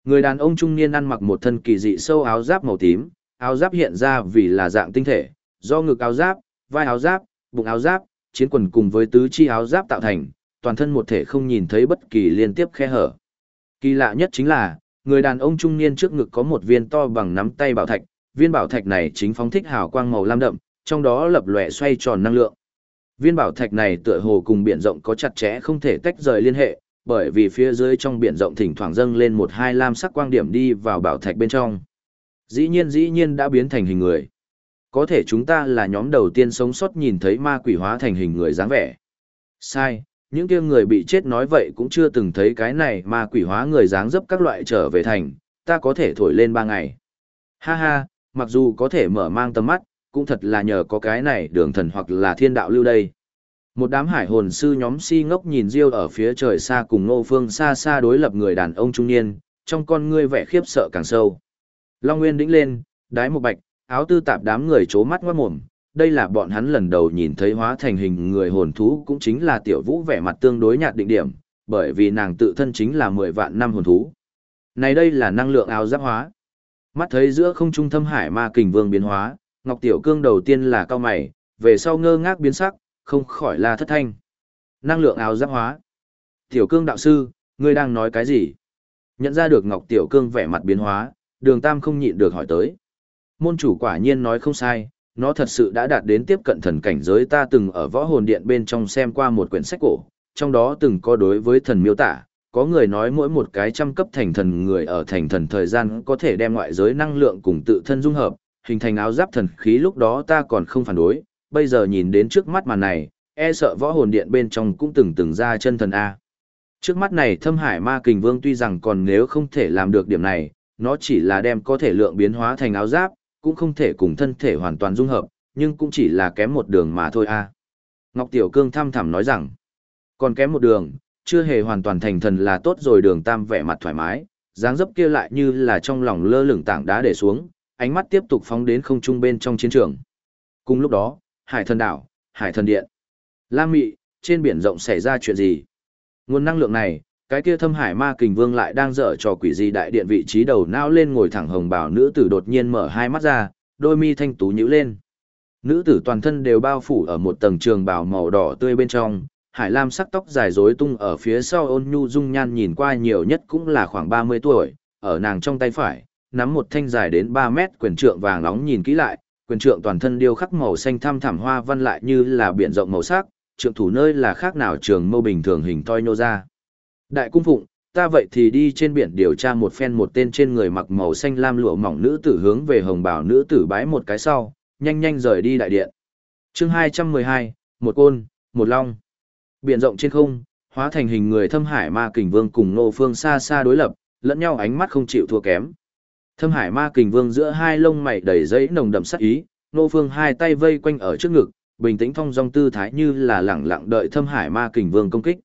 Người đàn ông trung niên ăn mặc một thân kỳ dị sâu áo giáp màu tím, áo giáp hiện ra vì là dạng tinh thể, do ngực áo giáp, vai áo giáp, bụng áo giáp, chiến quần cùng với tứ chi áo giáp tạo thành, toàn thân một thể không nhìn thấy bất kỳ liên tiếp khe hở. Kỳ lạ nhất chính là, người đàn ông trung niên trước ngực có một viên to bằng nắm tay bảo thạch, viên bảo thạch này chính phóng thích hào quang màu lam đậm, trong đó lập lòe xoay tròn năng lượng. Viên bảo thạch này tựa hồ cùng biển rộng có chặt chẽ không thể tách rời liên hệ, bởi vì phía dưới trong biển rộng thỉnh thoảng dâng lên một hai lam sắc quang điểm đi vào bảo thạch bên trong. Dĩ nhiên dĩ nhiên đã biến thành hình người. Có thể chúng ta là nhóm đầu tiên sống sót nhìn thấy ma quỷ hóa thành hình người dáng vẻ. Sai, những kia người bị chết nói vậy cũng chưa từng thấy cái này ma quỷ hóa người dáng dấp các loại trở về thành, ta có thể thổi lên ba ngày. Ha ha, mặc dù có thể mở mang tầm mắt, cũng thật là nhờ có cái này đường thần hoặc là thiên đạo lưu đây. Một đám hải hồn sư nhóm si ngốc nhìn Diêu ở phía trời xa cùng Ngô Phương xa xa đối lập người đàn ông trung niên, trong con ngươi vẻ khiếp sợ càng sâu. Long Nguyên đĩnh lên, đái một bạch, áo tư tạp đám người chố mắt ngoát mồm, đây là bọn hắn lần đầu nhìn thấy hóa thành hình người hồn thú cũng chính là tiểu vũ vẻ mặt tương đối nhạt định điểm, bởi vì nàng tự thân chính là 10 vạn năm hồn thú. Này đây là năng lượng áo giáp hóa. Mắt thấy giữa không trung thâm hải ma kình vương biến hóa, Ngọc Tiểu Cương đầu tiên là cao mày, về sau ngơ ngác biến sắc, không khỏi là thất thanh. Năng lượng áo giáp hóa. Tiểu Cương đạo sư, ngươi đang nói cái gì? Nhận ra được Ngọc Tiểu Cương vẻ mặt biến hóa, đường Tam không nhịn được hỏi tới. Môn chủ quả nhiên nói không sai, nó thật sự đã đạt đến tiếp cận thần cảnh giới ta từng ở võ hồn điện bên trong xem qua một quyển sách cổ, trong đó từng có đối với thần miêu tả, có người nói mỗi một cái trăm cấp thành thần người ở thành thần thời gian có thể đem ngoại giới năng lượng cùng tự thân dung hợp, hình thành áo giáp thần khí lúc đó ta còn không phản đối, bây giờ nhìn đến trước mắt màn này, e sợ võ hồn điện bên trong cũng từng từng ra chân thần A. Trước mắt này thâm hải ma kình vương tuy rằng còn nếu không thể làm được điểm này, nó chỉ là đem có thể lượng biến hóa thành áo giáp, cũng không thể cùng thân thể hoàn toàn dung hợp, nhưng cũng chỉ là kém một đường mà thôi a. Ngọc Tiểu Cương thăm thẳm nói rằng, còn kém một đường, chưa hề hoàn toàn thành thần là tốt rồi đường tam vẻ mặt thoải mái, dáng dấp kia lại như là trong lòng lơ lửng tảng đá để xuống, ánh mắt tiếp tục phóng đến không trung bên trong chiến trường. Cùng lúc đó, Hải Thần Đảo, Hải Thần Điện, Lam Mị, trên biển rộng xảy ra chuyện gì? Nguồn năng lượng này, cái kia thâm hải ma kình vương lại đang dở trò quỷ gì đại điện vị trí đầu não lên ngồi thẳng hồng bảo nữ tử đột nhiên mở hai mắt ra, đôi mi thanh tú nhữ lên. Nữ tử toàn thân đều bao phủ ở một tầng trường bào màu đỏ tươi bên trong, hải lam sắc tóc dài rối tung ở phía sau ôn nhu dung nhan nhìn qua nhiều nhất cũng là khoảng 30 tuổi, ở nàng trong tay phải, nắm một thanh dài đến ba mét quyền trượng vàng nóng nhìn kỹ lại, quyền trượng toàn thân điêu khắc màu xanh thăm thẳm hoa văn lại như là biển rộng màu sắc, trượng thủ nơi là khác nào trường mâu bình thường hình toi nhô ra. Đại cung phụng, ta vậy thì đi trên biển điều tra một phen một tên trên người mặc màu xanh lam lụa mỏng nữ tử hướng về hồng bảo nữ tử bái một cái sau, nhanh nhanh rời đi đại điện. chương 212, một côn, một long. Biển rộng trên không, hóa thành hình người thâm hải ma kình vương cùng nô phương xa xa đối lập, lẫn nhau ánh mắt không chịu thua kém. Thâm hải ma kình vương giữa hai lông mày đầy giấy nồng đậm sắc ý, nô phương hai tay vây quanh ở trước ngực, bình tĩnh thong dong tư thái như là lẳng lặng đợi thâm hải ma kình vương công kích.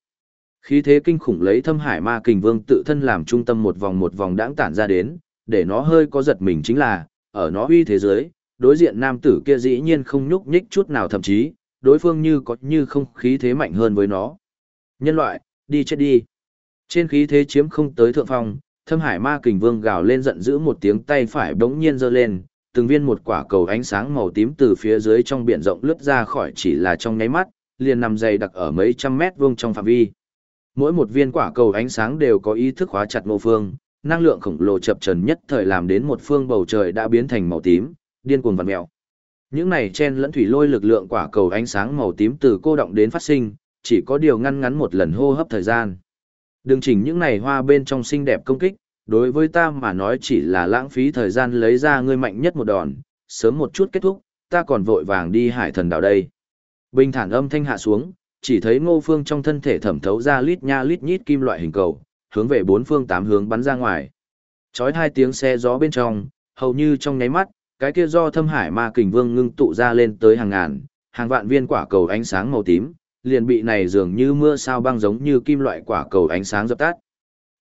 Khí thế kinh khủng lấy thâm hải ma kình vương tự thân làm trung tâm một vòng một vòng đãng tản ra đến, để nó hơi có giật mình chính là, ở nó uy thế giới, đối diện nam tử kia dĩ nhiên không nhúc nhích chút nào thậm chí, đối phương như có như không khí thế mạnh hơn với nó. Nhân loại, Đi chết đi. Trên khí thế chiếm không tới thượng phong, thâm hải ma kình vương gào lên giận dữ một tiếng tay phải bỗng nhiên giơ lên, từng viên một quả cầu ánh sáng màu tím từ phía dưới trong biển rộng lướt ra khỏi chỉ là trong nháy mắt, liền nằm dày đặc ở mấy trăm mét vuông trong phạm vi. Mỗi một viên quả cầu ánh sáng đều có ý thức khóa chặt Ngô Phương, năng lượng khổng lồ chập trần nhất thời làm đến một phương bầu trời đã biến thành màu tím, điên cuồng vặn mèo. Những này chen lẫn thủy lôi lực lượng quả cầu ánh sáng màu tím từ cô động đến phát sinh, chỉ có điều ngăn ngắn một lần hô hấp thời gian. Đừng chỉnh những này hoa bên trong xinh đẹp công kích, đối với ta mà nói chỉ là lãng phí thời gian lấy ra ngươi mạnh nhất một đòn, sớm một chút kết thúc, ta còn vội vàng đi hải thần đảo đây. Bình thản âm thanh hạ xuống, chỉ thấy ngô phương trong thân thể thẩm thấu ra lít nha lít nhít kim loại hình cầu, hướng về bốn phương tám hướng bắn ra ngoài. Chói hai tiếng xe gió bên trong, hầu như trong nháy mắt, cái kia do thâm hải ma kình vương ngưng tụ ra lên tới hàng ngàn, hàng vạn viên quả cầu ánh sáng màu tím, liền bị này dường như mưa sao băng giống như kim loại quả cầu ánh sáng dập tắt.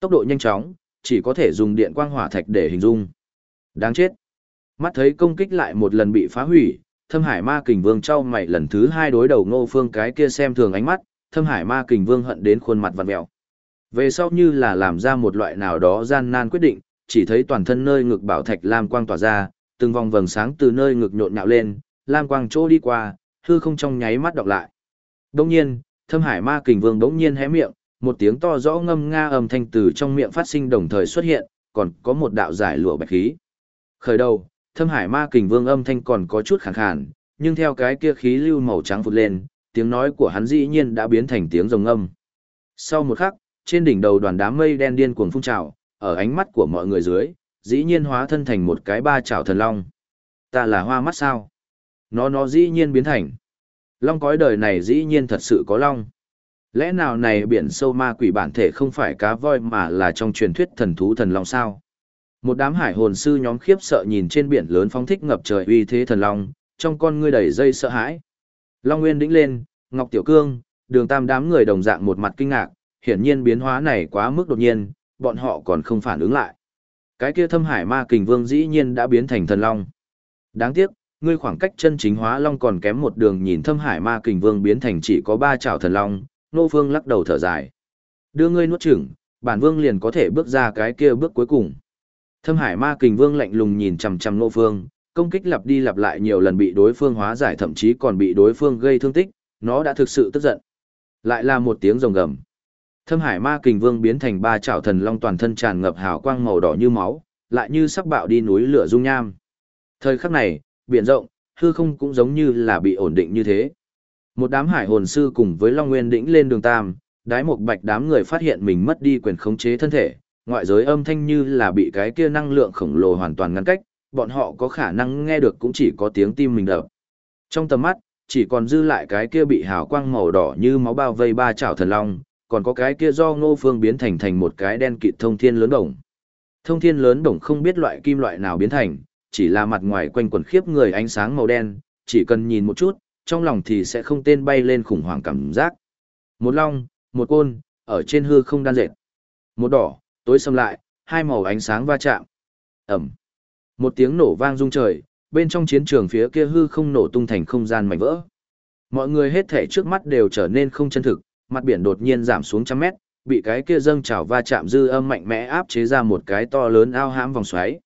Tốc độ nhanh chóng, chỉ có thể dùng điện quang hỏa thạch để hình dung. Đáng chết. Mắt thấy công kích lại một lần bị phá hủy, thâm hải ma kình vương trao mày lần thứ hai đối đầu ngô phương cái kia xem thường ánh mắt, thâm hải ma kình vương hận đến khuôn mặt vặn mẹo. Về sau như là làm ra một loại nào đó gian nan quyết định, chỉ thấy toàn thân nơi ngực bảo thạch lam quang tỏa ra, từng vòng vầng sáng từ nơi ngực nhộn nhạo lên, lam quang chỗ đi qua, hư không trong nháy mắt đọc lại. Đông nhiên, thâm hải ma kình vương đống nhiên hé miệng, một tiếng to rõ ngâm nga âm thanh từ trong miệng phát sinh đồng thời xuất hiện, còn có một đạo giải lụa bạch khí. Khởi đầu, thâm hải ma kình vương âm thanh còn có chút khàn khàn, nhưng theo cái kia khí lưu màu trắng vụt lên, tiếng nói của hắn dĩ nhiên đã biến thành tiếng rồng âm. Sau một khắc, trên đỉnh đầu đoàn đám mây đen điên cuồng phun trào, ở ánh mắt của mọi người dưới, dĩ nhiên hóa thân thành một cái ba chảo thần long. Ta là hoa mắt sao? Nó nó dĩ nhiên biến thành. Long cõi đời này dĩ nhiên thật sự có long. Lẽ nào này biển sâu ma quỷ bản thể không phải cá voi mà là trong truyền thuyết thần thú thần long sao? Một đám hải hồn sư nhóm khiếp sợ nhìn trên biển lớn phóng thích ngập trời uy thế thần long, trong con ngươi đầy dây sợ hãi. Long Nguyên đĩnh lên, Ngọc Tiểu Cương, đường tam đám người đồng dạng một mặt kinh ngạc, hiển nhiên biến hóa này quá mức đột nhiên, bọn họ còn không phản ứng lại. Cái kia thâm hải ma kình vương dĩ nhiên đã biến thành thần long. Đáng tiếc, ngươi khoảng cách chân chính hóa long còn kém một đường nhìn thâm hải ma kình vương biến thành chỉ có ba chảo thần long, nô phương lắc đầu thở dài. Đưa ngươi nuốt chửng, bản vương liền có thể bước ra cái kia bước cuối cùng. Thâm hải ma kình vương lạnh lùng nhìn chằm chằm Ngô phương, công kích lặp đi lặp lại nhiều lần bị đối phương hóa giải thậm chí còn bị đối phương gây thương tích, nó đã thực sự tức giận. Lại là một tiếng rồng gầm. Thâm hải ma kình vương biến thành ba trảo thần long toàn thân tràn ngập hào quang màu đỏ như máu, lại như sắc bạo đi núi lửa dung nham. Thời khắc này, biển rộng, hư không cũng giống như là bị ổn định như thế. Một đám hải hồn sư cùng với Long Nguyên đỉnh lên đường tam, đái một bạch đám người phát hiện mình mất đi quyền khống chế thân thể, ngoại giới âm thanh như là bị cái kia năng lượng khổng lồ hoàn toàn ngăn cách, bọn họ có khả năng nghe được cũng chỉ có tiếng tim mình đập. Trong tầm mắt, chỉ còn dư lại cái kia bị hào quang màu đỏ như máu bao vây ba chảo thần long, còn có cái kia do ngô phương biến thành thành một cái đen kịt thông thiên lớn đồng. Thông thiên lớn đồng không biết loại kim loại nào biến thành, chỉ là mặt ngoài quanh quần khiếp người ánh sáng màu đen, chỉ cần nhìn một chút, trong lòng thì sẽ không tên bay lên khủng hoảng cảm giác. Một long, một côn, ở trên hư không đan dệt. Một đỏ, tối xâm lại, hai màu ánh sáng va chạm. Ẩm. Một tiếng nổ vang rung trời, bên trong chiến trường phía kia hư không nổ tung thành không gian mảnh vỡ. Mọi người hết thể trước mắt đều trở nên không chân thực, mặt biển đột nhiên giảm xuống trăm mét, bị cái kia dâng trào va chạm dư âm mạnh mẽ áp chế ra một cái to lớn ao hãm vòng xoáy.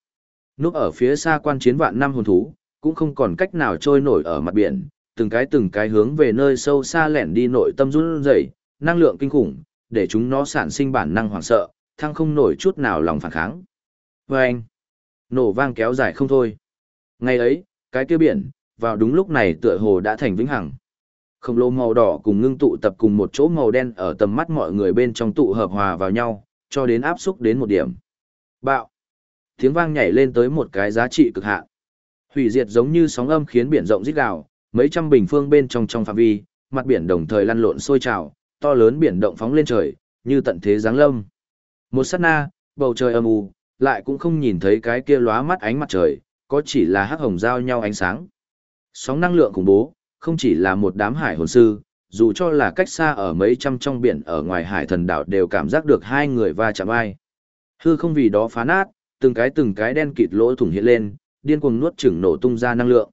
Núp ở phía xa quan chiến vạn năm hồn thú, cũng không còn cách nào trôi nổi ở mặt biển, từng cái từng cái hướng về nơi sâu xa lẻn đi nội tâm run rẩy, năng lượng kinh khủng, để chúng nó sản sinh bản năng hoảng sợ, thăng không nổi chút nào lòng phản kháng. Và anh, nổ vang kéo dài không thôi. Ngày ấy, cái kia biển, vào đúng lúc này tựa hồ đã thành vĩnh hằng. Khổng lồ màu đỏ cùng ngưng tụ tập cùng một chỗ màu đen ở tầm mắt mọi người bên trong tụ hợp hòa vào nhau, cho đến áp xúc đến một điểm. Bạo! Tiếng vang nhảy lên tới một cái giá trị cực hạn. Hủy diệt giống như sóng âm khiến biển rộng rít gào, mấy trăm bình phương bên trong trong phạm vi, mặt biển đồng thời lăn lộn sôi trào, to lớn biển động phóng lên trời, như tận thế giáng lâm. Một sát na, bầu trời âm u, lại cũng không nhìn thấy cái kia lóa mắt ánh mặt trời, có chỉ là hắc hồng giao nhau ánh sáng. Sóng năng lượng khủng bố, không chỉ là một đám hải hồn sư, dù cho là cách xa ở mấy trăm trong biển ở ngoài hải thần đảo đều cảm giác được hai người va chạm ai. Hư không vì đó phá nát, từng cái từng cái đen kịt lỗ thủng hiện lên, điên cuồng nuốt chửng nổ tung ra năng lượng.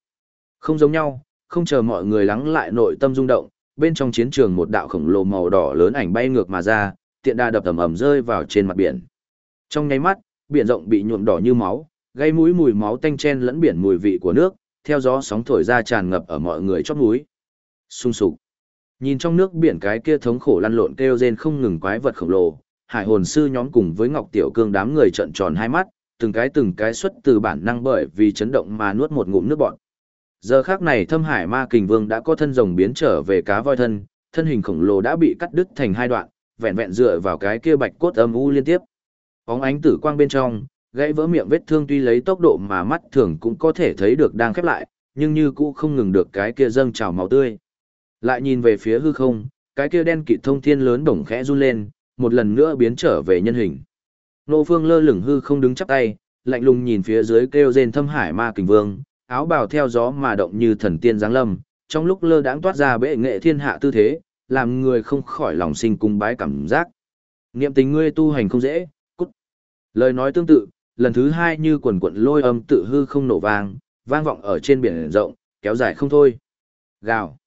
Không giống nhau, không chờ mọi người lắng lại nội tâm rung động, bên trong chiến trường một đạo khổng lồ màu đỏ lớn ảnh bay ngược mà ra, tiện đà đập ầm ầm rơi vào trên mặt biển. Trong nháy mắt, biển rộng bị nhuộm đỏ như máu, gây mũi mùi máu tanh chen lẫn biển mùi vị của nước, theo gió sóng thổi ra tràn ngập ở mọi người chót núi. Sung sục. Nhìn trong nước biển cái kia thống khổ lăn lộn kêu rên không ngừng quái vật khổng lồ, hải hồn sư nhóm cùng với Ngọc Tiểu Cương đám người trợn tròn hai mắt, từng cái từng cái xuất từ bản năng bởi vì chấn động mà nuốt một ngụm nước bọt. Giờ khác này thâm hải ma kình vương đã có thân rồng biến trở về cá voi thân, thân hình khổng lồ đã bị cắt đứt thành hai đoạn, vẹn vẹn dựa vào cái kia bạch cốt âm u liên tiếp. Bóng ánh tử quang bên trong, gãy vỡ miệng vết thương tuy lấy tốc độ mà mắt thường cũng có thể thấy được đang khép lại, nhưng như cũ không ngừng được cái kia dâng trào máu tươi. Lại nhìn về phía hư không, cái kia đen kịt thông thiên lớn bổng khẽ run lên, một lần nữa biến trở về nhân hình. Nô Phương lơ lửng hư không đứng chắp tay, lạnh lùng nhìn phía dưới kêu rên thâm hải ma kình vương, áo bào theo gió mà động như thần tiên giáng lâm, trong lúc lơ đãng toát ra bệ nghệ thiên hạ tư thế, làm người không khỏi lòng sinh cung bái cảm giác. Niệm tình ngươi tu hành không dễ, cút. Lời nói tương tự, lần thứ hai như quần quận lôi âm tự hư không nổ vang, vang vọng ở trên biển rộng, kéo dài không thôi. Gào.